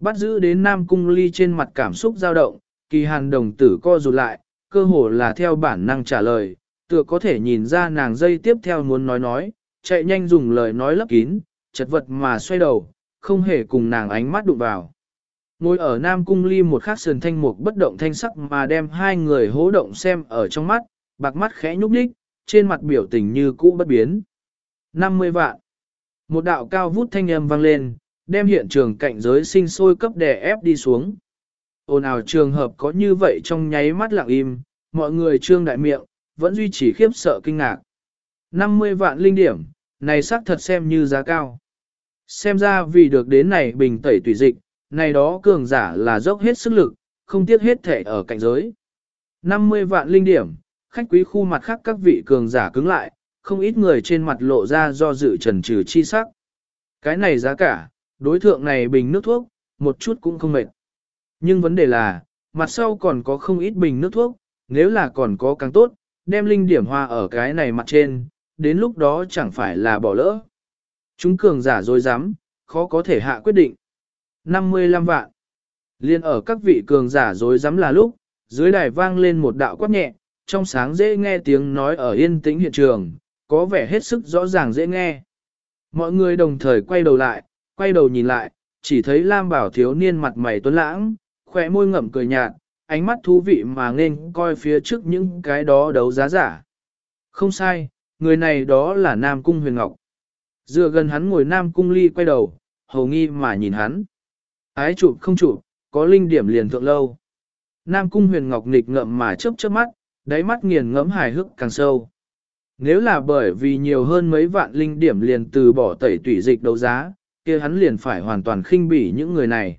Bắt giữ đến Nam Cung Ly trên mặt cảm xúc dao động, kỳ hàn đồng tử co rụt lại, cơ hồ là theo bản năng trả lời, tựa có thể nhìn ra nàng dây tiếp theo muốn nói nói, chạy nhanh dùng lời nói lấp kín, chật vật mà xoay đầu, không hề cùng nàng ánh mắt đụng vào. Ngồi ở Nam Cung Ly một khắc sườn thanh mục bất động thanh sắc mà đem hai người hố động xem ở trong mắt, bạc mắt khẽ nhúc nhích, trên mặt biểu tình như cũ bất biến. 50 vạn. Một đạo cao vút thanh âm vang lên, đem hiện trường cạnh giới sinh sôi cấp đè ép đi xuống. Ôn ào trường hợp có như vậy trong nháy mắt lặng im, mọi người trương đại miệng, vẫn duy trì khiếp sợ kinh ngạc. 50 vạn linh điểm, này xác thật xem như giá cao. Xem ra vì được đến này bình tẩy tùy dịch, này đó cường giả là dốc hết sức lực, không tiếc hết thể ở cạnh giới. 50 vạn linh điểm, khách quý khu mặt khác các vị cường giả cứng lại, không ít người trên mặt lộ ra do dự trần trừ chi sắc. Cái này giá cả, đối thượng này bình nước thuốc, một chút cũng không mệt. Nhưng vấn đề là, mặt sau còn có không ít bình nước thuốc, nếu là còn có càng tốt, đem linh điểm hoa ở cái này mặt trên, đến lúc đó chẳng phải là bỏ lỡ. Chúng cường giả dối dám, khó có thể hạ quyết định. 55 vạn. Liên ở các vị cường giả dối dám là lúc, dưới đài vang lên một đạo quát nhẹ, trong sáng dễ nghe tiếng nói ở yên tĩnh hiện trường, có vẻ hết sức rõ ràng dễ nghe. Mọi người đồng thời quay đầu lại, quay đầu nhìn lại, chỉ thấy Lam Bảo thiếu niên mặt mày tuấn lãng, khỏe môi ngậm cười nhạt, ánh mắt thú vị mà nên coi phía trước những cái đó đấu giá giả. Không sai, người này đó là Nam Cung Huyền Ngọc. Dựa gần hắn ngồi Nam Cung Ly quay đầu, hầu nghi mà nhìn hắn. Ái chụp không chụp, có linh điểm liền thượng lâu. Nam Cung Huyền Ngọc nghịch ngậm mà chớp chớp mắt, đáy mắt nghiền ngẫm hài hước càng sâu. Nếu là bởi vì nhiều hơn mấy vạn linh điểm liền từ bỏ tẩy tủy dịch đấu giá, kia hắn liền phải hoàn toàn khinh bỉ những người này.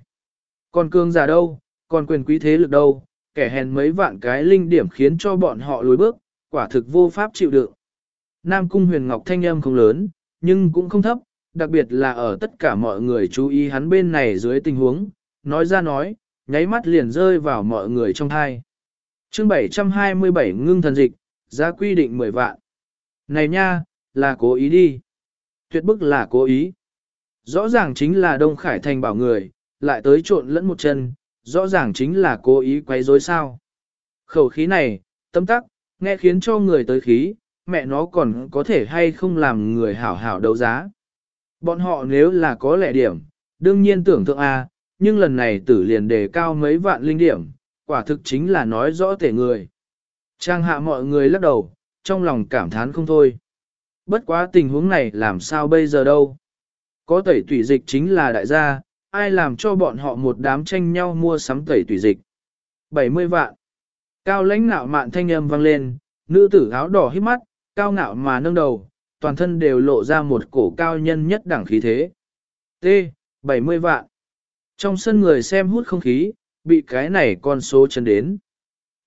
Còn cương giả đâu, còn quyền quý thế lực đâu, kẻ hèn mấy vạn cái linh điểm khiến cho bọn họ lùi bước, quả thực vô pháp chịu đựng. Nam Cung Huyền Ngọc thanh âm không lớn, nhưng cũng không thấp, đặc biệt là ở tất cả mọi người chú ý hắn bên này dưới tình huống, nói ra nói, nháy mắt liền rơi vào mọi người trong thai chương 727 ngưng thần dịch, giá quy định 10 vạn. Này nha, là cố ý đi. Tuyệt bức là cố ý. Rõ ràng chính là Đông Khải Thành bảo người, lại tới trộn lẫn một chân, rõ ràng chính là cố ý quấy rối sao. Khẩu khí này, tâm tắc, nghe khiến cho người tới khí, mẹ nó còn có thể hay không làm người hảo hảo đấu giá. Bọn họ nếu là có lẻ điểm, đương nhiên tưởng tượng A, nhưng lần này tử liền đề cao mấy vạn linh điểm, quả thực chính là nói rõ tể người. Trang hạ mọi người lắc đầu, trong lòng cảm thán không thôi. Bất quá tình huống này làm sao bây giờ đâu. Có tẩy tủy dịch chính là đại gia, ai làm cho bọn họ một đám tranh nhau mua sắm tẩy tủy dịch. 70 vạn. Cao lãnh nạo mạn thanh âm vang lên, nữ tử áo đỏ hít mắt, cao ngạo mà nâng đầu, toàn thân đều lộ ra một cổ cao nhân nhất đẳng khí thế. T. 70 vạn. Trong sân người xem hút không khí, bị cái này con số chân đến.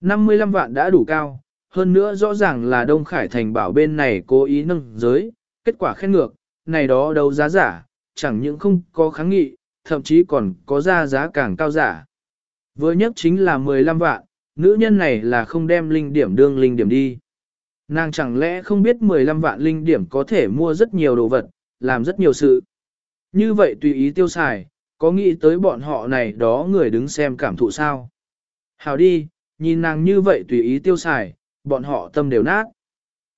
55 vạn đã đủ cao, hơn nữa rõ ràng là Đông Khải Thành bảo bên này cố ý nâng giới, kết quả khen ngược, này đó đấu giá giả, chẳng những không có kháng nghị, thậm chí còn có ra giá càng cao giả. Vừa nhất chính là 15 vạn, nữ nhân này là không đem linh điểm đương linh điểm đi. Nàng chẳng lẽ không biết 15 vạn linh điểm có thể mua rất nhiều đồ vật, làm rất nhiều sự. Như vậy tùy ý tiêu xài, có nghĩ tới bọn họ này đó người đứng xem cảm thụ sao. Hào đi, nhìn nàng như vậy tùy ý tiêu xài, bọn họ tâm đều nát.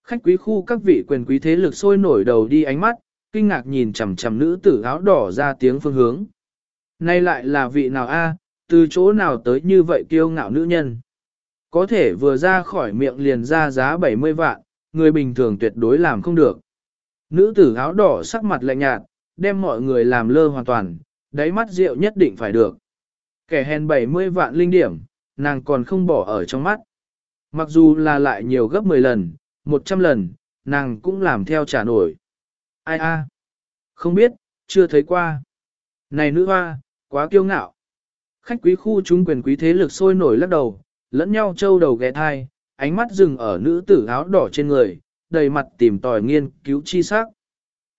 Khách quý khu các vị quyền quý thế lực sôi nổi đầu đi ánh mắt, kinh ngạc nhìn chằm chằm nữ tử áo đỏ ra tiếng phương hướng. Nay lại là vị nào a? từ chỗ nào tới như vậy kiêu ngạo nữ nhân. Có thể vừa ra khỏi miệng liền ra giá 70 vạn, người bình thường tuyệt đối làm không được. Nữ tử áo đỏ sắc mặt lạnh nhạt, đem mọi người làm lơ hoàn toàn, đáy mắt rượu nhất định phải được. Kẻ hèn 70 vạn linh điểm, nàng còn không bỏ ở trong mắt. Mặc dù là lại nhiều gấp 10 lần, 100 lần, nàng cũng làm theo trả nổi. Ai a? Không biết, chưa thấy qua. Này nữ hoa, quá kiêu ngạo. Khách quý khu chúng quyền quý thế lực sôi nổi lắc đầu, lẫn nhau trâu đầu ghé thai, ánh mắt dừng ở nữ tử áo đỏ trên người, đầy mặt tìm tòi nghiên cứu chi sắc.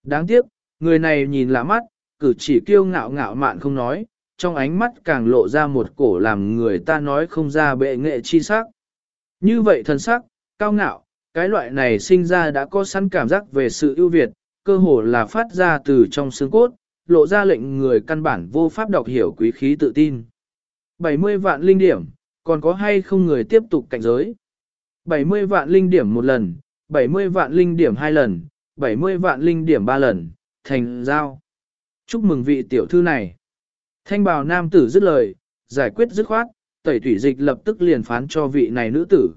Đáng tiếc, người này nhìn lạ mắt, cử chỉ kiêu ngạo ngạo mạn không nói, trong ánh mắt càng lộ ra một cổ làm người ta nói không ra bệ nghệ chi sắc. Như vậy thần sắc, cao ngạo, cái loại này sinh ra đã có sẵn cảm giác về sự ưu việt, cơ hồ là phát ra từ trong xương cốt, lộ ra lệnh người căn bản vô pháp đọc hiểu quý khí tự tin. 70 vạn linh điểm, còn có hay không người tiếp tục cảnh giới? 70 vạn linh điểm một lần, 70 vạn linh điểm hai lần, 70 vạn linh điểm ba lần, thành giao. Chúc mừng vị tiểu thư này. Thanh bào nam tử dứt lời, giải quyết dứt khoát, tẩy thủy dịch lập tức liền phán cho vị này nữ tử.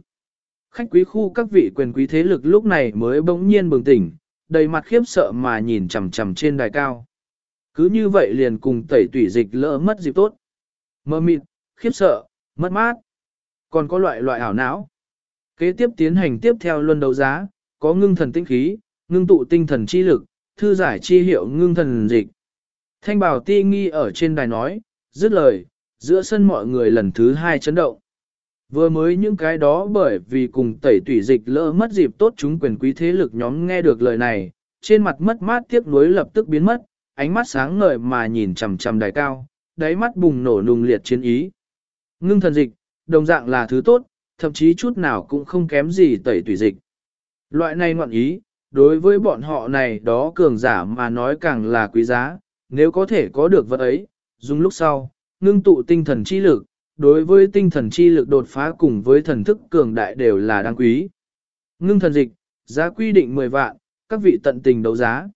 Khách quý khu các vị quyền quý thế lực lúc này mới bỗng nhiên bừng tỉnh, đầy mặt khiếp sợ mà nhìn chằm chằm trên đài cao. Cứ như vậy liền cùng tẩy thủy dịch lỡ mất dịp tốt. Mơ mịt, khiếp sợ, mất mát. Còn có loại loại ảo não. Kế tiếp tiến hành tiếp theo luân đấu giá, có ngưng thần tinh khí, ngưng tụ tinh thần chi lực, thư giải chi hiệu ngưng thần dịch. Thanh bảo ti nghi ở trên đài nói, dứt lời, giữa sân mọi người lần thứ hai chấn động. Vừa mới những cái đó bởi vì cùng tẩy tủy dịch lỡ mất dịp tốt chúng quyền quý thế lực nhóm nghe được lời này, trên mặt mất mát tiếc nuối lập tức biến mất, ánh mắt sáng ngời mà nhìn chằm chằm đài cao, đáy mắt bùng nổ nùng liệt chiến ý. Ngưng thần dịch, đồng dạng là thứ tốt, thậm chí chút nào cũng không kém gì tẩy tủy dịch. Loại này ngoạn ý, đối với bọn họ này đó cường giả mà nói càng là quý giá, nếu có thể có được vật ấy, dùng lúc sau, ngưng tụ tinh thần chi lực, đối với tinh thần chi lực đột phá cùng với thần thức cường đại đều là đáng quý. Ngưng thần dịch, giá quy định 10 vạn, các vị tận tình đấu giá.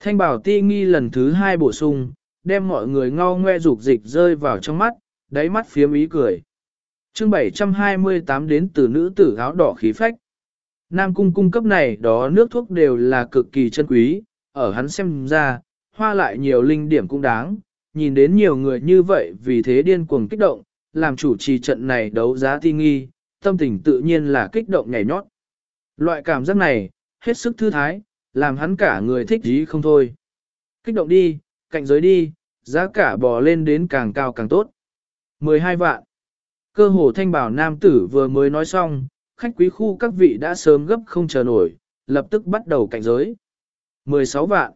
Thanh bảo ti nghi lần thứ hai bổ sung, đem mọi người ngao ngoe dục dịch rơi vào trong mắt, đáy mắt phía ý cười. chương 728 đến từ nữ tử áo đỏ khí phách. Nam cung cung cấp này đó nước thuốc đều là cực kỳ chân quý, ở hắn xem ra, hoa lại nhiều linh điểm cũng đáng, nhìn đến nhiều người như vậy vì thế điên cuồng kích động, làm chủ trì trận này đấu giá thi nghi, tâm tình tự nhiên là kích động nhảy nhót. Loại cảm giác này, hết sức thư thái, làm hắn cả người thích ý không thôi. Kích động đi, cạnh giới đi, giá cả bò lên đến càng cao càng tốt. 12 vạn. Cơ hồ thanh bảo nam tử vừa mới nói xong, khách quý khu các vị đã sớm gấp không chờ nổi, lập tức bắt đầu cạnh giới. 16 vạn.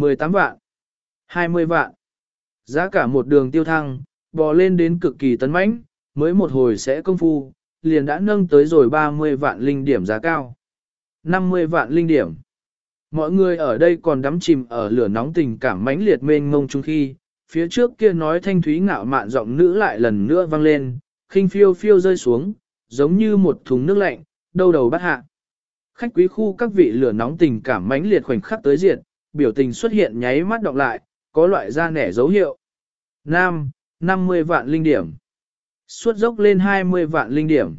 18 vạn. 20 vạn. Giá cả một đường tiêu thăng, bò lên đến cực kỳ tấn mãnh, mới một hồi sẽ công phu, liền đã nâng tới rồi 30 vạn linh điểm giá cao. 50 vạn linh điểm. Mọi người ở đây còn đắm chìm ở lửa nóng tình cảm mãnh liệt mênh mông chung khi, phía trước kia nói thanh thúy ngạo mạn giọng nữ lại lần nữa vang lên, khinh phiêu phiêu rơi xuống, giống như một thùng nước lạnh, đâu đầu bắt hạ. Khách quý khu các vị lửa nóng tình cảm mãnh liệt khoảnh khắc tới diện, biểu tình xuất hiện nháy mắt đọc lại, có loại da nẻ dấu hiệu. Nam, 50 vạn linh điểm. Suốt dốc lên 20 vạn linh điểm.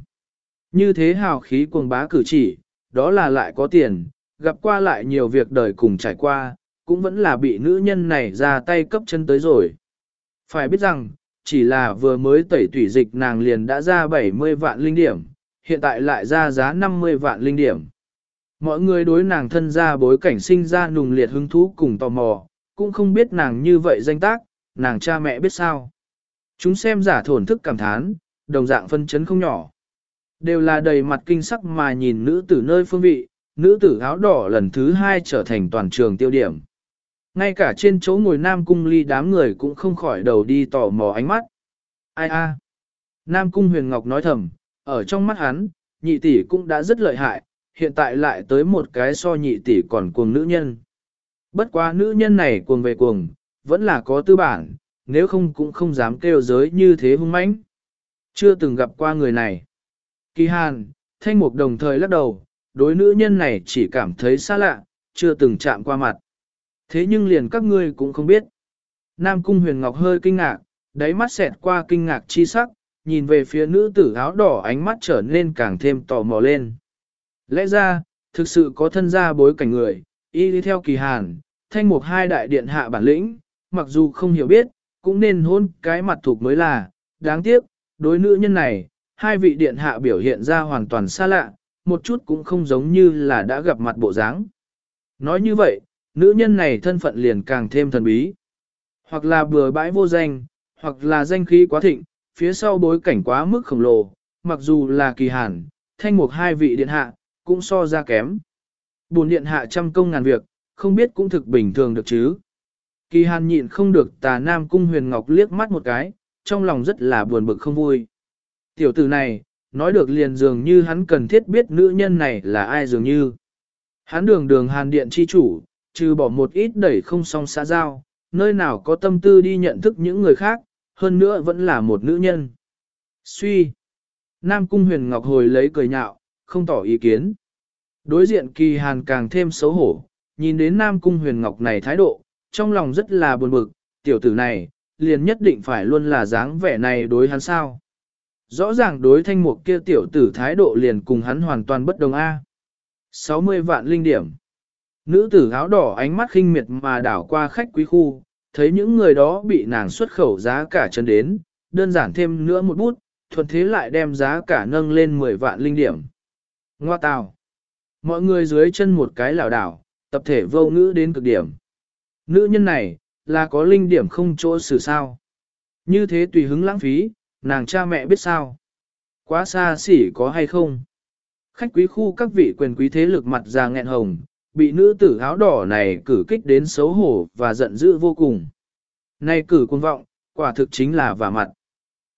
Như thế hào khí cuồng bá cử chỉ, đó là lại có tiền, gặp qua lại nhiều việc đời cùng trải qua, cũng vẫn là bị nữ nhân này ra tay cấp chân tới rồi. Phải biết rằng, chỉ là vừa mới tẩy tủy dịch nàng liền đã ra 70 vạn linh điểm, hiện tại lại ra giá 50 vạn linh điểm. Mọi người đối nàng thân ra bối cảnh sinh ra nùng liệt hứng thú cùng tò mò, cũng không biết nàng như vậy danh tác, nàng cha mẹ biết sao. Chúng xem giả thổn thức cảm thán, đồng dạng phân chấn không nhỏ. Đều là đầy mặt kinh sắc mà nhìn nữ tử nơi phương vị, nữ tử áo đỏ lần thứ hai trở thành toàn trường tiêu điểm. Ngay cả trên chỗ ngồi Nam Cung ly đám người cũng không khỏi đầu đi tò mò ánh mắt. Ai a? Nam Cung huyền ngọc nói thầm, ở trong mắt hắn, nhị tỷ cũng đã rất lợi hại, hiện tại lại tới một cái so nhị tỷ còn cuồng nữ nhân. Bất quá nữ nhân này cuồng về cuồng, vẫn là có tư bản, nếu không cũng không dám kêu giới như thế hung mãnh. Chưa từng gặp qua người này. Kỳ hàn, thanh mục đồng thời lắc đầu, đối nữ nhân này chỉ cảm thấy xa lạ, chưa từng chạm qua mặt. Thế nhưng liền các ngươi cũng không biết. Nam Cung Huyền Ngọc hơi kinh ngạc, đáy mắt xẹt qua kinh ngạc chi sắc, nhìn về phía nữ tử áo đỏ ánh mắt trở nên càng thêm tò mò lên. Lẽ ra, thực sự có thân gia bối cảnh người, y đi theo kỳ hàn, thanh mục hai đại điện hạ bản lĩnh, mặc dù không hiểu biết, cũng nên hôn cái mặt thuộc mới là, đáng tiếc, đối nữ nhân này, hai vị điện hạ biểu hiện ra hoàn toàn xa lạ, một chút cũng không giống như là đã gặp mặt bộ dáng. Nói như vậy, nữ nhân này thân phận liền càng thêm thần bí. Hoặc là bừa bãi vô danh, hoặc là danh khí quá thịnh, phía sau bối cảnh quá mức khổng lồ, mặc dù là kỳ hàn, thanh mục hai vị điện hạ, cũng so ra kém. Bồn điện hạ trăm công ngàn việc, không biết cũng thực bình thường được chứ. Kỳ hàn nhịn không được tà nam cung huyền ngọc liếc mắt một cái, trong lòng rất là buồn bực không vui. Tiểu tử này, nói được liền dường như hắn cần thiết biết nữ nhân này là ai dường như. Hắn đường đường hàn điện chi chủ, trừ bỏ một ít đẩy không song xã giao, nơi nào có tâm tư đi nhận thức những người khác, hơn nữa vẫn là một nữ nhân. Suy. Nam cung huyền ngọc hồi lấy cười nhạo, không tỏ ý kiến. Đối diện kỳ hàn càng thêm xấu hổ, nhìn đến Nam cung huyền ngọc này thái độ, trong lòng rất là buồn bực, tiểu tử này, liền nhất định phải luôn là dáng vẻ này đối hắn sao. Rõ ràng đối thanh mục kia tiểu tử thái độ liền cùng hắn hoàn toàn bất đồng A. 60 vạn linh điểm. Nữ tử áo đỏ ánh mắt khinh miệt mà đảo qua khách quý khu, thấy những người đó bị nàng xuất khẩu giá cả chân đến, đơn giản thêm nữa một bút, thuận thế lại đem giá cả nâng lên 10 vạn linh điểm. Ngoa tào. Mọi người dưới chân một cái lảo đảo, tập thể vô ngữ đến cực điểm. Nữ nhân này, là có linh điểm không chỗ xử sao. Như thế tùy hứng lãng phí, nàng cha mẹ biết sao. Quá xa xỉ có hay không. Khách quý khu các vị quyền quý thế lực mặt già nghẹn hồng, bị nữ tử áo đỏ này cử kích đến xấu hổ và giận dữ vô cùng. Này cử quân vọng, quả thực chính là vả mặt.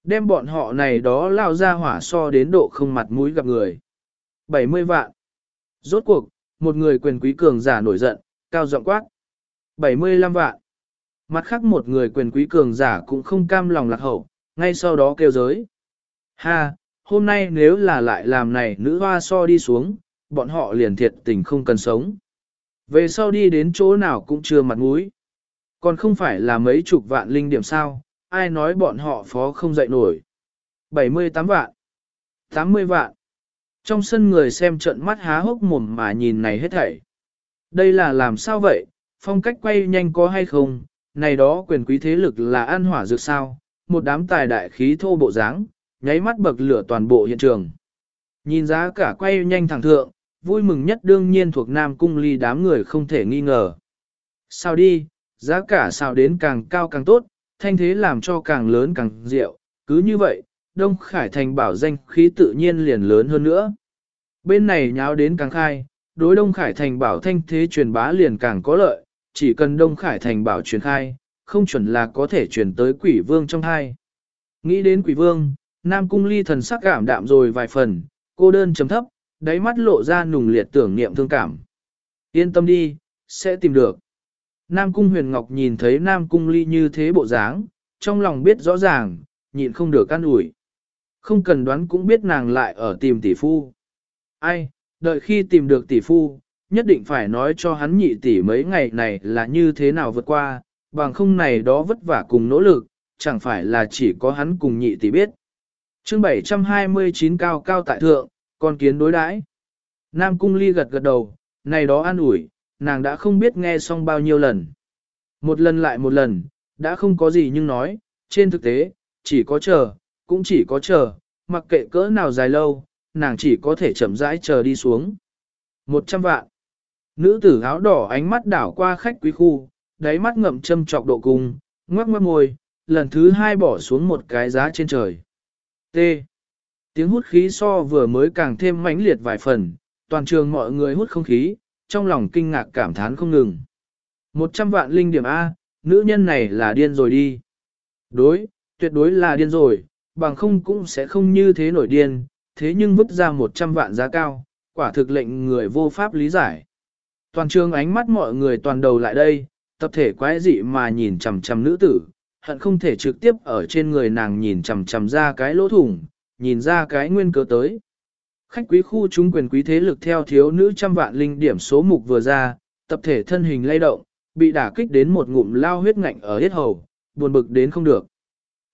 Đem bọn họ này đó lao ra hỏa so đến độ không mặt mũi gặp người. 70 vạn. Rốt cuộc, một người quyền quý cường giả nổi giận, cao giọng quát. 75 vạn. Mặt khác một người quyền quý cường giả cũng không cam lòng lạc hậu, ngay sau đó kêu giới. Ha, hôm nay nếu là lại làm này nữ hoa so đi xuống, bọn họ liền thiệt tình không cần sống. Về sau đi đến chỗ nào cũng chưa mặt mũi. Còn không phải là mấy chục vạn linh điểm sao, ai nói bọn họ phó không dậy nổi. 78 vạn, 80 vạn. Trong sân người xem trận mắt há hốc mồm mà nhìn này hết thảy. Đây là làm sao vậy, phong cách quay nhanh có hay không, này đó quyền quý thế lực là an hỏa dược sao, một đám tài đại khí thô bộ dáng, nháy mắt bậc lửa toàn bộ hiện trường. Nhìn giá cả quay nhanh thẳng thượng, vui mừng nhất đương nhiên thuộc Nam Cung ly đám người không thể nghi ngờ. Sao đi, giá cả sao đến càng cao càng tốt, thanh thế làm cho càng lớn càng rượu, cứ như vậy, Đông Khải Thành bảo danh khí tự nhiên liền lớn hơn nữa. Bên này nháo đến càng khai, đối Đông Khải Thành bảo thanh thế truyền bá liền càng có lợi, chỉ cần Đông Khải Thành bảo truyền khai, không chuẩn là có thể truyền tới quỷ vương trong hai. Nghĩ đến quỷ vương, Nam Cung ly thần sắc cảm đạm rồi vài phần, cô đơn chấm thấp, đáy mắt lộ ra nùng liệt tưởng niệm thương cảm. Yên tâm đi, sẽ tìm được. Nam Cung Huyền Ngọc nhìn thấy Nam Cung Ly như thế bộ dáng, trong lòng biết rõ ràng, nhịn không được can ủi. Không cần đoán cũng biết nàng lại ở tìm tỷ phu. Ai, đợi khi tìm được tỷ phu, nhất định phải nói cho hắn nhị tỷ mấy ngày này là như thế nào vượt qua, bằng không này đó vất vả cùng nỗ lực, chẳng phải là chỉ có hắn cùng nhị tỷ biết. chương 729 cao cao tại thượng, con kiến đối đãi Nam Cung Ly gật gật đầu, này đó an ủi, nàng đã không biết nghe xong bao nhiêu lần. Một lần lại một lần, đã không có gì nhưng nói, trên thực tế, chỉ có chờ, cũng chỉ có chờ, mặc kệ cỡ nào dài lâu, nàng chỉ có thể chậm rãi chờ đi xuống. Một trăm vạn. Nữ tử áo đỏ ánh mắt đảo qua khách quý khu, đáy mắt ngậm châm trọc độ cung, ngoắc ngoắc môi, lần thứ hai bỏ xuống một cái giá trên trời. T. Tiếng hút khí so vừa mới càng thêm mãnh liệt vài phần, toàn trường mọi người hút không khí, trong lòng kinh ngạc cảm thán không ngừng. Một trăm vạn linh điểm A, nữ nhân này là điên rồi đi. Đối, tuyệt đối là điên rồi, bằng không cũng sẽ không như thế nổi điên, thế nhưng vứt ra một trăm vạn giá cao, quả thực lệnh người vô pháp lý giải. Toàn trường ánh mắt mọi người toàn đầu lại đây, tập thể quái dị mà nhìn chằm chằm nữ tử, hận không thể trực tiếp ở trên người nàng nhìn chằm chằm ra cái lỗ thủng, nhìn ra cái nguyên cớ tới. Khách quý khu chúng quyền quý thế lực theo thiếu nữ trăm vạn linh điểm số mục vừa ra, tập thể thân hình lay động, bị đả kích đến một ngụm lao huyết ngạnh ở hết hầu, buồn bực đến không được.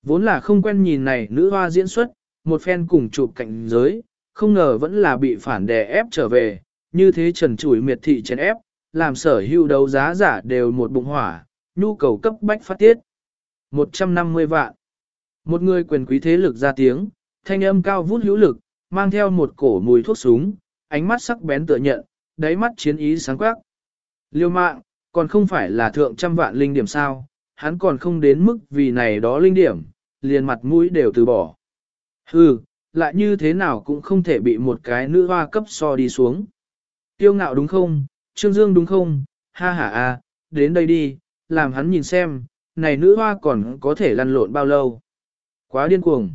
Vốn là không quen nhìn này nữ hoa diễn xuất, một phen cùng chụp cạnh giới, không ngờ vẫn là bị phản đè ép trở về, như thế trần chủi miệt thị chèn ép, làm sở hữu đấu giá giả đều một bụng hỏa, nhu cầu cấp bách phát tiết. 150 vạn. Một người quyền quý thế lực ra tiếng, thanh âm cao vút hữu lực, mang theo một cổ mùi thuốc súng, ánh mắt sắc bén tựa nhận, đáy mắt chiến ý sáng quắc. Liêu mạng, còn không phải là thượng trăm vạn linh điểm sao, hắn còn không đến mức vì này đó linh điểm, liền mặt mũi đều từ bỏ. Hừ, lại như thế nào cũng không thể bị một cái nữ hoa cấp so đi xuống. Tiêu ngạo đúng không, Trương Dương đúng không, ha ha a, đến đây đi, làm hắn nhìn xem, này nữ hoa còn có thể lăn lộn bao lâu. Quá điên cuồng.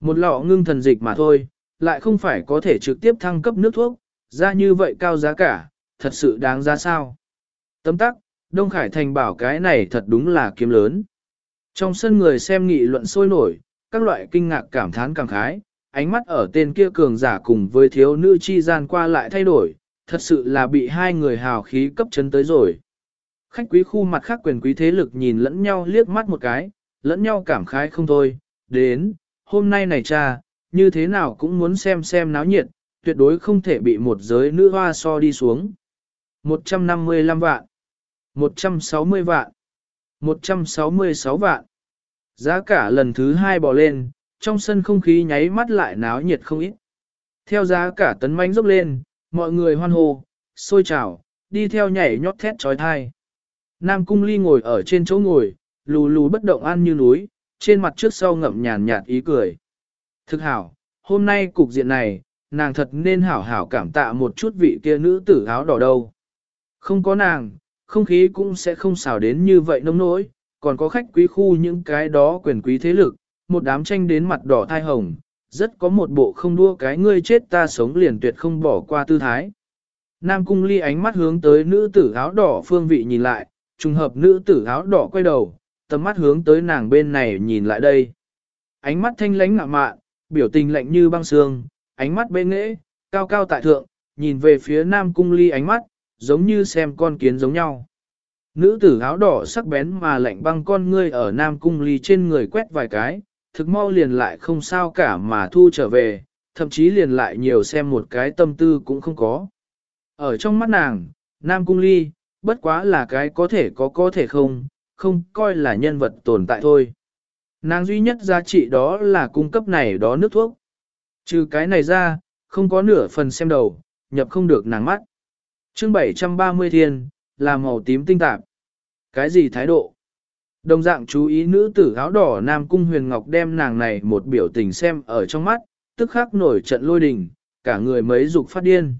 Một lọ ngưng thần dịch mà thôi, lại không phải có thể trực tiếp thăng cấp nước thuốc, ra như vậy cao giá cả, thật sự đáng giá sao. Tấm tắc, Đông Khải Thành bảo cái này thật đúng là kiếm lớn. Trong sân người xem nghị luận sôi nổi, các loại kinh ngạc cảm thán cảm khái, ánh mắt ở tên kia cường giả cùng với thiếu nữ chi gian qua lại thay đổi, thật sự là bị hai người hào khí cấp chấn tới rồi. Khách quý khu mặt khác quyền quý thế lực nhìn lẫn nhau liếc mắt một cái, lẫn nhau cảm khái không thôi, đến, hôm nay này cha, như thế nào cũng muốn xem xem náo nhiệt, tuyệt đối không thể bị một giới nữ hoa so đi xuống. 155 vạn, 160 vạn, 166 vạn. Giá cả lần thứ hai bỏ lên, trong sân không khí nháy mắt lại náo nhiệt không ít. Theo giá cả tấn manh dốc lên, mọi người hoan hô, sôi trào, đi theo nhảy nhót thét trói thai. Nam Cung Ly ngồi ở trên chỗ ngồi, lù lù bất động ăn như núi, trên mặt trước sau ngậm nhàn nhạt ý cười. Thực hảo, hôm nay cục diện này, nàng thật nên hảo hảo cảm tạ một chút vị kia nữ tử áo đỏ đâu. Không có nàng, không khí cũng sẽ không xào đến như vậy nông nỗi, còn có khách quý khu những cái đó quyền quý thế lực, một đám tranh đến mặt đỏ thai hồng, rất có một bộ không đua cái ngươi chết ta sống liền tuyệt không bỏ qua tư thái. Nam cung ly ánh mắt hướng tới nữ tử áo đỏ phương vị nhìn lại, trùng hợp nữ tử áo đỏ quay đầu, tầm mắt hướng tới nàng bên này nhìn lại đây. Ánh mắt thanh lánh ngạ mạn, biểu tình lạnh như băng sương, ánh mắt bê nghệ, cao cao tại thượng, nhìn về phía Nam cung ly ánh mắt, giống như xem con kiến giống nhau. Nữ tử áo đỏ sắc bén mà lạnh băng con ngươi ở Nam cung ly trên người quét vài cái, thực mau liền lại không sao cả mà thu trở về, thậm chí liền lại nhiều xem một cái tâm tư cũng không có. Ở trong mắt nàng, Nam Cung Ly, bất quá là cái có thể có có thể không, không coi là nhân vật tồn tại thôi. Nàng duy nhất giá trị đó là cung cấp này đó nước thuốc. Trừ cái này ra, không có nửa phần xem đầu, nhập không được nàng mắt chương 730 thiên, là màu tím tinh tạp. Cái gì thái độ? Đồng dạng chú ý nữ tử áo đỏ Nam Cung Huyền Ngọc đem nàng này một biểu tình xem ở trong mắt, tức khắc nổi trận lôi đình, cả người mấy dục phát điên.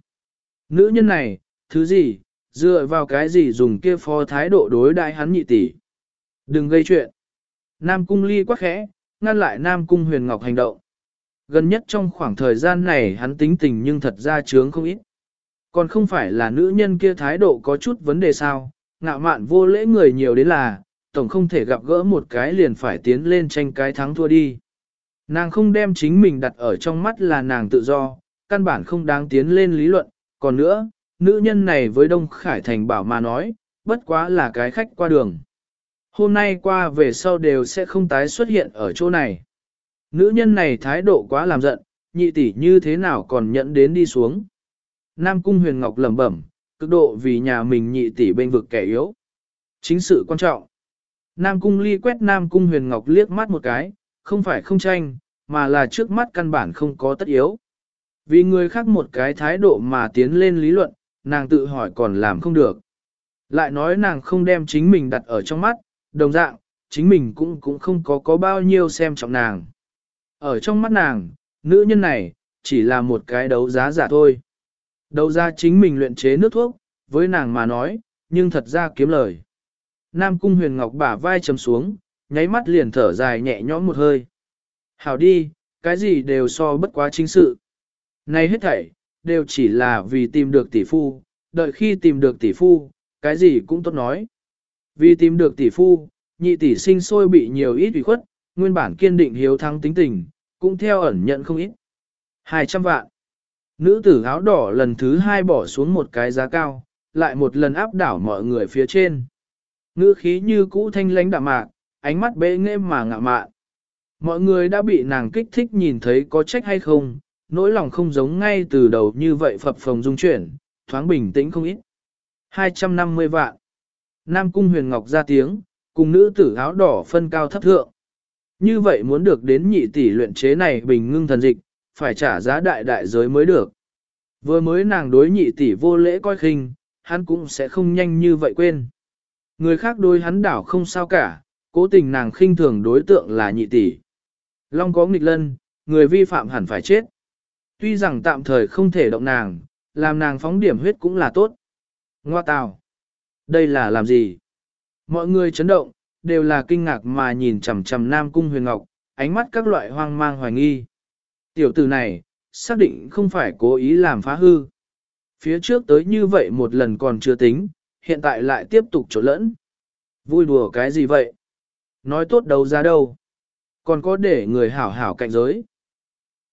Nữ nhân này, thứ gì, dựa vào cái gì dùng kia phó thái độ đối đại hắn nhị tỷ. Đừng gây chuyện. Nam Cung ly quá khẽ, ngăn lại Nam Cung Huyền Ngọc hành động. Gần nhất trong khoảng thời gian này hắn tính tình nhưng thật ra chướng không ít. Còn không phải là nữ nhân kia thái độ có chút vấn đề sao, ngạo mạn vô lễ người nhiều đến là, tổng không thể gặp gỡ một cái liền phải tiến lên tranh cái thắng thua đi. Nàng không đem chính mình đặt ở trong mắt là nàng tự do, căn bản không đáng tiến lên lý luận, còn nữa, nữ nhân này với Đông Khải Thành bảo mà nói, bất quá là cái khách qua đường. Hôm nay qua về sau đều sẽ không tái xuất hiện ở chỗ này. Nữ nhân này thái độ quá làm giận, nhị tỷ như thế nào còn nhận đến đi xuống. Nam Cung Huyền Ngọc lẩm bẩm, cực độ vì nhà mình nhị tỷ bên vực kẻ yếu. Chính sự quan trọng. Nam Cung Ly quét Nam Cung Huyền Ngọc liếc mắt một cái, không phải không tranh, mà là trước mắt căn bản không có tất yếu. Vì người khác một cái thái độ mà tiến lên lý luận, nàng tự hỏi còn làm không được. Lại nói nàng không đem chính mình đặt ở trong mắt, đồng dạng, chính mình cũng cũng không có có bao nhiêu xem trọng nàng. Ở trong mắt nàng, nữ nhân này, chỉ là một cái đấu giá giả thôi. Đầu ra chính mình luyện chế nước thuốc, với nàng mà nói, nhưng thật ra kiếm lời. Nam cung huyền ngọc bả vai chầm xuống, nháy mắt liền thở dài nhẹ nhõm một hơi. Hảo đi, cái gì đều so bất quá chính sự. Này hết thảy, đều chỉ là vì tìm được tỷ phu, đợi khi tìm được tỷ phu, cái gì cũng tốt nói. Vì tìm được tỷ phu, nhị tỷ sinh sôi bị nhiều ít ủy khuất, nguyên bản kiên định hiếu thắng tính tình, cũng theo ẩn nhận không ít. 200 vạn. Nữ tử áo đỏ lần thứ hai bỏ xuống một cái giá cao, lại một lần áp đảo mọi người phía trên. Ngữ khí như cũ thanh lãnh đạm mạc, ánh mắt bệ nghe mà ngạ mạn. Mọi người đã bị nàng kích thích nhìn thấy có trách hay không, nỗi lòng không giống ngay từ đầu như vậy phập phồng dung chuyển, thoáng bình tĩnh không ít. 250 vạn. Nam Cung Huyền Ngọc ra tiếng, cùng nữ tử áo đỏ phân cao thấp thượng. Như vậy muốn được đến nhị tỷ luyện chế này bình ngưng thần dịch, phải trả giá đại đại giới mới được. Vừa mới nàng đối nhị tỷ vô lễ coi khinh, hắn cũng sẽ không nhanh như vậy quên. Người khác đối hắn đảo không sao cả, cố tình nàng khinh thường đối tượng là nhị tỷ. Long có nghịch lân, người vi phạm hẳn phải chết. Tuy rằng tạm thời không thể động nàng, làm nàng phóng điểm huyết cũng là tốt. Ngoa tào. Đây là làm gì? Mọi người chấn động, đều là kinh ngạc mà nhìn chằm chằm Nam Cung Huyền Ngọc, ánh mắt các loại hoang mang hoài nghi. Tiểu tử này, xác định không phải cố ý làm phá hư. Phía trước tới như vậy một lần còn chưa tính, hiện tại lại tiếp tục trộn lẫn. Vui đùa cái gì vậy? Nói tốt đâu ra đâu? Còn có để người hảo hảo cạnh giới.